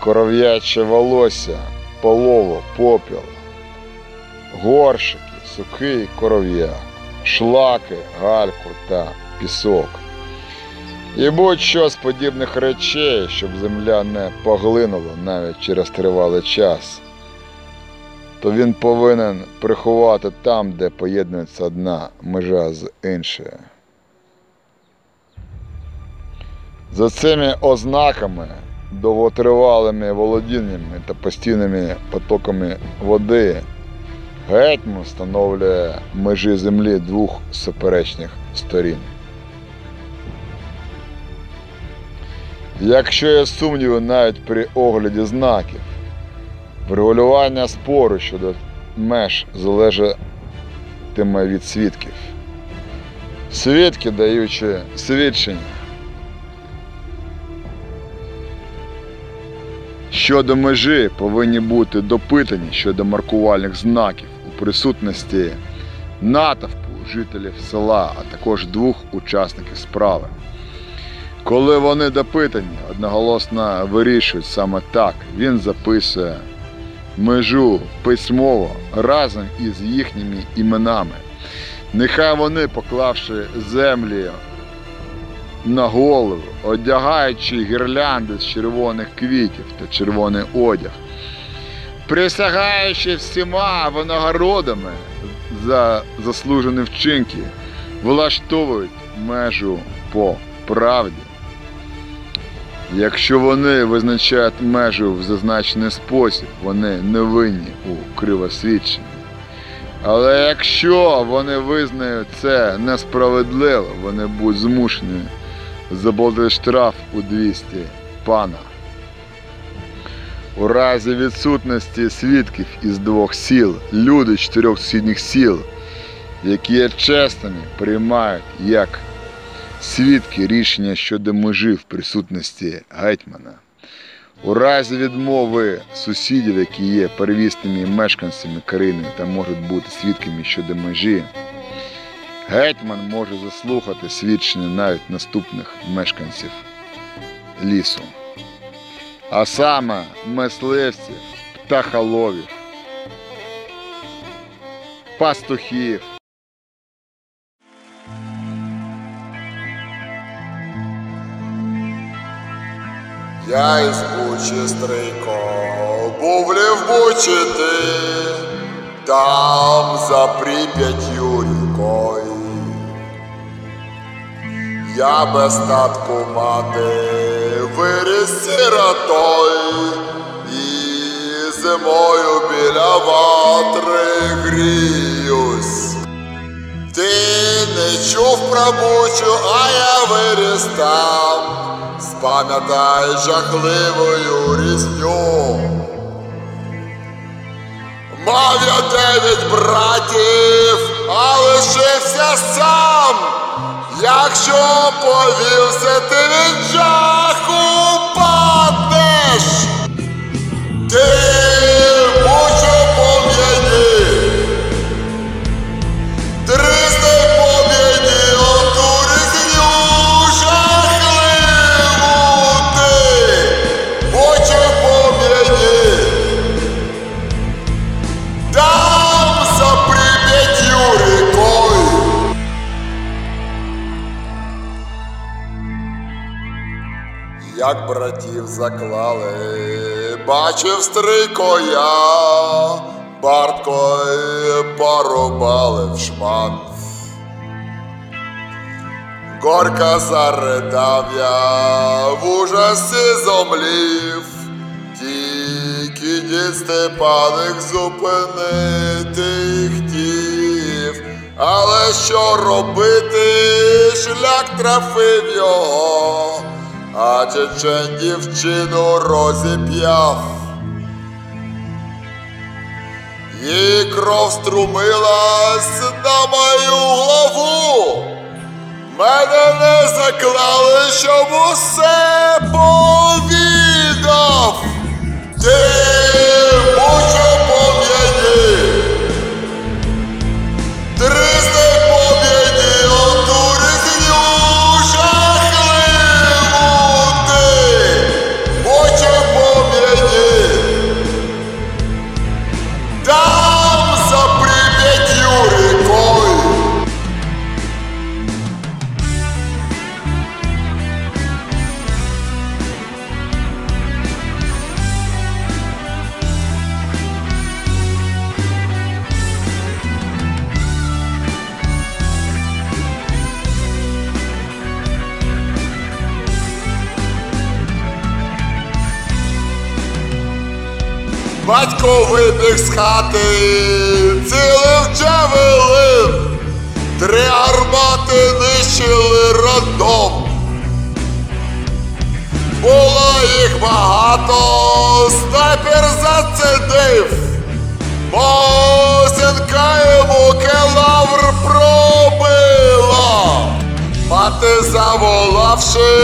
коров'яче волосся, полово, попіл, горшики, сухий коров'як шлаки, гальку та пісок. І будь-що з подібних речей, щоб земля не поглинула навіть через тривалий час, то він повинен приховати там, де поєднується одна межа з іншою. За цими ознаками довготривалими володіннями та постійними потоками води, гетьман встановлює межі землі двох суперечних сторін. Якщо є сумніви навіть при огляді знаків, врегулювання спору щодо меж залежатиме від свідків. Свідки, даючи свідчення щодо межі, повинні бути допитані щодо маркувальних знаків у присутності натовпу жителів села, а також двох учасників справи. Коли вони допитані, одноголосно вирішують саме так, він записує межу письмово разом із їхніми іменами. Нехай вони, поклавши землі на голову, одягаючи гірлянди з червоних квітів та червоний одяг, присягаючи всіма винагородами за заслужені вчинки, влаштовують межу по правді. Якщо вони визначають межу в зазначений спосіб, вони не винні у кривосвідченні. Але якщо вони визнають це несправедливо, вони будуть змушені заплатити штраф у 200 пана. У разі відсутності свідків із двох сіл, люди чотирьох сусідніх сіл, які є чесними, приймають як свідки рішення щодо межі в присутності гетьмана. У разі відмови сусідів, які є первісними мешканцями країни та можуть бути свідками щодо межі, гетьман може заслухати свідчення навіть наступних мешканців лісу. А саме мисливців, птахоловів, пастухів, Я із Бучі стрийко, був Бучі ти, там за Прип'ятью рікою. Я без татку мати виріс сиротою і зимою біля ватри гріюсь. Ти не чув про Бучу, а я виріс там. Спам'ятай жахливою різню. Мав я дев'ять братів, а лишився сам. Якщо повівся ти від жаху падеш, ти Як братів заклали, бачив стрийко я, Бартко порубали в шмат. Горько заридав я, в ужасі зомлів, тільки дід Степаник зупинити хотів. Але що робити, шлях трафив його, а чечен дівчину розіп'яв. І кров струмилась на мою голову. Мене не заклали, щоб усе повідав. Ти вибіг з хати, цілив джавелин. Три гармати нищили роддом. Було їх багато, снайпер зацідив. Босенка йому келавр пробила. Мати заволавши,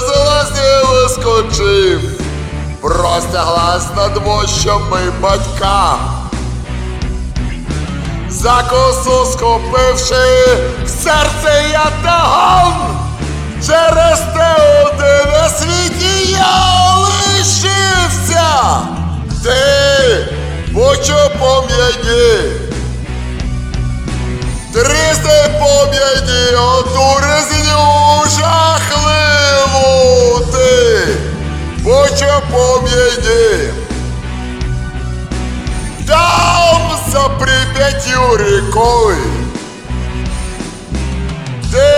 з лазні вискочив. Простяглась над мощами батька. За косу схопивши, в серце я таган. Через те один на світі я лишився. Ти будь пом'яні. Тризди пом'яні, оту резню жахливу ти. Будь у пом'яні. Там за Прип'яттю рікою. Ти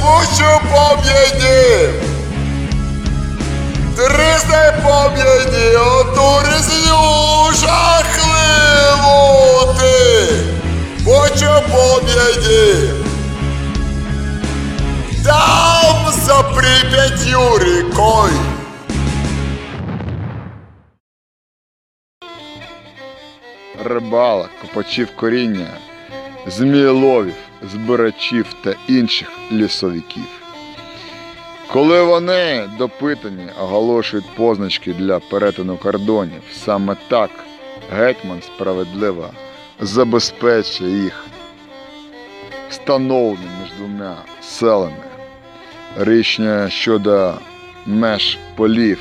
будь у пом'яні. Тризди пом'яні, оту резню жахливу ти. Будь у пом'яні. Там за Прип'яттю рікою. Рибалок, копачів коріння, змієловів, збирачів та інших лісовиків. Коли вони допитані оголошують позначки для перетину кордонів, саме так гетьман справедливо забезпечує їх встановлення між двома селами. Рішення щодо меж полів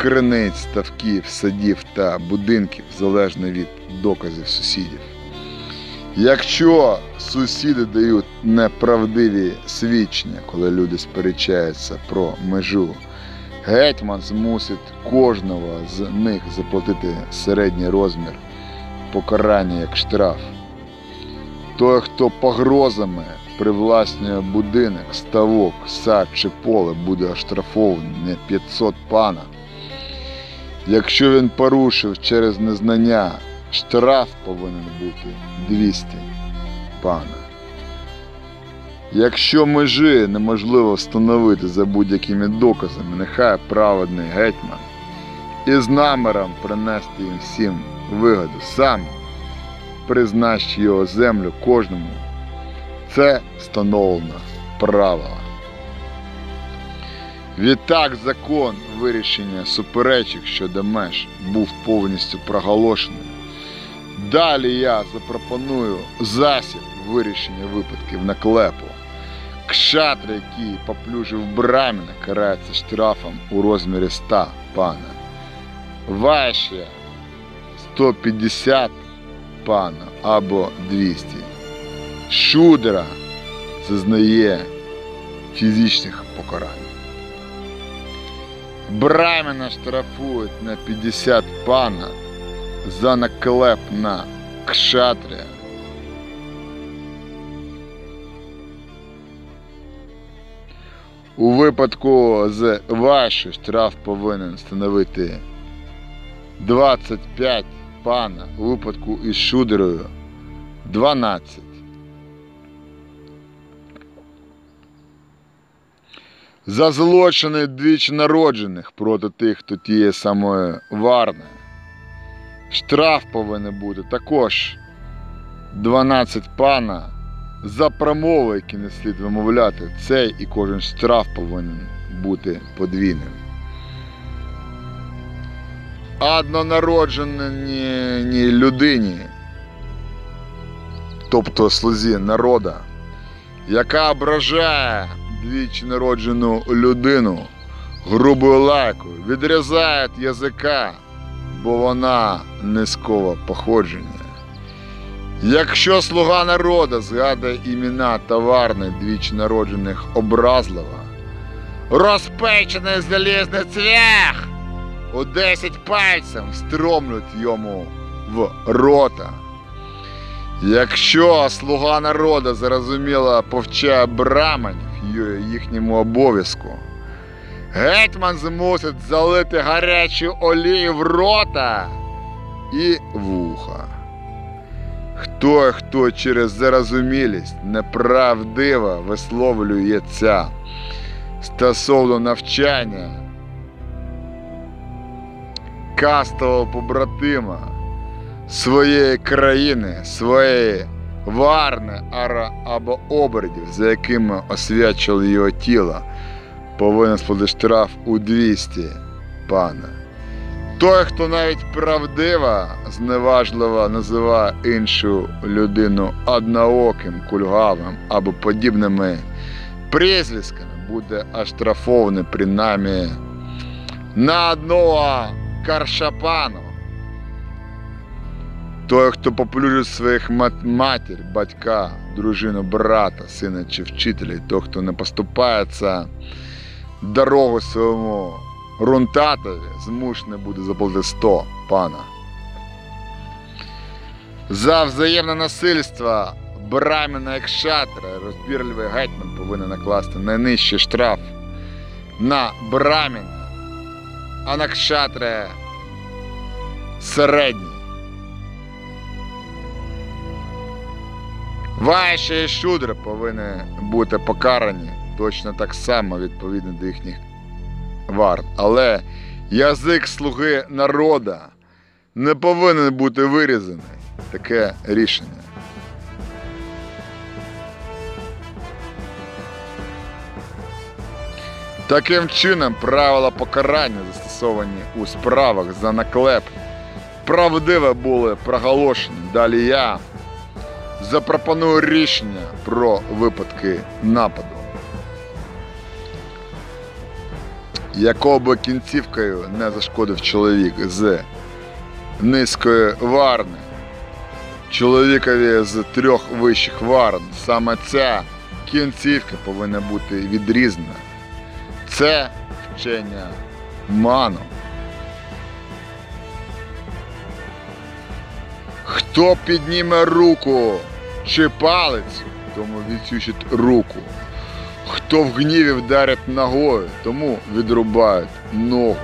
криниць, ставків, садів та будинків залежно від доказів сусідів. Якщо сусіди дають неправдиві свідчення, коли люди сперечаються про межу, гетьман змусить кожного з них заплатити середній розмір покарання як штраф. Той, хто погрозами привласнює будинок, ставок, сад чи поле, буде оштрафований не 500 пана, Якщо він порушив через незнання, штраф повинен бути 200 пана. Якщо межі неможливо встановити за будь-якими доказами, нехай праведний гетьман із наміром принести їм всім вигоду сам призначить його землю кожному. Це встановлено правило. Відтак закон вирішення суперечок щодо меж був повністю проголошений. Далі я запропоную засіб вирішення випадків наклепу. Кшатри, який поплюжив браміна, карається штрафом у розмірі 100 пана. Вайшя 150 пана або 200. Шудра зазнає фізичних покарань. Брамена штрафують на 50 пана за наклеп на кшатря. У випадку з вашою штраф повинен становити 25 пана, у випадку із шудерою 12. За злочини двічі народжених проти тих, хто тіє самої варне. Штраф повинен бути також 12 пана за промови, які не слід вимовляти. Цей і кожен штраф повинен бути подвійним. Однонародженій людині, тобто слузі народа, яка ображає двічі народжену людину грубою лайкою, відрізає язика, бо вона низького походження. Якщо слуга народа згадує імена товарних двічі народжених образливо, розпечений залізний цвях у 10 пальців стромлють йому в рота. Якщо слуга народу зрозуміло повчає браманів їхньому обов'язку, Гетьман змусить залити гарячу олію в рота і вуха. Хто хто через зарозумілість неправдиво висловлюється стосовно навчання кастового побратима своєї країни, своєї варни або обрядів, за якими освячували його тіло, повинен сплатити штраф у 200 пана. Той, хто навіть правдиво, зневажливо називає іншу людину однооким, кульгавим або подібними прізвиськами, буде оштрафований принаймні на одного каршапану. Той, хто поплюжить своїх мат- матір, батька, дружину, брата, сина чи вчителя, і той, хто не поступається дорогу своєму рунтатові, змушений буде заплатити 100 пана. За взаємне насильство брамена як шатра, розбірливий гетьман повинен накласти найнижчий штраф на брамена, а на кшатра середній. Вайші і шудри повинні бути покарані точно так само відповідно до їхніх варт. Але язик слуги народа не повинен бути вирізаний. Таке рішення. Таким чином, правила покарання, застосовані у справах за наклеп, правдиво були проголошені. Далі я запропоную рішення про випадки нападу. Якого би кінцівкою не зашкодив чоловік з низької варни, чоловікові з трьох вищих варн, саме ця кінцівка повинна бути відрізана. Це вчення ману. Хто підніме руку чи палець, тому відсючить руку. Хто в гніві вдарить ногою, тому відрубають ногу.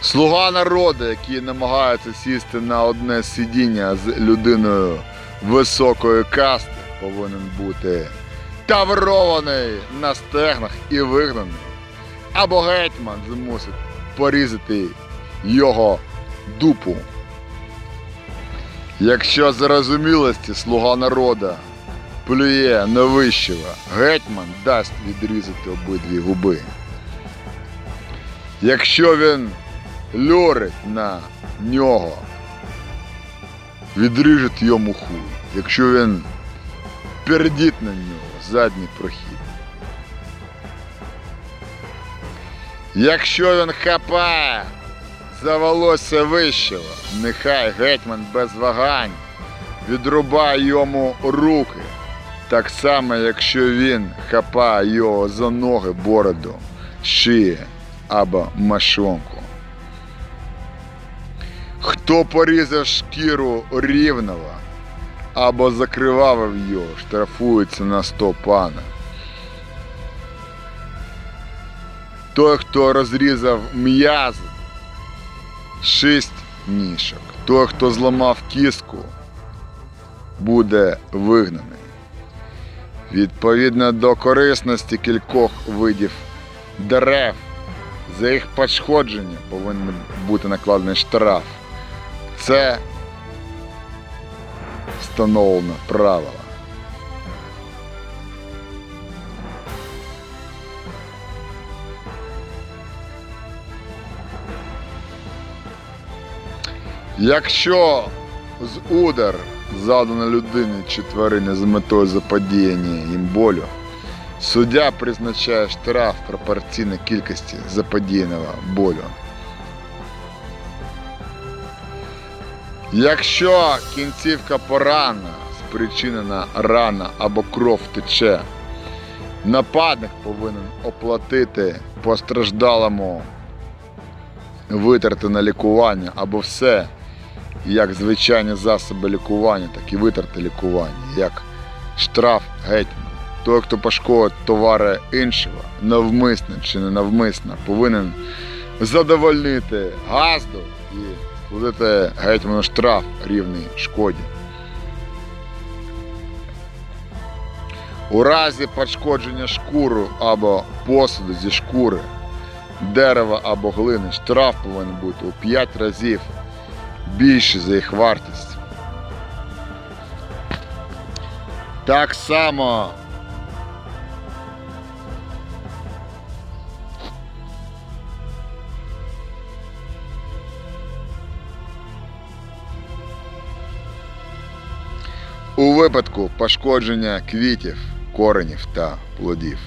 Слуга народу, який намагається сісти на одне сидіння з людиною високої касти, повинен бути таврований на стегнах і вигнаний. Або гетьман змусить порізати його дупу. Якщо зарозумілості слуга народа плює на вищого, гетьман дасть відрізати обидві губи. Якщо він льорить на нього, відріжуть йому хуй. Якщо він пердіть на нього, задній прохід. Якщо він хапає за волосся вищого, нехай гетьман без вагань відрубає йому руки, так само, якщо він хапає його за ноги, бороду, шиє або мошонку. Хто порізав шкіру рівного або закривавив його, штрафується на 100 пана. Той, хто розрізав м'язи, шість ніжок. Той, хто зламав кістку, буде вигнаний. Відповідно до корисності кількох видів дерев, за їх пошкодження повинен бути накладений штраф. Це встановлено правило. Якщо з удар задано людині чи тварині з метою заподіяння їм болю, суддя призначає штраф пропорційно кількості заподіяного болю. Якщо кінцівка порана спричинена рана або кров тече, нападник повинен оплатити постраждалому витрати на лікування або все, як звичайні засоби лікування, так і витрати лікування, як штраф гетьмана. той, хто пошкодить товари іншого, навмисно чи ненавмисно, повинен задовольнити газду і платити гетьману штраф рівний шкоді. У разі пошкодження шкуру або посуду зі шкури, дерева або глини, штраф повинен бути у 5 разів більший за їх вартість. Так само у випадку пошкодження квітів, коренів та плодів.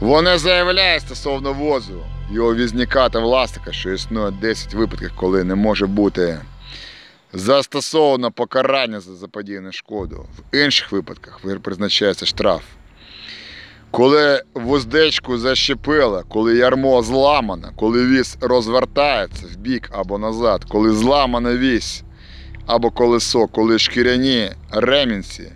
Вони заявляють стосовно возу, його візника та власника, що існує 10 випадків, коли не може бути застосовано покарання за заподіяну шкоду. В інших випадках призначається штраф. Коли вуздечку защепило, коли ярмо зламане, коли віз розвертається в бік або назад, коли зламана вісь або колесо, коли шкіряні ремінці,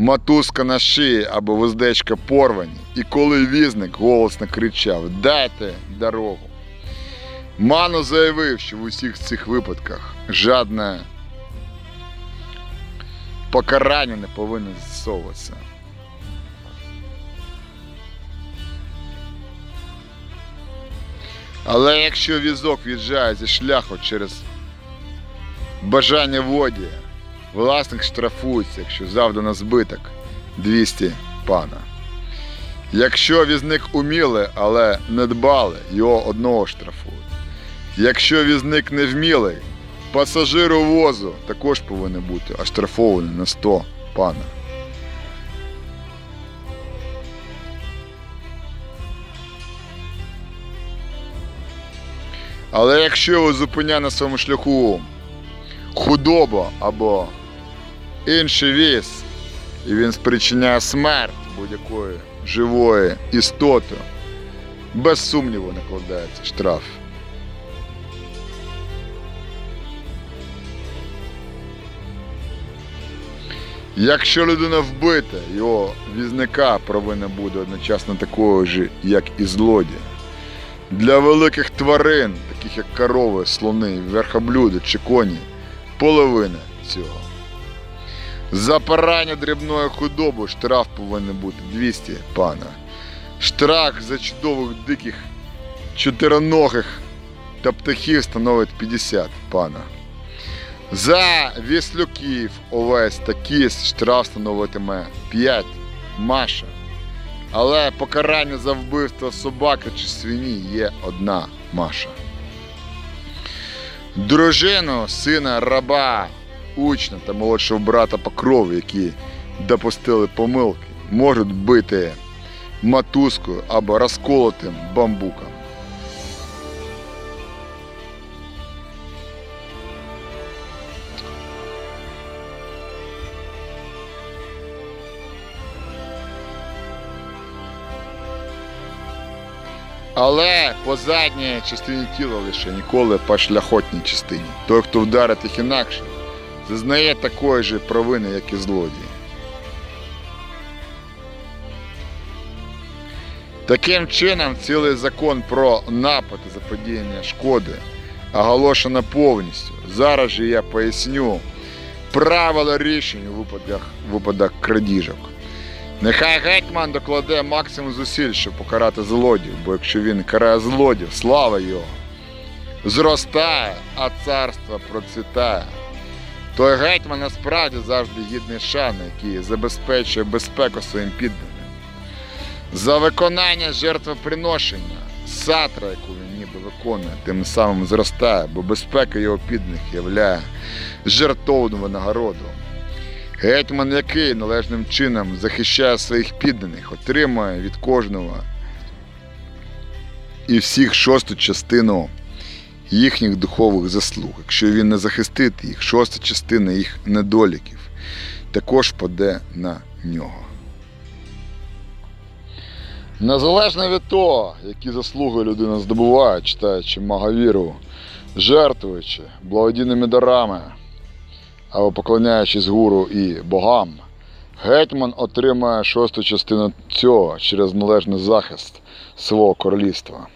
матузка на шиї або вуздечка порвані, і коли візник голосно кричав Дайте дорогу. Мано заявив, що в усіх цих випадках жодне покарання не повинно застосовуватися. Але якщо візок від'їжджає зі шляху через бажання воді, власник штрафується, якщо завдано збиток 200 пана. Якщо візник умілий, але не дбали, його одного штрафують. Якщо візник не вмілий, пасажиру возу також повинен бути оштрафований на 100 пана. Але якщо його зупиняє на своєму шляху худоба або інший віз, і він спричиняє смерть будь-якої живої істоти, без сумніву накладається штраф. Якщо людина вбита, його візника провина буде одночасно такою ж, як і злодій. Для великих тварин, таких як корови, слони, верхоблюди чи коні, половина цього. За порання дрібної худоби штраф повинен бути 200 пана. Штраф за чудових диких чотироногих та птахів становить 50 пана. За віслюків, овець та кіз штраф становитиме 5 маша. Але покарання за вбивство собаки чи свині є одна маша. Дружину, сина, раба, учня та молодшого брата по крові, які допустили помилки, можуть бити матузкою або розколотим бамбуком. Але по задній частині тіла лише ніколи по шляхотній частині. Той, хто вдарить їх інакше, зазнає такої ж провини, як і злодій. Таким чином, цілий закон про напад і заподіяння шкоди оголошено повністю. Зараз же я поясню правила рішень у випадках, випадок крадіжок. Нехай гетьман докладе максимум зусиль, щоб покарати злодів, бо якщо він карає злодів, слава його зростає, а царство процвітає. Той гетьман насправді завжди гідний шани, який забезпечує безпеку своїм підданим. За виконання жертвоприношення, сатра, яку він ніби виконує, тим самим зростає, бо безпека його підданих являє жертовну винагороду. Гетьман, який належним чином захищає своїх підданих, отримує від кожного і всіх шосту частину їхніх духових заслуг. Якщо він не захистить їх, шоста частина їх недоліків також паде на нього. Незалежно від того, які заслуги людина здобуває, читаючи Магавіру, жертвуючи благодійними дарами або поклоняючись гуру і богам, Гетьман отримає шосту частину цього через належний захист свого королівства.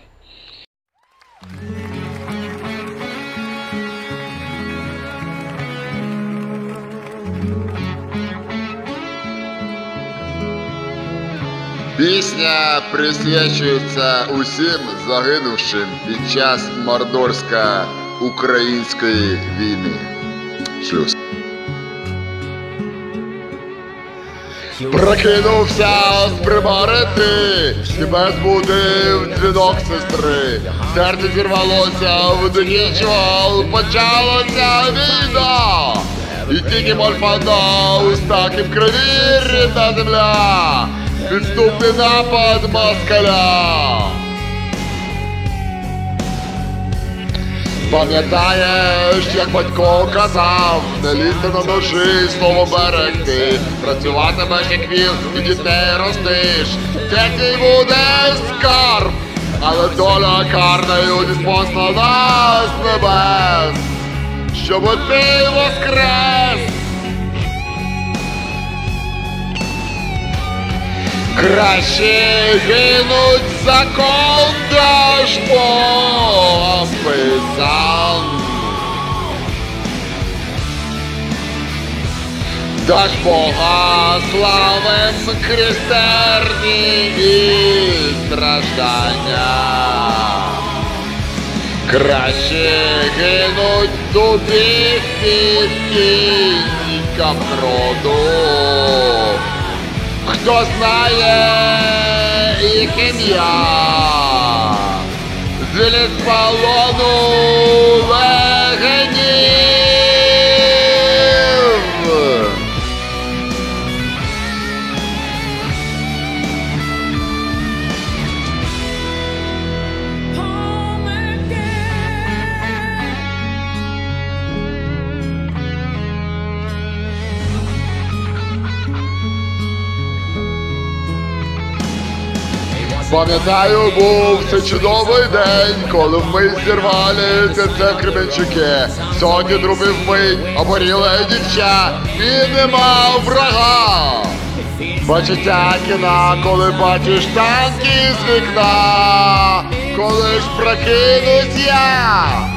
Пісня присвячується усім загинувшим під час мордорсько-української війни. Шлюз. Прокинувся з примарити, тебе збудив дзвінок сестри. Серце зірвалося в донічвал, почалася війна. І тільки мольфана у стаків крові рідна земля. Підступний напад москаля. Пам'ятаєш, як батько казав, не лізти на ножі, слово берегти, працюватимеш як віл і дітей ростиш, третій буде скарб, але доля карною не послана з небес, щоб ти воскрес. Краще гинуть закон даш Богом писан. Даш Бога славен крестерні страждання. Краще гинуть дубі підкинькам роду. Хто знає їх ім'я, звільнить з полону легенів. Пам'ятаю, був це чудовий день, коли ми зірвали це Кременчуки. Сьогодні трупів мить, обгоріле дівча, і нема врага. Почуття кіна, коли бачиш танки з вікна, коли ж прокинусь я.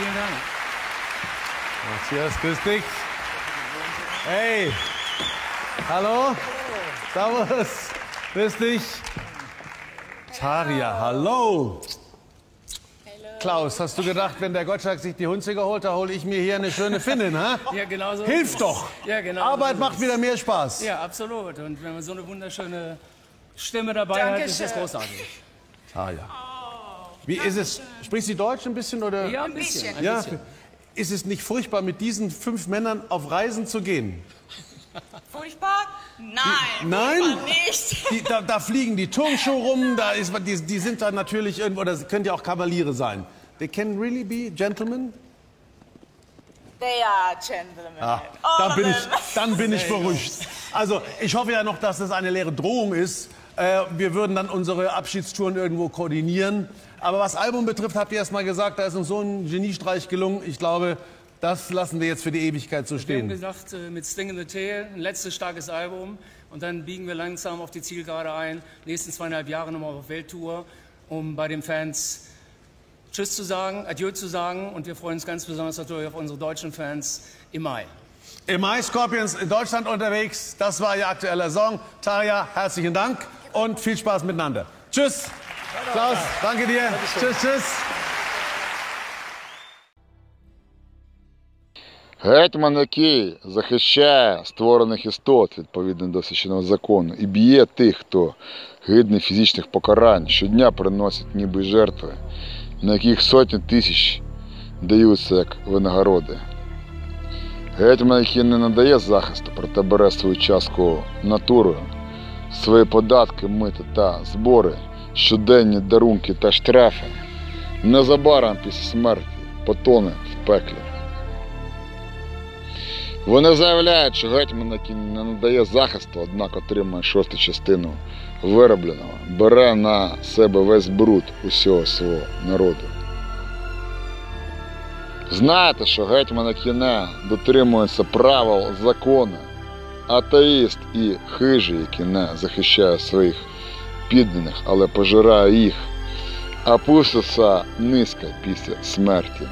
Vielen Dank. Matthias, grüß dich. Hey, hallo, servus, grüß dich. Taria, hallo. Klaus, hast du gedacht, wenn der Gottschalk sich die Hunziger holt, da hole ich mir hier eine schöne Finnin, ha? [LAUGHS] Ja, genau so. Hilf doch. Ja, genau. Arbeit so macht wieder mehr Spaß. Ja, absolut. Und wenn man so eine wunderschöne Stimme dabei hat, ist das großartig. Taria. Wie ist es? Sprichst du Deutsch ein bisschen oder? Ja, ein bisschen. Ein Ja. Ist es nicht furchtbar, mit diesen fünf Männern auf Reisen zu gehen? Furchtbar? Nein. Nein? furchtbar nicht. Die, da, da fliegen die Turnschuhe rum, da ist, die, die sind da natürlich irgendwo, das können ja auch Kavaliere sein. They can really be gentlemen? They are gentlemen. All dann bin, ich, dann bin ich beruhigt. Also, ich hoffe ja noch, dass das eine leere Drohung ist. Äh, wir würden dann unsere Abschiedstouren irgendwo koordinieren. Aber was Album betrifft, habt ihr erst mal gesagt, da ist uns so ein Geniestreich gelungen. Ich glaube, das lassen wir jetzt für die Ewigkeit so Wir haben stehen. gesagt, äh, mit Sting in the Tail, ein letztes starkes Album. Und dann biegen wir langsam auf die Zielgerade ein. Nächsten zweieinhalb Jahre nochmal auf Welttour, um bei den Fans Tschüss zu sagen, Adieu zu sagen. Und wir freuen uns ganz besonders natürlich auf unsere deutschen Fans im Mai. Im Mai Scorpions in Deutschland unterwegs. Das war Ihr aktueller Song. Tarja, herzlichen Dank und viel Spaß miteinander. Tschüss. Klaus, danke dir. Tschüss, tschüss. Гетьман, який захищає створених істот відповідно до священного закону і б'є тих, хто гидний фізичних покарань, щодня приносить ніби жертви, на яких сотні тисяч даються як винагороди. Гетьман, який не надає захисту, проте бере свою частку натурою, свої податки, мити та збори, щоденні дарунки та штрафи, незабаром після смерті потоне в пеклі. Вони заявляють, що гетьман, який не надає захисту, однак отримує шосту частину виробленого, бере на себе весь бруд усього свого народу. Знаєте, що гетьман, який не дотримується правил закону, атеїст і хижий, який не захищає своїх підданих, але пожирає їх, опуститься низько після смерті.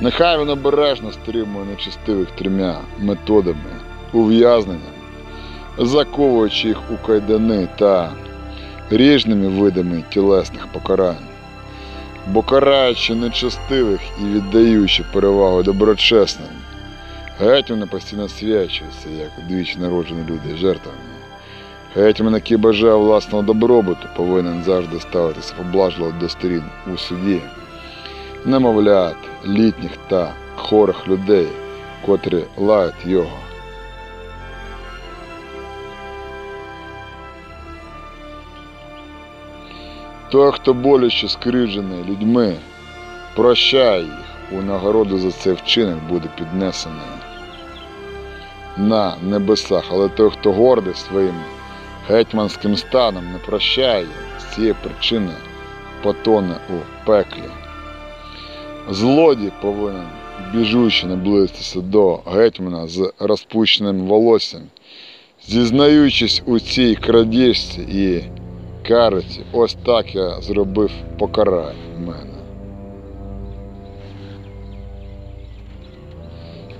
Нехай він обережно стримує нечестивих трьома методами ув'язнення, заковуючи їх у кайдани та ріжними видами тілесних покарань. Бо караючи нечестивих і віддаючи перевагу доброчесним, гетьмани постійно свячуються, як двічі народжені люди жертвами. Гетьман, який бажає власного добробуту, повинен завжди ставитися поблажливо до сторін у суді. Немовлят, літніх та хворих людей, котрі лають його. Той, хто боляче скривджений людьми, прощає їх, у нагороду за цей вчинок буде піднесений. На небесах, але той, хто гордий своїм гетьманським станом, не прощає з цієї причини потоне у пеклі. Злодій повинен біжучи наблизитися до гетьмана з розпущеним волоссям, зізнаючись у цій крадіжці і кариці, ось так я зробив покарай мене.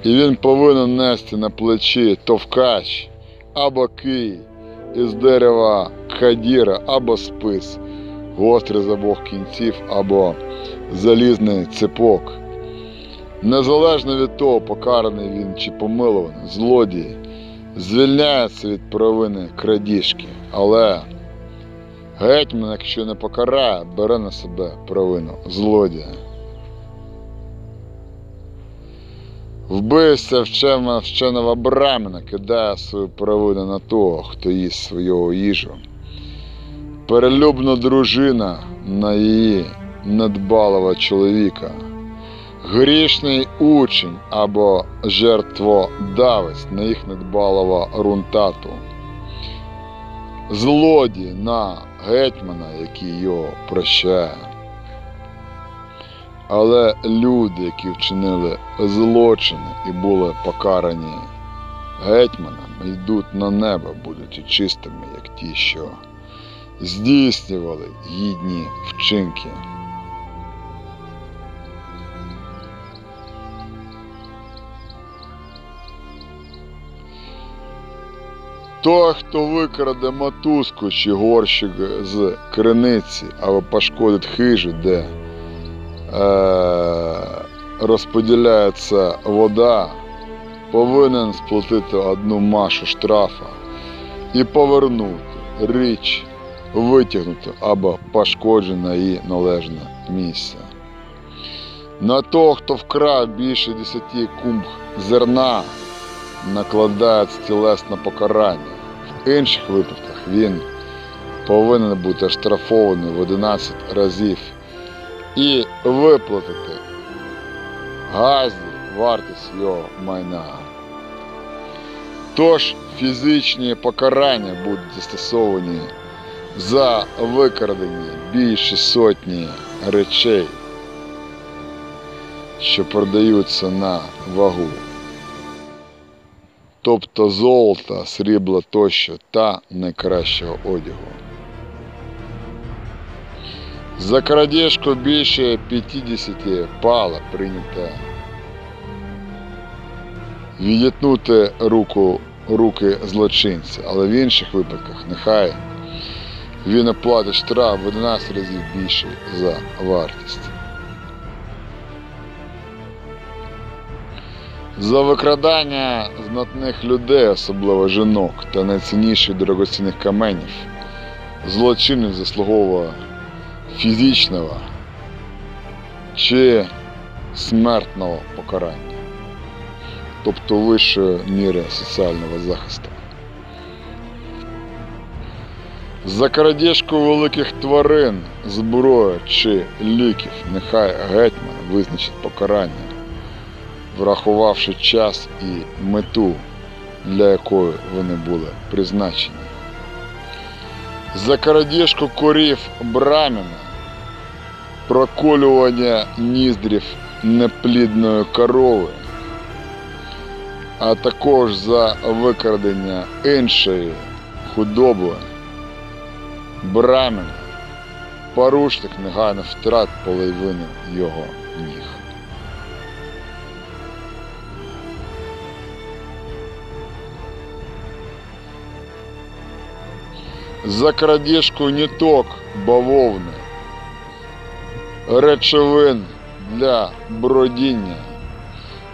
І він повинен нести на плечі товкач або кий із дерева кадіра або спис, гострий з обох кінців або залізний цепок. Незалежно від того, покараний він чи помилований, злодій звільняється від провини крадіжки, але гетьман, якщо не покарає, бере на себе провину злодія. Вбивця вчена, вченого брамена кидає свою провину на того, хто їсть свою їжу. Перелюбна дружина на її недбалого чоловіка. Грішний учень або жертводавець на їх недбалого рунтату. Злодій на гетьмана, який його прощає. Але люди, які вчинили злочини і були покарані гетьманом, йдуть на небо, будучи чистими, як ті, що здійснювали гідні вчинки. Той, хто викраде мотузку чи горщик з криниці або пошкодить хижу, де розподіляється вода, повинен сплатити одну машу штрафа і повернути річ витягнуту або пошкоджену на її належне місце. На того, хто вкрав більше 10 кумб зерна, накладається тілесне покарання. В інших випадках він повинен бути штрафований в 11 разів і виплатити газді вартість його майна. Тож фізичні покарання будуть застосовані за викрадені більше сотні речей, що продаються на вагу. Тобто золота, срібла тощо та найкращого одягу. За крадіжку більше 50 пала прийнято відітнути руку, руки злочинця, але в інших випадках нехай він оплатить штраф в 11 разів більший за вартість. За викрадання знатних людей, особливо жінок та найцінніших дорогоцінних каменів, злочинець заслуговує фізичного чи смертного покарання, тобто вищої міри соціального захисту. За крадіжку великих тварин, зброї чи ліків нехай гетьман визначить покарання, врахувавши час і мету, для якої вони були призначені. За крадіжку корів браміна, проколювання ніздрів неплідної корови, а також за викрадення іншої худоби, браміна, порушник негайно втрат половини його ніг. За крадіжку ніток бавовни, речовин для бродіння,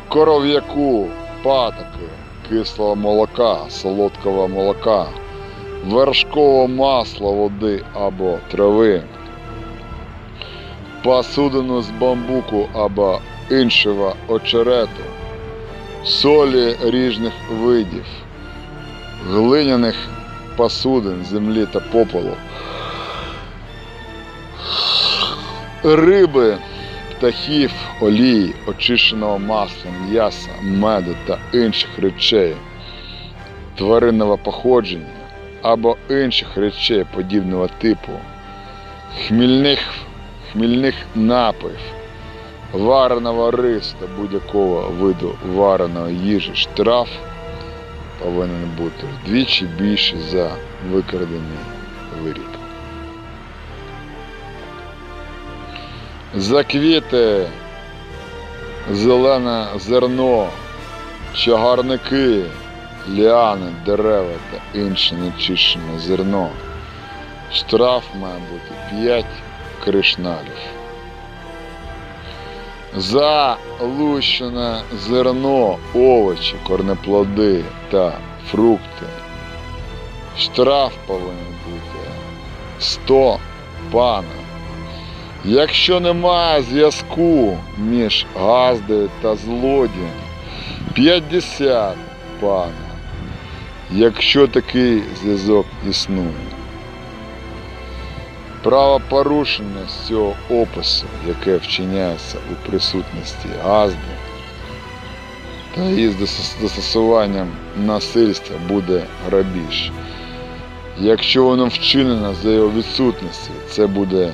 коров'яку, патоки, кислого молока, солодкого молока, вершкового масла, води або трави, посудину з бамбуку або іншого очерету, солі різних видів, глиняних посудин, землі та попелу, риби, птахів, олії, очищеного масла, м'яса, меду та інших речей, тваринного походження або інших речей подібного типу, хмільних, хмільних напоїв, вареного рису та будь-якого виду вареної їжі штраф повинен бути вдвічі більший за викрадений виріб. За квіти, зелене зерно, чагарники, ліани, дерева та інше нечищене зерно. Штраф має бути 5 кришналів. За лущене зерно, овочі, корнеплоди та фрукти. Штраф повинен бути 100 пана. Якщо немає зв'язку між газдою та злодієм, 50 пана. Якщо такий зв'язок існує. Правопорушення з цього опису, яке вчиняється у присутності газди та із застос- застосуванням насильства буде грабіж. Якщо воно вчинено за його відсутності, це буде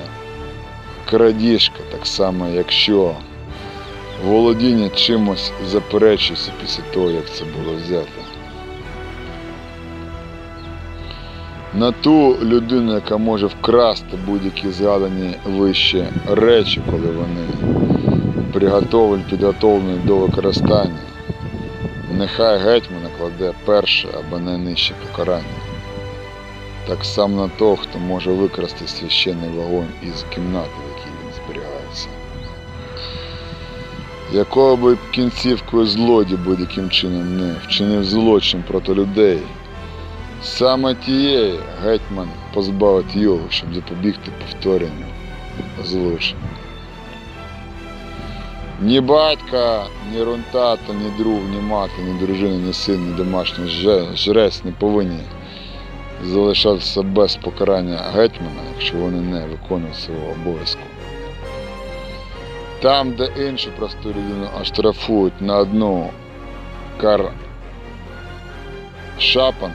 крадіжка, так само, якщо володіння чимось заперечується після того, як це було взято. На ту людину, яка може вкрасти будь-які згадані вище речі, коли вони приготовлені, підготовлені до використання, нехай гетьман накладе перше або найнижче покарання. Так само на того, хто може викрасти священний вогонь із кімнати, Якою би кінцівкою злодій будь-яким чином не вчинив злочин проти людей, саме тієї гетьман позбавить його, щоб запобігти повторенню злочину. Ні батька, ні рунтата, ні друг, ні мати, ні дружина, ні син, ні домашній жрець не повинні залишатися без покарання гетьмана, якщо вони не виконують свого обов'язку. Там, де іншу просту людину оштрафують на одну кар шапану,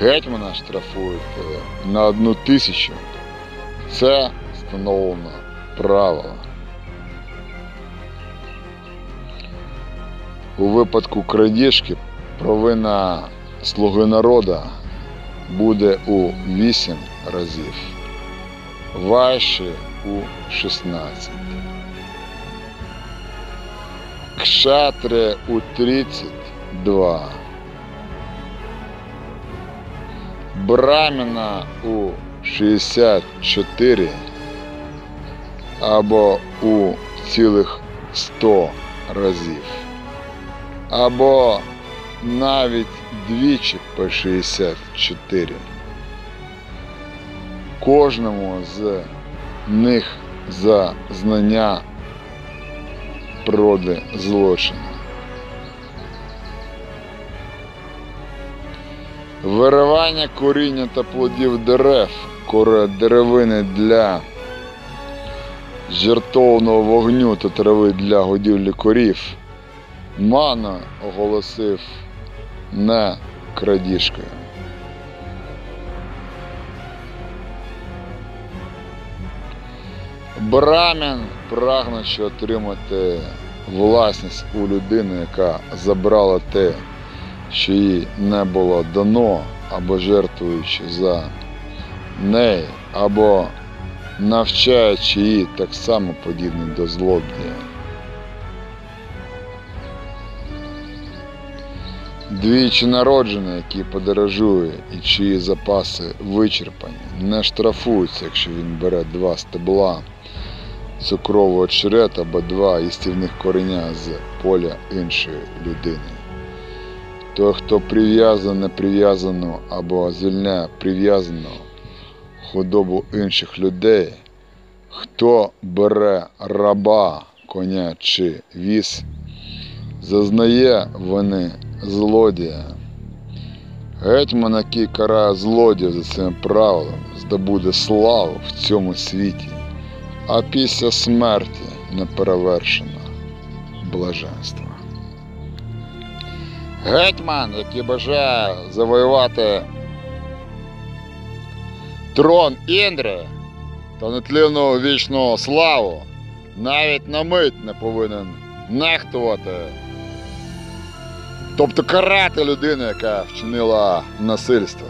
гетьмана штрафують е, на одну тисячу. Це встановлено правило. У випадку крадіжки провина слуги народа буде у 8 разів, важче у 16. Кшатри у 32. Браміна у 64 або у цілих 100 разів, або навіть двічі по 64. Кожному з них за знання природи злочину. Виривання коріння та плодів дерев, коре деревини для жертовного вогню та трави для годівлі корів, мана оголосив не крадіжкою. Брамін, прагнучи отримати власність у людини, яка забрала те, що їй не було дано, або жертвуючи за неї, або навчаючи її так само подібне до злодія. Двічі народжений, який подорожує і чиї запаси вичерпані, не штрафується, якщо він бере два стебла цукрового черета або два їстівних кореня з поля іншої людини. Той, хто прив'язаний неприв'язану або звільняє прив'язану худобу інших людей, хто бере раба, коня чи віз, зазнає вони злодія. Гетьман, який карає злодіїв за цим правилом, здобуде славу в цьому світі, а після смерті неперевершено блаженство. Гетьман, який бажає завоювати трон Індри та нетлінну вічну славу, навіть на мить не повинен нехтувати Тобто карати людину, яка вчинила насильство.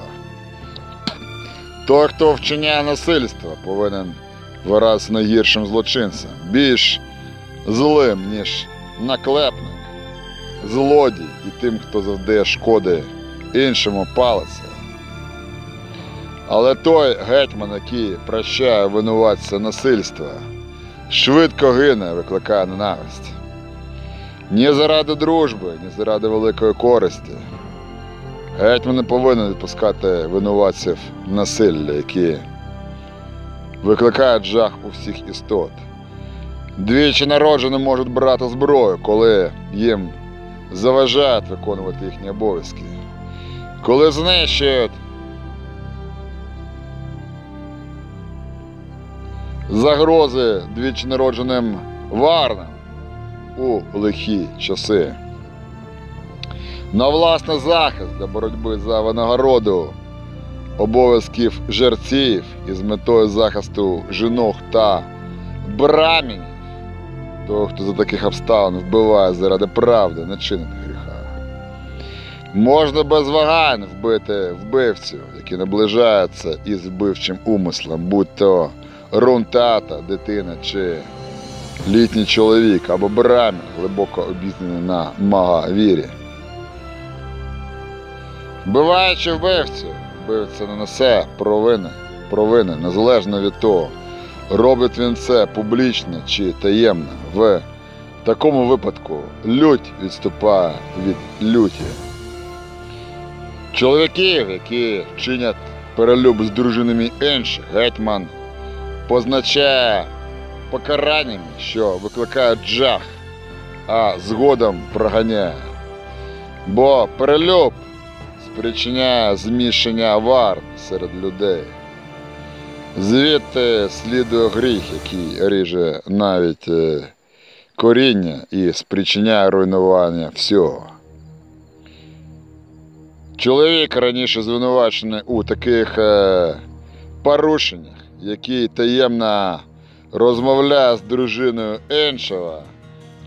Той, хто вчиняє насильство, повинен виразити найгіршим злочинцем, більш злим, ніж наклепник, злодій і тим, хто завдає шкоди іншому палиця. Але той гетьман, який прощає винуватця насильства, швидко гине, викликає ненависть. Ні заради дружби, ні заради великої користі. Гетьман не повинен відпускати винуватців насилля, які викликають жах у всіх істот. Двічі народжені можуть брати зброю, коли їм заважають виконувати їхні обов'язки. Коли знищують загрози двічі народженим варнам у лихі часи. На власний захист для боротьби за винагороду обов'язків жерців із метою захисту жінок та брамінів, того, хто за таких обставин вбиває заради правди, не чинить гріха. Можна без вагань вбити вбивцю, який наближається із вбивчим умислом, будь то рунтата, дитина чи літній чоловік або брамін, глибоко обізнаний на мага вірі. Вбиваючи вбивцю, вбивця не несе провини, провини незалежно від того, робить він це публічно чи таємно. В такому випадку лють відступає від люті. Чоловіків, які чинять перелюб з дружинами інших, гетьман позначає покараннями, що викликають жах, а згодом проганяє. Бо перелюб спричиняє зміщення вар серед людей. Звідти слідує гріх, який ріже навіть е, коріння і спричиняє руйнування всього. Чоловік раніше звинувачений у таких е, порушеннях, який таємно розмовляє з дружиною іншого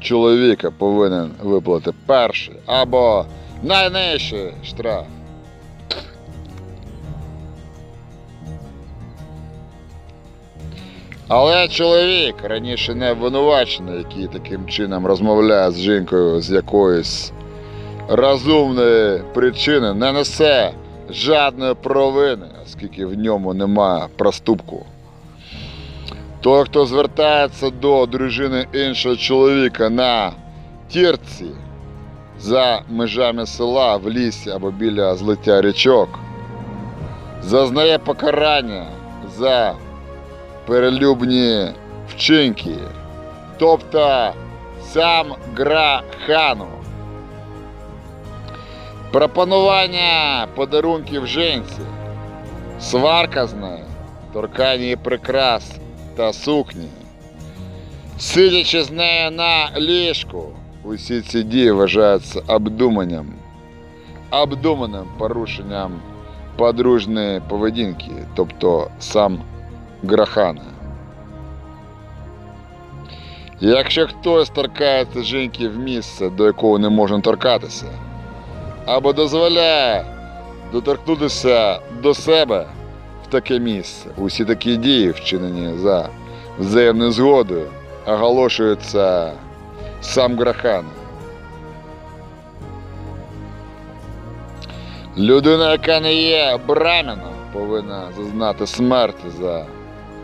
чоловіка, повинен виплатити перший або найнижчий штраф. Але чоловік раніше не обвинувачений, який таким чином розмовляє з жінкою з якоїсь розумної причини, не несе жодної провини, оскільки в ньому немає проступку. Той, хто звертається до дружини іншого чоловіка на тірці за межами села в лісі або біля злиття річок, зазнає покарання за перелюбні вчинки, тобто сам грахану. Пропонування подарунків жінці, сварка з нею, торкання її прикрас та сукні, сидячи з нею на ліжку, усі ці дії вважаються обдуманням, обдуманим порушенням подружньої поведінки, тобто сам грахана. Якщо хтось торкається жінки в місце, до якого не можна торкатися, або дозволяє доторкнутися до себе в таке місце, усі такі дії, вчинені за взаємною згодою, оголошується сам грахана. Людина, яка не є браміном, повинна зазнати смерті за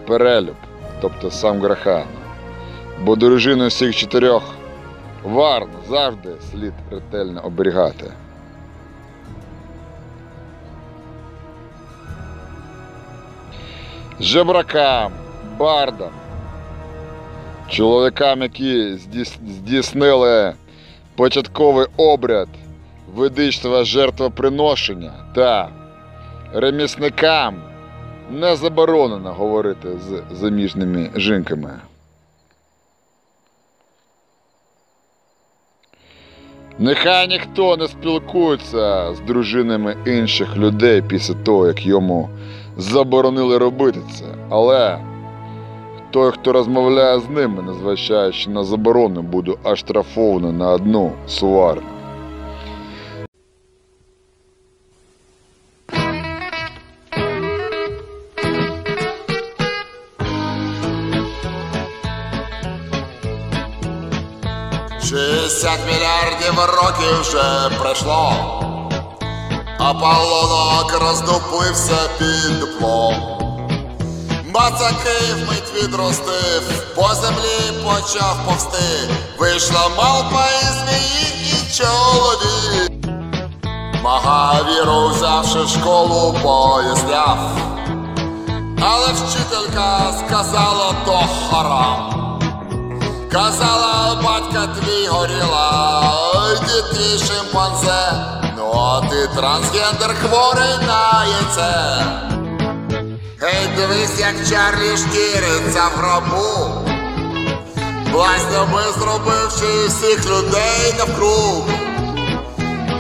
перелюб, тобто сам грахана. Бо дружину всіх чотирьох варно завжди слід ретельно оберігати. Жебракам, бардам, чоловікам, які здійснили початковий обряд ведичства жертвоприношення та ремісникам не заборонено говорити з заміжними жінками. Нехай ніхто не спілкується з дружинами інших людей після того, як йому заборонили робити це. Але той, хто розмовляє з ними, незважаючи на заборону, буде оштрафований на одну суварну. Шістдесят мільярдів років вже пройшло. Аполлонок роздупився під дуплом. Бацаки вмить відростив, по землі почав повсти. Вийшла малпа і змії і чоловік. Магавіру взявши школу, поясняв. Але вчителька сказала то харам. Казала, батька твій горіла, ой, діти шимпанзе, ну а ти трансгендер хворий на яйце. Гей, дивись, як Чарлі шкіриться в гробу. Блазнями зробивши всіх людей навкруг.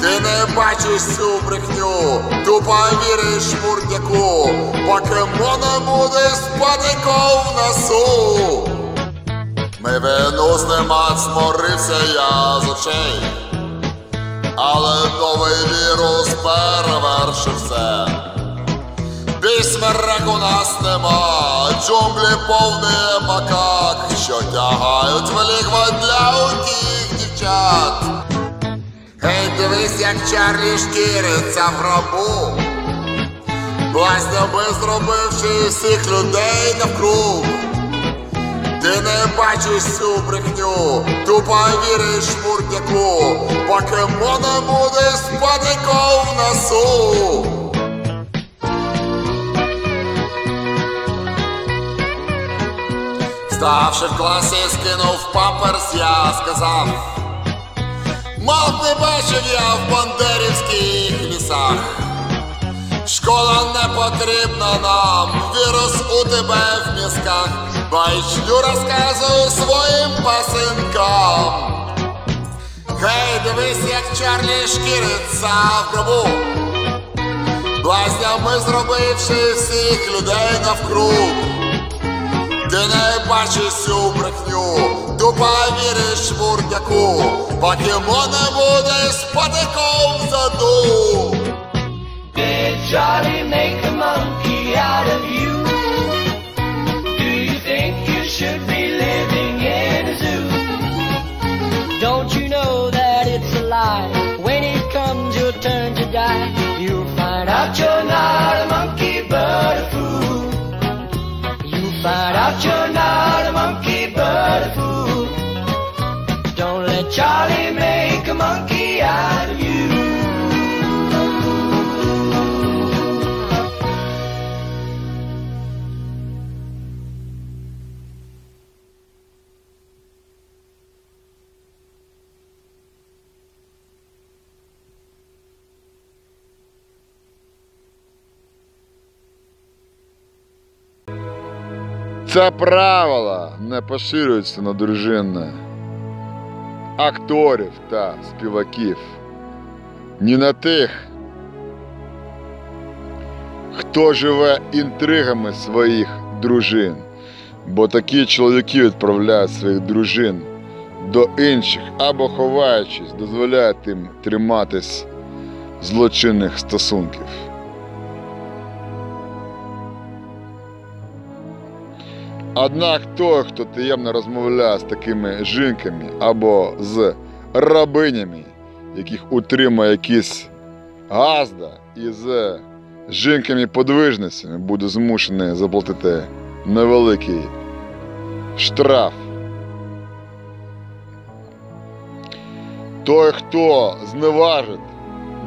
Ти не бачиш цю брехню, тупо віриш шмурдяку, покемоном будеш спадиком в носу. Ми вину з нема зморився я з очей, але новий вірус перевершив все. Більш у нас нема, джунглі повні макак, що тягають в лігва для утіх дівчат. Гей, дивись, як Чарлі шкіриться в гробу, Блазнями зробивши всіх людей навкруг. Ти не бачиш цю брехню, тупо віриш шмурдяку, покемоном будеш спадиком в носу. Ставши в класі, скинув памперс, я сказав. Мав не бачив я в бандерівських лісах. Школа не потрібна нам, вірус у тебе в мізках, Байчню розказую своїм пасинкам. Хей, дивись, як Чарлі шкіриться в гробу, Блазнями зробивши всіх людей навкруг. Ти не бачиш цю брехню, тупо віриш мурдяку, покемона будеш патиком заду. Did Charlie make a monkey out of you? Do you think you should be living in a zoo? Don't you know that it's a lie? When it comes your turn to die, you'll find out you're not a monkey but a fool. You'll find out you're not a monkey but a fool. Don't let Charlie make a monkey out of you. Це правило не поширюється на дружини акторів та співаків. Ні на тих, хто живе інтригами своїх дружин, бо такі чоловіки відправляють своїх дружин до інших або ховаючись, дозволяють їм триматись злочинних стосунків. Однак той, хто таємно розмовляє з такими жінками або з рабинями, яких утримує якийсь газда, і з жінками-подвижницями буде змушений заплатити невеликий штраф. Той, хто зневажить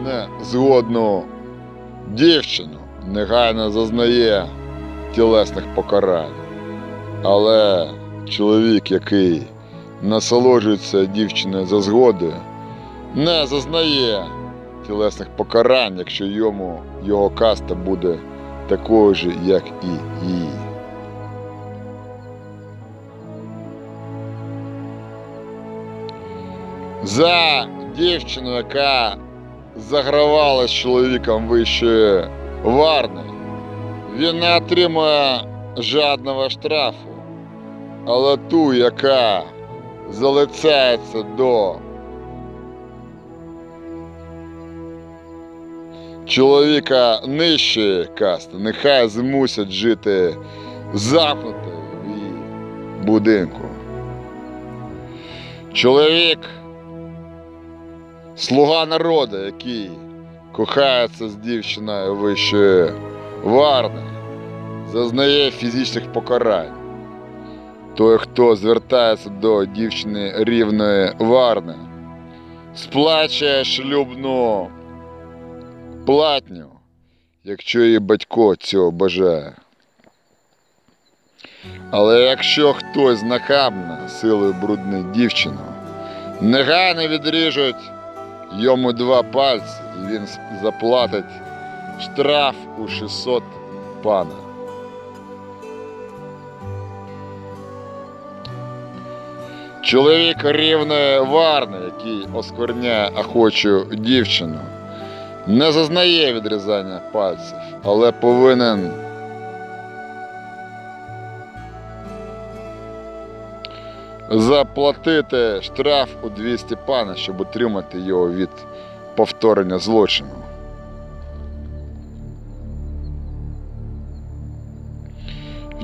незгодну дівчину, негайно зазнає тілесних покарань. Але чоловік, який насолоджується дівчиною за згоди, не зазнає тілесних покарань, якщо йому його каста буде такою ж, як і її. За дівчину, яка загравала з чоловіком вищої варни, не отримує жадного штрафу, але ту, яка залицяється до чоловіка нижчої касти, нехай змусять жити замкнути в її будинку. Чоловік слуга народу, який кохається з дівчиною вищої варни, зазнає фізичних покарань. Той, хто звертається до дівчини рівної варни, сплачує шлюбну платню, якщо її батько цього бажає. Але якщо хтось нахабно силою бруднить дівчину, негайно відріжуть йому два пальці, і він заплатить штраф у 600 пана. Чоловік рівної варни, який оскверняє охочу дівчину, не зазнає відрізання пальців, але повинен заплатити штраф у 200 пана, щоб утримати його від повторення злочину.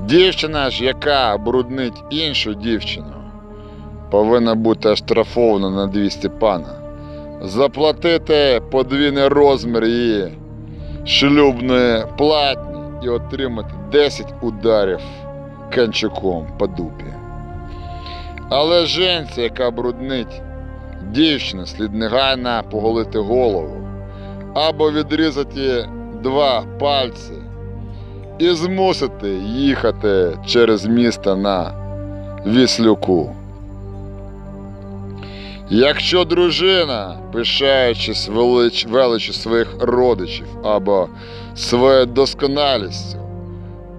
Дівчина ж, яка бруднить іншу дівчину, повинна бути оштрафована на 200 пана. Заплатити подвійний розмір її шлюбної платні і отримати 10 ударів канчуком по дупі. Але жінці, яка бруднить дівчину, слід негайно поголити голову або відрізати два пальці і змусити їхати через місто на віслюку. Якщо дружина, пишаючись велич, величі своїх родичів або своєю досконалістю,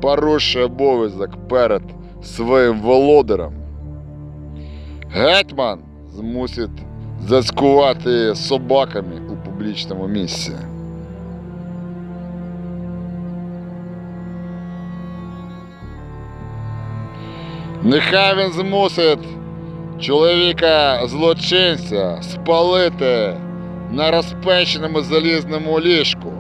порушує обов'язок перед своїм володарем, гетьман змусить зацькувати собаками у публічному місці. Нехай він змусить чоловіка злочинця спалити на розпеченому залізному ліжку.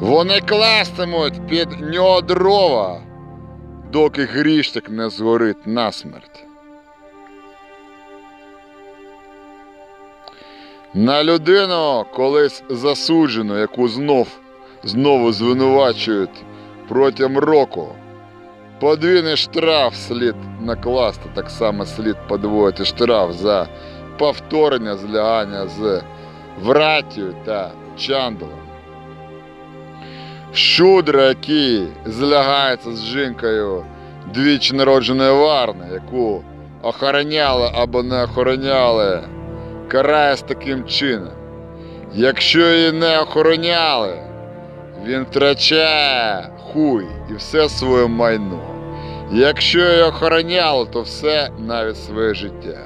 Вони кластимуть під нього дрова, доки грішник не згорить насмерть. На людину колись засуджену, яку знов знову звинувачують протягом року. Подвійний штраф слід накласти, так само слід подвоїти штраф за повторення злягання з враттю та чандалом. Щудра, який злягається з жінкою двічі народженої варни, яку охороняли або не охороняли, карає з таким чином. Якщо її не охороняли, він втрачає хуй і все своє майно. Якщо її охороняли, то все навіть своє життя.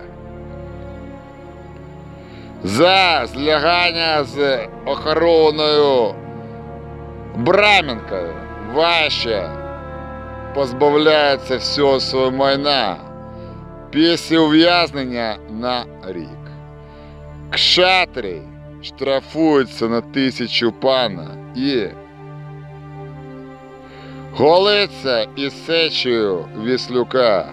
За злягання з охороною брамінкою важче позбавляється всього свого майна після ув'язнення на рік. Кшатрій штрафується на тисячу пана і голиться із сечею віслюка.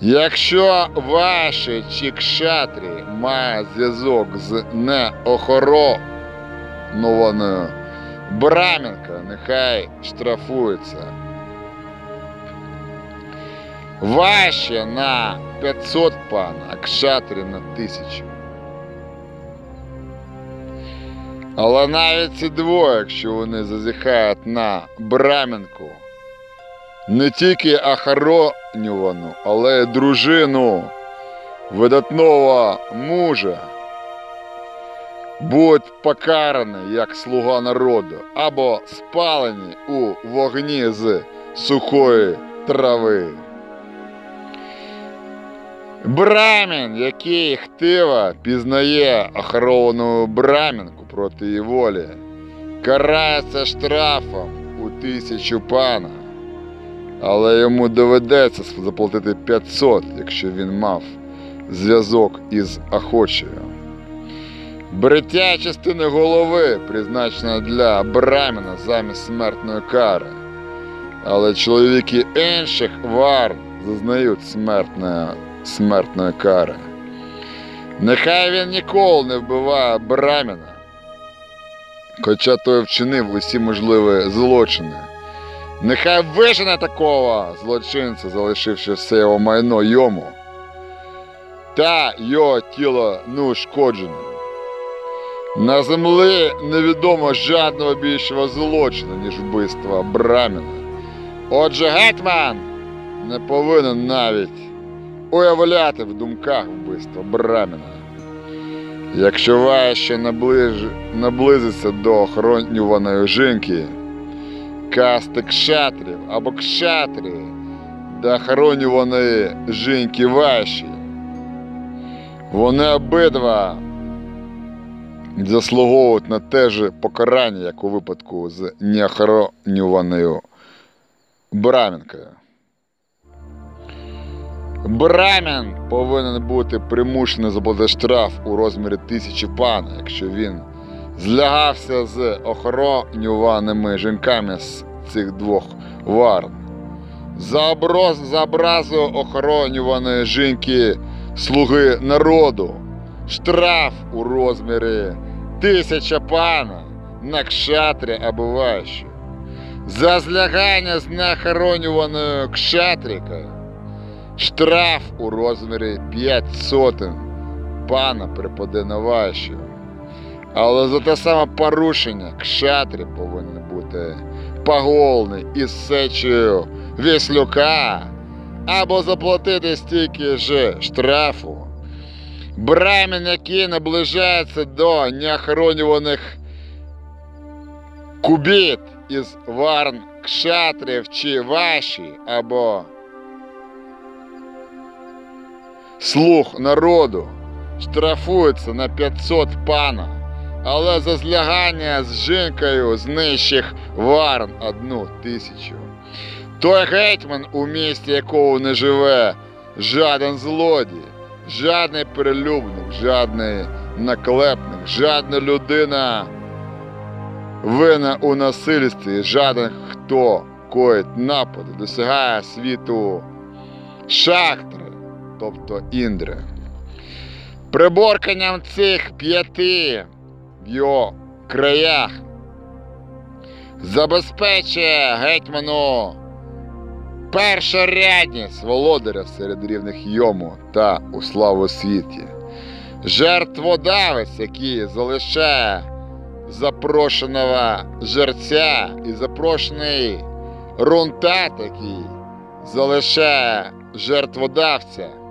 Якщо ваші чи кшатрі має зв'язок з неохоронованою брамінкою, нехай штрафується. Ваші на 500 пан, а кшатрі на 1000. Але навіть ці двоє, якщо вони зазіхають на брамінку, не тільки охоронювану, але й дружину видатного мужа, будуть покарані як слуга народу або спалені у вогні з сухої трави. Брамін, який хтиво пізнає охоронну брамінку проти її волі, карається штрафом у тисячу пана, але йому доведеться заплатити 500, якщо він мав зв'язок із охочею. Бриття частини голови призначена для браміна замість смертної кари, але чоловіки інших вар зазнають смертної смертної кари. Нехай він ніколи не вбиває Браміна, хоча той вчинив усі можливі злочини. Нехай вижене такого злочинця, залишивши все його майно йому, та його тіло неушкодженим. На землі невідомо жодного більшого злочину, ніж вбивство Браміна. Отже, гетьман не повинен навіть уявляти в думках вбивство Браміна. Якщо важче наближ... наблизиться до охоронюваної жінки, касти кшатрів або кшатрі до охоронюваної жінки ваші, вони обидва заслуговують на те ж покарання, як у випадку з неохоронюваною брамінкою. Брамін повинен бути примушений заплатити штраф у розмірі тисячі пана, якщо він злягався з охоронюваними жінками з цих двох варн. За, образу охоронюваної жінки слуги народу, штраф у розмірі тисяча пана на кшатрі або важче. За злягання з неохоронюваною кшатрикою Штраф у розмірі 5 сотень пана ваші. Але за те саме порушення кшатрі повинен бути поголений із сечею віслюка або заплатити стільки ж штрафу. Брамін, який наближається до неохоронюваних кубіт із варн кшатрів чи ваші або слух народу штрафується на 500 пана, але за злягання з жінкою з нижчих варн одну тисячу. Той гетьман, у місті якого не живе жаден злодій, жадний перелюбник, жадний наклепник, жадна людина вина у насильстві, жаден хто коїть напади, досягає світу шахтри, тобто індри. Приборканням цих п'яти в його краях забезпечує гетьману першорядність володаря серед рівних йому та у славу світі. Жертводавець, який залишає запрошеного жерця і запрошений рунтат, який залишає жертводавця.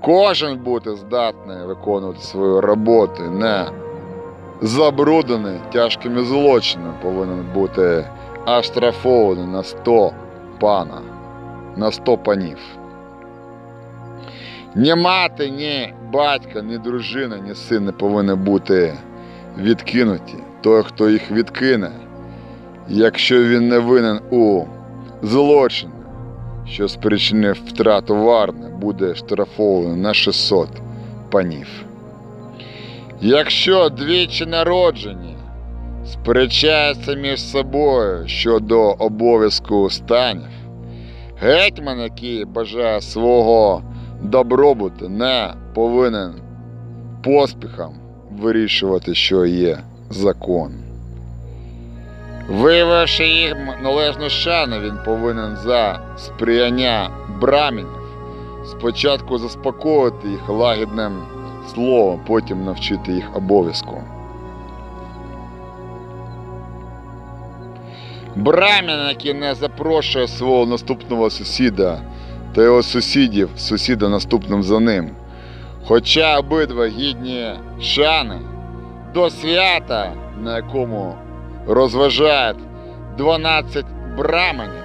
Кожен бути здатний виконувати свою роботу, не забруднений тяжкими злочинами, повинен бути оштрафований на 100 пана, на 100 панів. Ні мати, ні батька, ні дружина, ні син не повинні бути відкинуті. Той, хто їх відкине, якщо він не винен у злочині, що спричинив втрату варни, буде штрафований на 600 панів. Якщо двічі народжені сперечаються між собою щодо обов'язку станів, гетьман, який бажає свого добробуту, не повинен поспіхом вирішувати, що є закон. Виявивши їм належну шану, він повинен за сприяння брамінів спочатку заспокоїти їх лагідним словом, потім навчити їх обов'язку. Брамін, який не запрошує свого наступного сусіда та його сусідів, сусіда наступним за ним. Хоча обидва гідні шани до свята, на якому розважають 12 браманів,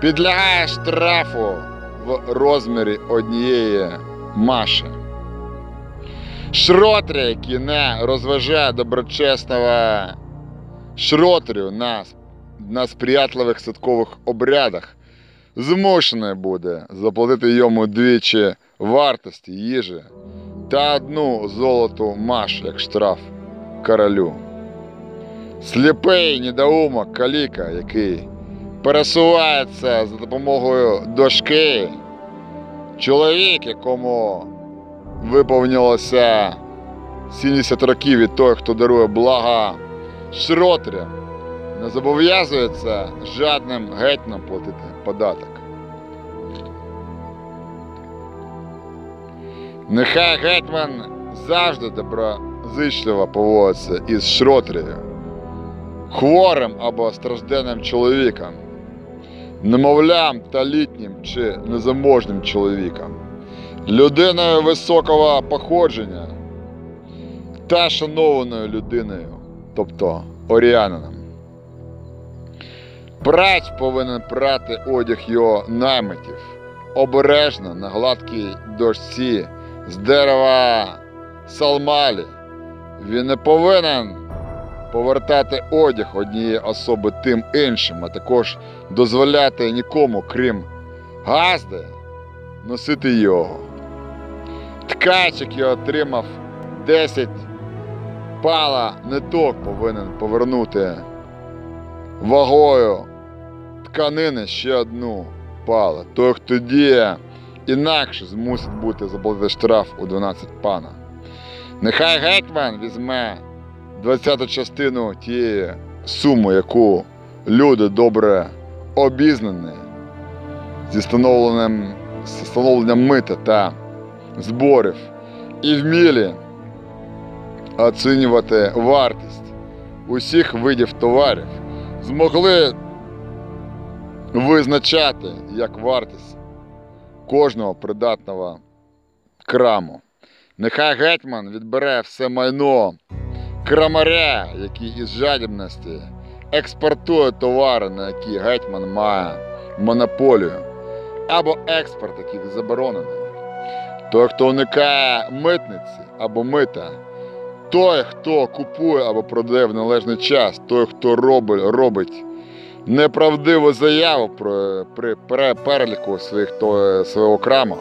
підлягає штрафу в розмірі однієї маші. Шротрі, які не розважає доброчесного шротрю на, на сприятливих садкових обрядах, змушений буде заплатити йому двічі вартості їжі та одну золоту маш як штраф королю. Сліпий недоумок каліка, який пересувається за допомогою дошки, чоловік, якому виповнилося 70 років і той, хто дарує блага шротрям, не зобов'язується жадним гетьманом платити податок. Нехай гетьман завжди доброзичливо поводиться із шротрію, хворим або стражденним чоловіком, немовлям та літнім чи незаможним чоловіком, людиною високого походження та шанованою людиною, тобто оріанином. Прач повинен прати одяг його наймитів обережно на гладкій дошці з дерева салмалі. Він не повинен повертати одяг однієї особи тим іншим, а також дозволяти нікому, крім газди, носити його. Ткач, який отримав 10 пала ниток, повинен повернути вагою тканини ще одну пала. Той, хто діє інакше, змусить бути заплатити штраф у 12 пана. Нехай гетьман візьме 20 частину тієї суми, яку люди добре обізнані зі встановленням, з встановленням мита та зборів і вмілі оцінювати вартість усіх видів товарів, змогли визначати як вартість кожного придатного краму. Нехай гетьман відбере все майно крамаря, який із жадібності експортує товари, на які гетьман має монополію, або експорт яких заборонений. Той, хто уникає митниці або мита, той, хто купує або продає в належний час, той, хто робить, робить неправдиву заяву про, при пере- переліку своїх, то, свого краму,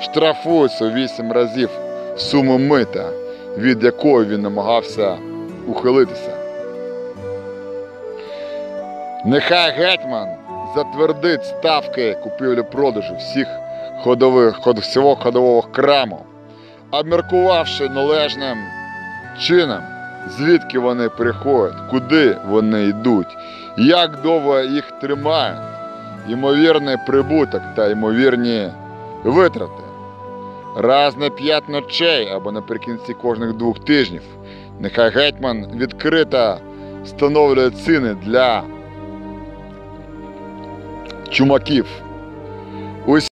штрафується у 8 разів суму мита, від якої він намагався ухилитися. Нехай гетьман затвердить ставки купівлі-продажу всіх ходових, ход, всього ходового краму, обміркувавши належним чином, звідки вони приходять, куди вони йдуть, як довго їх тримають, ймовірний прибуток та ймовірні витрати. Раз на п'ять ночей або наприкінці кожних двох тижнів нехай гетьман відкрито встановлює ціни для чумаків. Усі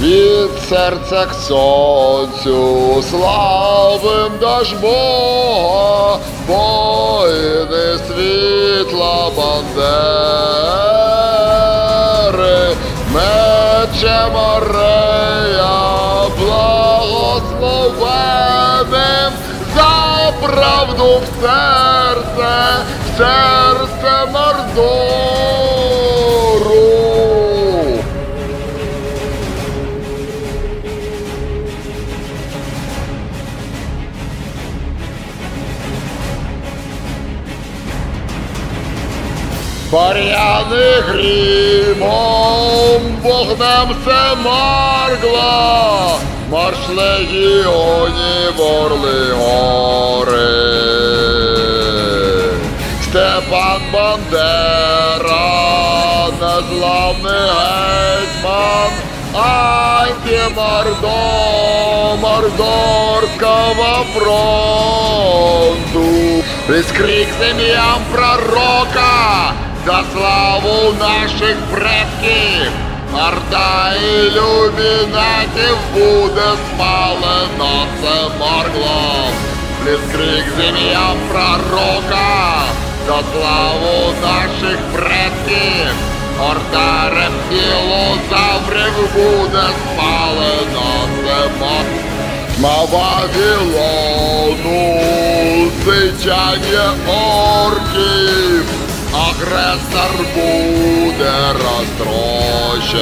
від серця к сонцю славим даж Бога, воїни світла бандери, мечем Арея благословенним за правду в серце, в серце Мордору. Пар'яни грімом, вогнем все маргла, марш легіонів орли гори. Степан Бандера, незламний гетьман, антимордо, мордорського фронту. Прискрик семьям пророка за славу наших предків. Орда ілюмінатів буде спалена семарглом. Блискрик землям пророка за славу наших предків. Орда рептилозаврів буде спалена семарглом. Тьма Вавилону, сичання орків, агресор буде розтрощен.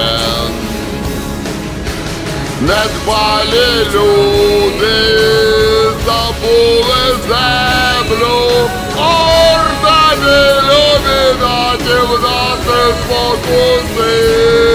Недбалі люди забули землю, орда люмінатів нас спокусити.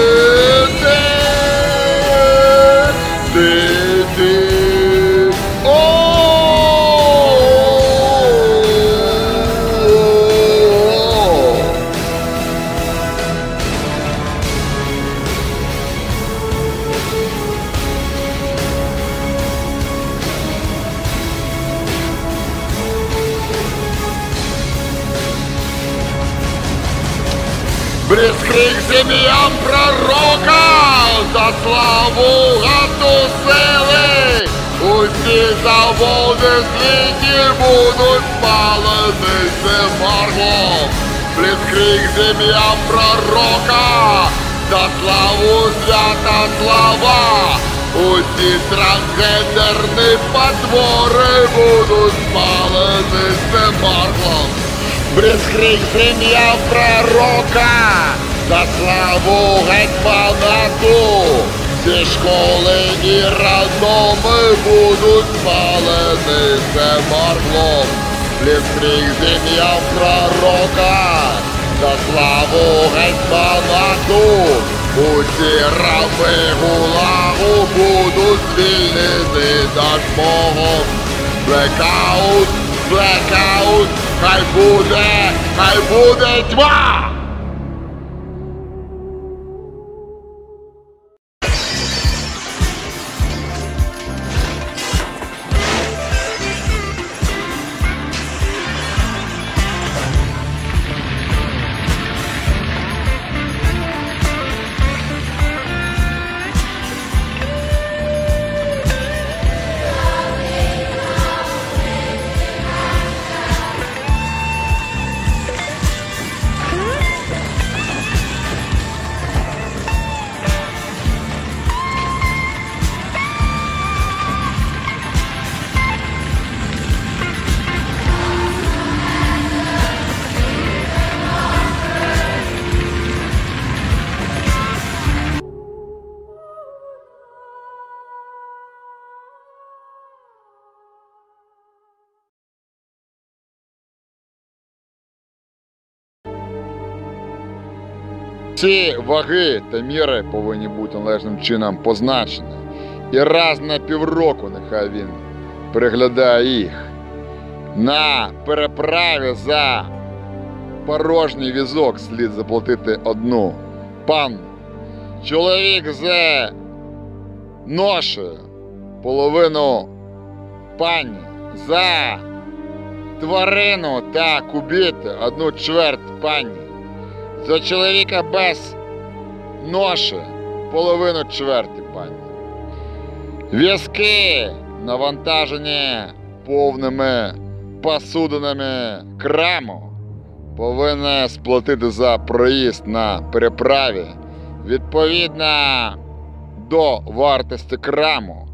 Славу гату сили. Усі заводи світі будуть спалені семаргом. Блискрик землям пророка за славу свята слава. Усі трансгендерні потвори будуть спалені семаргом. Блискрик сім'я пророка, за славу гетьманату, всі школи і разоми будуть спалені семарглом. Блискрик сім'я пророка, за славу гетьманату, усі раби гулагу будуть звільнені над Богом. Блекаут, блекаут, хай буде, хай буде тьма! Ці ваги та міри повинні бути належним чином позначені. І раз на півроку нехай він переглядає їх. На переправі за порожній візок слід заплатити одну панну. Чоловік з ношею половину пані за тварину та кубіти одну чверть пані. За чоловіка без ноші половину чверті пані. Візки навантажені повними посудинами краму повинні сплатити за проїзд на переправі відповідно до вартості краму.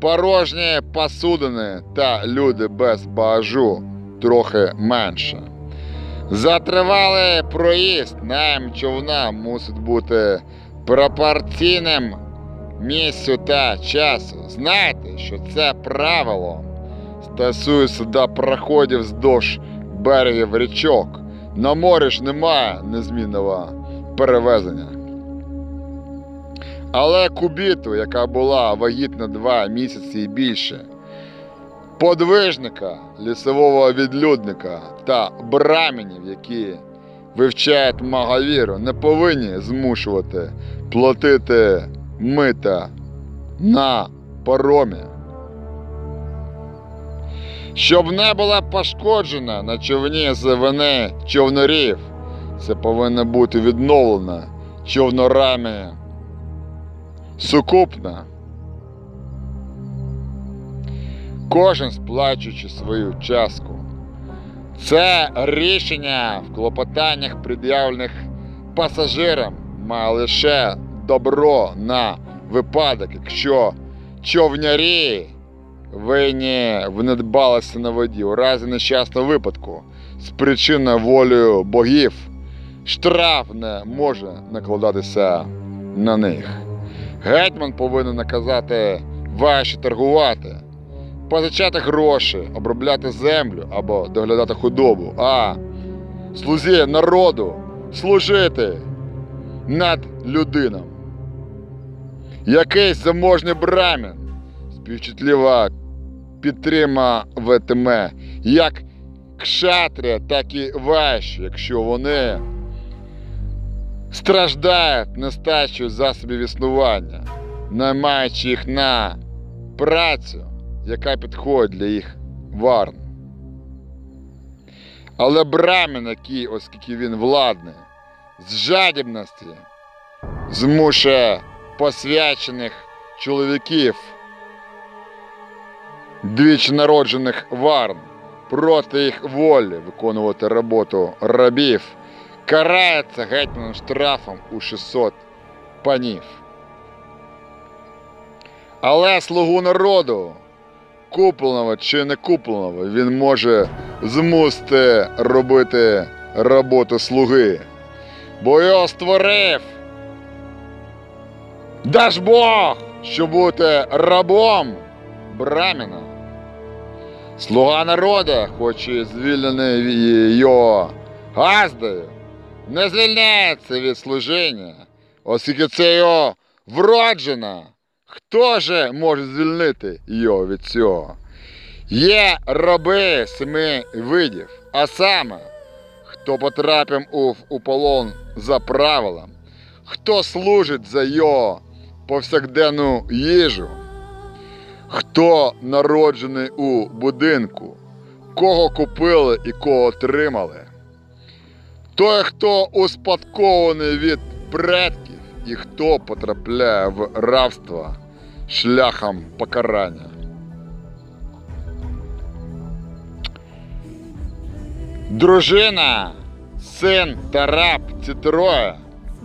Порожні посудини та люди без багажу трохи менше. За тривалий проїзд найм човна мусить бути пропорційним місцю та часу. Знайте, що це правило стосується до проходів вздовж берегів річок. На морі ж немає незмінного перевезення. Але кубіту, яка була вагітна два місяці і більше, подвижника, лісового відлюдника та брамінів, які вивчають маговіру, не повинні змушувати платити мита на паромі. Щоб не була пошкоджена на човні з вини човнарів, це повинно бути відновлено човнорами сукупно. Кожен сплачуючи свою частку. Це рішення в клопотаннях, пред'явлених пасажирам, має лише добро на випадок, якщо човнярі винні внедбалися на воді у разі нещасного випадку з причини волею богів, штраф не може накладатися на них. Гетьман повинен наказати важче торгувати, позичати гроші, обробляти землю або доглядати худобу, а слузі народу служити над людинам. Якийсь заможний брамін співчутливо підтримуватиме як кшатря, так і ващі, якщо вони страждають нестачею засобів існування, наймаючи їх на працю, яка підходить для їх варн. Але брамін, який, оскільки він владний, з жадібності змушує посвячених чоловіків, двічі народжених варн, проти їх волі виконувати роботу рабів, карається гетьманом штрафом у 600 панів. Але слугу народу, купленого чи не купленого, він може змусити робити роботу слуги, бо його створив. Даж Бог, щоб бути рабом браміна. Слуга народу, хоч і звільнений його газдою, не звільняється від служіння, оскільки це його вроджена. Хто же може звільнити його від цього? Є раби семи видів, а саме, хто потрапив у, у полон за правилом, хто служить за його повсякденну їжу, хто народжений у будинку, кого купили і кого отримали. Той, хто успадкований від предків і хто потрапляє в рабство шляхом покарання. Дружина, син та раб ці троє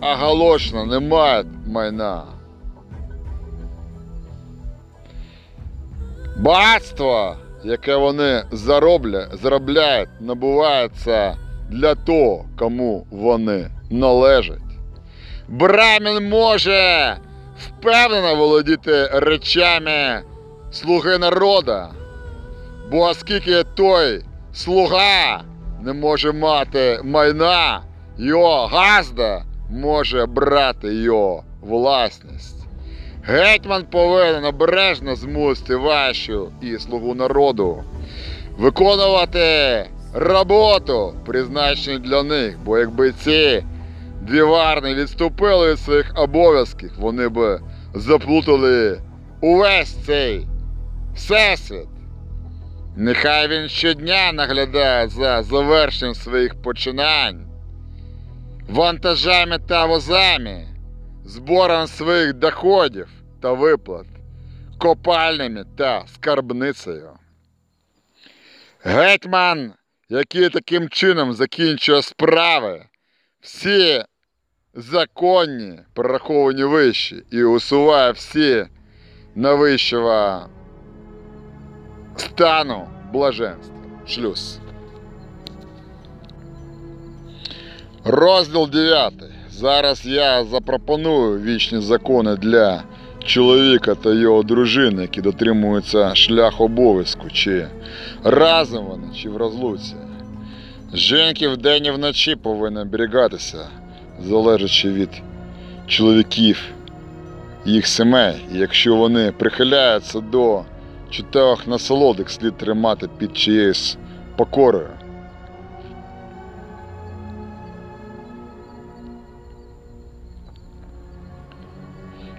оголошено не мають майна. Багатство, яке вони заробля, заробляють, набувається для того, кому вони належать. Брамін може впевнено володіти речами слуги народа, бо оскільки той слуга не може мати майна, його газда може брати його власність. Гетьман повинен обережно змусити вашу і слугу народу виконувати роботу, призначену для них, бо якби ці дві варни відступили від своїх обов'язків, вони б заплутали увесь цей всесвіт. Нехай він щодня наглядає за завершенням своїх починань, вантажами та возами, збором своїх доходів та виплат, копальнями та скарбницею. Гетьман, який таким чином закінчує справи, всі законні, прораховані вищі, і усуває всі найвищого стану блаженства. Шлюз. Розділ 9. Зараз я запропоную вічні закони для чоловіка та його дружини, які дотримуються шлях обов'язку, чи разом вони, чи в розлуці. Жінки вдень і вночі повинні оберігатися, залежачи від чоловіків, їх сімей. І якщо вони прихиляються до чотирьох насолод, їх слід тримати під чиєюсь покорою.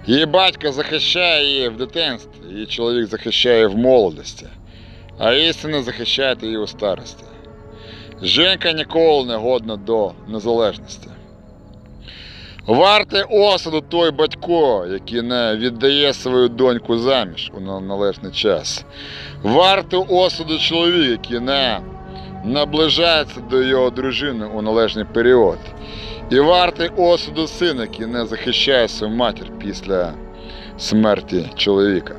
Її батько захищає її в дитинстві, її чоловік захищає в молодості, а істина захищає її у старості. Жінка ніколи не годна до незалежності. Вартий осуду той батько, який не віддає свою доньку заміж у належний час. Вартий осуду чоловік, який не наближається до його дружини у належний період. І вартий осуду син, який не захищає свою матір після смерті чоловіка.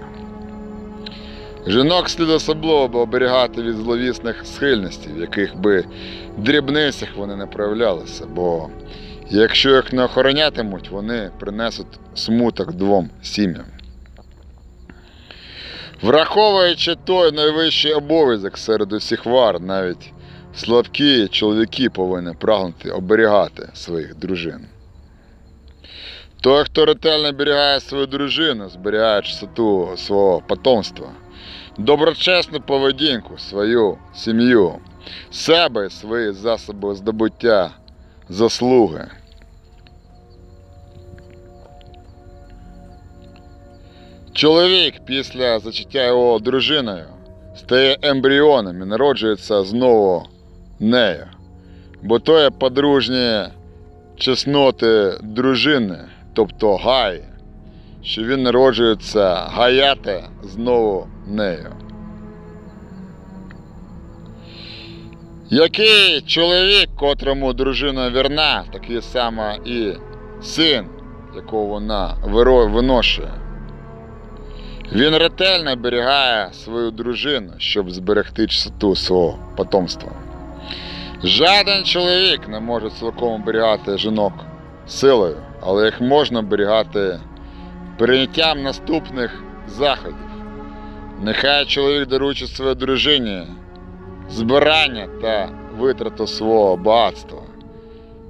Жінок слід особливо оберігати від зловісних схильностей, в яких би дрібницях вони не проявлялися, бо якщо їх не охоронятимуть, вони принесуть смуток двом сім'ям. Враховуючи той найвищий обов'язок серед усіх вар, навіть слабкі чоловіки повинні прагнути оберігати своїх дружин. Той, хто ретельно оберігає свою дружину, зберігає чистоту свого потомства, доброчесну поведінку, свою сім'ю, себе і свої засоби здобуття, заслуги. Чоловік після зачаття його дружиною стає ембріоном і народжується знову нею, бо то є подружні чесноти дружини, тобто гай, що він народжується гаяти знову нею. Який чоловік, котрому дружина вірна, такий саме і син, якого вона виношує. Він ретельно оберігає свою дружину, щоб зберегти чистоту свого потомства. Жоден чоловік не може цілком оберігати жінок силою, але їх можна оберігати прийняттям наступних заходів. Нехай чоловік доручить своїй дружині збирання та витрату свого багатства,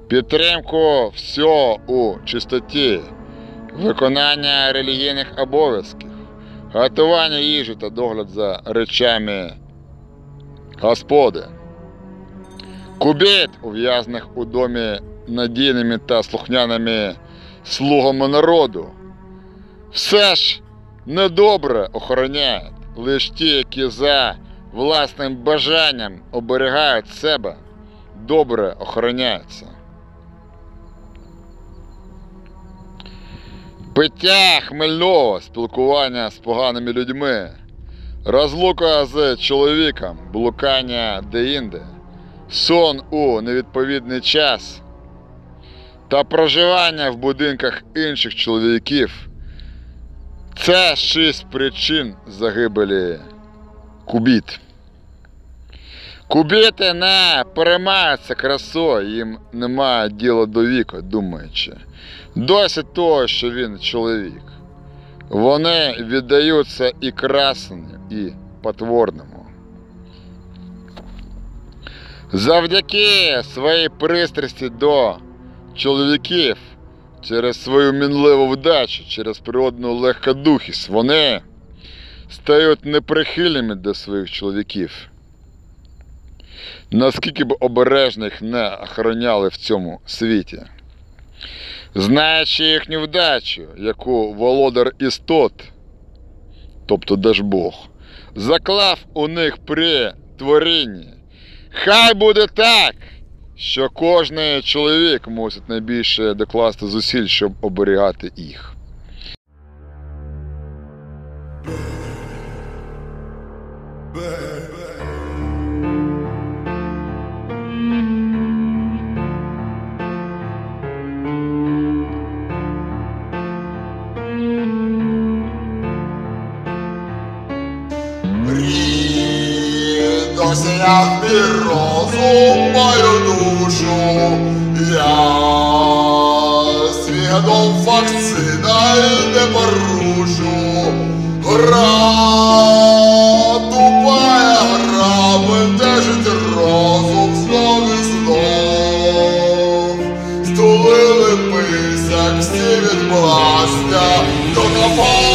підтримку всього у чистоті, виконання релігійних обов'язків, готування їжі та догляд за речами Господи. Кубіт, ув'язаних у домі надійними та слухняними слугами народу. Все ж недобре охороняють лише ті, які за власним бажанням оберігають себе, добре охороняються. Пиття хмельного, спілкування з поганими людьми, розлука з чоловіком, блукання деінде, сон у невідповідний час та проживання в будинках інших чоловіків це шість причин загибелі кубіт. Кубіти не переймаються красою, їм немає діла до віку, думаючи. Досить того, що він чоловік. Вони віддаються і красенню, і потворному. Завдяки своїй пристрасті до чоловіків через свою мінливу вдачу, через природну легкодухість, вони стають неприхильними до своїх чоловіків. Наскільки б обережно їх не охороняли в цьому світі. Знаючи їхню вдачу, яку володар істот, тобто Дажбог, заклав у них при творінні. Хай буде так, що кожний чоловік мусить найбільше докласти зусиль, щоб оберігати їх. Досяг мій розум, мою душу, я свідом вакцина не порушу. Гра, тупая гра, бентежить розум знов і знов. Стулили писак, всі від бластя, до капав.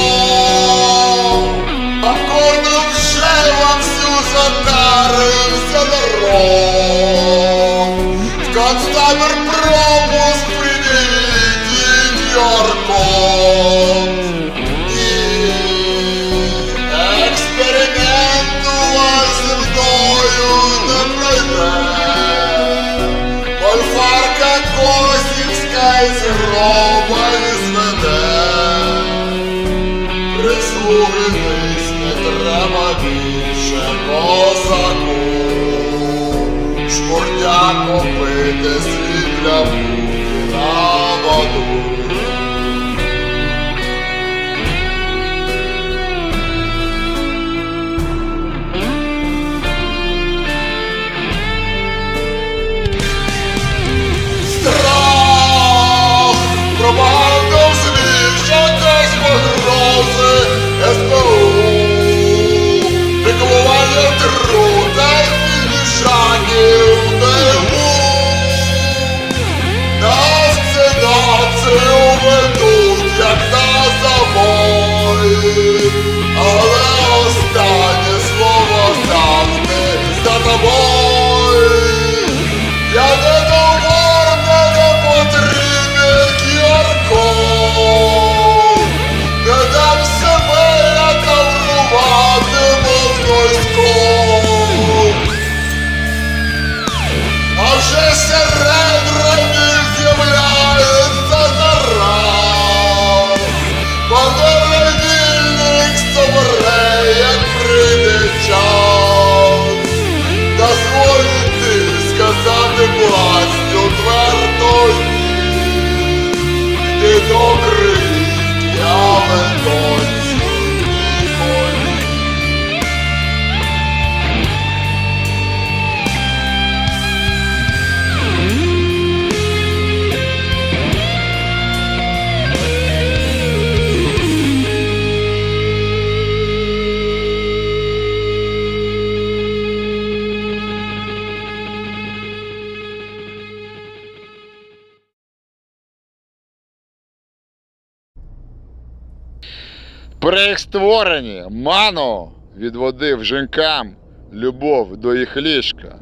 При їх створенні ману відводив жінкам любов до їх ліжка,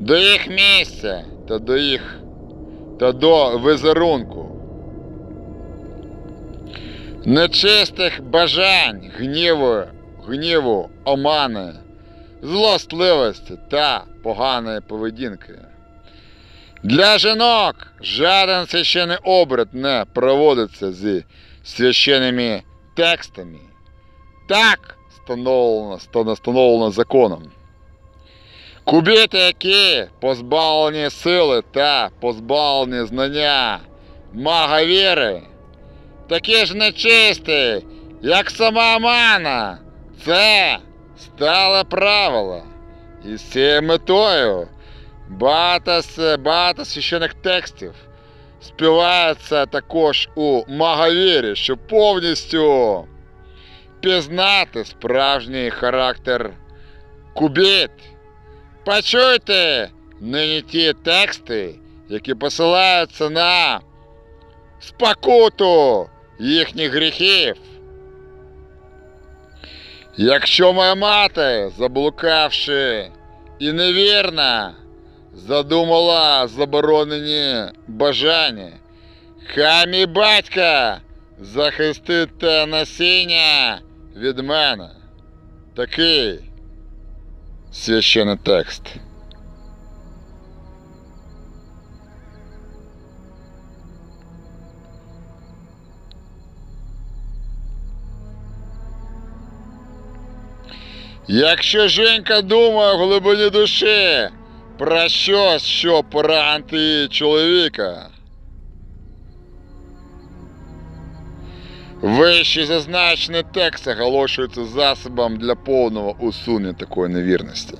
до їх місця та до їх та до візерунку. Нечистих бажань, гніву, гніву, омани, злостливості та поганої поведінки. Для жінок жоден священний обряд не проводиться зі священними текстами. Так встановлено, встановлено законом. Кубіти, які позбавлені сили та позбавлені знання мага віри, такі ж нечисті, як сама мана. Це стале правило. І з цією метою багато, багато священих текстів співається також у маговірі, щоб повністю пізнати справжній характер кубіт. Почуйте нині ті тексти, які посилаються на спокуту їхніх гріхів. Якщо моя мати, заблукавши і невірна, задумала заборонені бажання, хай мій батька захистить те насіння від мене. Такий священний текст. Якщо жінка думає в глибині душі про щось, що про античоловіка? Вище зазначений текст оголошується засобом для повного усунення такої невірності.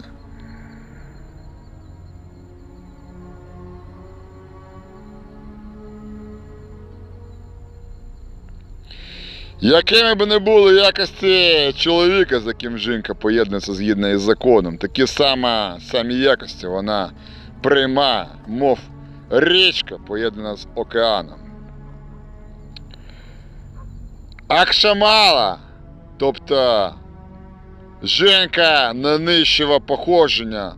Якими б не були якості чоловіка, з яким жінка поєднується згідно із законом, такі сама, самі якості вона приймає, мов річка, поєднана з океаном. Акшамала, тобто жінка ненищого походження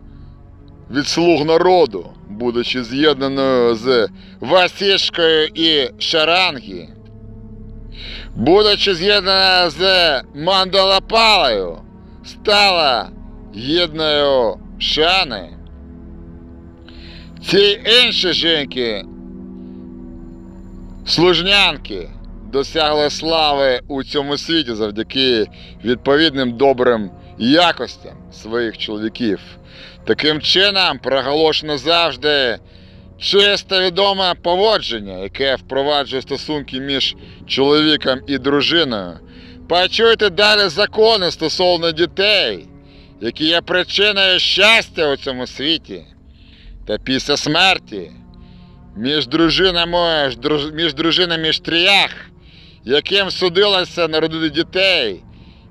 від слуг народу, будучи з'єднаною з Васішкою і Шарангі, будучи з'єднана з Мандалапалою, стала єдною шани. Ці інші жінки, служнянки, досягли слави у цьому світі завдяки відповідним добрим якостям своїх чоловіків. Таким чином, проголошено завжди чисте відоме поводження, яке впроваджує стосунки між чоловіком і дружиною. Почуйте далі закони стосовно дітей, які є причиною щастя у цьому світі. Та після смерті між дружинами, між дружинами штріях, яким судилося народити дітей,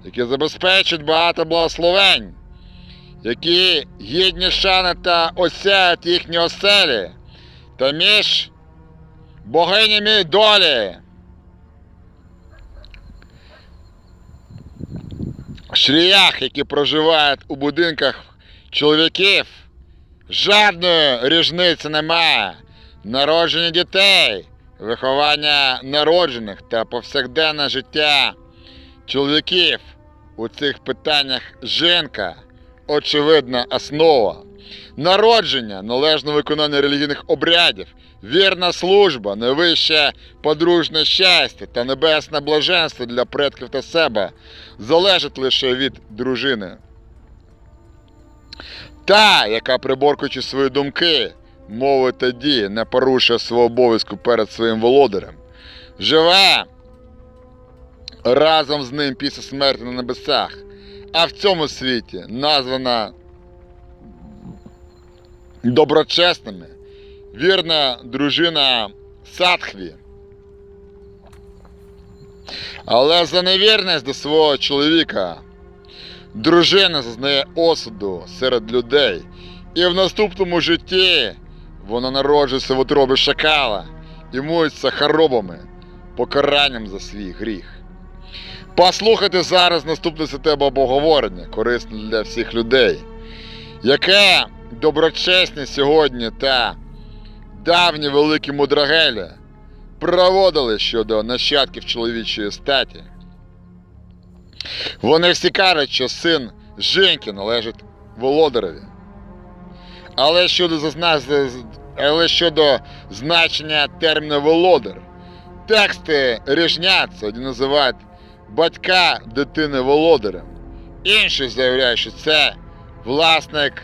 які забезпечать багато благословень, які гідні шани та осяють їхні оселі, та між богинями долі. Шріях, які проживають у будинках чоловіків, жодної різниці немає. Народження дітей, виховання народжених та повсякденне життя чоловіків у цих питаннях жінка очевидна основа. Народження, належне виконання релігійних обрядів, вірна служба, найвище подружне щастя та небесне блаженство для предків та себе залежить лише від дружини. Та, яка, приборкуючи свої думки, мови та дії, не порушує свого обов'язку перед своїм володарем, живе разом з ним після смерті на небесах, а в цьому світі названа доброчесними, вірна дружина Садхві. Але за невірність до свого чоловіка дружина зазнає осуду серед людей, і в наступному житті вона народжується в утробі шакала і мується хоробами, покаранням за свій гріх. Послухайте зараз наступне святе богоговорення, корисне для всіх людей, яке доброчесні сьогодні та давні великі мудрагелі проводили щодо нащадків чоловічої статі. Вони всі кажуть, що син жінки належить володареві. Але щодо, зазна... Але щодо значення терміну володар, тексти різняться, одні називають батька дитини володарем, інші заявляють, що це власник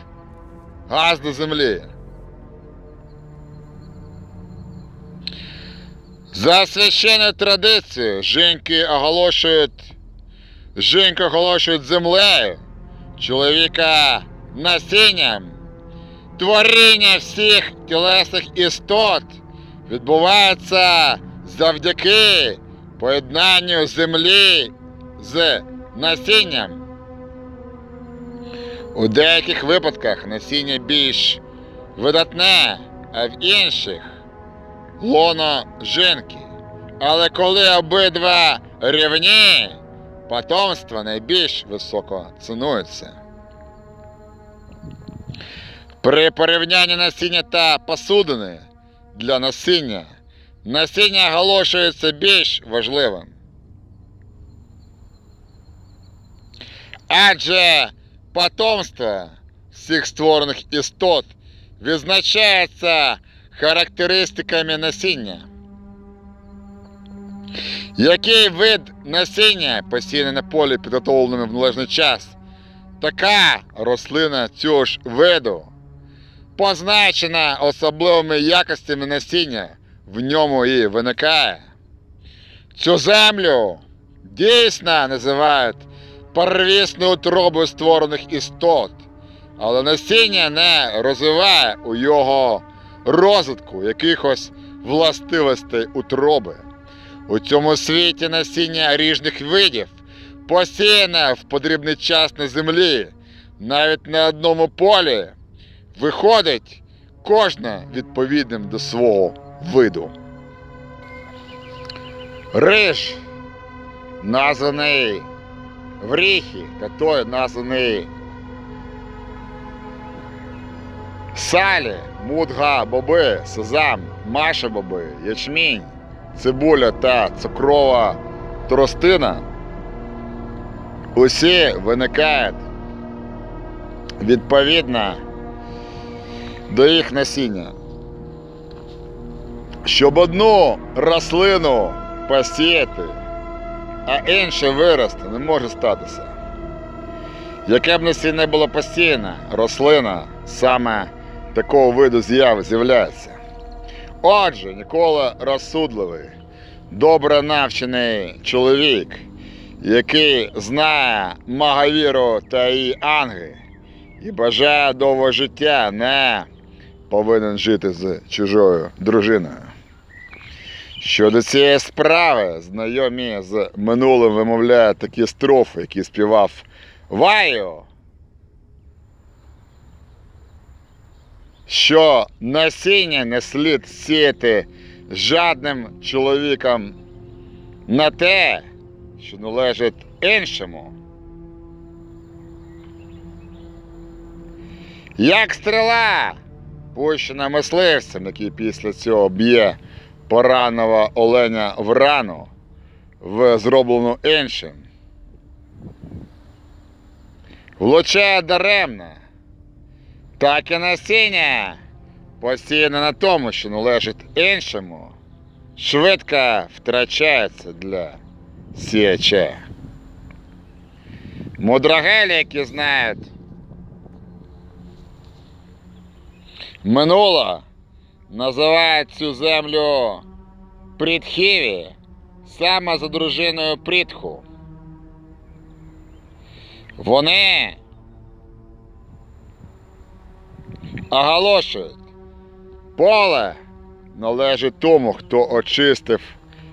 газди землі. За священною традицією жінки оголошують жінку оголошують землею, чоловіка насінням. Творіння всіх тілесних істот відбувається завдяки поєднанню землі з насінням. У деяких випадках насіння більш видатне, а в інших лоно жінки. Але коли обидва рівні, потомство найбільш високо цінується. При порівнянні насіння та посудини для насіння насіння оголошується більш важливим. Адже потомство всіх створених істот відзначається характеристиками насіння. Який вид насіння посіяне на полі підготовленими в належний час, така рослина цього ж виду, позначена особливими якостями насіння, в ньому і виникає. Цю землю дійсно називають первісною утробою створених істот, але насіння не розвиває у його розвитку якихось властивостей утроби. У цьому світі насіння різних видів посіяне в потрібний час на землі, навіть на одному полі, виходить кожна відповідним до свого виду. Риж, названий в ріхі, та той названий салі, мудга, боби, сезам, маша боби, ячмінь, цибуля та цукрова тростина усі виникають відповідно до їх насіння. Щоб одну рослину посіяти, а інше вирости не може статися. Яке б насіння було посіяне, рослина саме такого виду з'яви з'являється. Отже, ніколи розсудливий, добре навчений чоловік, який знає Магавіру та її анги і бажає довго життя, не повинен жити з чужою дружиною. Щодо цієї справи, знайомі з минулим вимовляють такі строфи, які співав Ваю, що насіння не слід сіяти жадним чоловіком на те, що належить іншому. Як стріла, пущена мисливцем, який після цього б'є пораненого оленя в рану, в зроблену іншим. Влучає даремно, так і насіння, постійно на тому, що належить іншому, швидко втрачається для сіяча. Мудрагелі, які знають минуле, називають цю землю Прітхіві, саме за дружиною Прітху. Вони оголошують, поле належить тому, хто очистив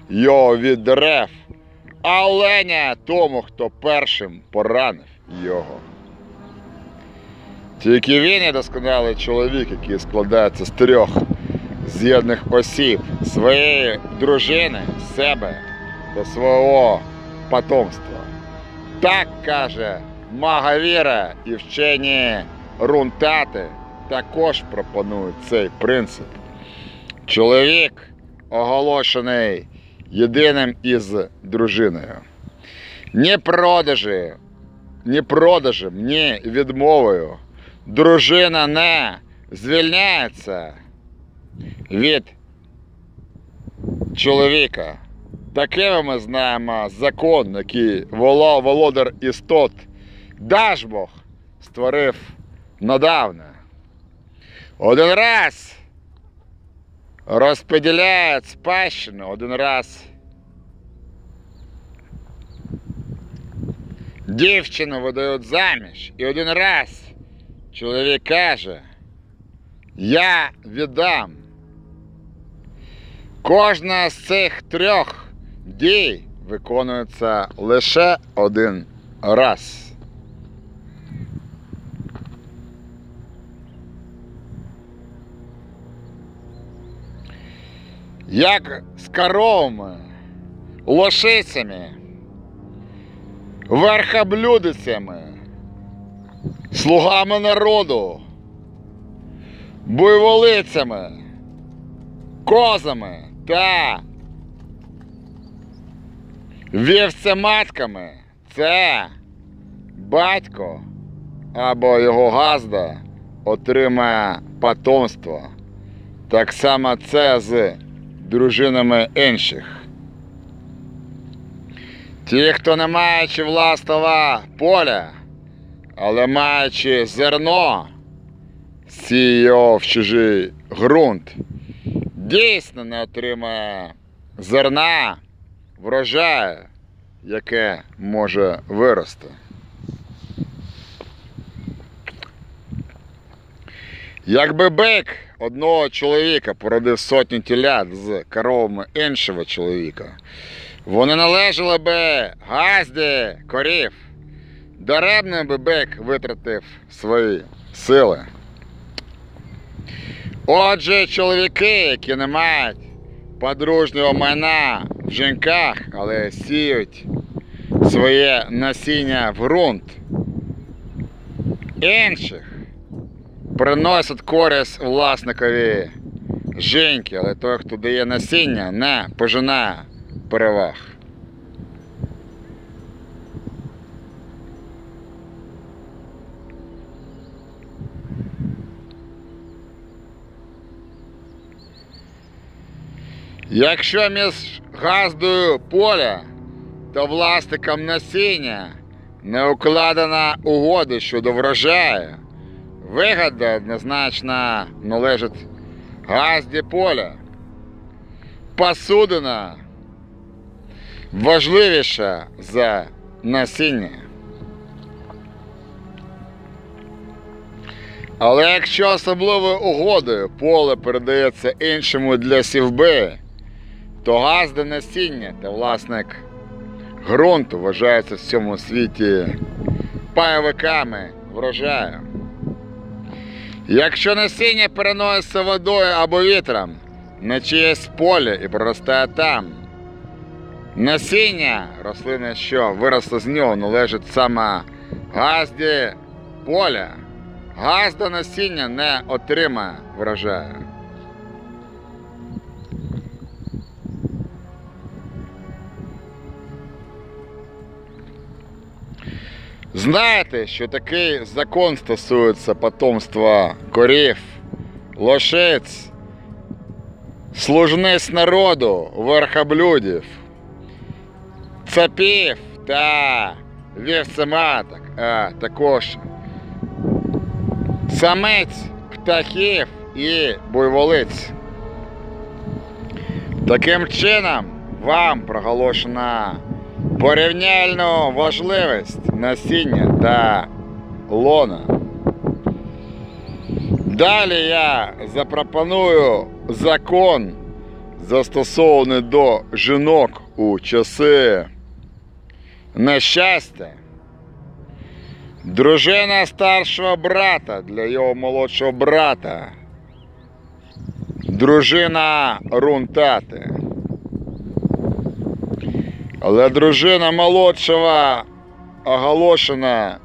його від дерев, а оленя тому, хто першим поранив його. Тільки він є досконалий чоловік, який складається з трьох з'єднаних осіб своєї дружини, себе та свого потомства. Так каже Магавіра і вчені рунтати також пропонують цей принцип. Чоловік оголошений єдиним із дружиною. Ні продажі, ні продажем, ні відмовою дружина не звільняється від чоловіка. Такими ми знаємо закон, який воло- володар істот Дажбог створив недавно. Один раз розподіляють спадщину, один раз дівчину видають заміж, і один раз чоловік каже, я віддам. Кожна з цих трьох дій виконується лише один раз. Як з коровами лошицями, верхоблюдицями, слугами народу, буйволицями, козами та вівцематками це батько або його газда отримає потомство. Так само це з дружинами інших. Ті, хто не маючи власного поля, але маючи зерно, сіє його в чужий ґрунт, дійсно не отримає зерна, врожаю, яке може вирости. Якби бик одного чоловіка породив сотню телят з коровами іншого чоловіка, вони належали би газді корів. Даремно би бик витратив свої сили. Отже, чоловіки, які не мають подружнього майна в жінках, але сіють своє насіння в ґрунт інших, приносять користь власникові жінки, але той, хто дає насіння, не пожинає переваг. Якщо між газдою поля та власником насіння не укладена угода щодо врожаю, вигода однозначно належить газді поля. Посудина важливіша за насіння. Але якщо особливою угодою поле передається іншому для сівби, то газде насіння та власник ґрунту вважаються в цьому світі пайовиками врожаю. Якщо насіння переноситься водою або вітром на чиєсь поле і проростає там, насіння рослини, що виросло з нього, належить саме газді поля. Газда насіння не отримає врожаю. Знаєте, що такий закон стосується потомства корів, лошиць, служниць народу, верхоблюдів, цапів та вівцематок, а також самець, птахів і буйволиць. Таким чином вам проголошена порівняльну важливість насіння та лона. Далі я запропоную закон, застосований до жінок у часи нещастя. Дружина старшого брата для його молодшого брата. Дружина рунтати. Але дружина молодшого оголошена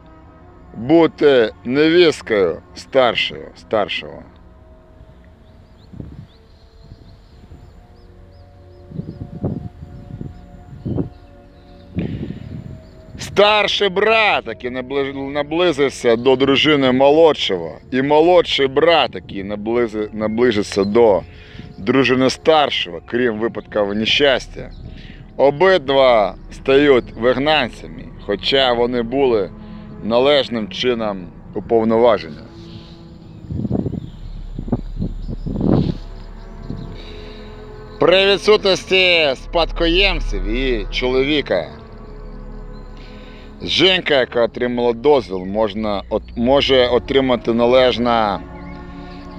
бути невісткою старшою, старшого. Старший брат, який наблизився до дружини молодшого, і молодший брат, який наблизи- наближився до дружини старшого, крім випадків нещастя, обидва стають вигнанцями, хоча вони були належним чином уповноважені. При відсутності спадкоємців і чоловіка Жінка, яка отримала дозвіл, можна, от, може отримати належно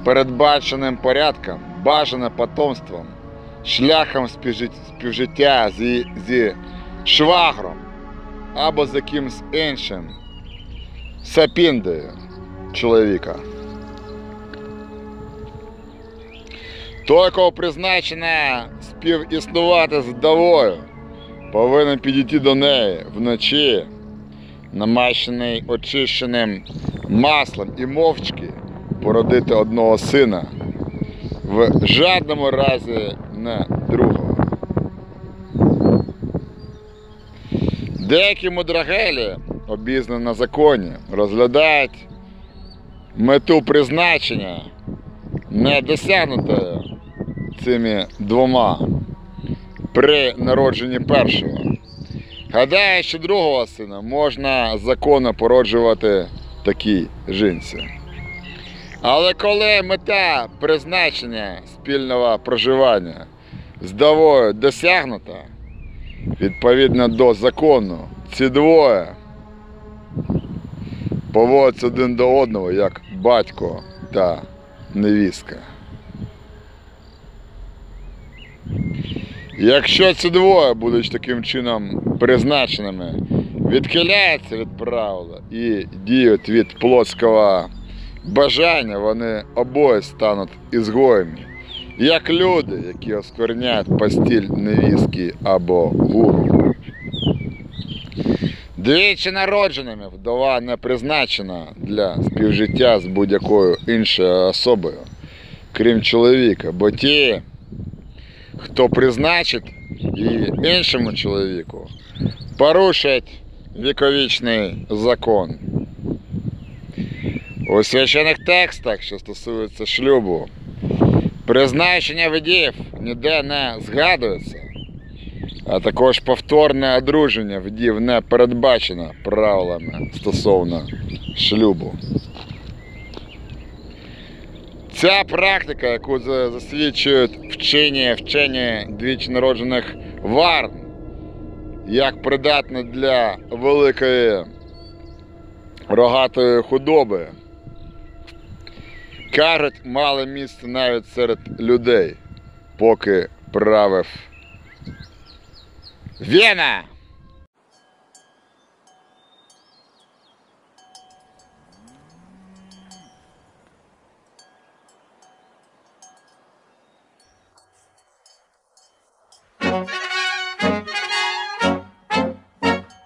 передбаченим порядком, бажане потомством, шляхом співжиття зі, зі швагром або з якимсь іншим сапіндою чоловіка. Той, кого призначено співіснувати з вдовою, повинен підійти до неї вночі, намащений очищеним маслом і мовчки породити одного сина, в жодному разі не другого. Деякі мудрагелі, обізнані на законі, розглядають мету призначення не досягнутою цими двома при народженні першого. Гадаю, що другого сина можна законно породжувати такій жінці. Але коли мета призначення спільного проживання з довою досягнута, відповідно до закону, ці двоє поводяться один до одного як батько та невістка. Якщо ці двоє будуть таким чином призначеними, відхиляються від правила і діють від плотського бажання, вони обоє стануть ізгоями, як люди, які оскверняють постіль невістки або гуру. Двічі народженими вдова не призначена для співжиття з будь-якою іншою особою, крім чоловіка, бо ті, хто призначить її іншому чоловіку, порушать віковічний закон. У священих текстах, що стосуються шлюбу, призначення видів ніде не згадується, а також повторне одруження вдів не передбачено правилами стосовно шлюбу. Ця практика, яку за- засвідчують вчені вчені двічі народжених варн, як придатна для великої рогатої худоби, кажуть, мало місце навіть серед людей, поки правив Вена!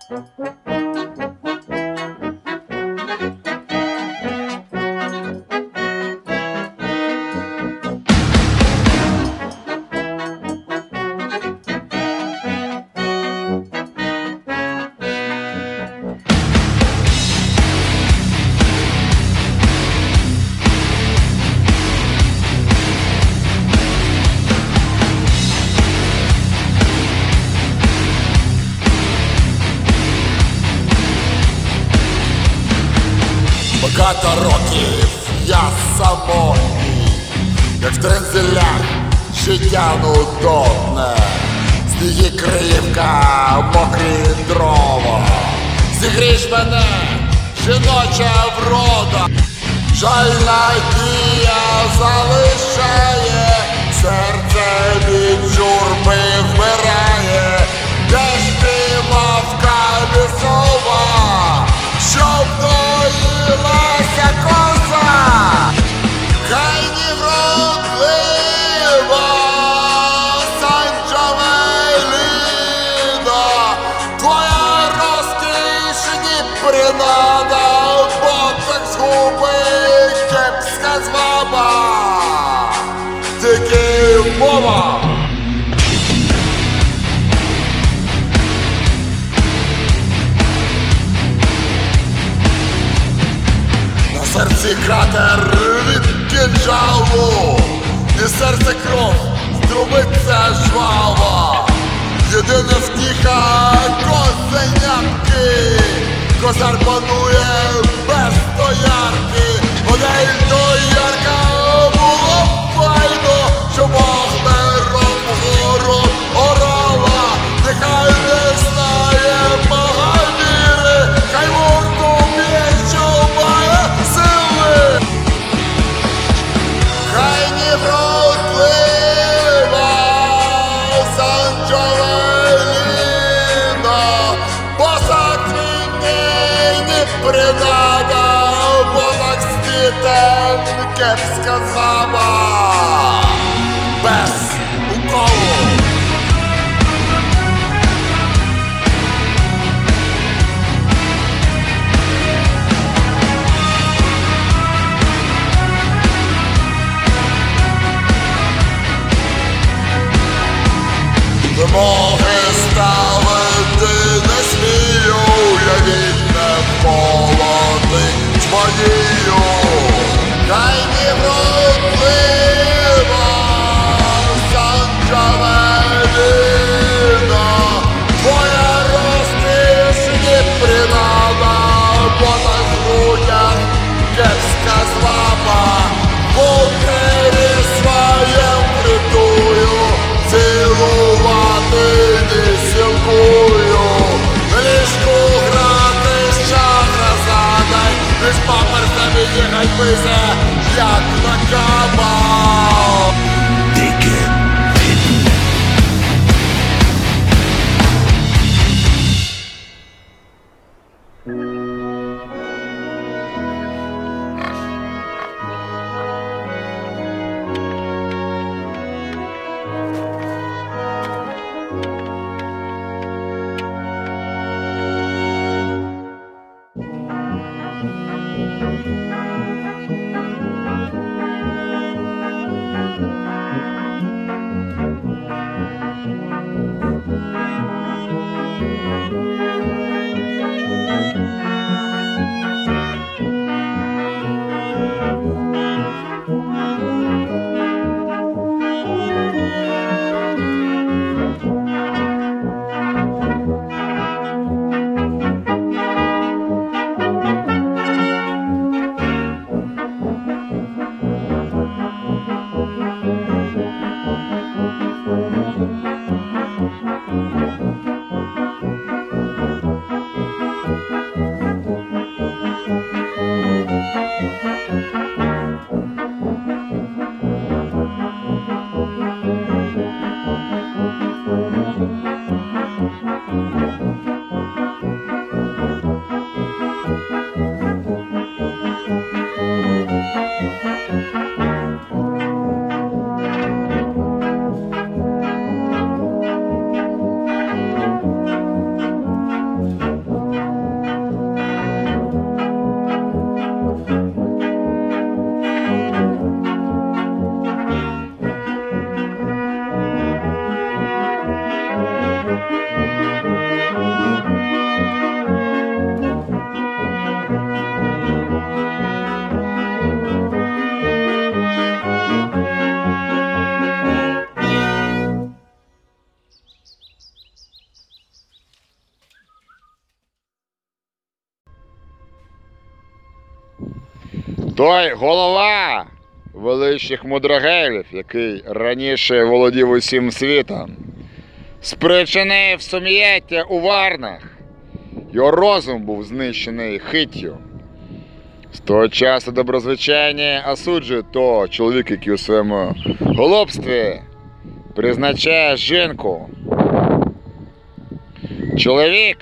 Багато зігріш мене, жіноча врода, жаль надія залишає, серце від журби вмирає, де ж ти мавка лісова, щоб кратер. Від кінжалу, і серце кров струбиться жвава. Єдина втіха козенятки, козар панує без стоярки, Одей до ярка було файно, що snipers, jak a kawałek величних мудрогелів, який раніше володів усім світом, спричинив сум'яття у варнах. Його розум був знищений хиттю. З того часу доброзвичайні осуджують того чоловіка, який у своєму голубстві призначає жінку. Чоловік,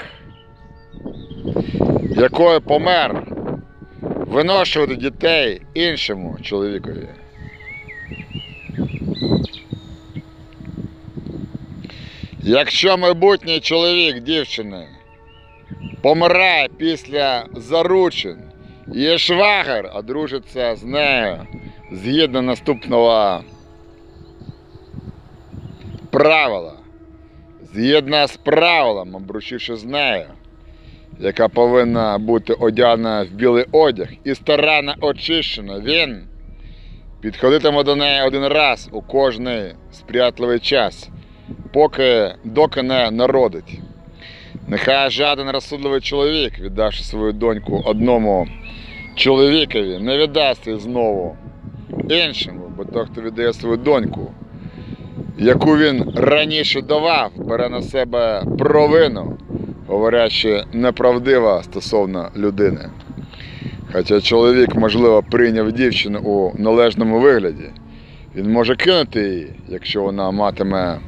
який помер, виношувати дітей іншому чоловікові. Якщо майбутній чоловік дівчини помирає після заручин, її швагер одружиться з нею згідно наступного правила. Згідно з правилом, обручивши з нею, яка повинна бути одягнена в білий одяг і старанно очищена, він підходитиме до неї один раз у кожний сприятливий час, поки доки не народить. Нехай жаден розсудливий чоловік, віддавши свою доньку одному чоловікові, не віддасть її знову іншому, бо той, хто віддає свою доньку, яку він раніше давав, бере на себе провину, говорячи неправдиво стосовно людини. Хоча чоловік, можливо, прийняв дівчину у належному вигляді, він може кинути її, якщо вона матиме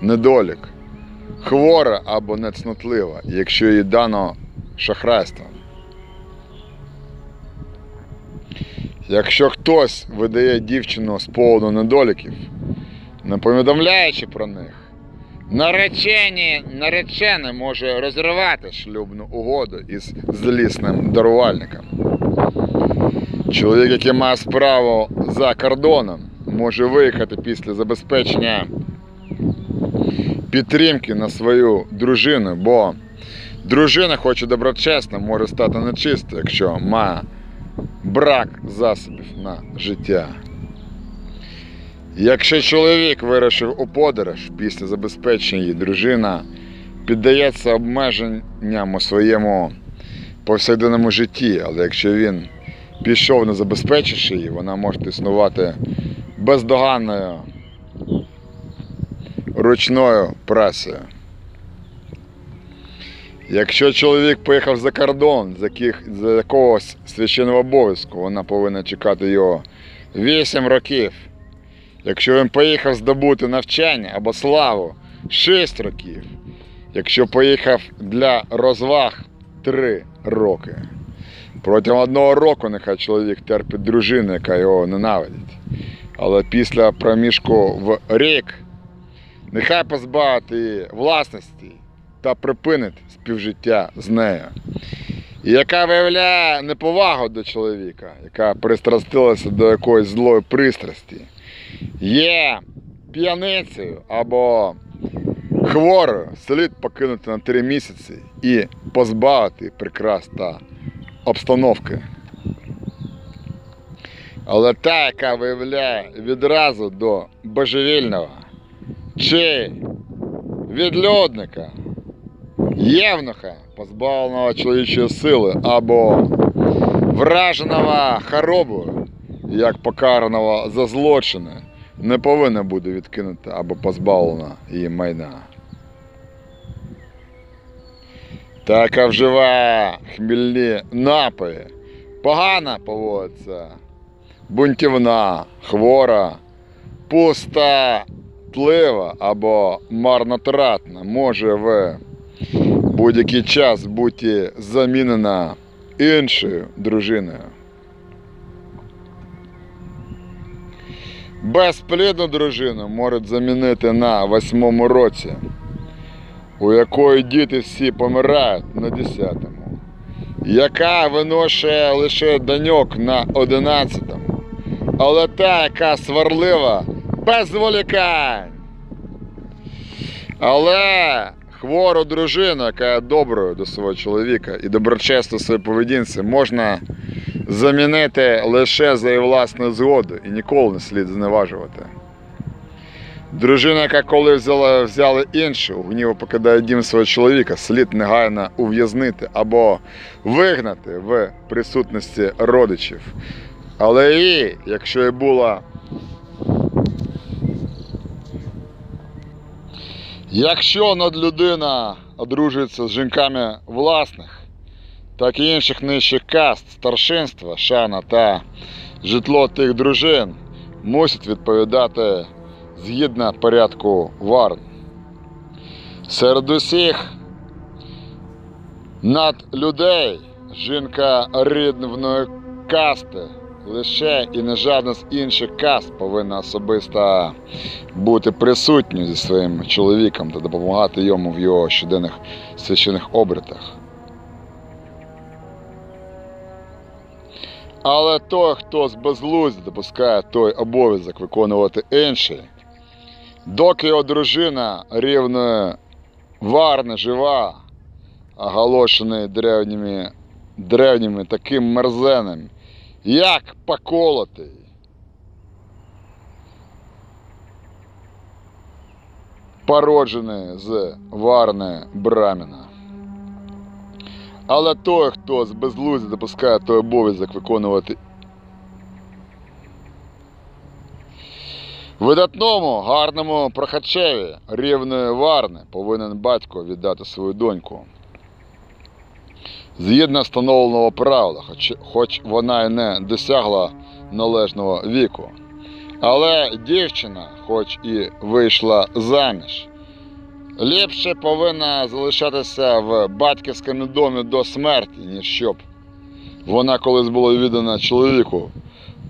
недолік, хвора або нецнотлива, якщо їй дано шахрайством. Якщо хтось видає дівчину з поводу недоліків, не повідомляючи про них, наречені, наречений може розірвати шлюбну угоду із злісним дарувальником. Чоловік, який має справу за кордоном, може виїхати після забезпечення підтримки на свою дружину, бо дружина, хоч і доброчесна, може стати нечистою, якщо має брак засобів на життя. Якщо чоловік вирушив у подорож після забезпечення її дружина піддається обмеженням у своєму повсякденному житті, але якщо він пішов не забезпечивши її, вона може існувати бездоганною ручною працею. Якщо чоловік поїхав за кордон з, яких, з якогось священного обов'язку, вона повинна чекати його 8 років. Якщо він поїхав здобути навчання або славу 6 років. Якщо поїхав для розваг 3 роки. Протягом одного року нехай чоловік терпить дружину, яка його ненавидить. Але після проміжку в рік нехай позбавить її власності та припинить співжиття з нею. І яка виявляє неповагу до чоловіка, яка пристрастилася до якоїсь злої пристрасті, є п'яницею або хворою, слід покинути на три місяці і позбавити прикрас та обстановки. Але та, яка виявляє відразу до божевільного чи відлюдника, євнуха, позбавленого чоловічої сили, або враженого хоробою, як покараного за злочини, не повинна буде відкинута або позбавлена її майна. Та, яка вживає хмільні напої, погано поводиться, бунтівна, хвора, пуста тлива або марнотратна може в будь-який час бути замінена іншою дружиною. Безплідну дружину можуть замінити на восьмому році, у якої діти всі помирають на десятому, яка виношує лише доньок на одинадцятому, але та, яка сварлива, без зволікань. Але хвору дружину, яка є доброю до свого чоловіка і доброчесна в своїй поведінці, можна замінити лише за її власну згоду і ніколи не слід зневажувати. Дружина, яка коли взяла, взяли іншу, у гніву покидає дім свого чоловіка, слід негайно ув'язнити або вигнати в присутності родичів. Але і, якщо і була Якщо надлюдина одружується з жінками власних, так і інших нижчих каст, старшинства, шана та житло тих дружин мусять відповідати згідно порядку варн. Серед усіх над людей жінка рідної касти лише і не жадна з інших каст повинна особисто бути присутньою зі своїм чоловіком та допомагати йому в його щоденних священих обрядах. Але той, хто з безглуздя допускає той обов'язок виконувати інший, доки його дружина рівною варна жива, оголошений древніми, древніми таким мерзенем, як поколотий. Породжений з варни браміна. Але той, хто з безглуздя допускає той обов'язок виконувати видатному, гарному прохачеві рівної варни повинен батько віддати свою доньку. Згідно встановленого правила, хоч, хоч вона й не досягла належного віку. Але дівчина, хоч і вийшла заміж, ліпше повинна залишатися в батьківському домі до смерті, ніж щоб вона колись була віддана чоловіку,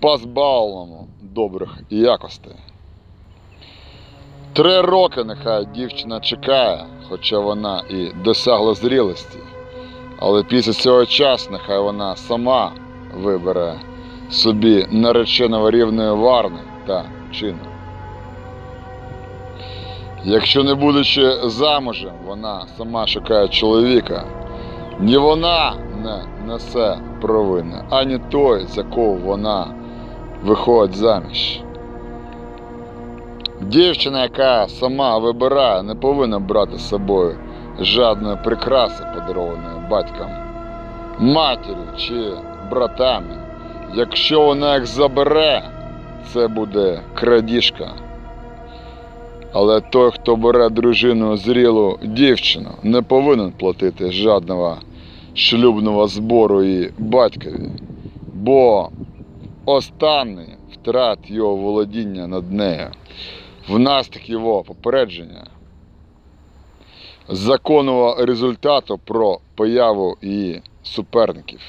позбавленому добрих якостей. Три роки нехай дівчина чекає, хоча вона і досягла зрілості. Але після цього часу нехай вона сама вибере собі нареченого рівної варни та чину. Якщо не будучи замужем, вона сама шукає чоловіка, ні вона не несе провини, ані той, за кого вона виходить заміж. Дівчина, яка сама вибирає, не повинна брати з собою жадної прикраси, подарованої батьком, матір'ю чи братами. Якщо вона їх забере, це буде крадіжка. Але той, хто бере дружину зрілу дівчину, не повинен платити жодного шлюбного збору і батькові, бо останній втрат його володіння над нею внаслідок його попередження законного результату про появу її суперників.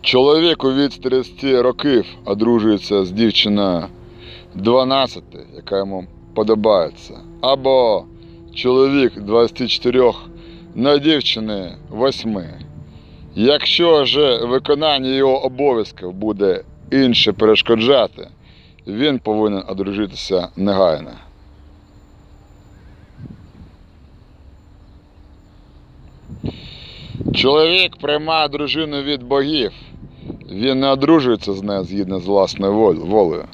Чоловік у віці 30 років одружується з дівчиною 12, яка йому подобається. Або чоловік 24 на дівчини 8. Якщо ж виконання його обов'язків буде інше перешкоджати, він повинен одружитися негайно. Чоловік приймає дружину від богів. Він не одружується з нею згідно з власною волею,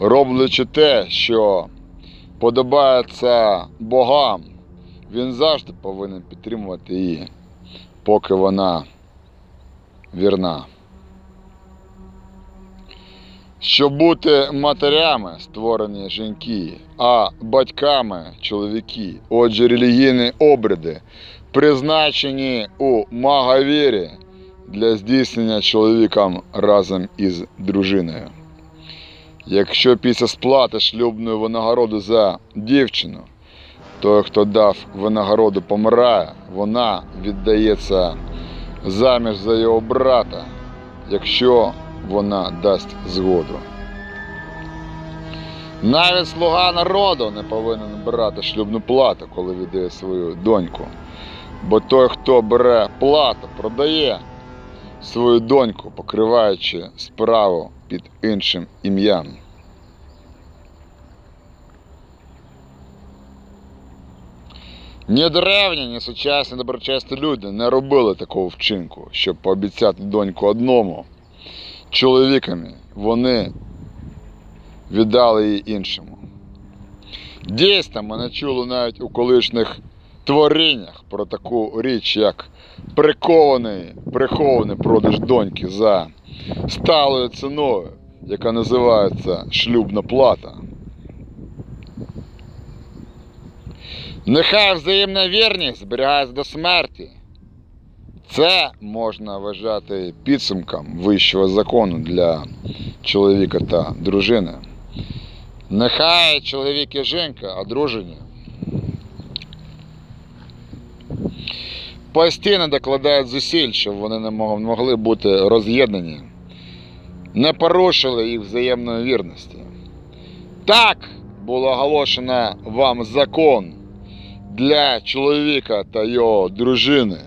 роблячи те, що подобається богам, він завжди повинен підтримувати її, поки вона вірна. Щоб бути матерями створені жінки, а батьками чоловіки. Отже, релігійні обряди призначені у маговірі для здійснення чоловіком разом із дружиною. Якщо після сплати шлюбної винагороди за дівчину, той, хто дав винагороду, помирає, вона віддається заміж за його брата, якщо вона дасть згоду. Навіть слуга народу не повинен брати шлюбну плату, коли віддає свою доньку. Бо той, хто бере плату, продає свою доньку, покриваючи справу під іншим ім'ям. Ні древні, ні сучасні доброчесні люди не робили такого вчинку, щоб пообіцяти доньку одному чоловіками, вони віддали її іншому. Дійсно, ми не чули навіть у колишніх творіннях про таку річ, як прикований, прихований продаж доньки за сталою ціною, яка називається шлюбна плата. Нехай взаємна вірність зберігається до смерті. Це можна вважати підсумком вищого закону для чоловіка та дружини. Нехай чоловік і жінка одружені. Постійно докладають зусиль, щоб вони не могли бути роз'єднані, не порушили їх взаємної вірності. Так було оголошено вам закон для чоловіка та його дружини,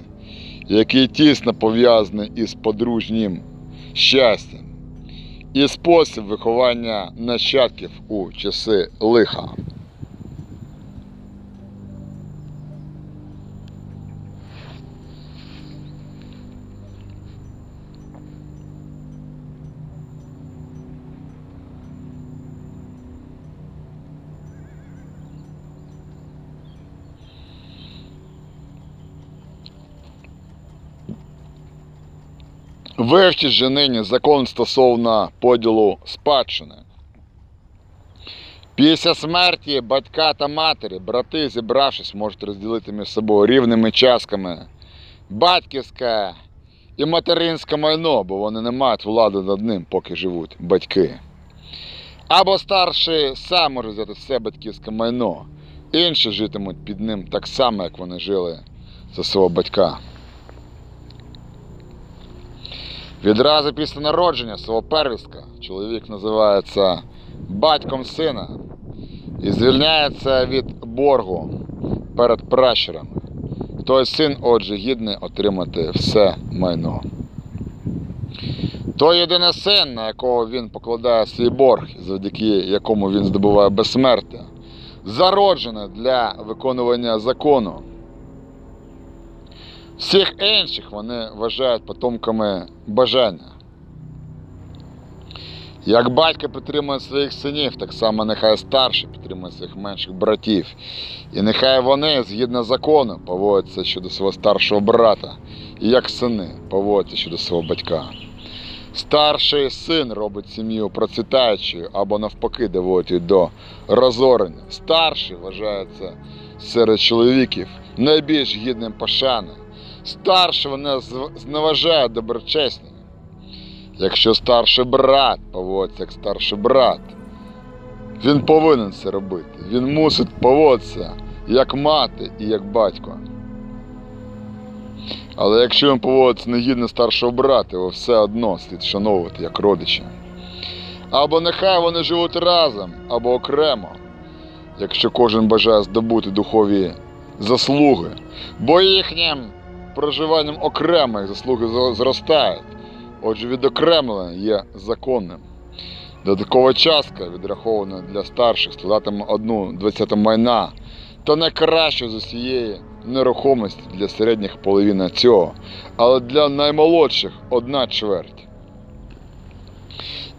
який тісно пов'язаний із подружнім щастям, і спосіб виховання нащадків у часи лиха. Вивчіть же нині закон стосовно поділу спадщини. Після смерті батька та матері, брати, зібравшись, можуть розділити між собою рівними частками батьківське і материнське майно, бо вони не мають влади над ним, поки живуть батьки. Або старший сам може взяти все батьківське майно, інші житимуть під ним так само, як вони жили за свого батька. Відразу після народження свого первістка чоловік називається батьком сина і звільняється від боргу перед пращурами. Той син, отже, гідний отримати все майно. Той єдиний син, на якого він покладає свій борг, завдяки якому він здобуває безсмертя, зароджений для виконування закону. Всіх інших вони вважають потомками бажання. Як батько підтримує своїх синів, так само нехай старші підтримує своїх менших братів. І нехай вони, згідно закону, поводяться щодо свого старшого брата, і як сини поводяться щодо свого батька. Старший син робить сім'ю процвітаючою або навпаки доводить її до розорення. Старший вважається серед чоловіків найбільш гідним пошани. Старшого не зневажає доброчесні. Якщо старший брат поводиться як старший брат, він повинен це робити. Він мусить поводитися як мати і як батько. Але якщо він поводиться негідно старшого брата, його все одно слід шановувати як родича. Або нехай вони живуть разом, або окремо, якщо кожен бажає здобути духові заслуги, бо їхнім проживанням окремо їх заслуги зро- зростають. Отже, відокремлення є законним. Додаткова частка, відрахована для старших, складатиме одну двадцяту майна, та найкраще з усієї нерухомості для середніх половина цього, але для наймолодших одна чверть.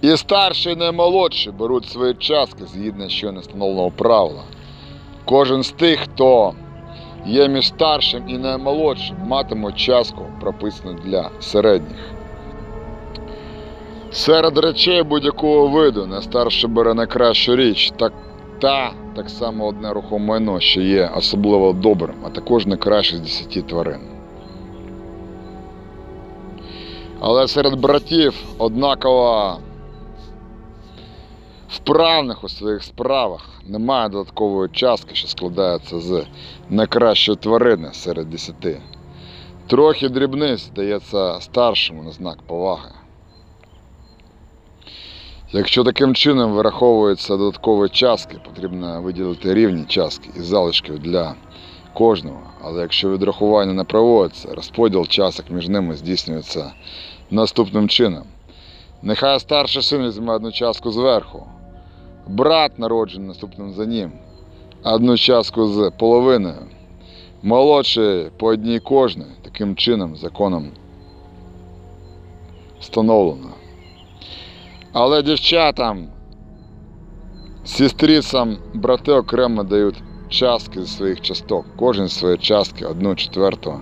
І старші і наймолодші беруть свої частки згідно щойно встановленого правила. Кожен з тих, хто є між старшим і наймолодшим, матиме частку, прописану для середніх. Серед речей будь-якого виду найстарший бере найкращу річ, так, та так само одне рухоме що є особливо добрим, а також найкраще з десяти тварин. Але серед братів однаково вправних у своїх справах немає додаткової частки, що складається з найкращої тварини серед десяти. Трохи дрібниць дається старшому на знак поваги. Якщо таким чином вираховуються додаткові частки, потрібно виділити рівні частки із залишків для кожного. Але якщо відрахування не проводиться, розподіл часток між ними здійснюється наступним чином. Нехай старший син візьме одну частку зверху, брат, народжений наступним за ним, одну частку з половиною, молодший по одній кожній, таким чином законом встановлено. Але дівчатам, сестрицям брати окремо дають частки зі своїх часток. Кожен зі своєї частки одну четверту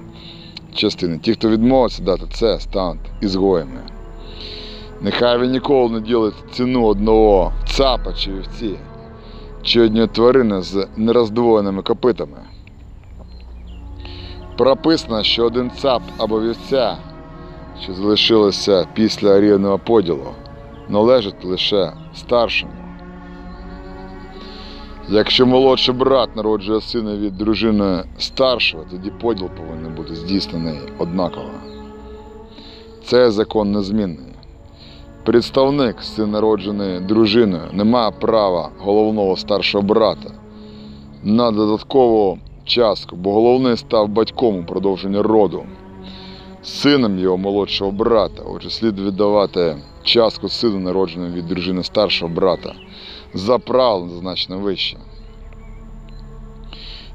частини. Ті, хто відмовиться дати це, стануть ізгоями. Нехай він ніколи не ділить ціну одного цапа чи вівці, чи однієї тварини з нероздвоєними копитами. Прописано, що один цап або вівця, що залишилося після рівного поділу, належить лише старшому. Якщо молодший брат народжує сина від дружини старшого, тоді поділ повинен бути здійснений однаково. Це закон незмінний. Представник, син народжений дружиною, не має права головного старшого брата на додаткову частку, бо головний став батьком у продовженні роду, сином його молодшого брата, отже, слід віддавати частку сину, народженому від дружини старшого брата, за правилом зазначено вище.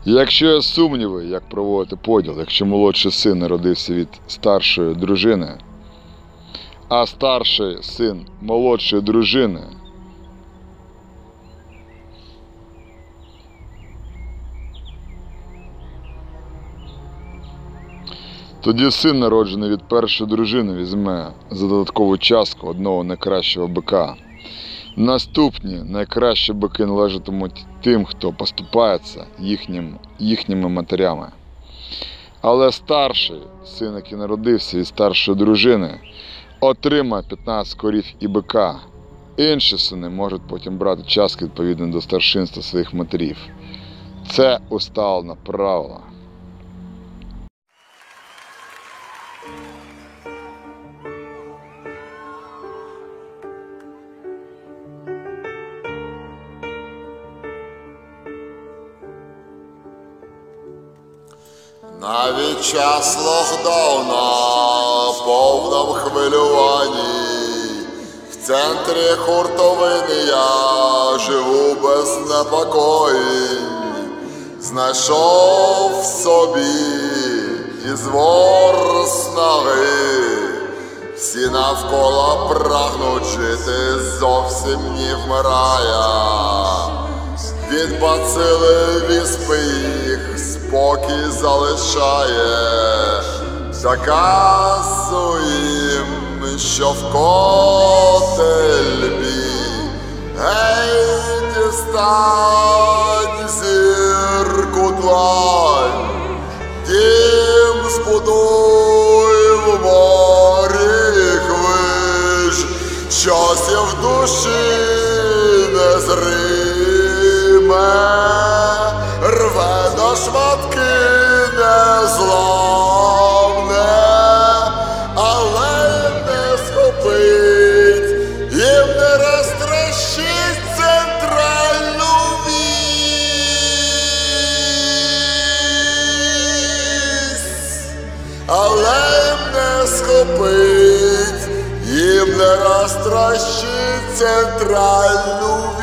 Якщо є сумніви, як проводити поділ, якщо молодший син народився від старшої дружини, а старший син молодшої дружини Тоді син, народжений від першої дружини, візьме за додаткову частку одного найкращого бика. Наступні найкращі бики належатимуть тим, хто поступається їхнім, їхніми матерями. Але старший син, який народився від старшої дружини, отримає 15 корів і бика. Інші сини можуть потім брати частки відповідно до старшинства своїх матерів. Це усталено правило. навіть час локдауна в повному хвилюванні. В центрі хуртовини я живу без непокоїнь, знайшов собі і звор снаги, всі навколо прагнуть жити зовсім не вмирає від бацили віспи спокій залишає, заказуєм, що в котельбі гей, дістань зірку длань, дім збудуй в морі хвиж, щось в душі не зрив тіле рве до шматки незламне, але не схопить і не розтращить центральну вісь. але не схопить. Їм не розтращить центральну вісь.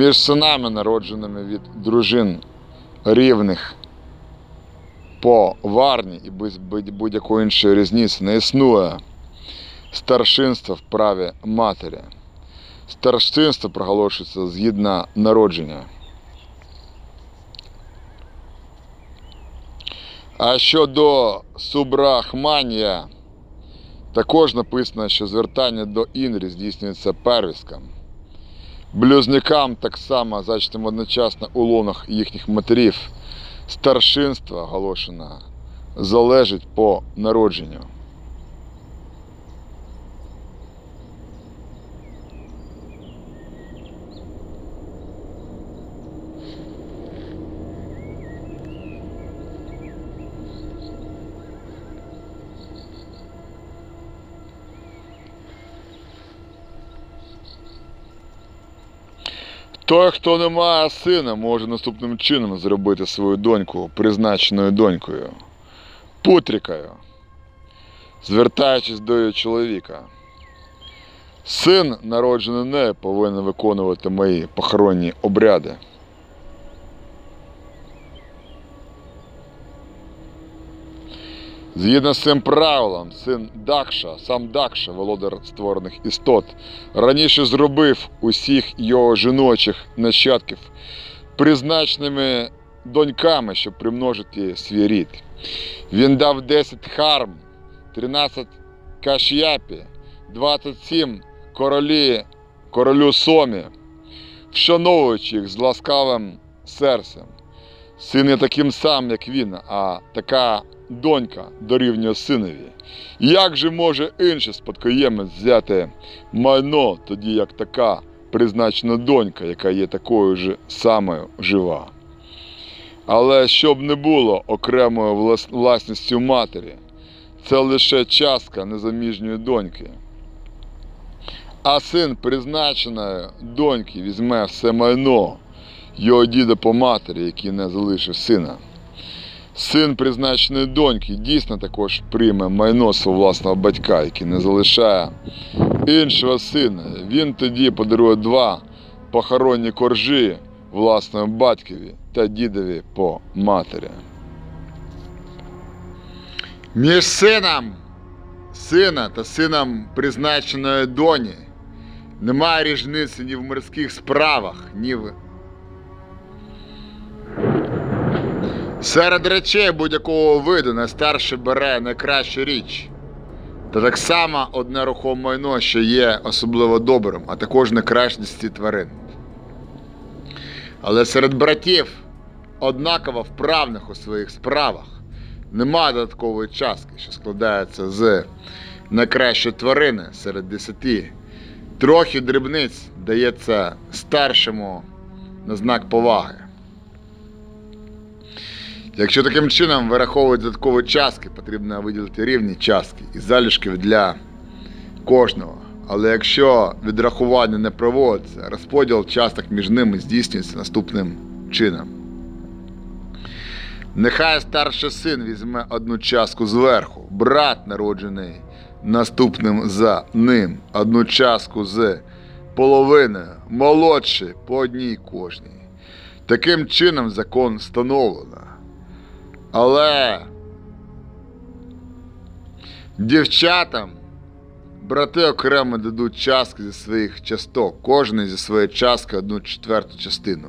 між синами, народженими від дружин рівних по варні і без будь-якої іншої різниці не існує старшинство в праві матері. Старшинство проголошується згідно народження. А щодо Субрахманія, також написано, що звертання до Інрі здійснюється первіском. Блюзникам так само, зачтемо одночасно у лонах їхніх матерів, старшинство оголошено залежить по народженню. Той, хто не має сина, може наступним чином зробити свою доньку призначеною донькою, путрікою, звертаючись до її чоловіка. Син, народжений не повинен виконувати мої похоронні обряди. Згідно з цим правилом, син Дакша, сам Дакша, володар створених істот, раніше зробив усіх його жіночих нащадків призначеними доньками, щоб примножити свій рід. Він дав 10 харм, 13 каш'япі, 27 королі, королю Сомі, вшановуючи їх з ласкавим серцем. Син є таким самим, як він, а така донька дорівнює синові. Як же може інший спадкоємець взяти майно, тоді як така призначена донька, яка є такою ж самою жива? Але щоб не було окремою влас- власністю матері, це лише частка незаміжньої доньки. А син призначеної доньки візьме все майно його діда по матері, який не залишив сина. Син призначеної доньки дійсно також прийме майно свого власного батька, який не залишає іншого сина. Він тоді подарує два похоронні коржі власному батькові та дідові по матері. Між сином сина та сином призначеної доні немає різниці ні в морських справах, ні в Серед речей будь-якого виду найстарший бере найкращу річ. Та так само одне рухоме майно, що є особливо добрим, а також найкращості тварин. Але серед братів, однаково вправних у своїх справах, немає додаткової частки, що складається з найкращої тварини серед десяти. Трохи дрібниць дається старшому на знак поваги. Якщо таким чином вираховують додаткові частки, потрібно виділити рівні частки і залишків для кожного. Але якщо відрахування не проводиться, розподіл часток між ними здійснюється наступним чином. Нехай старший син візьме одну частку зверху, брат, народжений наступним за ним, одну частку з половиною, молодший по одній кожній. Таким чином закон встановлено. Але дівчатам брати окремо дадуть частки зі своїх часток, кожен зі своєї частки одну четверту частину.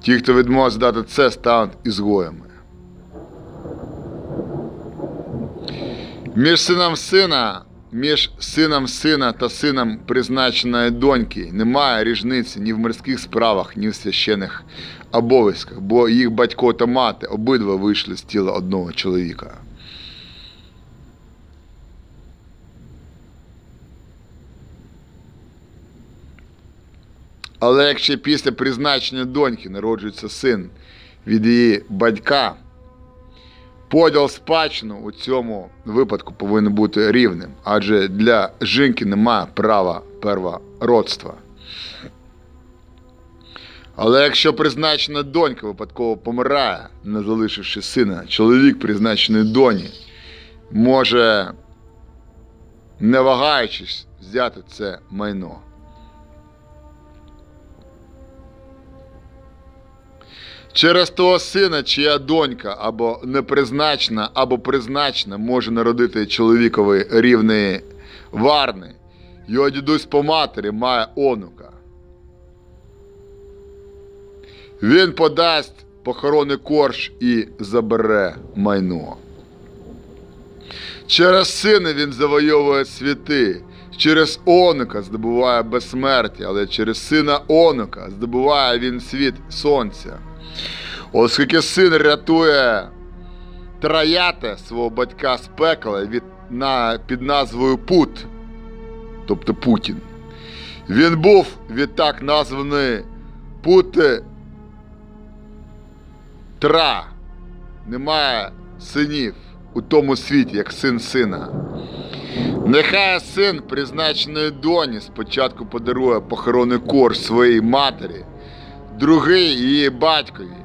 Ті, хто відмовиться дати це, стануть ізгоями. Між сином сина, між сином сина та сином призначеної доньки немає різниці ні в морських справах, ні в священих обов'язках, бо їх батько та мати обидва вийшли з тіла одного чоловіка. Але якщо після призначення доньки народжується син від її батька, поділ спадщину у цьому випадку повинен бути рівним, адже для жінки немає права первородства. Але якщо призначена донька випадково помирає, не залишивши сина, чоловік, призначений доні, може, не вагаючись, взяти це майно. Через того сина, чия донька або непризначена, або призначена може народити чоловікові рівний варни, його дідусь по матері має онука. Він подасть похоронний корж і забере майно. Через сина він завойовує світи, через онука здобуває безсмертя, але через сина онука здобуває він світ сонця. Оскільки син рятує трояте свого батька з пекла від, на, під назвою Пут, тобто Путін. Він був відтак названий Пути Тра. Немає синів у тому світі, як син сина. Нехай син призначеної доні спочатку подарує похоронний корж своїй матері, другий її батькові,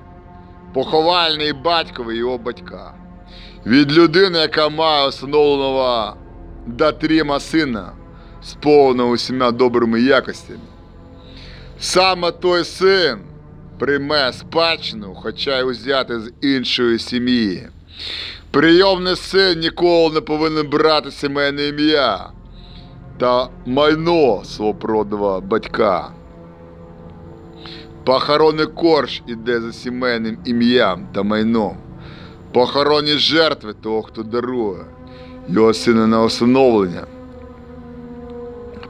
поховальний батькові його батька. Від людини, яка має встановленого датріма сина, сповненого усіма добрими якостями. Саме той син прийме спадщину, хоча й узяти з іншої сім'ї. Прийомний син ніколи не повинен брати сімейне ім'я та майно свого батька. Похоронний корж іде за сімейним ім'ям та майном. Похоронні жертви того, хто дарує його сина на усиновлення.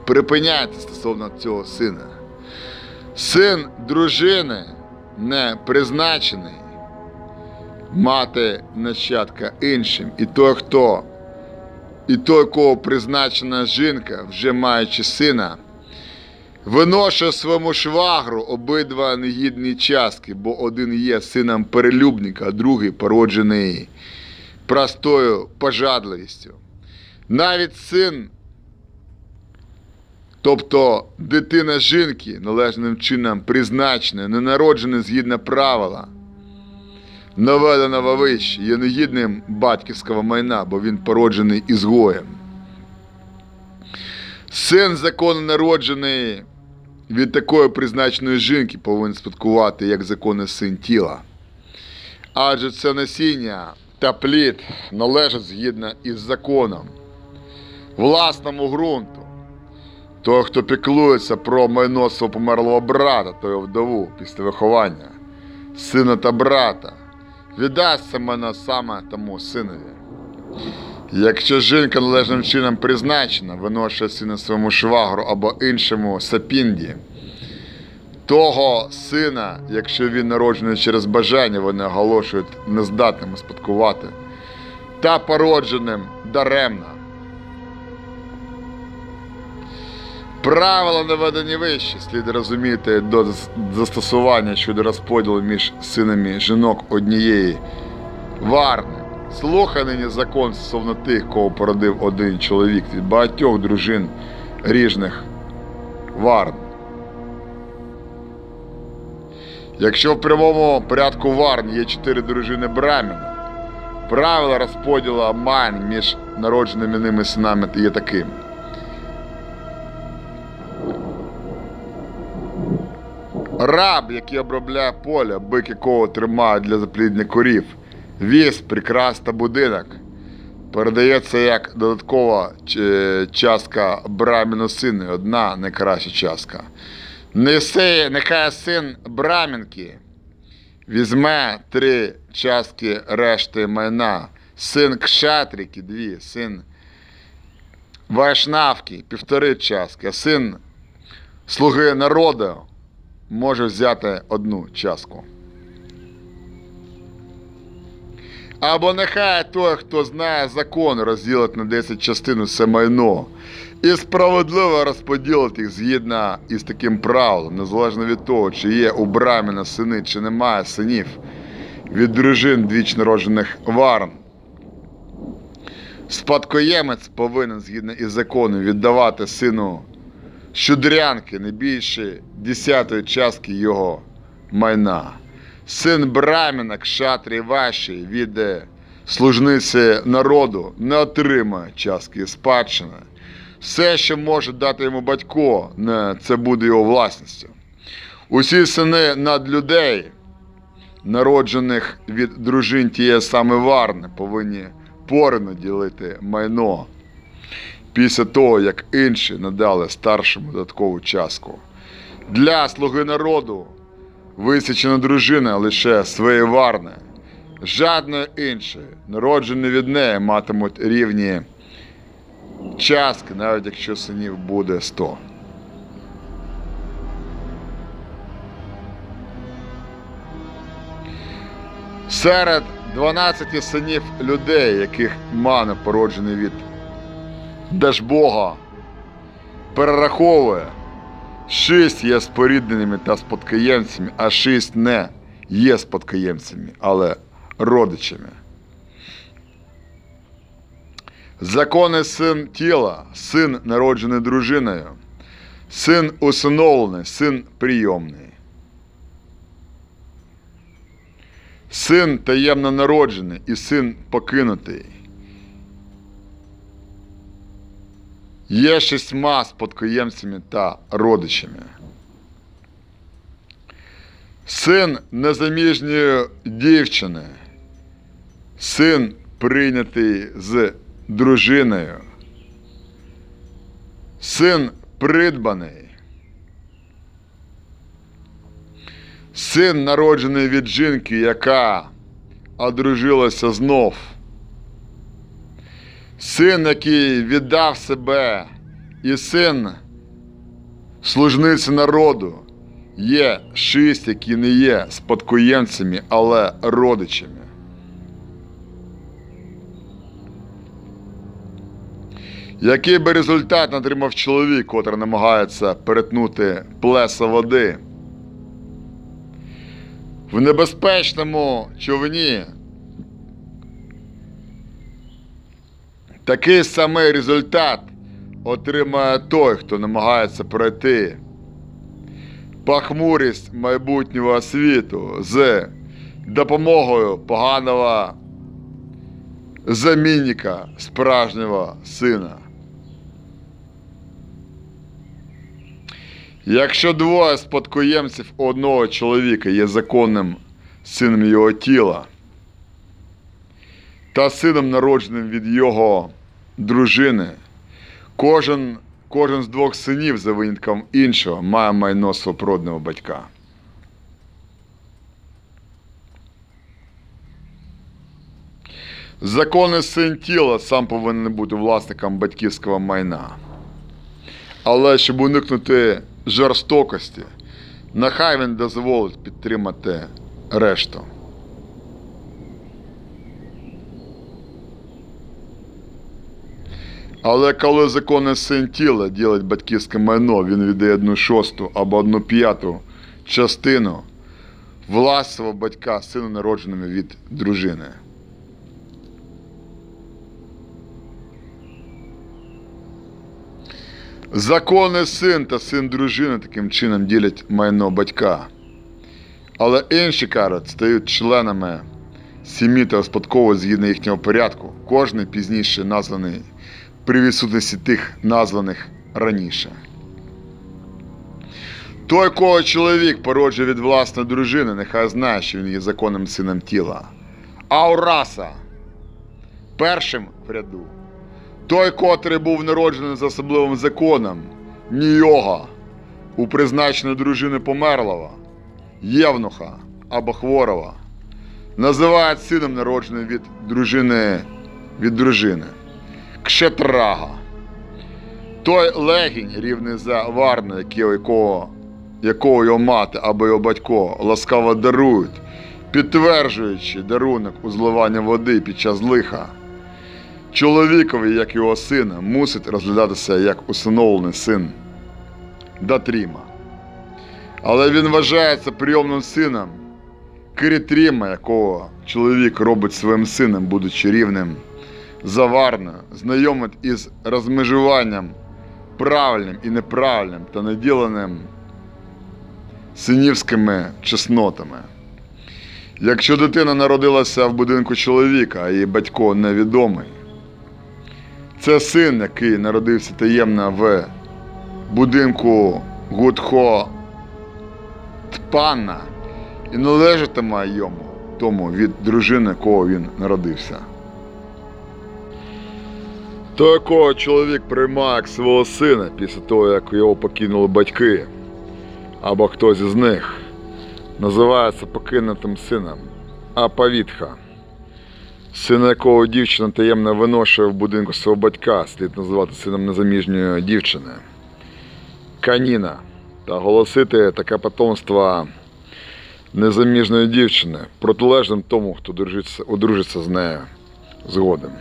Припиняйте стосовно цього сина. Син дружини не призначений мати нащадка іншим. І той, хто, і той, кого призначена жінка, вже маючи сина, виношує своєму швагру обидва негідні частки, бо один є сином перелюбника, а другий породжений простою пожадливістю. Навіть син, тобто дитина жінки, належним чином призначена, не народжений згідно правила, наведеного вище, є негідним батьківського майна, бо він породжений ізгоєм. Син законно народжений від такої призначеної жінки повинен спадкувати як законний син тіла. Адже це насіння та плід належать згідно із законом, власному ґрунту. Той, хто піклується про майно свого померлого брата, то його вдову після виховання, сина та брата, віддасть це майно саме тому синові. Якщо жінка належним чином призначена, виношує сина своєму швагру або іншому сапінді, того сина, якщо він народжений через бажання, вони оголошують нездатним успадкувати, та породженим даремно. Правила наведені вище, слід розуміти до застосування щодо розподілу між синами жінок однієї варни. Слухай нині закон стосовно тих, кого породив один чоловік від багатьох дружин ріжних варн. Якщо в прямому порядку варн є чотири дружини Браміна, правило розподілу майн між народженими ними синами є таким. Раб, який обробляє поле, бик якого тримають для заплідних корів, віз, прикрас будинок, передається як додаткова частка браміну сину, одна найкраща частка. Неси, нехай син брамінки. Візьме три частки решти майна, син кшатрики дві, син вайшнавки півтори частки, син слуги народу може взяти одну частку. Або нехай той, хто знає закон, розділить на 10 частин усе майно і справедливо розподілить їх згідно із таким правилом, незалежно від того, чи є у браміна сини, чи немає синів від дружин двіч народжених варн. Спадкоємець повинен згідно із законом віддавати сину щудрянки не більше десятої частки його майна. Син Браміна, кшатрі ваші від е, служниці народу не отримає частки спадщини. Все, що може дати йому батько, це буде його власністю. Усі сини над людей народжених від дружин тієї саме Варни повинні порівну ділити майно після того, як інші надали старшому додаткову частку. Для слуги народу висічена дружина лише своєї Варни. Жадної іншої, народжені від неї, матимуть рівні частки, навіть якщо синів буде 100. Серед 12 синів людей, яких мана породжений від Дажбога, перераховує, шість є спорідненими та спадкоємцями, а шість не є спадкоємцями, але родичами. Законний син тіла, син народжений дружиною, син усиновлений, син прийомний. Син таємно народжений і син покинутий. Є шістьма спадкоємцями та родичами. Син незаміжньої дівчини, син прийнятий з дружиною, син придбаний, син народжений від жінки, яка одружилася знов, син, який віддав себе, і син служниці народу. Є шість, які не є спадкоємцями, але родичами. Який би результат отримав чоловік, котрий намагається перетнути плеса води? В небезпечному човні такий самий результат отримає той, хто намагається пройти похмурість майбутнього світу з допомогою поганого замінника справжнього сина. Якщо двоє спадкоємців одного чоловіка є законним сином його тіла та сином народженим від його дружини, кожен, кожен з двох синів за винятком іншого має майно свого батька. Законний син тіла сам повинен бути власником батьківського майна. Але щоб уникнути жорстокості, нехай він дозволить підтримати решту. Але коли законний син тіла ділить батьківське майно, він віддає одну шосту або одну п'яту частину власного батька сину народженому від дружини. Законний син та син дружини таким чином ділять майно батька. Але інші кажуть, стають членами сім'ї та успадково згідно їхнього порядку, кожний пізніше названий при відсутності тих названих раніше. Той, кого чоловік породжує від власної дружини, нехай знає, що він є законним сином тіла. Аураса першим в ряду. Той, котрий був народжений за особливим законом, Нійога, у призначеної дружини померлого, Євнуха або хворого, називають сином народженим від дружини від дружини. Кшетрага. Той легінь, рівний за варну, якого, якого його мати або його батько ласкаво дарують, підтверджуючи дарунок у зливання води під час лиха. Чоловікові, як його сина, мусить розглядатися як усиновлений син Датріма. Але він вважається прийомним сином Кирітріма, якого чоловік робить своїм сином, будучи рівним заварно, знайомить із розмежуванням правильним і неправильним та наділеним синівськими чеснотами. Якщо дитина народилася в будинку чоловіка, а її батько невідомий, це син, який народився таємно в будинку Гудхо Тпанна, і належатиме йому тому від дружини, кого він народився. То якого чоловік приймає як свого сина після того, як його покинули батьки, або хтось із них, називається покинутим сином Апавітха, сина якого дівчина таємно виношує в будинку свого батька, слід називати сином незаміжньої дівчини. Каніна та голосити таке потомство незаміжної дівчини протилежним тому, хто одружиться з нею згодом.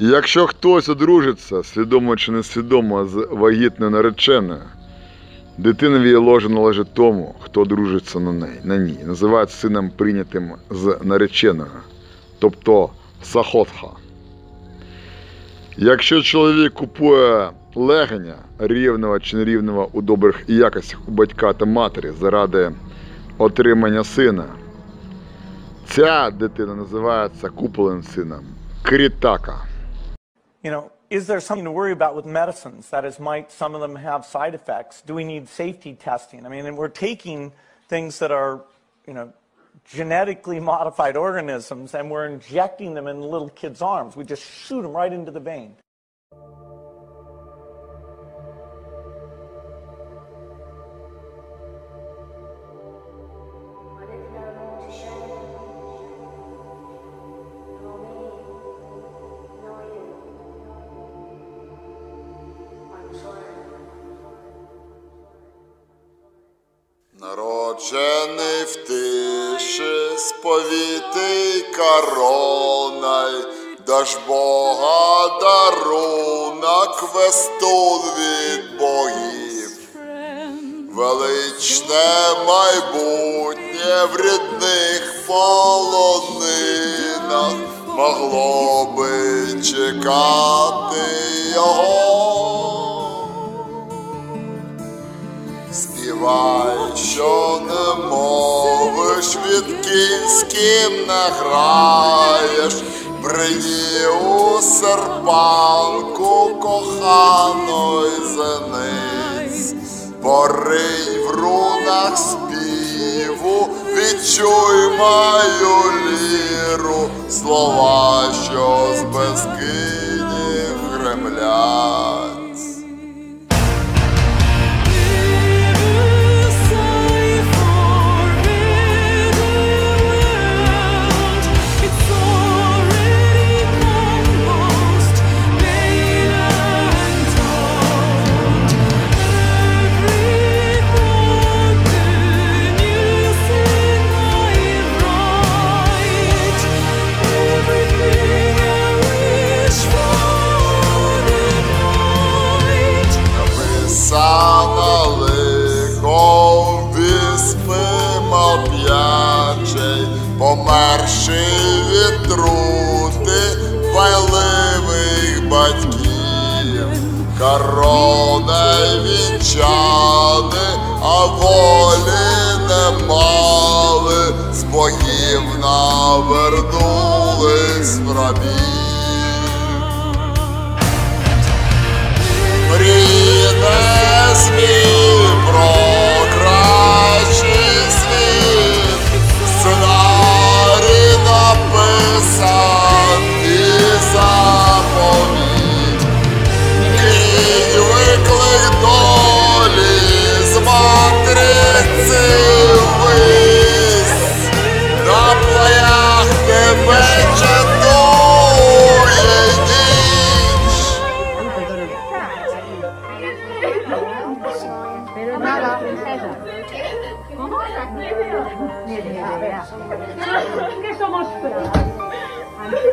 Якщо хтось одружиться, свідомо чи несвідомо з вагітною нареченою, дитинові ложе належить тому, хто одружиться на неї, на ній. Називають сином прийнятим з нареченого, тобто сахотха. Якщо чоловік купує легеня рівного чи нерівного у добрих якостях у батька та матері заради отримання сина, ця дитина називається купленим сином крітака. You know, is there something to worry about with medicines? That is, might some of them have side effects? Do we need safety testing? I mean, and we're taking things that are, you know, genetically modified organisms and we're injecting them in little kids' arms. We just shoot them right into the vein. Народжений в тиші, сповітий коронай, даж Бога дарунок вестун від богів. Величне майбутнє в рідних полонинах могло би чекати його. Співай, що не мовиш, від кінським не граєш, Брині у серпанку коханої зениць, Поринь в рунах співу, відчуй мою ліру, слова, що з безкинів гремлять. Померший від трути байливих батьків, коронай вінчани, а волі не мали, з богів навернулись в рабів. Мрії не змій про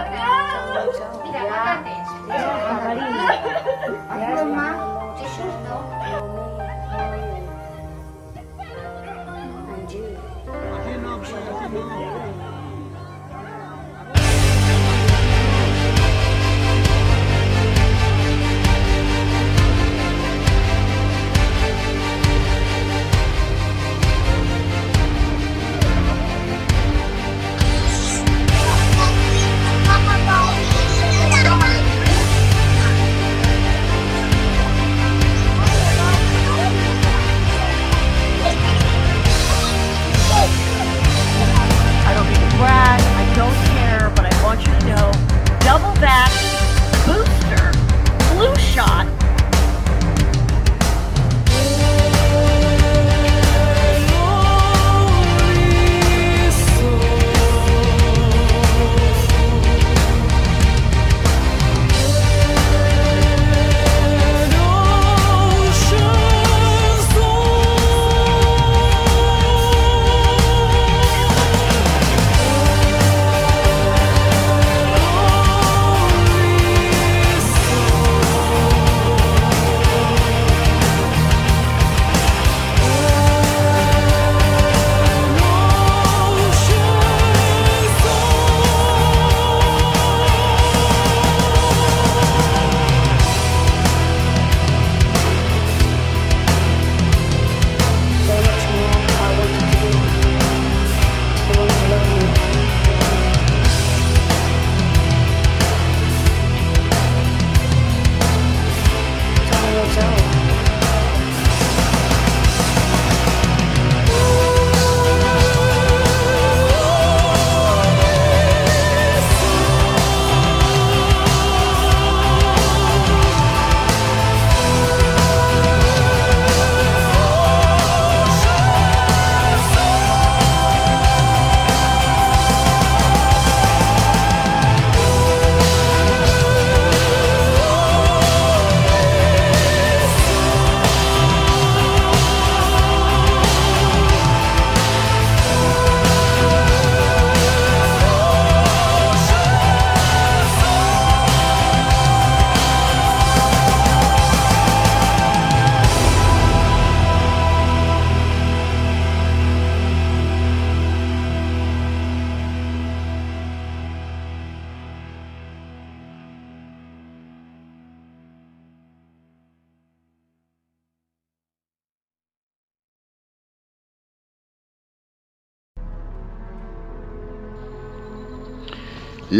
Ja, Marina. Ja, ma 10 do. Dzień dobry.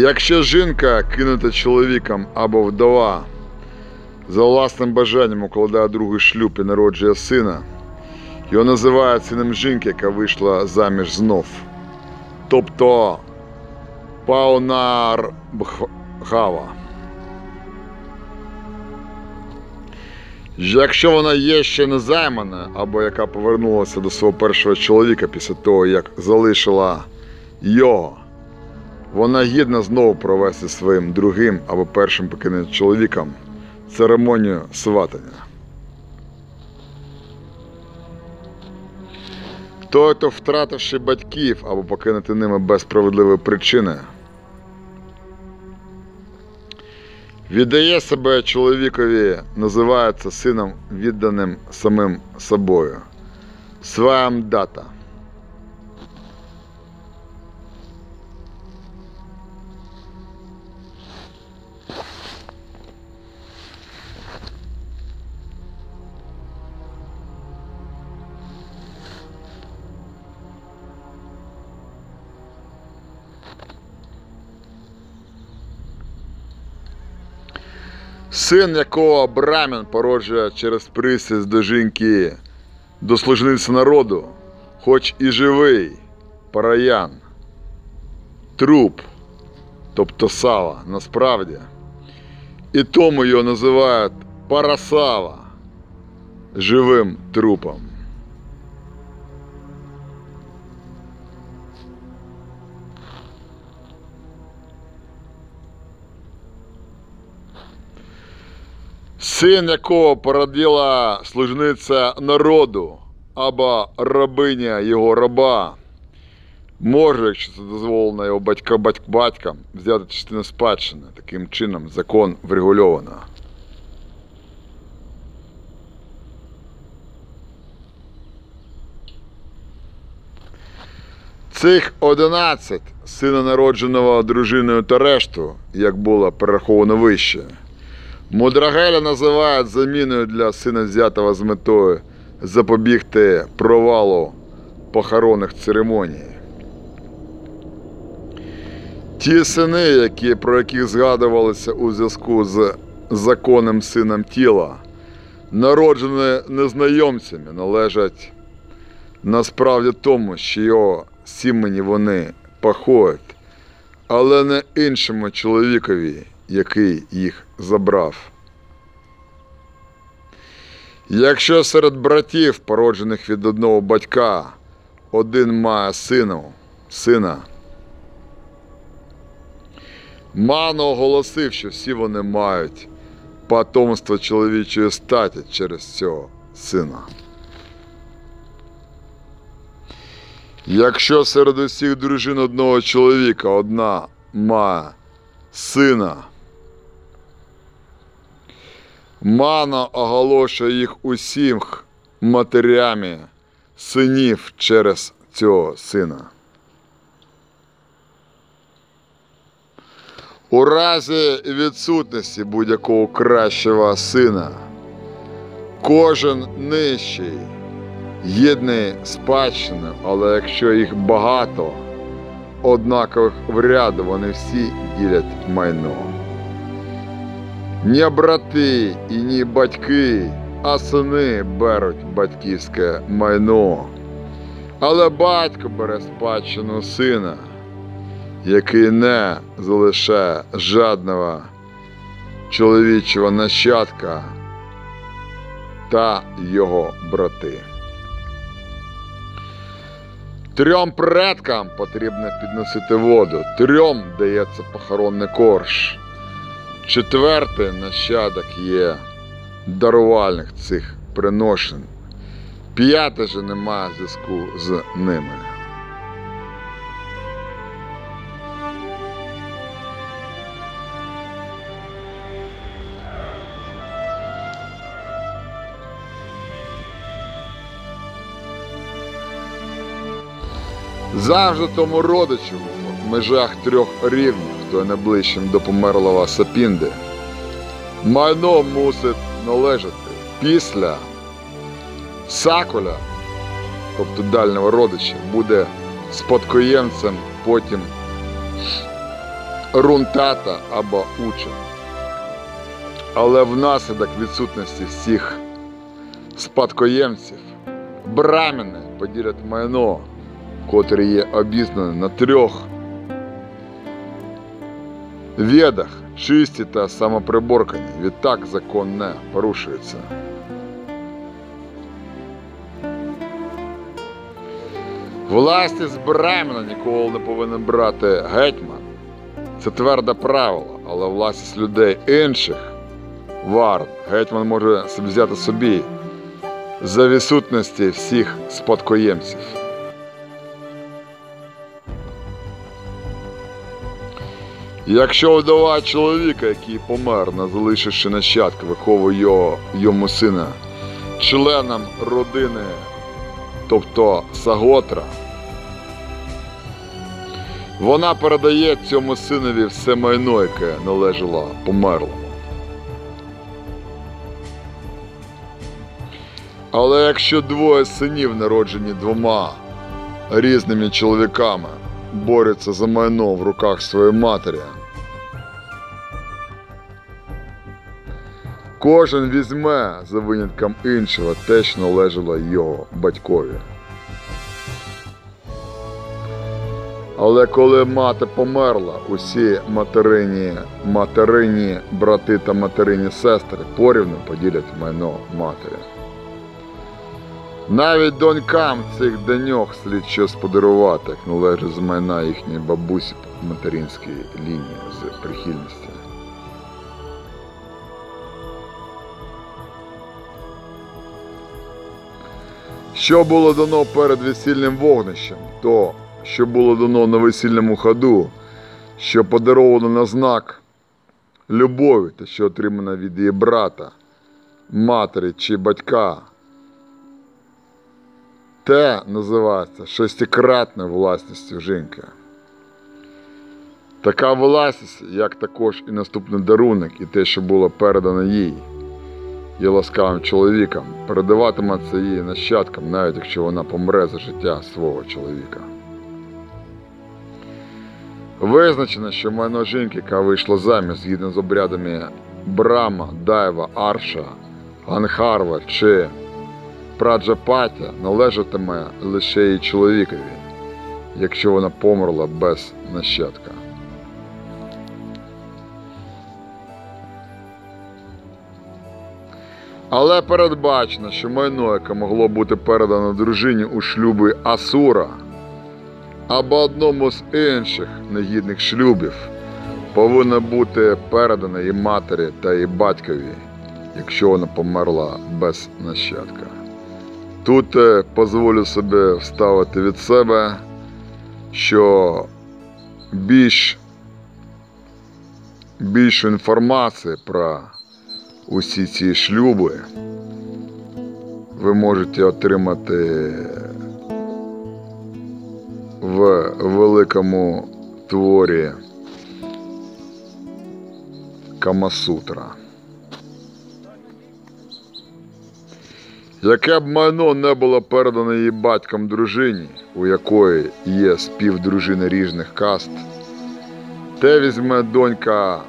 Якщо жінка кинута чоловіком або вдова за власним бажанням укладає другий шлюб і народжує сина, його називають сином жінки, яка вийшла заміж знов. Тобто Паунарбхава. Якщо вона є ще не займана, або яка повернулася до свого першого чоловіка після того, як залишила його, вона гідна знову провести своїм другим або першим покинутим чоловіком церемонію сватання. Той, хто втративши батьків або покинути ними без справедливої причини, віддає себе чоловікові, називається сином відданим самим собою. Своям дата. Син, якого брамін породжує через присість до жінки, до служниці народу, хоч і живий, параян, труп, тобто сава, насправді. І тому його називають парасава живим трупом. Син якого породила служниця народу або рабиня його раба, може, якщо це дозволено його батька батьк, батькам, взяти частину спадщини. Таким чином закон врегульовано. Цих 11 сина народженого дружиною та решту, як було перераховано вище, Мудрагеля називають заміною для сина взятого з метою запобігти провалу похоронних церемоній. Ті сини, які, про яких згадувалися у зв'язку з законним сином тіла, народжені незнайомцями, належать насправді тому, що його сімені вони походять, але не іншому чоловікові, який їх забрав. Якщо серед братів, породжених від одного батька, один має сину, сина, Мано оголосив, що всі вони мають потомство чоловічої статі через цього сина. Якщо серед усіх дружин одного чоловіка одна має сина, Мана оголошує їх усім матерями синів через цього сина. У разі відсутності будь-якого кращого сина, кожен нижчий єдний спадщини, але якщо їх багато, однакових в ряду вони всі ділять майно. Ні брати і ні батьки, а сини беруть батьківське майно. Але батько бере спадщину сина, який не залишає жадного чоловічого нащадка та його брати. Трьом предкам потрібно підносити воду, трьом дається похоронний корж. Четвертий нащадок є дарувальник цих приношень. П'ятий же немає зв'язку з ними. Завжди тому родичу в межах трьох рівнів, хто найближчим до померлого Сапінди, майно мусить належати після сакуля, тобто дальнього родича, буде спадкоємцем потім рунтата або уча. Але внаслідок відсутності всіх спадкоємців браміни поділять майно котрі є обізнані на трьох ведах, чисті та самоприборкані. Відтак закон не порушується. Власність Брамена ніколи не повинен брати гетьман. Це тверде правило, але власність людей інших варт гетьман може взяти собі за відсутності всіх спадкоємців. Якщо вдова чоловіка, який помер, не залишивши нащадка, виховує його, йому сина, членом родини, тобто Саготра, вона передає цьому синові все майно, яке належало померлому. Але якщо двоє синів, народжені двома різними чоловіками, борються за майно в руках своєї матері. Кожен візьме за винятком іншого те, що належало його батькові. Але коли мати померла, усі материні, материні брати та материні сестри порівну поділять майно матері. Навіть донькам цих деньох слід щось подарувати, як належить з майна їхньої бабусі по материнській лінії з прихильності. Що було дано перед весільним вогнищем, то що було дано на весільному ходу, що подаровано на знак любові та що отримано від її брата, матері чи батька. Те називається шестикратною власністю жінки. Така власність, як також і наступний дарунок, і те, що було передано їй, є ласкавим чоловіком, передаватиметься її нащадкам, навіть якщо вона помре за життя свого чоловіка. Визначено, що майно жінки, яка вийшла заміж згідно з обрядами Брама, Дайва, Арша, Ганхарва чи Праджапатя, належатиме лише її чоловікові, якщо вона померла без нащадка. Але передбачено, що майно, яке могло бути передано дружині у шлюбі Асура або одному з інших негідних шлюбів, повинно бути передано її матері та її батькові, якщо вона померла без нащадка. Тут е, дозволю собі вставити від себе, що більш, більшу інформації про усі ці шлюби ви можете отримати в великому творі Камасутра. Яке б майно не було передано її батьком дружині, у якої є співдружини різних каст, те візьме донька.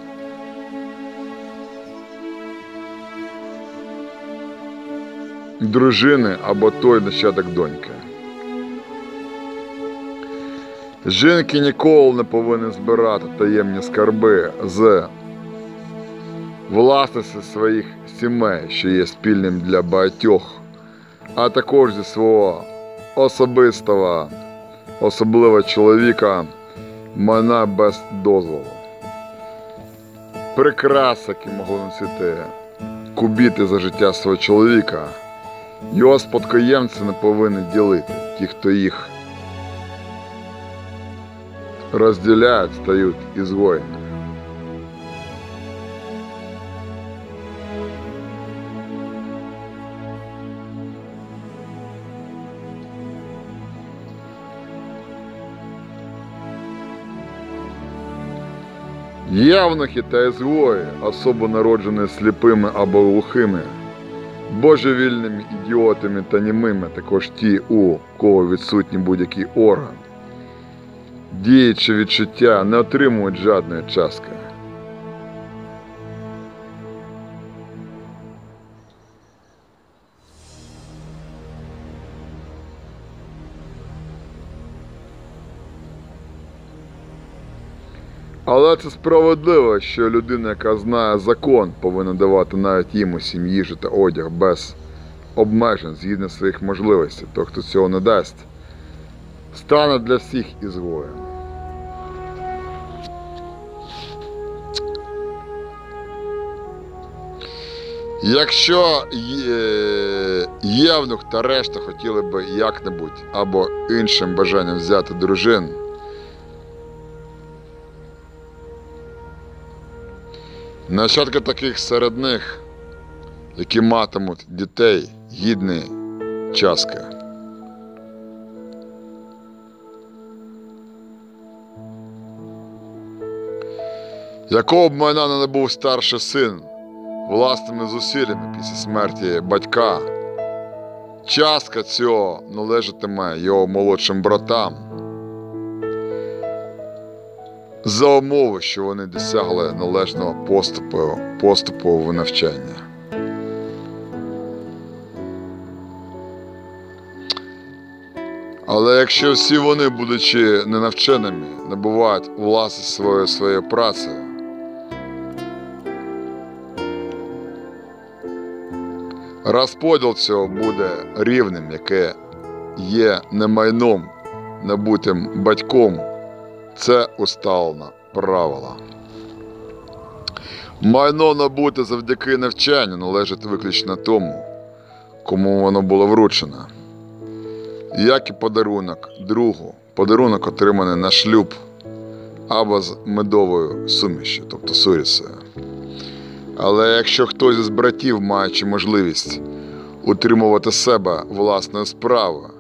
Дружини або той нащадок доньки. Жінки ніколи не повинні збирати таємні скарби з власності своїх сімей, що є спільним для багатьох, а також зі свого особистого, особливо чоловіка, майна без дозволу. Прикраси, які могли носити кубіти за життя свого чоловіка, його спадкоємці не повинні ділити. Ті, хто їх розділяють, стають ізгоями. Явнохи та ізгої, особо народжені сліпими або глухими, божевільними ідіотами та німими, також ті, у кого відсутній будь-який орган, діючи відчуття, не отримують жодної частки. Але це справедливо, що людина, яка знає закон, повинна давати навіть їм усім їжу та одяг без обмежень згідно своїх можливостей. Той, хто цього не дасть, стане для всіх ізгоєм. Якщо євнух та решта хотіли би як-небудь або іншим бажанням взяти дружин, Нащадки таких серед них, які матимуть дітей, гідні частки. Якого б майна не був старший син власними зусиллями після смерті батька, частка цього належатиме його молодшим братам за умови, що вони досягли належного поступу, поступу в навчання. Але якщо всі вони, будучи ненавченими, набувають власне своєю своєю працею, розподіл цього буде рівним, яке є не майном, набутим батьком. Це усталена правила. Майно набуте завдяки навчанню належить виключно тому, кому воно було вручено. Як і подарунок другу, подарунок отриманий на шлюб або з медовою сумішю, тобто сурісою. Але якщо хтось із братів, маючи можливість утримувати себе власною справою,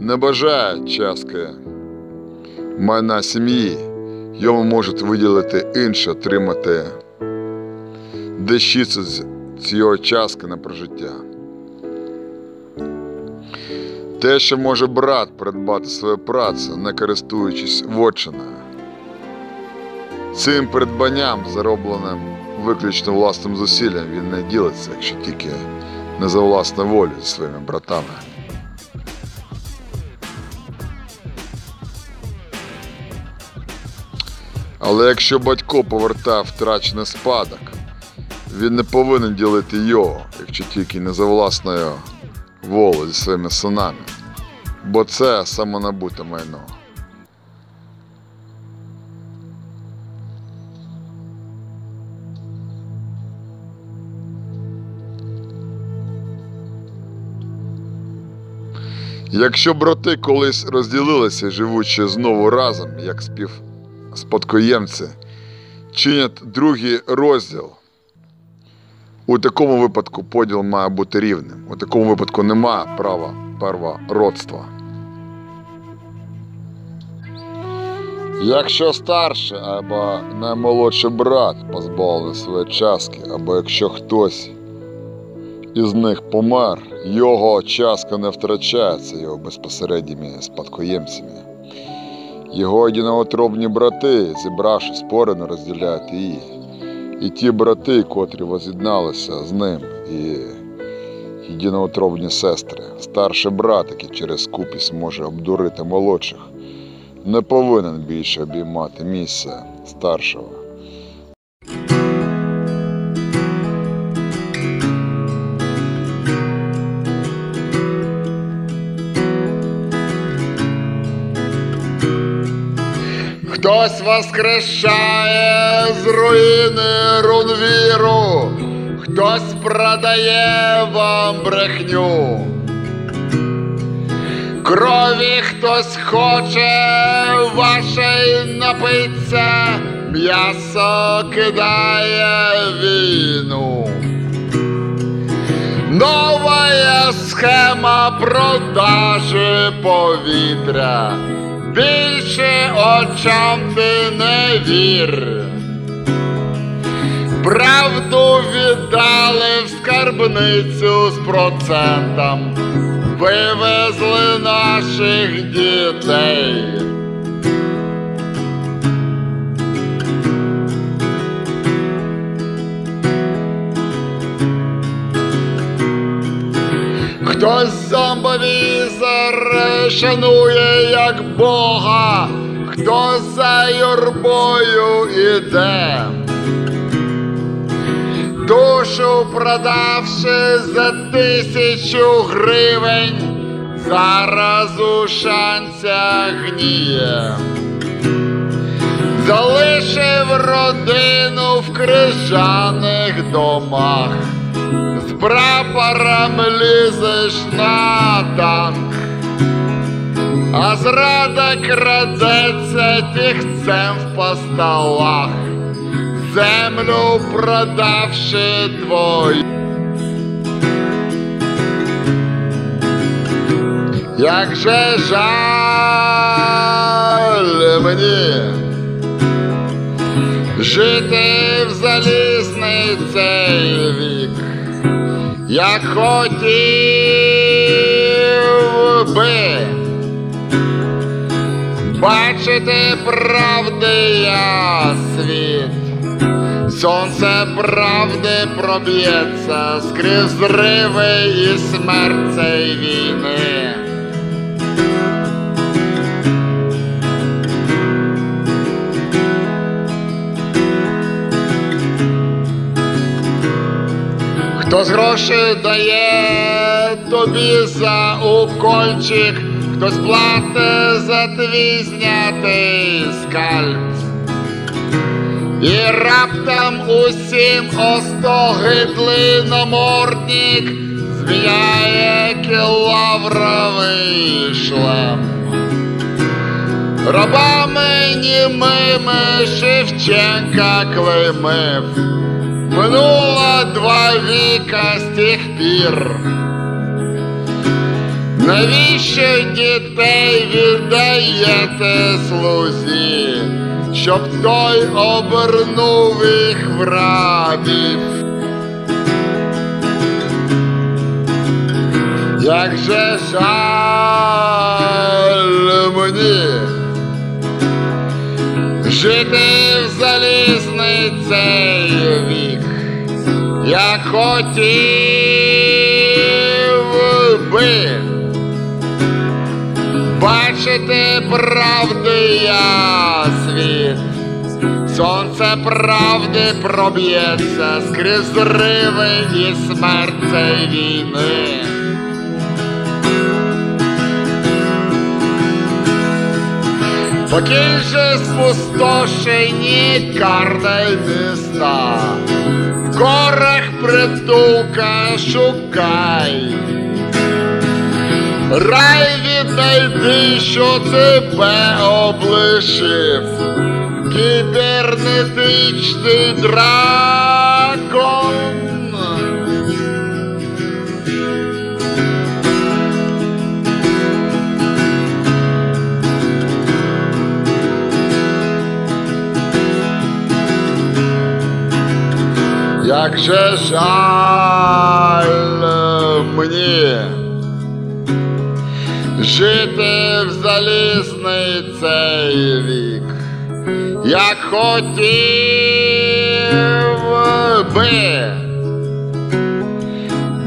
не бажає частки майна сім'ї, йому можуть виділити інше, отримати дещицю з цієї частки на прожиття. Те, що може брат придбати свою працю, не користуючись вотчиною. Цим придбанням, заробленим виключно власним зусиллям, він не ділиться, якщо тільки не за власну волю зі своїми братами. Але якщо батько повертав втрачений спадок, він не повинен ділити його, якщо тільки не за власною волею зі своїми синами, бо це самонабуте майно. Якщо брати колись розділилися, живучи знову разом, як співспадкоємці, чинять другий розділ. У такому випадку поділ має бути рівним. У такому випадку немає права первородства. Якщо старший або наймолодший брат позбавлений своєї частки, або якщо хтось із них помер, його частка не втрачається його безпосередніми спадкоємцями. Його єдиноотробні брати, зібравши спорено, розділяють її. І ті брати, котрі воз'єдналися з ним, і єдиноотробні сестри, старший брат, який через скупість може обдурити молодших, не повинен більше обіймати місце старшого. Хтось воскрешає з руїни рунвіру, хтось продає вам брехню. Крові хтось хоче вашей напиться, м'ясо кидає війну. Новая схема продажі повітря. Більше очам ти не вір. Правду віддали в скарбницю з процентом, вивезли наших дітей. Хтось зомбовізор шанує як Бога, хто за юрбою іде. Душу продавши за тисячу гривень, зараз у шанцях гніє. Залишив родину в крижаних домах з прапором лізеш на танк, а зрада крадеться тихцем в постолах, землю продавши твою. Як же жаль мені жити в залізний як хотів би бачити правди я світ, сонце правди проб'ється скрізь зриви і смерть цієї війни. Хтось гроші дає тобі за укольчик, хтось платить за твій знятий скальп. І раптом усім остогидлий намордник зміняє кілавровий шлем. Рабами німими Шевченка клеймив. Минуло два віка з тих пір. Навіщо дітей віддаєте слузі, щоб той обернув їх в рабів? Як же жаль мені жити в залізний як хотів би бачити правди я світ. Сонце правди проб'ється скрізь зриви і смерть війни. Покинь же спустошені карти міста, горах притулка шукай. Рай віднайди, що тебе облишив, кібернетичний дракон. Як же жаль мені жити в залізний цей вік, як хотів би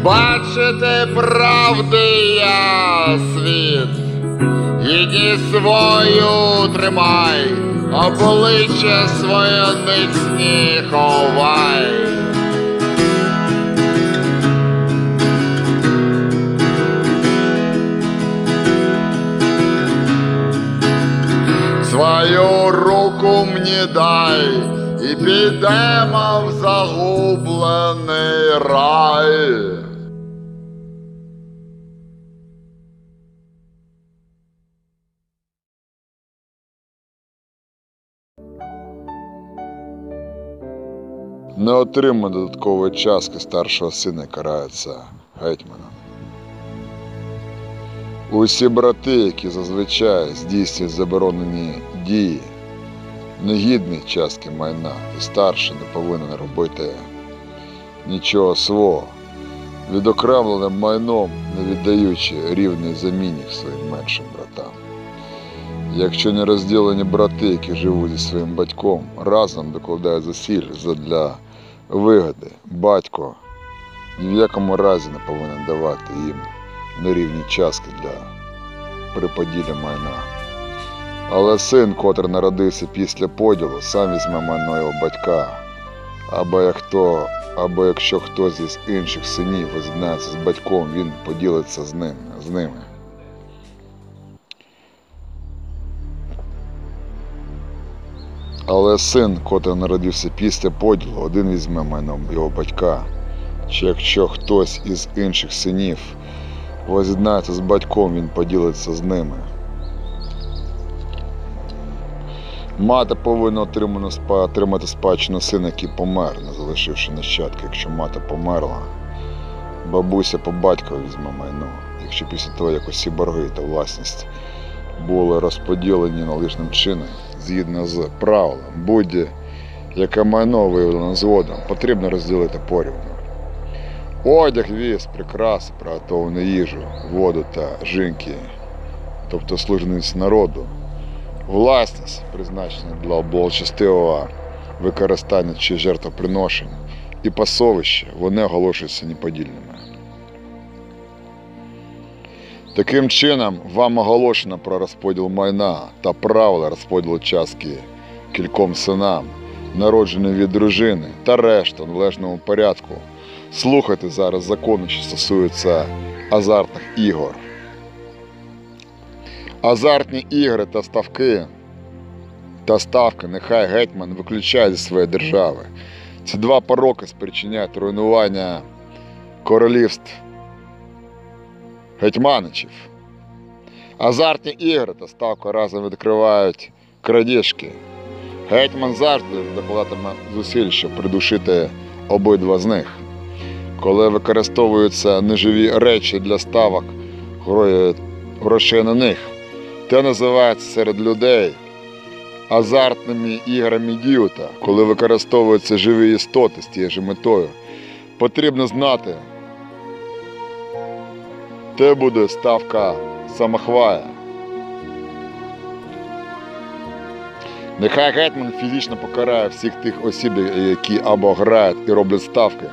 бачити правди я світ, гідність свою тримай, обличчя своє ницні ховай. Свою руку мені дай і підемо в загублений рай. Не отримав додаткової частки старшого сина карається гетьманом. Усі брати, які зазвичай здійснюють заборонені дії, негідні частки майна, і старший не повинен робити нічого свого, відокремленим майном, не віддаючи рівний замінник своїм меншим братам. Якщо не розділені брати, які живуть зі своїм батьком, разом докладають зусиль задля вигоди, батько ні в якому разі не повинен давати їм нерівні частки для приподілля майна. Але син, котрий народився після поділу, сам візьме майно його батька, або, як хто, або якщо хтось із інших синів воз'єднається з батьком, він поділиться з ним, з ними. Але син, котрий народився після поділу, один візьме майно його батька. Чи якщо хтось із інших синів воз'єднається з батьком, він поділиться з ними. Мати повинна отримати, спа- отримати спадщину сина, який помер, не залишивши нащадки. Якщо мати померла, бабуся по батькові візьме майно. Якщо після того, як усі борги та власність були розподілені належним чином, згідно з правилом, будь-яке майно виявлено згодом, потрібно розділити порівну. Одяг, віз, прикраси, приготовану їжу, воду та жінки, тобто служниць народу, власність, призначена для благочестивого використання чи жертвоприношень, і пасовище, вони оголошуються неподільними. Таким чином, вам оголошено про розподіл майна та правила розподілу частки кільком синам, народженим від дружини та решту належному порядку. Слухайте зараз закони, що стосуються азартних ігор. Азартні ігри та ставки та ставки нехай гетьман виключає зі своєї держави. Ці два пороки спричиняють руйнування королівств гетьманичів. Азартні ігри та ставка разом відкривають крадіжки. Гетьман завжди докладатиме зусиль, щоб придушити обидва з них. Коли використовуються неживі речі для ставок, гро- грошей на них, те називається серед людей азартними іграми діюта, коли використовуються живі істоти з тією ж метою. Потрібно знати, те буде ставка самохвая. Нехай гетьман фізично покарає всіх тих осіб, які або грають і роблять ставки,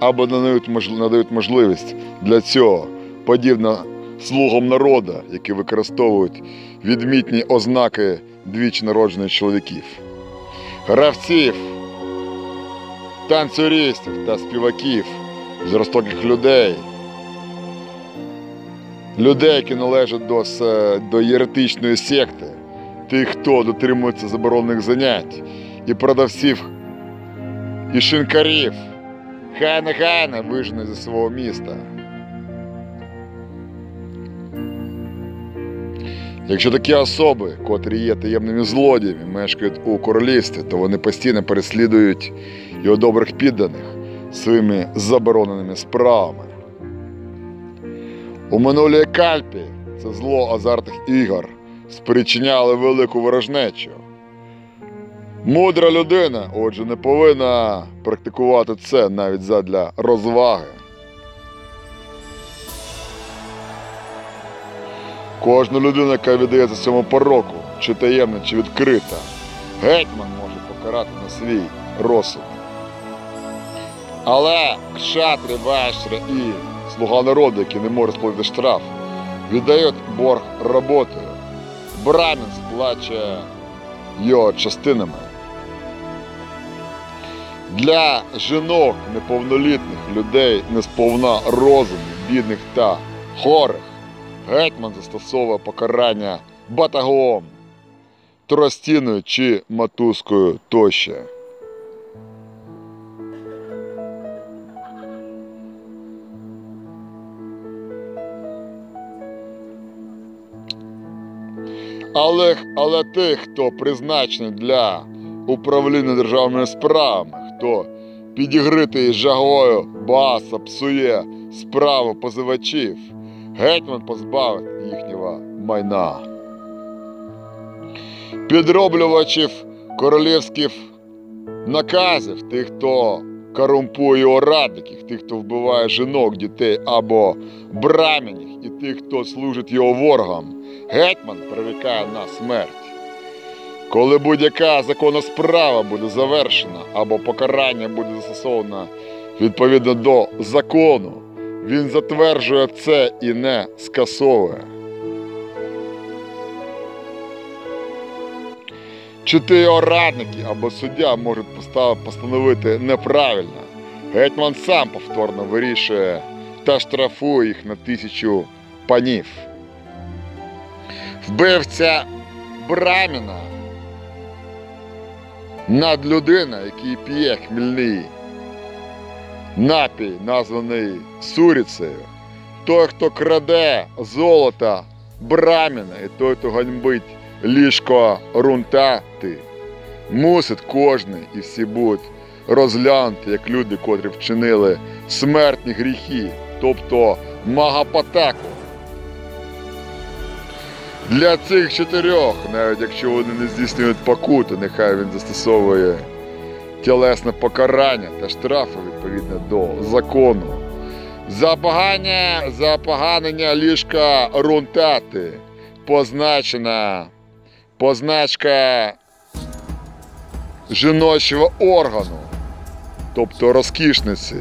або надають, можливість для цього, подібно слугам народу, які використовують відмітні ознаки двічі народжених чоловіків, гравців, танцюристів та співаків, жорстоких людей, людей, які належать до, до єретичної секти, тих, хто дотримується заборонених занять, і продавців, і шинкарів, хай негайно вижене зі свого міста. Якщо такі особи, котрі є таємними злодіями, мешкають у королівстві, то вони постійно переслідують його добрих підданих своїми забороненими справами. У минулій кальпі це зло азартних ігор спричиняли велику ворожнечу. Мудра людина, отже, не повинна практикувати це навіть задля розваги. Кожна людина, яка віддається цьому пороку, чи таємна, чи відкрита, гетьман може покарати на свій розсуд. Але кшатри, вайшри і слуга народу, які не можуть сплатити штраф, віддають борг роботою. Брамін сплачує його частинами. Для жінок неповнолітних людей несповна розуму, бідних та хорих, гетьман застосовує покарання батагом, тростіною чи матузкою тощо. Але, але тих, хто призначений для управління державними справами, хто підігритий жагою баса псує справу позивачів, гетьман позбавить їхнього майна. Підроблювачів королівських наказів, тих, хто корумпує його радників, тих, хто вбиває жінок, дітей або брамінів, і тих, хто служить його ворогам, гетьман прирікає на смерть. Коли будь-яка законна справа буде завершена або покарання буде застосовано відповідно до закону, він затверджує це і не скасовує. Чи ти його радники або суддя можуть постановити неправильно, гетьман сам повторно вирішує та штрафує їх на тисячу панів. Вбивця Браміна надлюдина, який п'є хмільний. Напій, названий суріцею, той, хто краде золото Браміна, і той, хто ганьбить ліжко рунтати, мусить кожний і всі будуть розглянути, як люди, котрі вчинили смертні гріхи, тобто магапатаку. Для цих чотирьох, навіть якщо вони не здійснюють покуту, нехай він застосовує тілесне покарання та штрафи відповідно до закону. За поганення, за поганення ліжка рунтати позначена позначка жіночого органу, тобто розкішниці,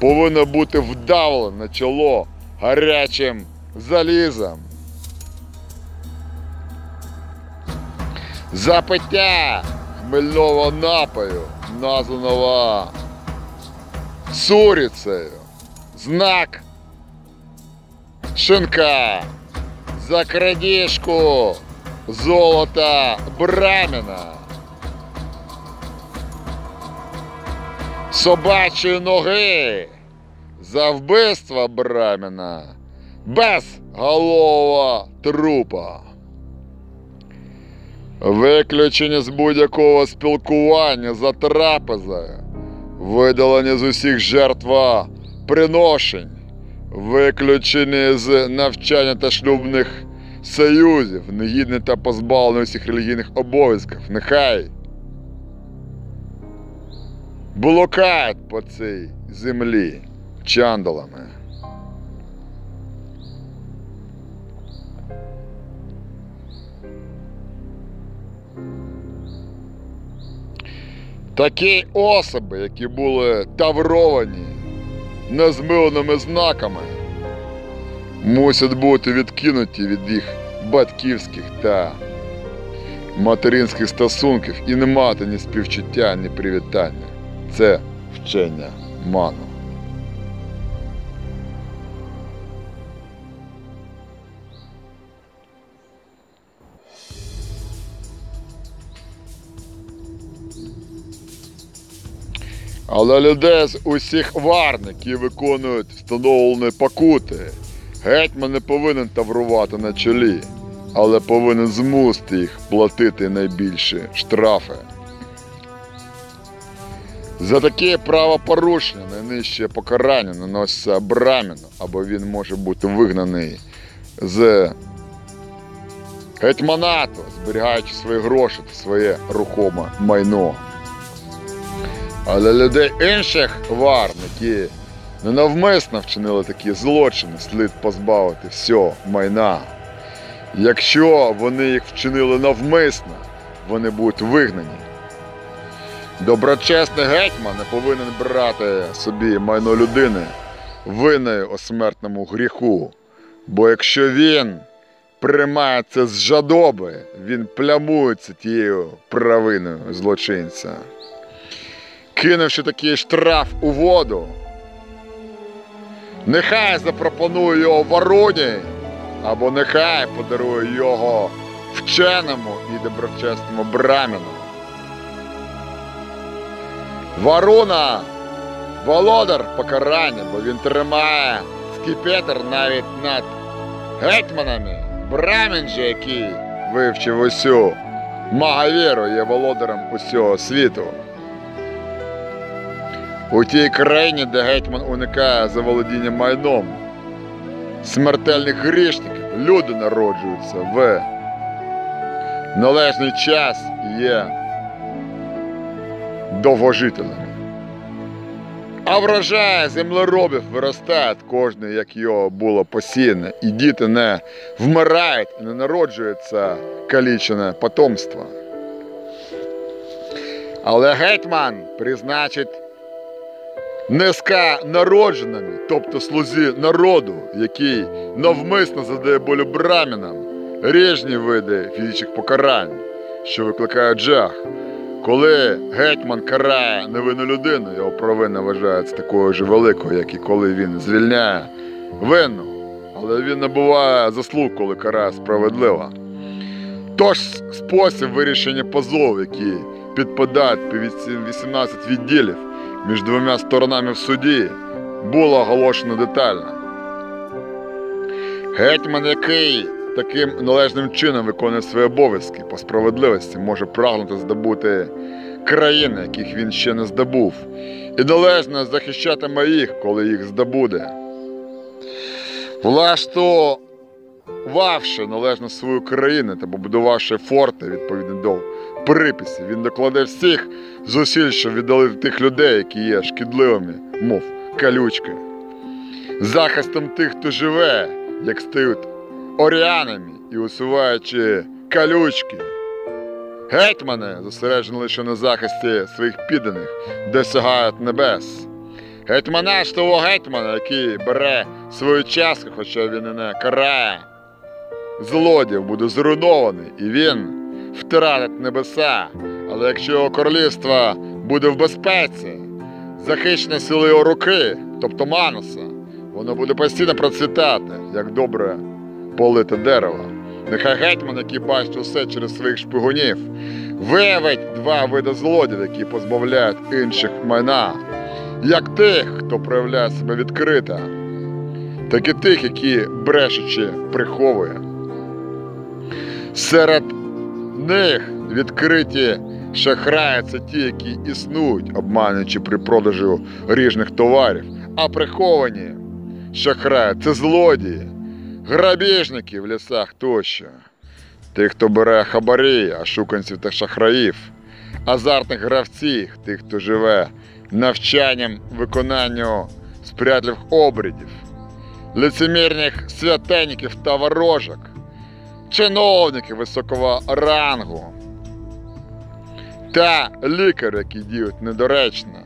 повинна бути вдавлена на чоло гарячим залізом. За пиття хмельного напою, названого сурицею, знак шинка, за крадіжку золота Браміна, собачої ноги, за вбивство Браміна, безголова трупа. Виключені з будь-якого спілкування за трапезою, видалені з усіх жертва приношень, виключені з навчання та шлюбних союзів, негідні та позбавлені усіх релігійних обов'язків. Нехай блукають по цій землі чандалами. Такі особи, які були тавровані незмиленими знаками, мусять бути відкинуті від їх батьківських та материнських стосунків і не мати ні співчуття, ні привітання. Це вчення ману. Але людей з усіх варн, які виконують встановлені покути, гетьман не повинен таврувати на чолі, але повинен змусити їх платити найбільші штрафи. За таке правопорушення найнижче покарання наноситься браміну, або він може бути вигнаний з гетьманату, зберігаючи свої гроші та своє рухоме майно. Але людей інших варн, які ненавмисно вчинили такі злочини, слід позбавити всього майна. Якщо вони їх вчинили навмисно, вони будуть вигнані. Доброчесний гетьман не повинен брати собі майно людини винною у смертному гріху. Бо якщо він приймає це з жадоби, він плямується тією провиною злочинця. Кинувши такий штраф у воду, нехай запропонує його вороні, або нехай подарує його вченому і доброчесному браміну. Варуна володар покарання, бо він тримає скіпетр навіть над гетьманами. Брамін же, який вивчив усю магавіру, є володарем усього світу. У тій країні, де гетьман уникає заволодіння майном, смертельних грішників, люди народжуються в належний час є довгожителями. А врожай землеробів виростає кожний, як його було посіяне, і діти не вмирають і не народжується калічене потомство. Але гетьман призначить низка народженими, тобто слузі народу, який навмисно задає болю брамінам, ріжні види фізичних покарань, що викликають жах. Коли гетьман карає невинну людину, його провина вважається такою ж великою, як і коли він звільняє винну, але він набуває заслуг, коли карає справедливо. Тож спосіб вирішення позову, які підпадають під 18 відділів між двома сторонами в суді, було оголошено детально. Гетьман, який таким належним чином виконує свої обов'язки по справедливості, може прагнути здобути країни, яких він ще не здобув, і належно захищати моїх, коли їх здобуде. Влаштувавши належно свою країну та побудувавши форти відповідно до приписів, він докладе всіх зусиль, щоб віддалити тих людей, які є шкідливими, мов калючки. Захистом тих, хто живе, як стають оріанами і усуваючи калючки. Гетьмани, зосереджені лише на захисті своїх підданих, досягають небес. Гетьмана ж того гетьмана, який бере свою частку, хоча він і не карає. Злодів буде зруйнований, і він втратить небеса. Але якщо його королівство буде в безпеці, захищене силою його руки, тобто Мануса, воно буде постійно процвітати, як добре полите дерево. Нехай гетьман, який бачить усе через своїх шпигунів, виявить два види злодів, які позбавляють інших майна, як тих, хто проявляє себе відкрито, так і тих, які брешучи приховує. Серед них відкриті шахраї це ті, які існують, обманюючи при продажу ріжних товарів, а приховані шахраї це злодії, грабіжники в лісах тощо. Тих, хто бере хабарі, ошуканців та шахраїв, азартних гравців, тих, хто живе навчанням виконанню сприятливих обрядів, лицемірних святенників та ворожок, чиновників високого рангу та лікарів, які діють недоречно,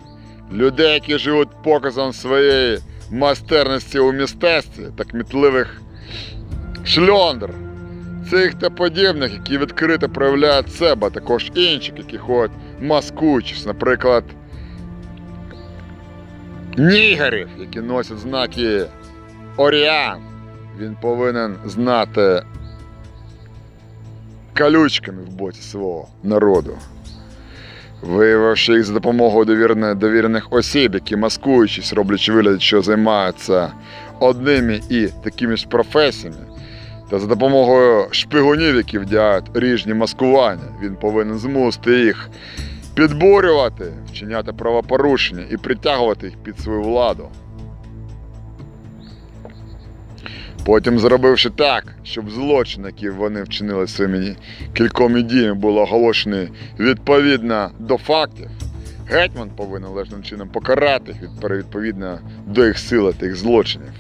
людей, які живуть показом своєї майстерності у мистецтві та кмітливих шльондр, цих та подібних, які відкрито проявляють себе, також інших, які ходять маскуючись, наприклад, нігерів, які носять знаки Оріан. Він повинен знати калючками в боці свого народу. Виявивши їх за допомогою довірених осіб, які маскуючись, роблячи вигляд, що займаються одними і такими ж професіями, та за допомогою шпигунів, які вдягають ріжні маскування, він повинен змусити їх підбурювати, вчиняти правопорушення і притягувати їх під свою владу. Потім зробивши так, щоб злочин, який вони вчинили своїми кількома діями, було оголошений відповідно до фактів, гетьман повинен належним чином покарати їх від- відповідно до їх сили та їх злочинів.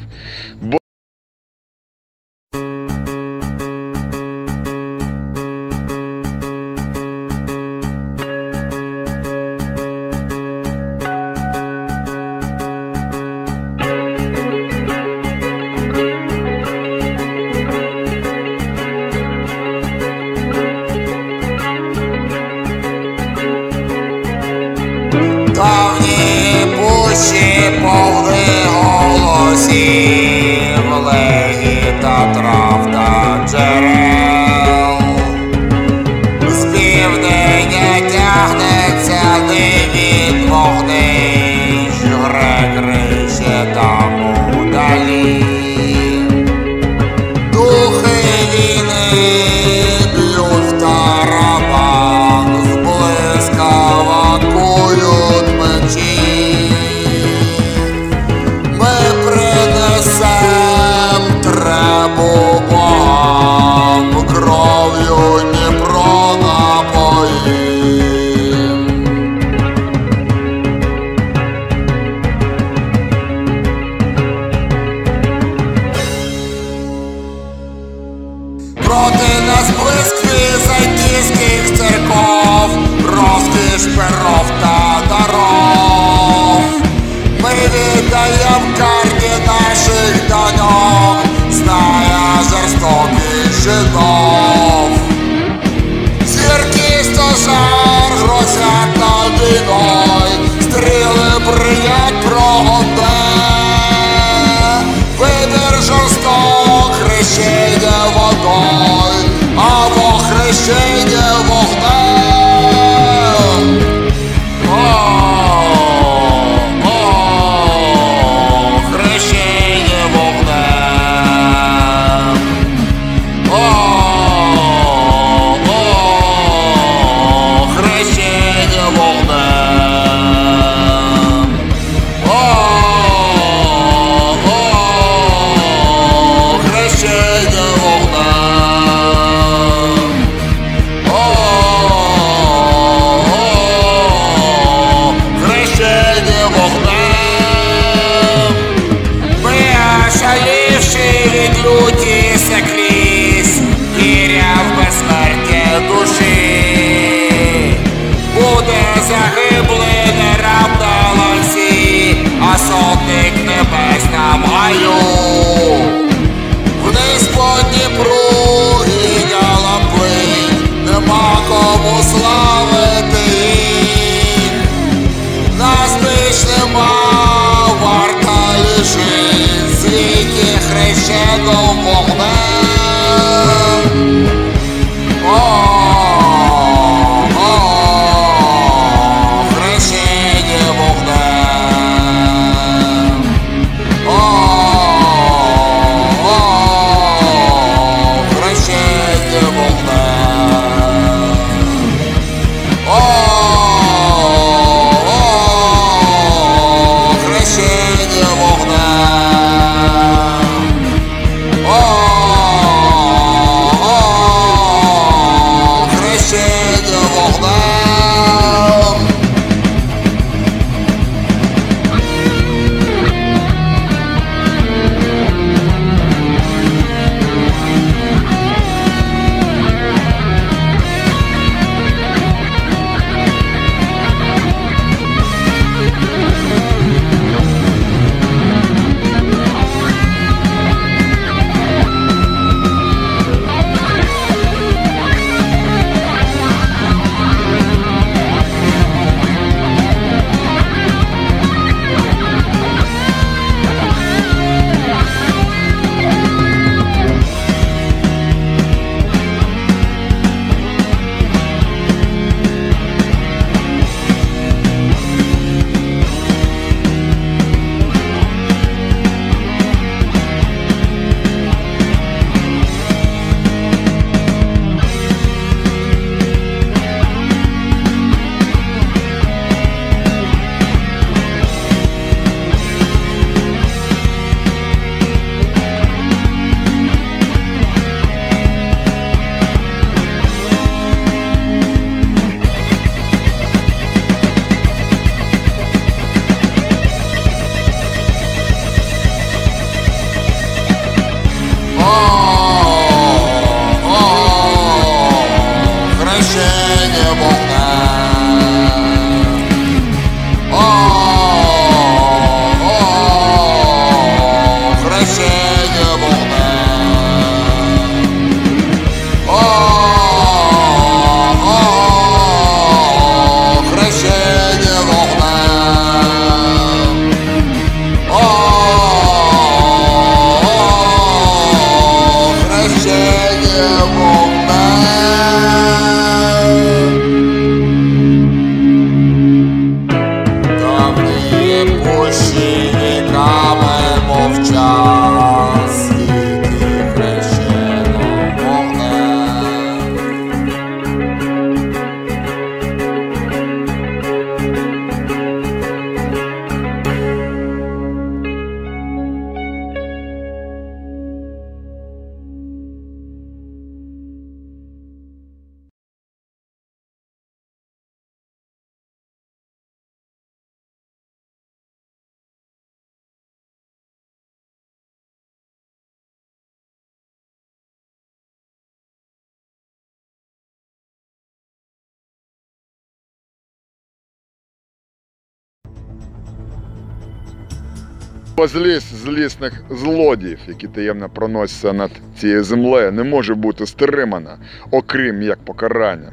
Зліс злісних злодіїв, які таємно проносяться над цією землею, не може бути стримана, окрім як покаранням.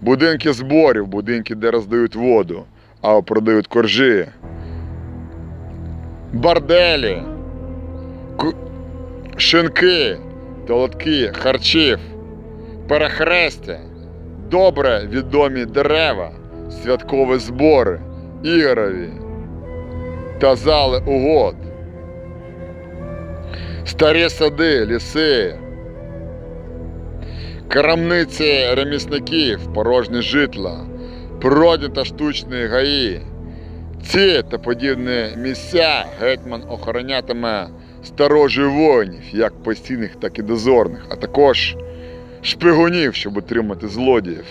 Будинки зборів, будинки, де роздають воду, а продають коржі, борделі, шинки, толотки, харчів, перехрестя, добре відомі дерева, святкові збори, ігрові та зали угод. Старі сади, ліси, крамниці ремісників, порожні житла, природні та штучні гаї. Ці та подібні місця гетьман охоронятиме сторожою воїнів, як постійних, так і дозорних, а також шпигунів, щоб утримати злодіїв.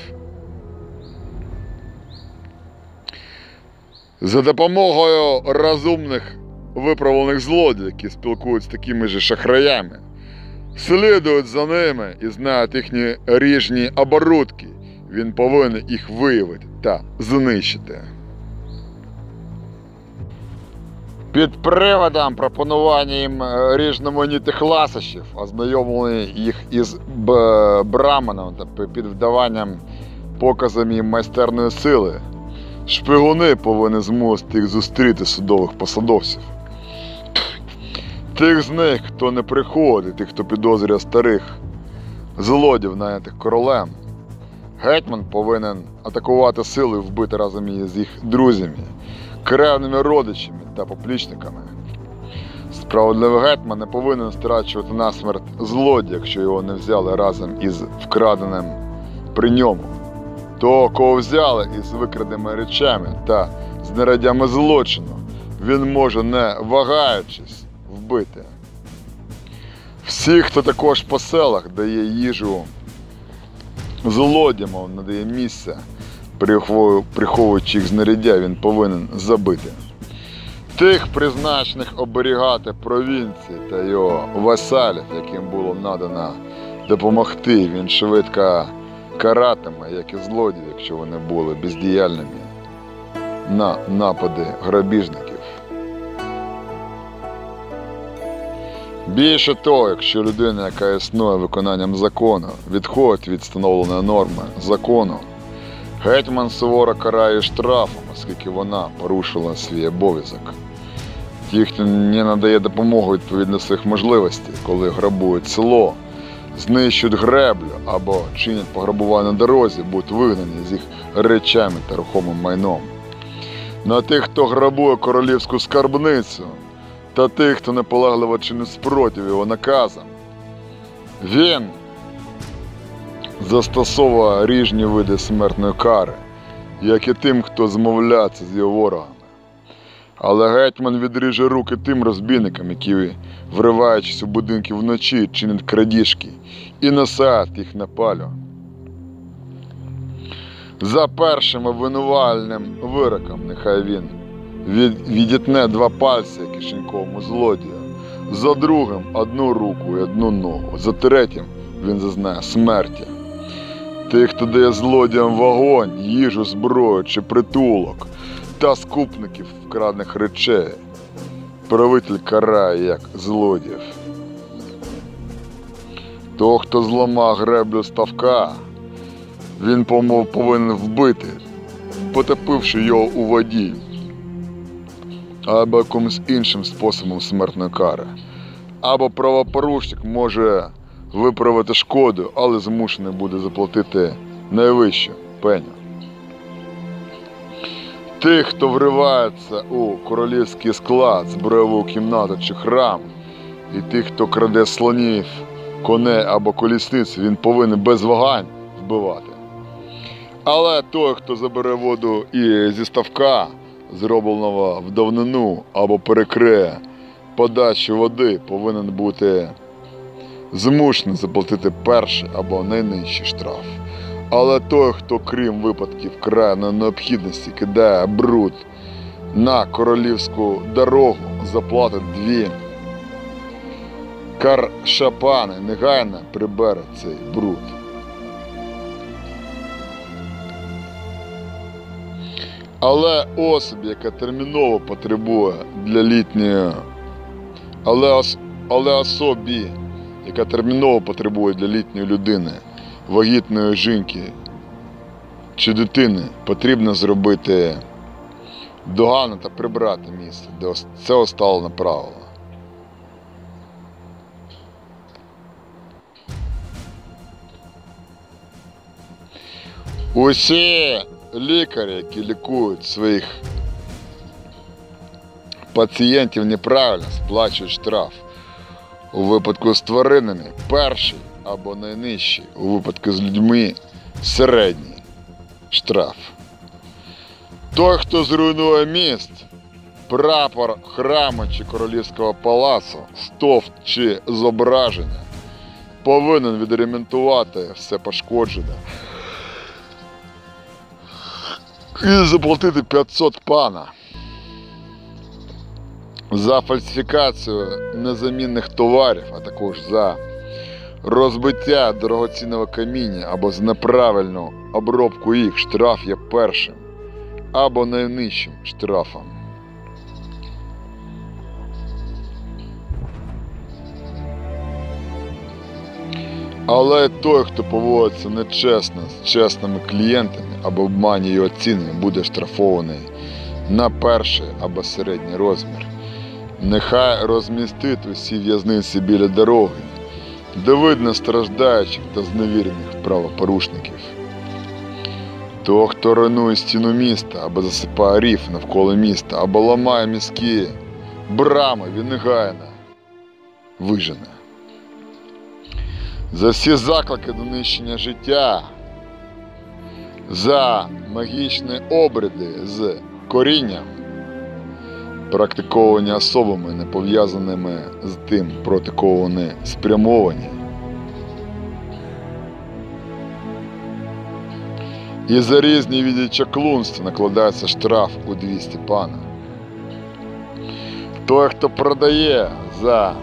За допомогою розумних виправлених злодіїв, які спілкуються з такими ж шахраями, слідують за ними і знають їхні ріжні оборудки, він повинен їх виявити та знищити. Під приводом пропонування їм е, різноманітних ласощів, ознайомлення їх із браманом та під вдаванням показом їм майстерної сили, шпигуни повинні змусити їх зустріти судових посадовців. Тих з них, хто не приходить, тих, хто підозрює старих злодів, нанятих королем. Гетьман повинен атакувати сили вбити разом із їх друзями, кревними родичами та поплічниками. Справедливий гетьман не повинен страчувати насмерть злодія, якщо його не взяли разом із вкраденим при ньому. Того, кого взяли із викраденими речами та знаряддями злочину, він може, не вагаючись. Всіх, хто також по селах дає їжу злодіям, а надає місце, приховуючи їх знаряддя, він повинен забити. Тих, призначених оберігати провінції та його васалів, яким було надано допомогти, він швидко каратиме, як і злодії, якщо вони були бездіяльними на напади грабіжників. Більше того, якщо людина, яка існує виконанням закону, відходить від встановленої норми закону, гетьман суворо карає штрафом, оскільки вона порушила свій обов'язок. Ті, хто не надає допомогу відповідно своїх можливостей, коли грабують село, знищують греблю або чинять пограбування дорозі, будуть вигнані з їх речами та рухомим майном. На тих, хто грабує королівську скарбницю, та тих, хто наполегливо чинить спротив його наказам. Він застосовує ріжні види смертної кари, як і тим, хто змовляється з його ворогами. Але гетьман відріже руки тим розбійникам, які, вриваючись у будинки вночі, чинять крадіжки і носають їх на палю. За першим обвинувальним вироком нехай він від, відітне два пальці кишеньковому злодію, за другим одну руку і одну ногу, за третім він зазнає смерті. Тих, хто дає злодіям вогонь, їжу, зброю чи притулок та скупників вкрадених речей, правитель карає як злодіїв. Того, хто зламав греблю ставка, він помов повинен вбити, потопивши його у воді або якимось іншим способом смертної кари. Або правопорушник може виправити шкоду, але змушений буде заплатити найвищу пеню. Тих, хто вривається у королівський склад, збройову кімнату чи храм, і тих, хто краде слонів, коней або колісниць, він повинен без вагань вбивати. Але той, хто забере воду і зі ставка, зробленого в давнину або перекриє подачу води, повинен бути змушений заплатити перший або найнижчий штраф. Але той, хто крім випадків крайної необхідності кидає бруд на королівську дорогу, заплатить дві каршапани, негайно прибере цей бруд. Але особі, яка терміново потребує для літньої Але, але особі, яка терміново потребує для літньої людини, вагітної жінки чи дитини, потрібно зробити догану та прибрати місце, де це остало правило. Усі лікарі, які лікують своїх пацієнтів неправильно, сплачують штраф. У випадку з тваринами перший або найнижчий, у випадку з людьми середній штраф. Той, хто зруйнує міст, прапор храму чи королівського палацу, стовп чи зображення, повинен відремонтувати все пошкоджене і заплатити 500 пана за фальсифікацію незамінних товарів, а також за розбиття дорогоцінного каміння або за неправильну обробку їх штраф є першим або найнижчим штрафом. Але той, хто поводиться нечесно з чесними клієнтами або обманює його ціни, буде штрафований на перший або середній розмір. Нехай розмістить усі в'язниці біля дороги, де видно страждаючих та зневірених правопорушників. Того, хто руйнує стіну міста або засипає рів навколо міста, або ламає міські брами, він негайно вижене. За всі заклики до нищення життя, за магічні обряди з корінням, практиковані особами, не пов'язаними з тим, проти кого вони спрямовані. І за різні види чаклунства накладається штраф у 200 пана. Той, хто продає за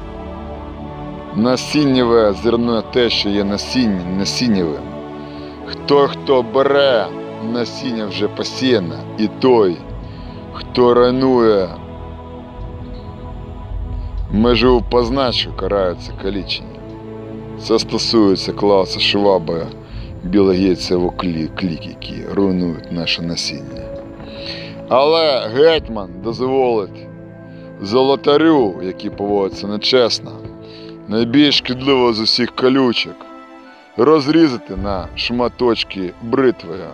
насіннєве зерно те, що є насіння, насіннєвим. Хто, хто бере насіння вже посіяне, і той, хто руйнує межу позначку, карається каліченням. Це стосується Клауса Шваба, білогейцевого клік, які руйнують наше насіння. Але гетьман дозволить золотарю, який поводиться нечесно, найбільш шкідливого з усіх колючок, розрізати на шматочки бритвою.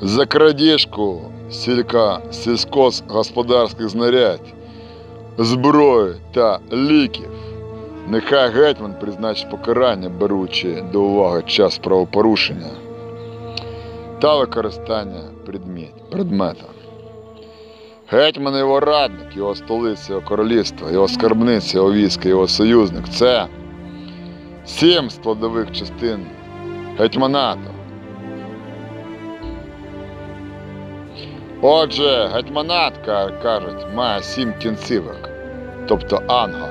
За крадіжку сілька сільськогосподарських знарядь, зброї та ліків. Нехай гетьман призначить покарання, беручи до уваги час правопорушення та використання предмет, предмета. Гетьман його радник, його столиця, його королівство, його скарбниця, його військо, його союзник це сім складових частин гетьманату. Отже, гетьманат, кажуть, має сім кінцівок, тобто анга.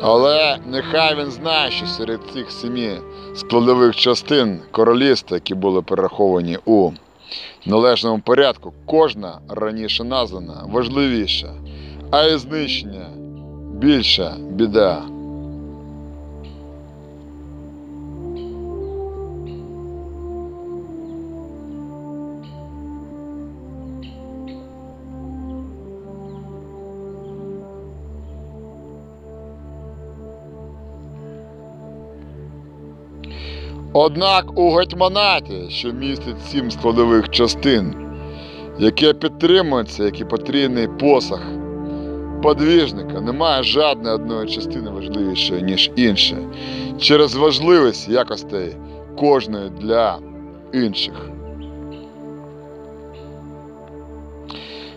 Але нехай він знає, що серед цих семи складових частин королівства, які були перераховані у належному порядку, кожна раніше названа важливіша, а і знищення більша біда. Однак у гетьманаті, що містить сім складових частин, яке підтримується як і потрійний посах подвіжника, немає жодної одної частини важливішої, ніж інша, через важливість якостей кожної для інших.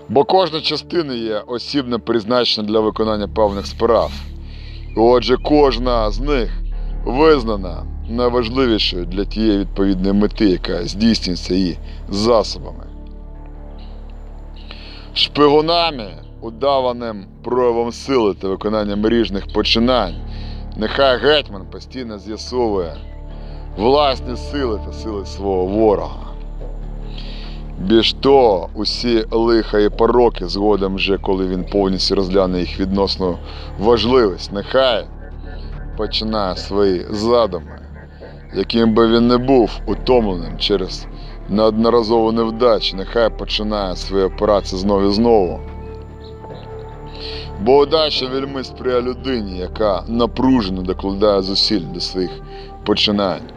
Бо кожна частина є осібно призначена для виконання певних справ. Отже, кожна з них визнана найважливішою для тієї відповідної мети, яка здійснюється її засобами. Шпигунами, удаваним проявом сили та виконанням ріжних починань, нехай гетьман постійно з'ясовує власні сили та сили свого ворога. Більш то, усі лиха і пороки згодом вже, коли він повністю розгляне їх відносну важливість, нехай починає свої задуми, яким би він не був утомленим через неодноразову невдачу, нехай починає свої операції знову і знову. Бо удача вельми сприяє людині, яка напружено докладає зусиль до своїх починань.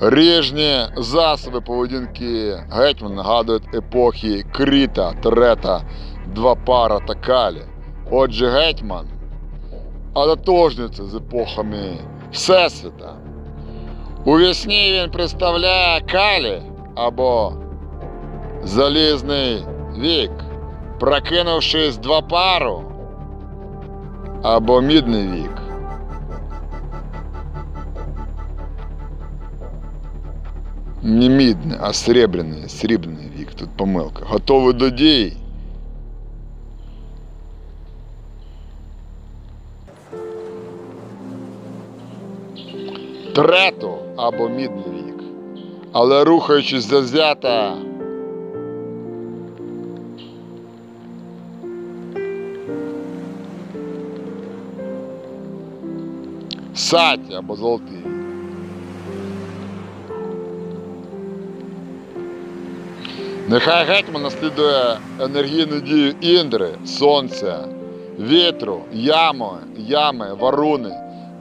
Ріжні засоби поведінки гетьмана нагадують епохи Кріта, Трета, Двапара та Калі. Отже, гетьман ототожнюється з епохами Всесвіта. У вісні він представляє Калі або Залізний вік, прокинувшись Двапару або Мідний вік. Не мідний, а срібляний, срібний вік. Тут помилка. Готовий до дій. Трету Або мідний вік. Але рухаючись завзято, саті або золотий. Нехай гетьман наслідує енергійну дію Індри, сонця, вітру, ями, ями, варуни,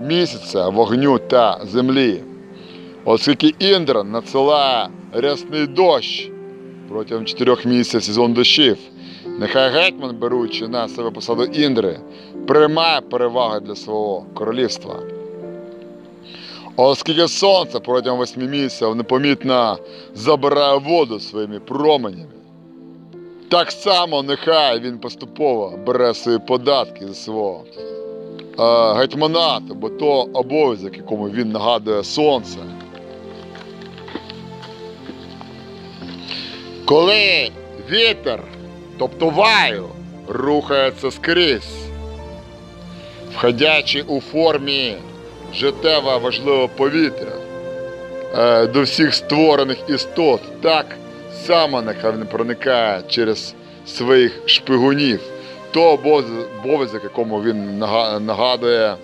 місяця, вогню та землі. Оскільки Індра надсилає рясний дощ протягом чотирьох місяців сезон дощів, нехай гетьман, беручи на себе посаду Індри, приймає переваги для свого королівства. Оскільки сонце протягом восьми місяців непомітно забирає воду своїми променями, так само нехай він поступово бере свої податки зі свого е, гетьманату, бо то обов'язок, якому він нагадує сонце. Коли вітер, тобто ваю, рухається скрізь, входячи у формі життєво важливого повітря е, до всіх створених істот, так само нехай він проникає через своїх шпигунів, то обов'язок, якому він нагадує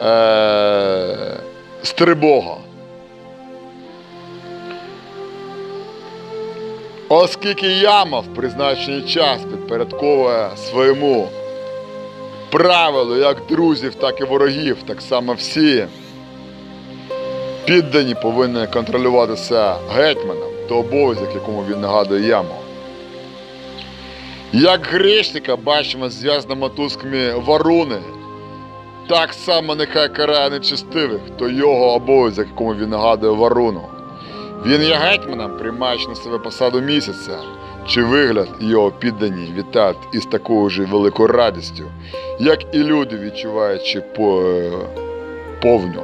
е, стрибога. Оскільки яма в призначений час підпорядковує своєму правилу як друзів, так і ворогів, так само всі піддані повинні контролюватися гетьманом, то обов'язок, якому він нагадує яму. Як грішника бачимо зв'язано мотузками варуни, так само нехай карає нечестивих, то його обов'язок, якому він нагадує варуну. Він є гетьманом, приймаючи на себе посаду місяця, чи вигляд його піддані вітають із такою ж великою радістю, як і люди, відчуваючи по, повню.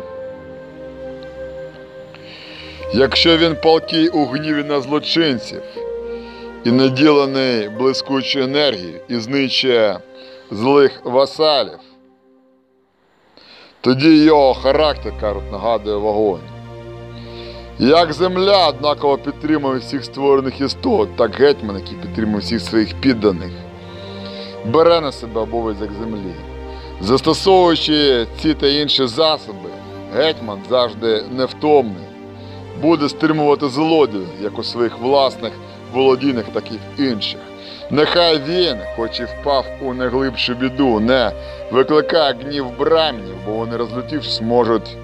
Якщо він палкий у гніві на злочинців і наділений блискучою енергією і знищує злих васалів, тоді його характер, кажуть, нагадує вогонь. Як земля однаково підтримує всіх створених істот, так гетьман, який підтримує всіх своїх підданих, бере на себе обов'язок землі. Застосовуючи ці та інші засоби, гетьман завжди невтомний, буде стримувати злодію, як у своїх власних володіннях, так і в інших. Нехай він, хоч і впав у найглибшу біду, не викликає гнів брамнів, бо вони розлютівшись, можуть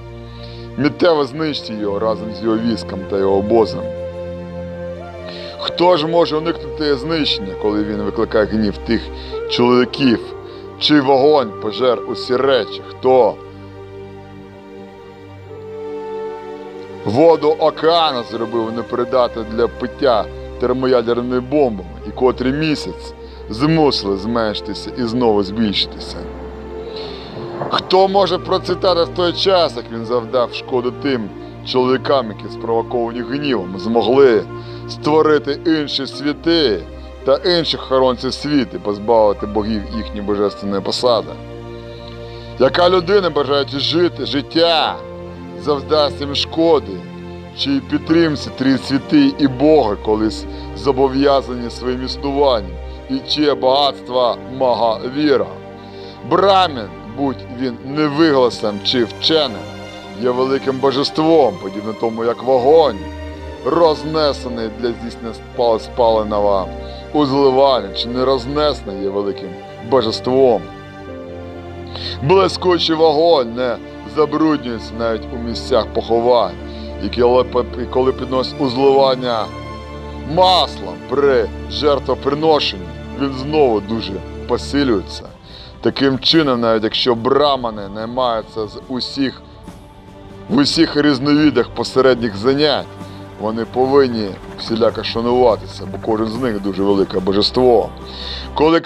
миттєво знищити його разом з його військом та його обозом. Хто ж може уникнути знищення, коли він викликає гнів тих чоловіків, чи вогонь пожер усі речі? Хто воду океану зробив непридатне для пиття термоядерними бомбами, і котрий місяць змусили зменшитися і знову збільшитися? Хто може процитати в той час, як він завдав шкоду тим чоловікам, які спровоковані гнівом, змогли створити інші світи та інших хоронців світ і позбавити богів їхньої божественної посади? Яка людина, бажаючи жити життя, завдасть їм шкоди, чиї підтримці три світи і Боги колись зобов'язані своїм існуванням і чиє багатство мага віра? Брамін будь він невиголосним чи вченим, є великим божеством, подібно тому, як вогонь, рознесений для здійснення спаленого узливання, чи не рознесений є великим божеством. Блискучий вогонь не забруднюється навіть у місцях поховань, які коли підносять узливання маслом при жертвоприношенні, він знову дуже посилюється. Таким чином, навіть якщо брамани наймаються з усіх в усіх різновідах посередніх занять, вони повинні всіляко шануватися, бо кожен з них дуже велике божество. Коли